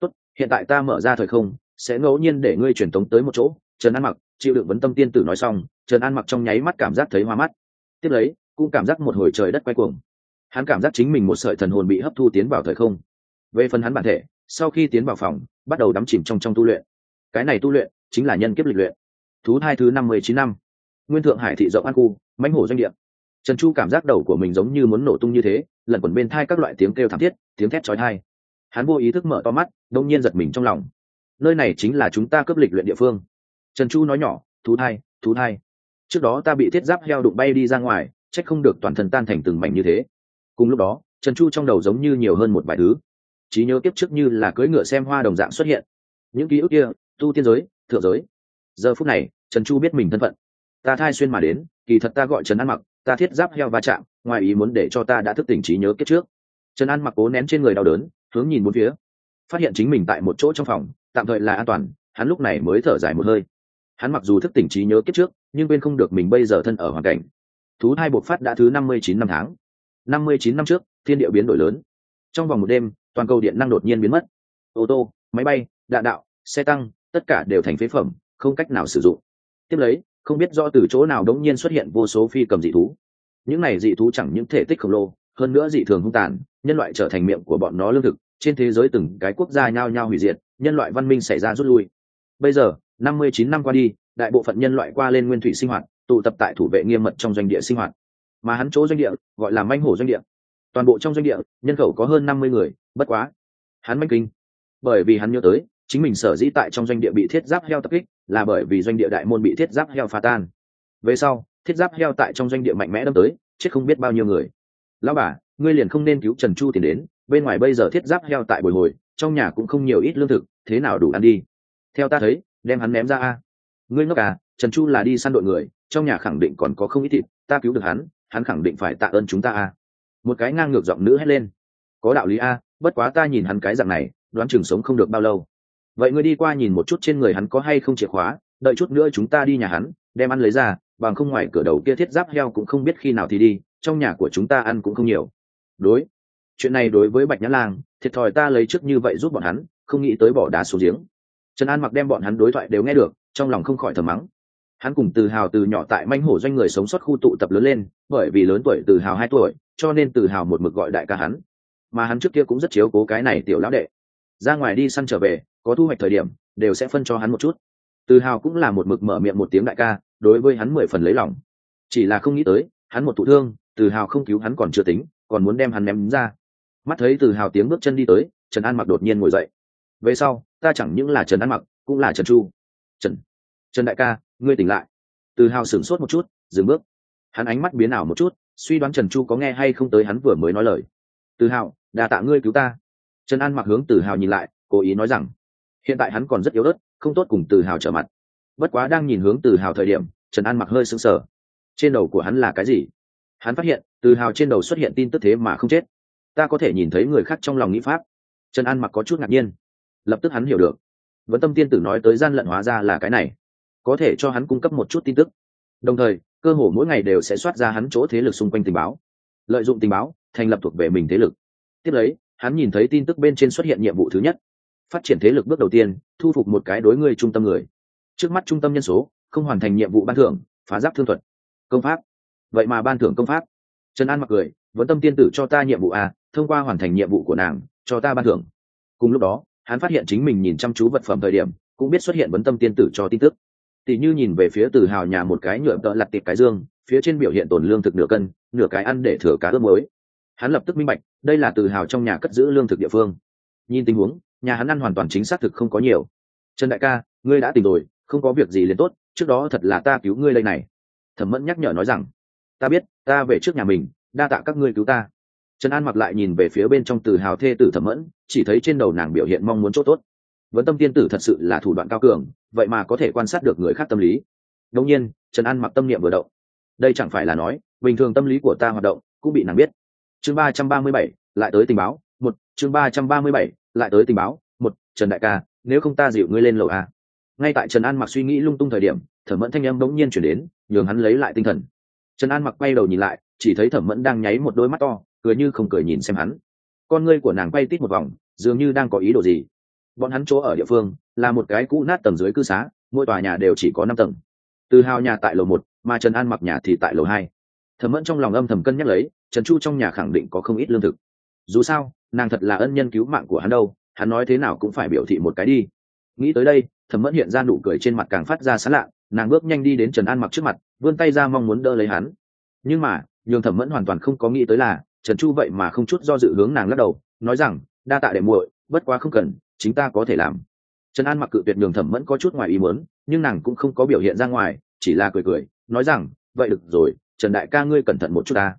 Tốt, hiện tại ta mở ra thời không, sẽ ngẫu nhiên để ngươi truyền tống tới một chỗ. Trần an mặc, chịu đựng vấn tâm tiên tử nói xong, trần an mặc trong nháy mắt cảm giác thấy hoa mắt. Tiếp lấy, cũng cảm giác một hồi trời đất quay cuồng. Hắn cảm giác chính mình một sợi thần hồn bị hấp thu tiến vào thời không. Về phần hắn bản thể, sau khi tiến vào phòng, bắt đầu đắm chìm trong trong tu luyện. Cái này tu luyện, chính là nhân kiếp lịch luyện. Thú hai thứ năm mươi chín năm. Nguyên thượng hải thị rộng an khu, mãnh hổ doanh địa. Trần chu cảm giác đầu của mình giống như muốn nổ tung như thế, lẩn quẩn bên thai các loại tiếng kêu thảm thiết, tiếng thét trói thai hắn vô ý thức mở to mắt, đông nhiên giật mình trong lòng. Nơi này chính là chúng ta cấp lịch luyện địa phương. Trần chu nói nhỏ, thú thai thú thai. Trước đó ta bị thiết giáp heo đụng bay đi ra ngoài, trách không được toàn thân tan thành từng mảnh như thế. Cùng lúc đó, trần chu trong đầu giống như nhiều hơn một vài thứ. Trí nhớ kiếp trước như là cưỡi ngựa xem hoa đồng dạng xuất hiện. Những ký ức kia, tu tiên giới, thượng giới. Giờ phút này, trần chu biết mình thân phận. Ta thai xuyên mà đến, kỳ thật ta gọi trần an mặc, ta thiết giáp heo va chạm, ngoài ý muốn để cho ta đã thức tỉnh trí nhớ kiếp trước trần an mặc cố nén trên người đau đớn, hướng nhìn bốn phía. Phát hiện chính mình tại một chỗ trong phòng, tạm thời là an toàn, hắn lúc này mới thở dài một hơi. Hắn mặc dù thức tỉnh trí nhớ kiếp trước, nhưng quên không được mình bây giờ thân ở hoàn cảnh. Thú hai bộc phát đã thứ năm mươi chín năm tháng. năm mươi chín năm trước, thiên địa biến đổi lớn. Trong vòng một đêm, toàn cầu điện năng đột nhiên biến mất. Ô tô, máy bay, đạn đạo, xe tăng, tất cả đều thành phế phẩm, không cách nào sử dụng. Tiếp lấy, không biết do từ chỗ nào đống nhiên xuất hiện vô số phi cầm dị thú. Những này dị thú chẳng những thể tích khổng lồ, hơn nữa dị thường hung tàn nhân loại trở thành miệng của bọn nó lương thực, trên thế giới từng cái quốc gia nhao nhao hủy diệt, nhân loại văn minh xảy ra rút lui. Bây giờ, năm mươi chín năm qua đi, đại bộ phận nhân loại qua lên nguyên thủy sinh hoạt, tụ tập tại thủ vệ nghiêm mật trong doanh địa sinh hoạt. Mà hắn chỗ doanh địa, gọi là manh hổ doanh địa. Toàn bộ trong doanh địa, nhân khẩu có hơn năm mươi người, bất quá. Hắn manh kinh. Bởi vì hắn nhớ tới, chính mình sở dĩ tại trong doanh địa bị thiết giáp heo tập kích, là bởi vì doanh địa đại môn bị thiết giáp heo phá tan. Về sau, thiết giáp heo tại trong doanh địa mạnh mẽ đâm tới, chết không biết bao nhiêu người. Lão bà ngươi liền không nên cứu trần chu tiền đến, bên ngoài bây giờ thiết giáp heo tại bồi hồi, trong nhà cũng không nhiều ít lương thực, thế nào đủ ăn đi? Theo ta thấy, đem hắn ném ra a. Ngươi ngốc à trần chu là đi săn đội người, trong nhà khẳng định còn có không ít thịt, ta cứu được hắn hắn khẳng định phải tạ ơn chúng ta a. Một cái ngang ngược giọng nữ hét lên. Có đạo lý a, bất quá ta nhìn hắn cái dạng này, đoán chừng sống không được bao lâu. Vậy ngươi đi qua nhìn một chút trên người hắn có hay không chìa khóa, đợi chút nữa chúng ta đi nhà hắn, đem ăn lấy ra, bằng không ngoài cửa đầu kia thiết giáp heo cũng không biết khi nào thì đi, trong nhà của chúng ta ăn cũng không nhiều đối. Chuyện này đối với bạch nhã lang, thiệt thòi ta lấy trước như vậy giúp bọn hắn, không nghĩ tới bỏ đá xuống giếng. Trần an mặc đem bọn hắn đối thoại đều nghe được, trong lòng không khỏi thầm mắng. Hắn cùng từ hào từ nhỏ tại manh hổ doanh người sống sót khu tụ tập lớn lên, bởi vì lớn tuổi từ hào hai tuổi, cho nên từ hào một mực gọi đại ca hắn. Mà hắn trước kia cũng rất chiếu cố cái này tiểu lão đệ. Ra ngoài đi săn trở về, có thu hoạch thời điểm, đều sẽ phân cho hắn một chút. Từ hào cũng là một mực mở miệng một tiếng đại ca, đối với hắn mười phần lấy lòng. Chỉ là không nghĩ tới, hắn một thụ thương, từ hào không cứu hắn còn chưa tính còn muốn đem hắn ném ra. Mắt thấy từ hào tiếng bước chân đi tới, trần an mặc đột nhiên ngồi dậy. Về sau, ta chẳng những là trần an mặc, cũng là trần chu. Trần trần đại ca, ngươi tỉnh lại. Từ hào sửng sốt một chút, dừng bước. Hắn ánh mắt biến ảo một chút, suy đoán trần chu có nghe hay không tới hắn vừa mới nói lời. Từ hào đà tạ ngươi cứu ta. Trần an mặc hướng từ hào nhìn lại, cố ý nói rằng, hiện tại hắn còn rất yếu ớt, không tốt cùng từ hào trở mặt. Bất quá đang nhìn hướng từ hào thời điểm, trần an mặc hơi sững sờ. Trên đầu của hắn là cái gì? Hắn phát hiện, từ hào trên đầu xuất hiện tin tức thế mà không chết. Ta có thể nhìn thấy người khác trong lòng nghĩ pháp. Trần an mặc có chút ngạc nhiên. Lập tức hắn hiểu được. Vẫn tâm tiên tử nói tới gian lận hóa ra là cái này. Có thể cho hắn cung cấp một chút tin tức. Đồng thời, cơ hồ mỗi ngày đều sẽ soát ra hắn chỗ thế lực xung quanh tình báo. Lợi dụng tình báo, thành lập thuộc về mình thế lực. Tiếp lấy, hắn nhìn thấy tin tức bên trên xuất hiện nhiệm vụ thứ nhất. Phát triển thế lực bước đầu tiên, thu phục một cái đối người trung tâm người. Trước mắt trung tâm nhân số, không hoàn thành nhiệm vụ ban thưởng, phá giáp thương thuật. Công pháp vậy mà ban thưởng công pháp. Trần an mặc cười, vẫn tâm tiên tử cho ta nhiệm vụ à thông qua hoàn thành nhiệm vụ của nàng, cho ta ban thưởng. Cùng lúc đó, hắn phát hiện chính mình nhìn chăm chú vật phẩm thời điểm, cũng biết xuất hiện vấn tâm tiên tử cho tin tức. Tỷ như nhìn về phía từ hào nhà một cái nhựa tợ lặt tiệp cái dương, phía trên biểu hiện tồn lương thực nửa cân, nửa cái ăn để thừa cá ướp mới hắn lập tức minh bạch, đây là từ hào trong nhà cất giữ lương thực địa phương. Nhìn tình huống, nhà hắn ăn hoàn toàn chính xác thực không có nhiều. Trần đại ca, ngươi đã tìm rồi, không có việc gì liền tốt, trước đó thật là ta cứu ngươi lây này. Thẩm mẫn nhắc nhở nói rằng ta biết, ta về trước nhà mình, đa tạ các ngươi cứu ta. Trần an mặc lại nhìn về phía bên trong từ hào thê tử thẩm mẫn, chỉ thấy trên đầu nàng biểu hiện mong muốn chỗ tốt. Vẫn tâm tiên tử thật sự là thủ đoạn cao cường, vậy mà có thể quan sát được người khác tâm lý. Đông nhiên, trần an mặc tâm niệm vừa động. Đây chẳng phải là nói, bình thường tâm lý của ta hoạt động cũng bị nàng biết. Chương ba trăm ba mươi bảy, lại tới tình báo, một, chương ba trăm ba mươi bảy, lại tới tình báo, một, trần đại ca, nếu không ta dịu ngươi lên lầu a. Ngay tại trần an mặc suy nghĩ lung tung thời điểm, thẩm mẫn thanh âm bỗng nhiên chuyển đến, nhường hắn lấy lại tinh thần trần an mặc quay đầu nhìn lại, chỉ thấy thẩm mẫn đang nháy một đôi mắt to, cười như không cười nhìn xem hắn. Con ngươi của nàng quay tít một vòng, dường như đang có ý đồ gì. Bọn hắn chỗ ở địa phương, là một cái cũ nát tầng dưới cư xá, mỗi tòa nhà đều chỉ có năm tầng. Từ hào nhà tại lầu một, mà trần an mặc nhà thì tại lầu hai. Thẩm mẫn trong lòng âm thầm cân nhắc lấy, trần chu trong nhà khẳng định có không ít lương thực. Dù sao, nàng thật là ân nhân cứu mạng của hắn đâu, hắn nói thế nào cũng phải biểu thị một cái đi. Nghĩ tới đây, thẩm mẫn hiện ra nụ cười trên mặt càng phát ra sán lạ, nàng bước nhanh đi đến trần an mặc trước mặt vươn tay ra mong muốn đỡ lấy hắn. Nhưng mà, nhường thẩm mẫn hoàn toàn không có nghĩ tới là, trần chu vậy mà không chút do dự hướng nàng lắc đầu, nói rằng, đa tạ đệ muội, bất quá không cần, chính ta có thể làm. Trần an mặc cự tuyệt nhường thẩm mẫn có chút ngoài ý muốn, nhưng nàng cũng không có biểu hiện ra ngoài, chỉ là cười cười, nói rằng, vậy được rồi, trần đại ca ngươi cẩn thận một chút ta.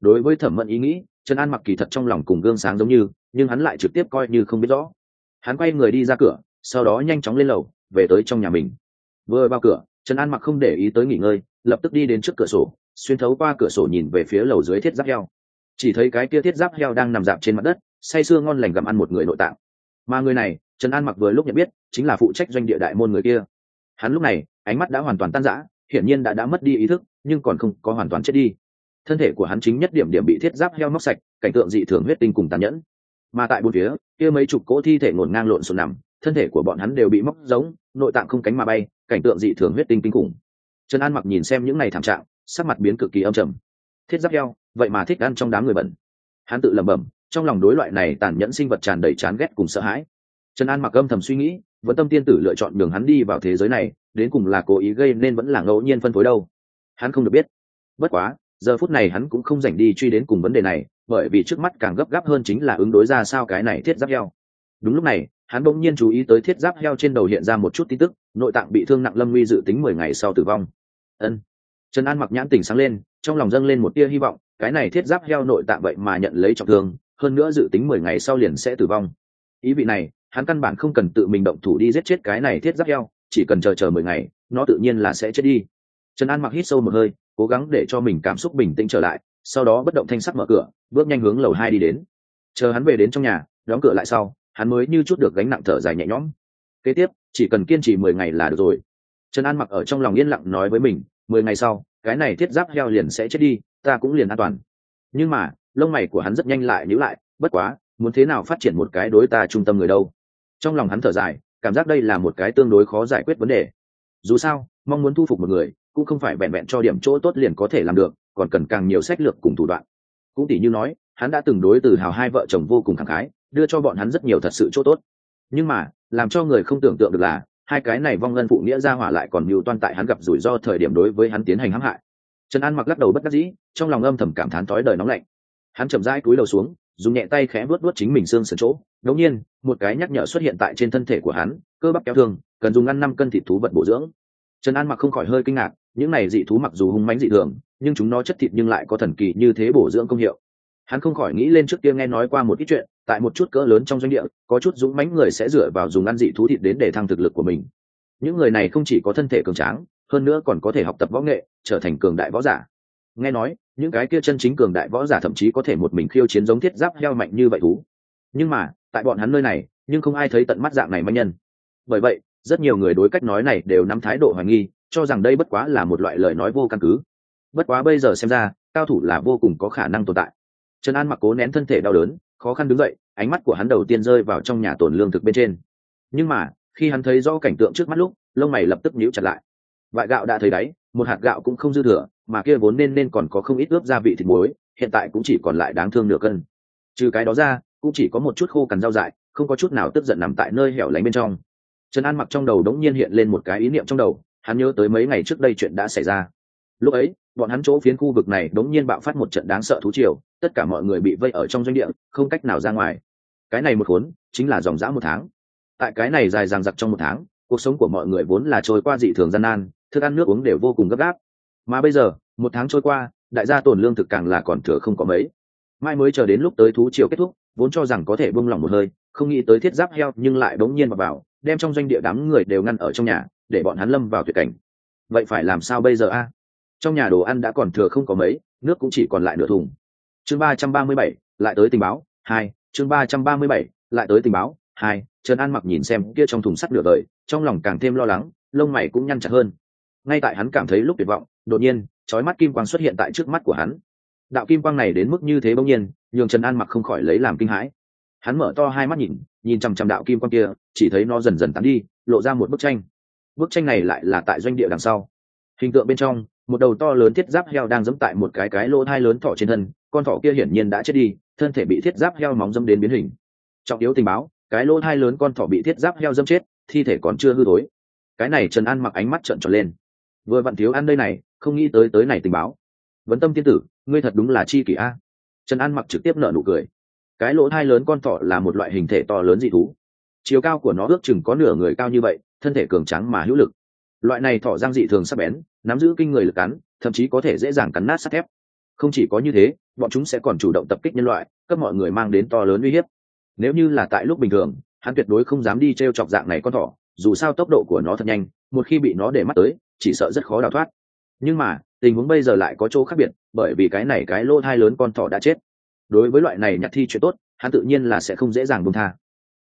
Đối với thẩm mẫn ý nghĩ, trần an mặc kỳ thật trong lòng cùng gương sáng giống như, nhưng hắn lại trực tiếp coi như không biết rõ. Hắn quay người đi ra cửa, sau đó nhanh chóng lên lầu, về tới trong nhà mình. Vừa vào cửa trần an mặc không để ý tới nghỉ ngơi, lập tức đi đến trước cửa sổ, xuyên thấu qua cửa sổ nhìn về phía lầu dưới thiết giáp heo. Chỉ thấy cái kia thiết giáp heo đang nằm dạp trên mặt đất, say sưa ngon lành gặm ăn một người nội tạng. Mà người này, trần an mặc vừa lúc nhận biết, chính là phụ trách doanh địa đại môn người kia. Hắn lúc này, ánh mắt đã hoàn toàn tan rã, hiển nhiên đã đã mất đi ý thức, nhưng còn không có hoàn toàn chết đi. Thân thể của hắn chính nhất điểm điểm bị thiết giáp heo móc sạch, cảnh tượng dị thường huyết tinh cùng tàn nhẫn. Mà tại bốn phía, kia mấy chục cỗ thi thể ngổn ngang lộn xộn nằm, thân thể của bọn hắn đều bị móc giống, nội tạng không cánh mà bay cảnh tượng dị thường huyết tinh kinh khủng. Trần an mặc nhìn xem những này thảm trạng, sắc mặt biến cực kỳ âm trầm. Thiết giáp heo vậy mà thích ăn trong đám người bẩn. Hắn tự lẩm bẩm, trong lòng đối loại này tàn nhẫn sinh vật tràn đầy chán ghét cùng sợ hãi. Trần an mặc âm thầm suy nghĩ, vẫn tâm tiên tử lựa chọn đường hắn đi vào thế giới này, đến cùng là cố ý gây nên vẫn là ngẫu nhiên phân phối đâu. Hắn không được biết. Bất quá, giờ phút này hắn cũng không dành đi truy đến cùng vấn đề này, bởi vì trước mắt càng gấp gáp hơn chính là ứng đối ra sao cái này thiết giáp heo đúng lúc này hắn bỗng nhiên chú ý tới thiết giáp heo trên đầu hiện ra một chút tin tức, nội tạng bị thương nặng lâm nguy dự tính mười ngày sau tử vong. Ân. Trần an mặc nhãn tỉnh sáng lên, trong lòng dâng lên một tia hy vọng, cái này thiết giáp heo nội tạng vậy mà nhận lấy trọng thương, hơn nữa dự tính mười ngày sau liền sẽ tử vong. Ý vị này, hắn căn bản không cần tự mình động thủ đi giết chết cái này thiết giáp heo, chỉ cần chờ chờ mười ngày, nó tự nhiên là sẽ chết đi. Trần an mặc hít sâu một hơi, cố gắng để cho mình cảm xúc bình tĩnh trở lại, sau đó bất động thanh sắc mở cửa, bước nhanh hướng lầu hai đi đến. Chờ hắn về đến trong nhà, đóng cửa lại sau hắn mới như chút được gánh nặng thở dài nhẹ nhõm. Kế tiếp, chỉ cần kiên trì mười ngày là được rồi. Trần an mặc ở trong lòng yên lặng nói với mình, mười ngày sau, cái này thiết giáp heo liền sẽ chết đi, ta cũng liền an toàn. Nhưng mà, lông mày của hắn rất nhanh lại nhữ lại, bất quá, muốn thế nào phát triển một cái đối ta trung tâm người đâu? Trong lòng hắn thở dài, cảm giác đây là một cái tương đối khó giải quyết vấn đề. Dù sao, mong muốn thu phục một người, cũng không phải vẹn vẹn cho điểm chỗ tốt liền có thể làm được, còn cần càng nhiều sách lược cùng thủ đoạn. Cũng tỷ như nói, hắn đã từng đối từ hào hai vợ chồng vô cùng thẳng khái đưa cho bọn hắn rất nhiều thật sự chỗ tốt. Nhưng mà, làm cho người không tưởng tượng được là, hai cái này vong ân phụ nghĩa ra hỏa lại còn mưu toan tại hắn gặp rủi ro thời điểm đối với hắn tiến hành hãm hại. Trần an mặc lắc đầu bất đắc dĩ, trong lòng âm thầm cảm thán thói đời nóng lạnh. Hắn chậm rãi cúi đầu xuống, dùng nhẹ tay khẽ vuốt vuốt chính mình xương sườn chỗ. Ngẫu nhiên, một cái nhắc nhở xuất hiện tại trên thân thể của hắn, cơ bắp kéo thương, cần dùng ăn năm cân thịt thú vật bổ dưỡng. Trần an mặc không khỏi hơi kinh ngạc, những này dị thú mặc dù hung mãnh dị thường, nhưng chúng nó chất thịt nhưng lại có thần kỳ như thế bổ dưỡng công hiệu. Hắn không khỏi nghĩ lên trước kia nghe nói qua một ít chuyện tại một chút cỡ lớn trong doanh địa, có chút dũng mãnh người sẽ dựa vào dùng ăn dị thú thịt đến để thăng thực lực của mình. Những người này không chỉ có thân thể cường tráng, hơn nữa còn có thể học tập võ nghệ, trở thành cường đại võ giả. Nghe nói, những cái kia chân chính cường đại võ giả thậm chí có thể một mình khiêu chiến giống thiết giáp heo mạnh như vậy thú. Nhưng mà, tại bọn hắn nơi này, nhưng không ai thấy tận mắt dạng này manh nhân. Bởi vậy, rất nhiều người đối cách nói này đều nắm thái độ hoài nghi, cho rằng đây bất quá là một loại lời nói vô căn cứ. Bất quá bây giờ xem ra, cao thủ là vô cùng có khả năng tồn tại. Trần an mặc cố nén thân thể đau đớn khó khăn đứng dậy, ánh mắt của hắn đầu tiên rơi vào trong nhà tồn lương thực bên trên. Nhưng mà, khi hắn thấy rõ cảnh tượng trước mắt lúc, lông mày lập tức nhíu chặt lại. Vại gạo đã thấy đáy, một hạt gạo cũng không dư thừa, mà kia vốn nên nên còn có không ít ướp gia vị thịt muối, hiện tại cũng chỉ còn lại đáng thương nửa cân. Trừ cái đó ra, cũng chỉ có một chút khô cằn rau dại, không có chút nào tức giận nằm tại nơi hẻo lánh bên trong. Trần an mặc trong đầu đống nhiên hiện lên một cái ý niệm trong đầu, hắn nhớ tới mấy ngày trước đây chuyện đã xảy ra. Lúc ấy bọn hắn chỗ phiến khu vực này đống nhiên bạo phát một trận đáng sợ thú triều, tất cả mọi người bị vây ở trong doanh địa, không cách nào ra ngoài. Cái này một khốn, chính là dòng dã một tháng. Tại cái này dài dằng dặc trong một tháng, cuộc sống của mọi người vốn là trôi qua dị thường gian nan, thức ăn nước uống đều vô cùng gấp gáp. Mà bây giờ, một tháng trôi qua, đại gia tổn lương thực càng là còn thừa không có mấy. Mai mới chờ đến lúc tới thú triều kết thúc, vốn cho rằng có thể buông lỏng một hơi, không nghĩ tới thiết giáp heo, nhưng lại bỗng nhiên mà vào, đem trong doanh địa đám người đều ngăn ở trong nhà, để bọn hắn lâm vào tuyệt cảnh. Vậy phải làm sao bây giờ a? Trong nhà đồ ăn đã còn thừa không có mấy, nước cũng chỉ còn lại nửa thùng. Chương ba trăm ba mươi bảy, lại tới tình báo, hai, chương ba trăm ba mươi bảy, lại tới tình báo, hai, trần an mặc nhìn xem kia trong thùng sắt nửa đời, trong lòng càng thêm lo lắng, lông mày cũng nhăn chặt hơn. Ngay tại hắn cảm thấy lúc tuyệt vọng, đột nhiên, chói mắt kim quang xuất hiện tại trước mắt của hắn. Đạo kim quang này đến mức như thế bỗng nhiên, nhường trần an mặc không khỏi lấy làm kinh hãi. Hắn mở to hai mắt nhìn nhìn chằm chằm đạo kim quang kia, chỉ thấy nó dần dần tán đi, lộ ra một bức tranh. Bức tranh này lại là tại doanh địa đằng sau. Hình tượng bên trong một đầu to lớn thiết giáp heo đang dẫm tại một cái cái lỗ thai lớn thỏ trên thân, con thỏ kia hiển nhiên đã chết đi, thân thể bị thiết giáp heo móng dâm đến biến hình. Trọng yếu tình báo, cái lỗ thai lớn con thỏ bị thiết giáp heo dâm chết, thi thể còn chưa hư tối cái này trần an mặc ánh mắt trợn tròn lên. Vừa vặn thiếu ăn đây này, không nghĩ tới tới này tình báo. Vấn tâm tiên tử, ngươi thật đúng là chi kỷ a. Trần an mặc trực tiếp nở nụ cười. Cái lỗ thai lớn con thỏ là một loại hình thể to lớn dị thú. Chiều cao của nó ước chừng có nửa người cao như vậy, thân thể cường trắng mà hữu lực loại này thỏ giang dị thường sắc bén, nắm giữ kinh người lực cắn, thậm chí có thể dễ dàng cắn nát sắt thép. Không chỉ có như thế, bọn chúng sẽ còn chủ động tập kích nhân loại, cấp mọi người mang đến to lớn uy hiếp. Nếu như là tại lúc bình thường, hắn tuyệt đối không dám đi t r e o chọc dạng này con thỏ, dù sao tốc độ của nó thật nhanh, một khi bị nó để mắt tới, chỉ sợ rất khó đào thoát. Nhưng mà, tình huống bây giờ lại có chỗ khác biệt, bởi vì cái này cái lỗ thai lớn con thỏ đã chết. Đối với loại này nhặt thi chuyện tốt, hắn tự nhiên là sẽ không dễ dàng bông tha.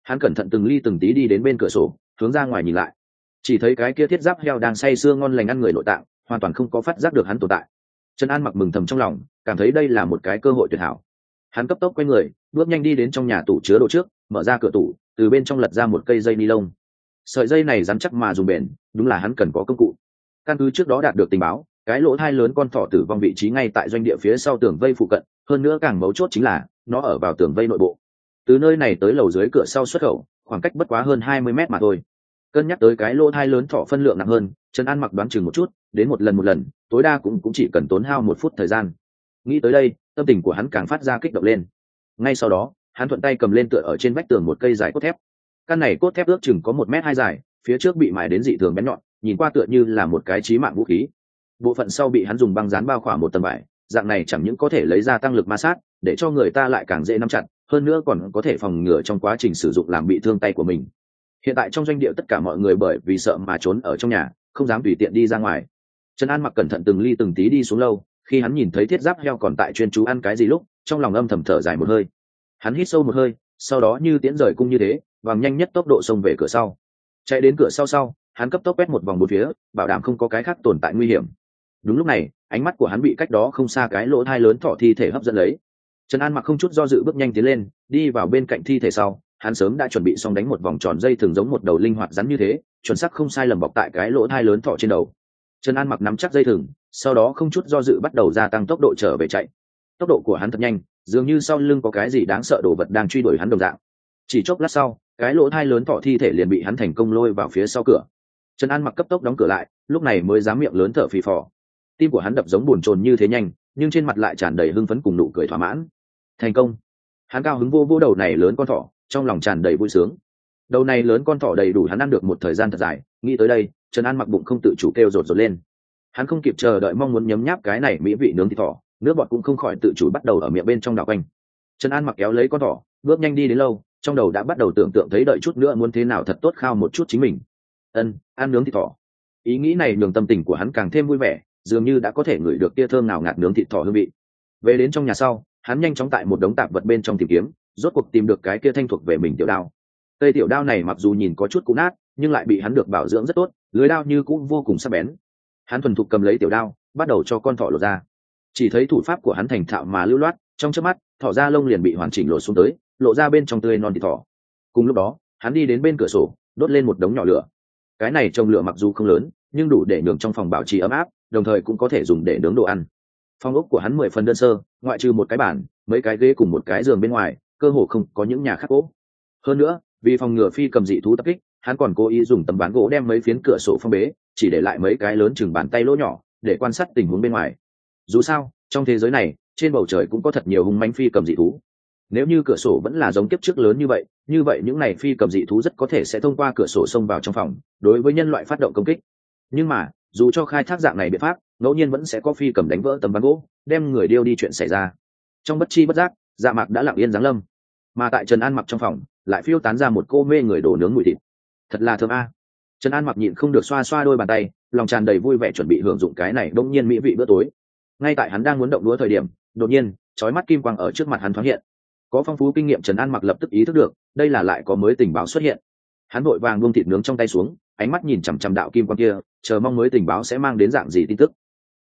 Hắn cẩn thận từng ly từng tí đi đến bên cửa sổ, hướng ra ngoài nhìn lại chỉ thấy cái kia thiết giáp heo đang say sưa ngon lành ăn người nội tạng, hoàn toàn không có phát giác được hắn tồn tại. Trần an mặc mừng thầm trong lòng, cảm thấy đây là một cái cơ hội tuyệt hảo. Hắn cấp tốc quay người, bước nhanh đi đến trong nhà tủ chứa đồ trước, mở ra cửa tủ, từ bên trong lật ra một cây dây ni lông. Sợi dây này dám chắc mà dùng bền, đúng là hắn cần có công cụ. Căn cứ trước đó đạt được tình báo, cái lỗ thai lớn con thỏ tử vong vị trí ngay tại doanh địa phía sau tường vây phụ cận, hơn nữa càng mấu chốt chính là, nó ở vào tường vây nội bộ. Từ nơi này tới lầu dưới cửa sau xuất khẩu, khoảng cách bất quá hơn hai mươi mét mà thôi cân nhắc tới cái lỗ thai lớn thọ phân lượng nặng hơn, trần an mặc đoán chừng một chút, đến một lần một lần, tối đa cũng cũng chỉ cần tốn hao một phút thời gian. Nghĩ tới đây, tâm tình của hắn càng phát ra kích động lên. Ngay sau đó, hắn thuận tay cầm lên tựa ở trên vách tường một cây dài cốt thép. Căn này cốt thép ước chừng có một m hai dài, phía trước bị mài đến dị thường bén nhọn, nhìn qua tựa như là một cái trí mạng vũ khí. Bộ phận sau bị hắn dùng băng dán bao khỏa một tầng vải, dạng này chẳng những có thể lấy ra tăng lực ma sát, để cho người ta lại càng dễ nắm chặt, hơn nữa còn có thể phòng ngừa trong quá trình sử dụng làm bị thương tay của mình hiện tại trong doanh địa tất cả mọi người bởi vì sợ mà trốn ở trong nhà, không dám tùy tiện đi ra ngoài. Trần an mặc cẩn thận từng ly từng tí đi xuống lâu, khi hắn nhìn thấy thiết giáp heo còn tại chuyên chú ăn cái gì lúc, trong lòng âm thầm thở dài một hơi. Hắn hít sâu một hơi, sau đó như tiễn rời cung như thế bằng nhanh nhất tốc độ xông về cửa sau. Chạy đến cửa sau sau, hắn cấp tốc quét một vòng một phía, bảo đảm không có cái khác tồn tại nguy hiểm. Đúng lúc này, ánh mắt của hắn bị cách đó không xa cái lỗ thai lớn thọ thi thể hấp dẫn lấy. Trần an mặc không chút do dự bước nhanh tiến lên, đi vào bên cạnh thi thể sau hắn sớm đã chuẩn bị xong đánh một vòng tròn dây thường giống một đầu linh hoạt rắn như thế, chuẩn xác không sai lầm bọc tại cái lỗ thai lớn thọ trên đầu. Trần an mặc nắm chắc dây thừng sau đó không chút do dự bắt đầu gia tăng tốc độ trở về chạy. Tốc độ của hắn thật nhanh, dường như sau lưng có cái gì đáng sợ đồ vật đang truy đuổi hắn đồng dạng. Chỉ chốc lát sau, cái lỗ thai lớn thọ thi thể liền bị hắn thành công lôi vào phía sau cửa. Trần an mặc cấp tốc đóng cửa lại, lúc này mới dám miệng lớn thở phì phò. Tim của hắn đập giống buồn chồn như thế nhanh, nhưng trên mặt lại tràn đầy hưng phấn cùng nụ cười thỏa mãn. Thành công. Hắn cao hứng vô vô đầu này lớn con thỏ trong lòng tràn đầy vui sướng. Đầu này lớn con thỏ đầy đủ hắn ăn được một thời gian thật dài, nghĩ tới đây, trần an mặc bụng không tự chủ kêu rột rột lên. Hắn không kịp chờ đợi mong muốn nhấm nháp cái này mỹ vị nướng thịt thỏ, nước bọt cũng không khỏi tự chủ bắt đầu ở miệng bên trong đảo quanh. Trần an mặc kéo lấy con thỏ, bước nhanh đi đến lâu, trong đầu đã bắt đầu tưởng tượng thấy đợi chút nữa muốn thế nào thật tốt khao một chút chính mình. Ân, ăn nướng thịt thỏ. Ý nghĩ này nhường tâm tình của hắn càng thêm vui vẻ, dường như đã có thể ngửi được tia thơm nào ngạt nướng thịt thỏ hương vị. Về đến trong nhà sau, hắn nhanh chóng tại một đống tạp vật bên trong tìm kiếm rốt cuộc tìm được cái kia thanh thuộc về mình tiểu đao. Cây tiểu đao này mặc dù nhìn có chút cũ nát, nhưng lại bị hắn được bảo dưỡng rất tốt, lưới đao như cũng vô cùng sắc bén. Hắn thuần thục cầm lấy tiểu đao, bắt đầu cho con thỏ lột ra. Chỉ thấy thủ pháp của hắn thành thạo mà lưu loát, trong chớp mắt, thỏ da lông liền bị hoàn chỉnh lột xuống tới, lộ ra bên trong tươi non thịt thỏ. Cùng lúc đó, hắn đi đến bên cửa sổ, đốt lên một đống nhỏ lửa. Cái này trồng lửa mặc dù không lớn, nhưng đủ để nhường trong phòng bảo trì ấm áp, đồng thời cũng có thể dùng để nướng đồ ăn. Phòng ốc của hắn mười phần đơn sơ, ngoại trừ một cái bàn, mấy cái ghế cùng một cái giường bên ngoài cơ hồ không có những nhà khác gỗ. Hơn nữa, vì phòng ngừa phi cầm dị thú tập kích, hắn còn cố ý dùng tấm ván gỗ đem mấy phiến cửa sổ phong bế, chỉ để lại mấy cái lớn chừng bàn tay lỗ nhỏ, để quan sát tình huống bên ngoài. Dù sao, trong thế giới này, trên bầu trời cũng có thật nhiều hung manh phi cầm dị thú. Nếu như cửa sổ vẫn là giống kiếp trước lớn như vậy như vậy những này phi cầm dị thú rất có thể sẽ thông qua cửa sổ xông vào trong phòng, đối với nhân loại phát động công kích. Nhưng mà, dù cho khai thác dạng này biện pháp, ngẫu nhiên vẫn sẽ có phi cầm đánh vỡ tấm ván gỗ, đem người điêu đi chuyện xảy ra. Trong bất chi bất giác dạ mạc đã lặng yên giáng lâm mà tại trần an mặc trong phòng, lại phiêu tán ra một cô mê người đổ nướng mùi thịt. Thật là thơm a. Trần an mặc nhịn không được xoa xoa đôi bàn tay, lòng tràn đầy vui vẻ chuẩn bị hưởng dụng cái này đông nhiên mỹ vị bữa tối. Ngay tại hắn đang muốn động đũa thời điểm, đột nhiên trói mắt kim quang ở trước mặt hắn thoáng hiện. Có phong phú kinh nghiệm trần an mặc lập tức ý thức được, đây là lại có mới tình báo xuất hiện. Hắn vội vàng buông thịt nướng trong tay xuống, ánh mắt nhìn chằm chằm đạo kim quang kia, chờ mong mới tình báo sẽ mang đến dạng gì tin tức.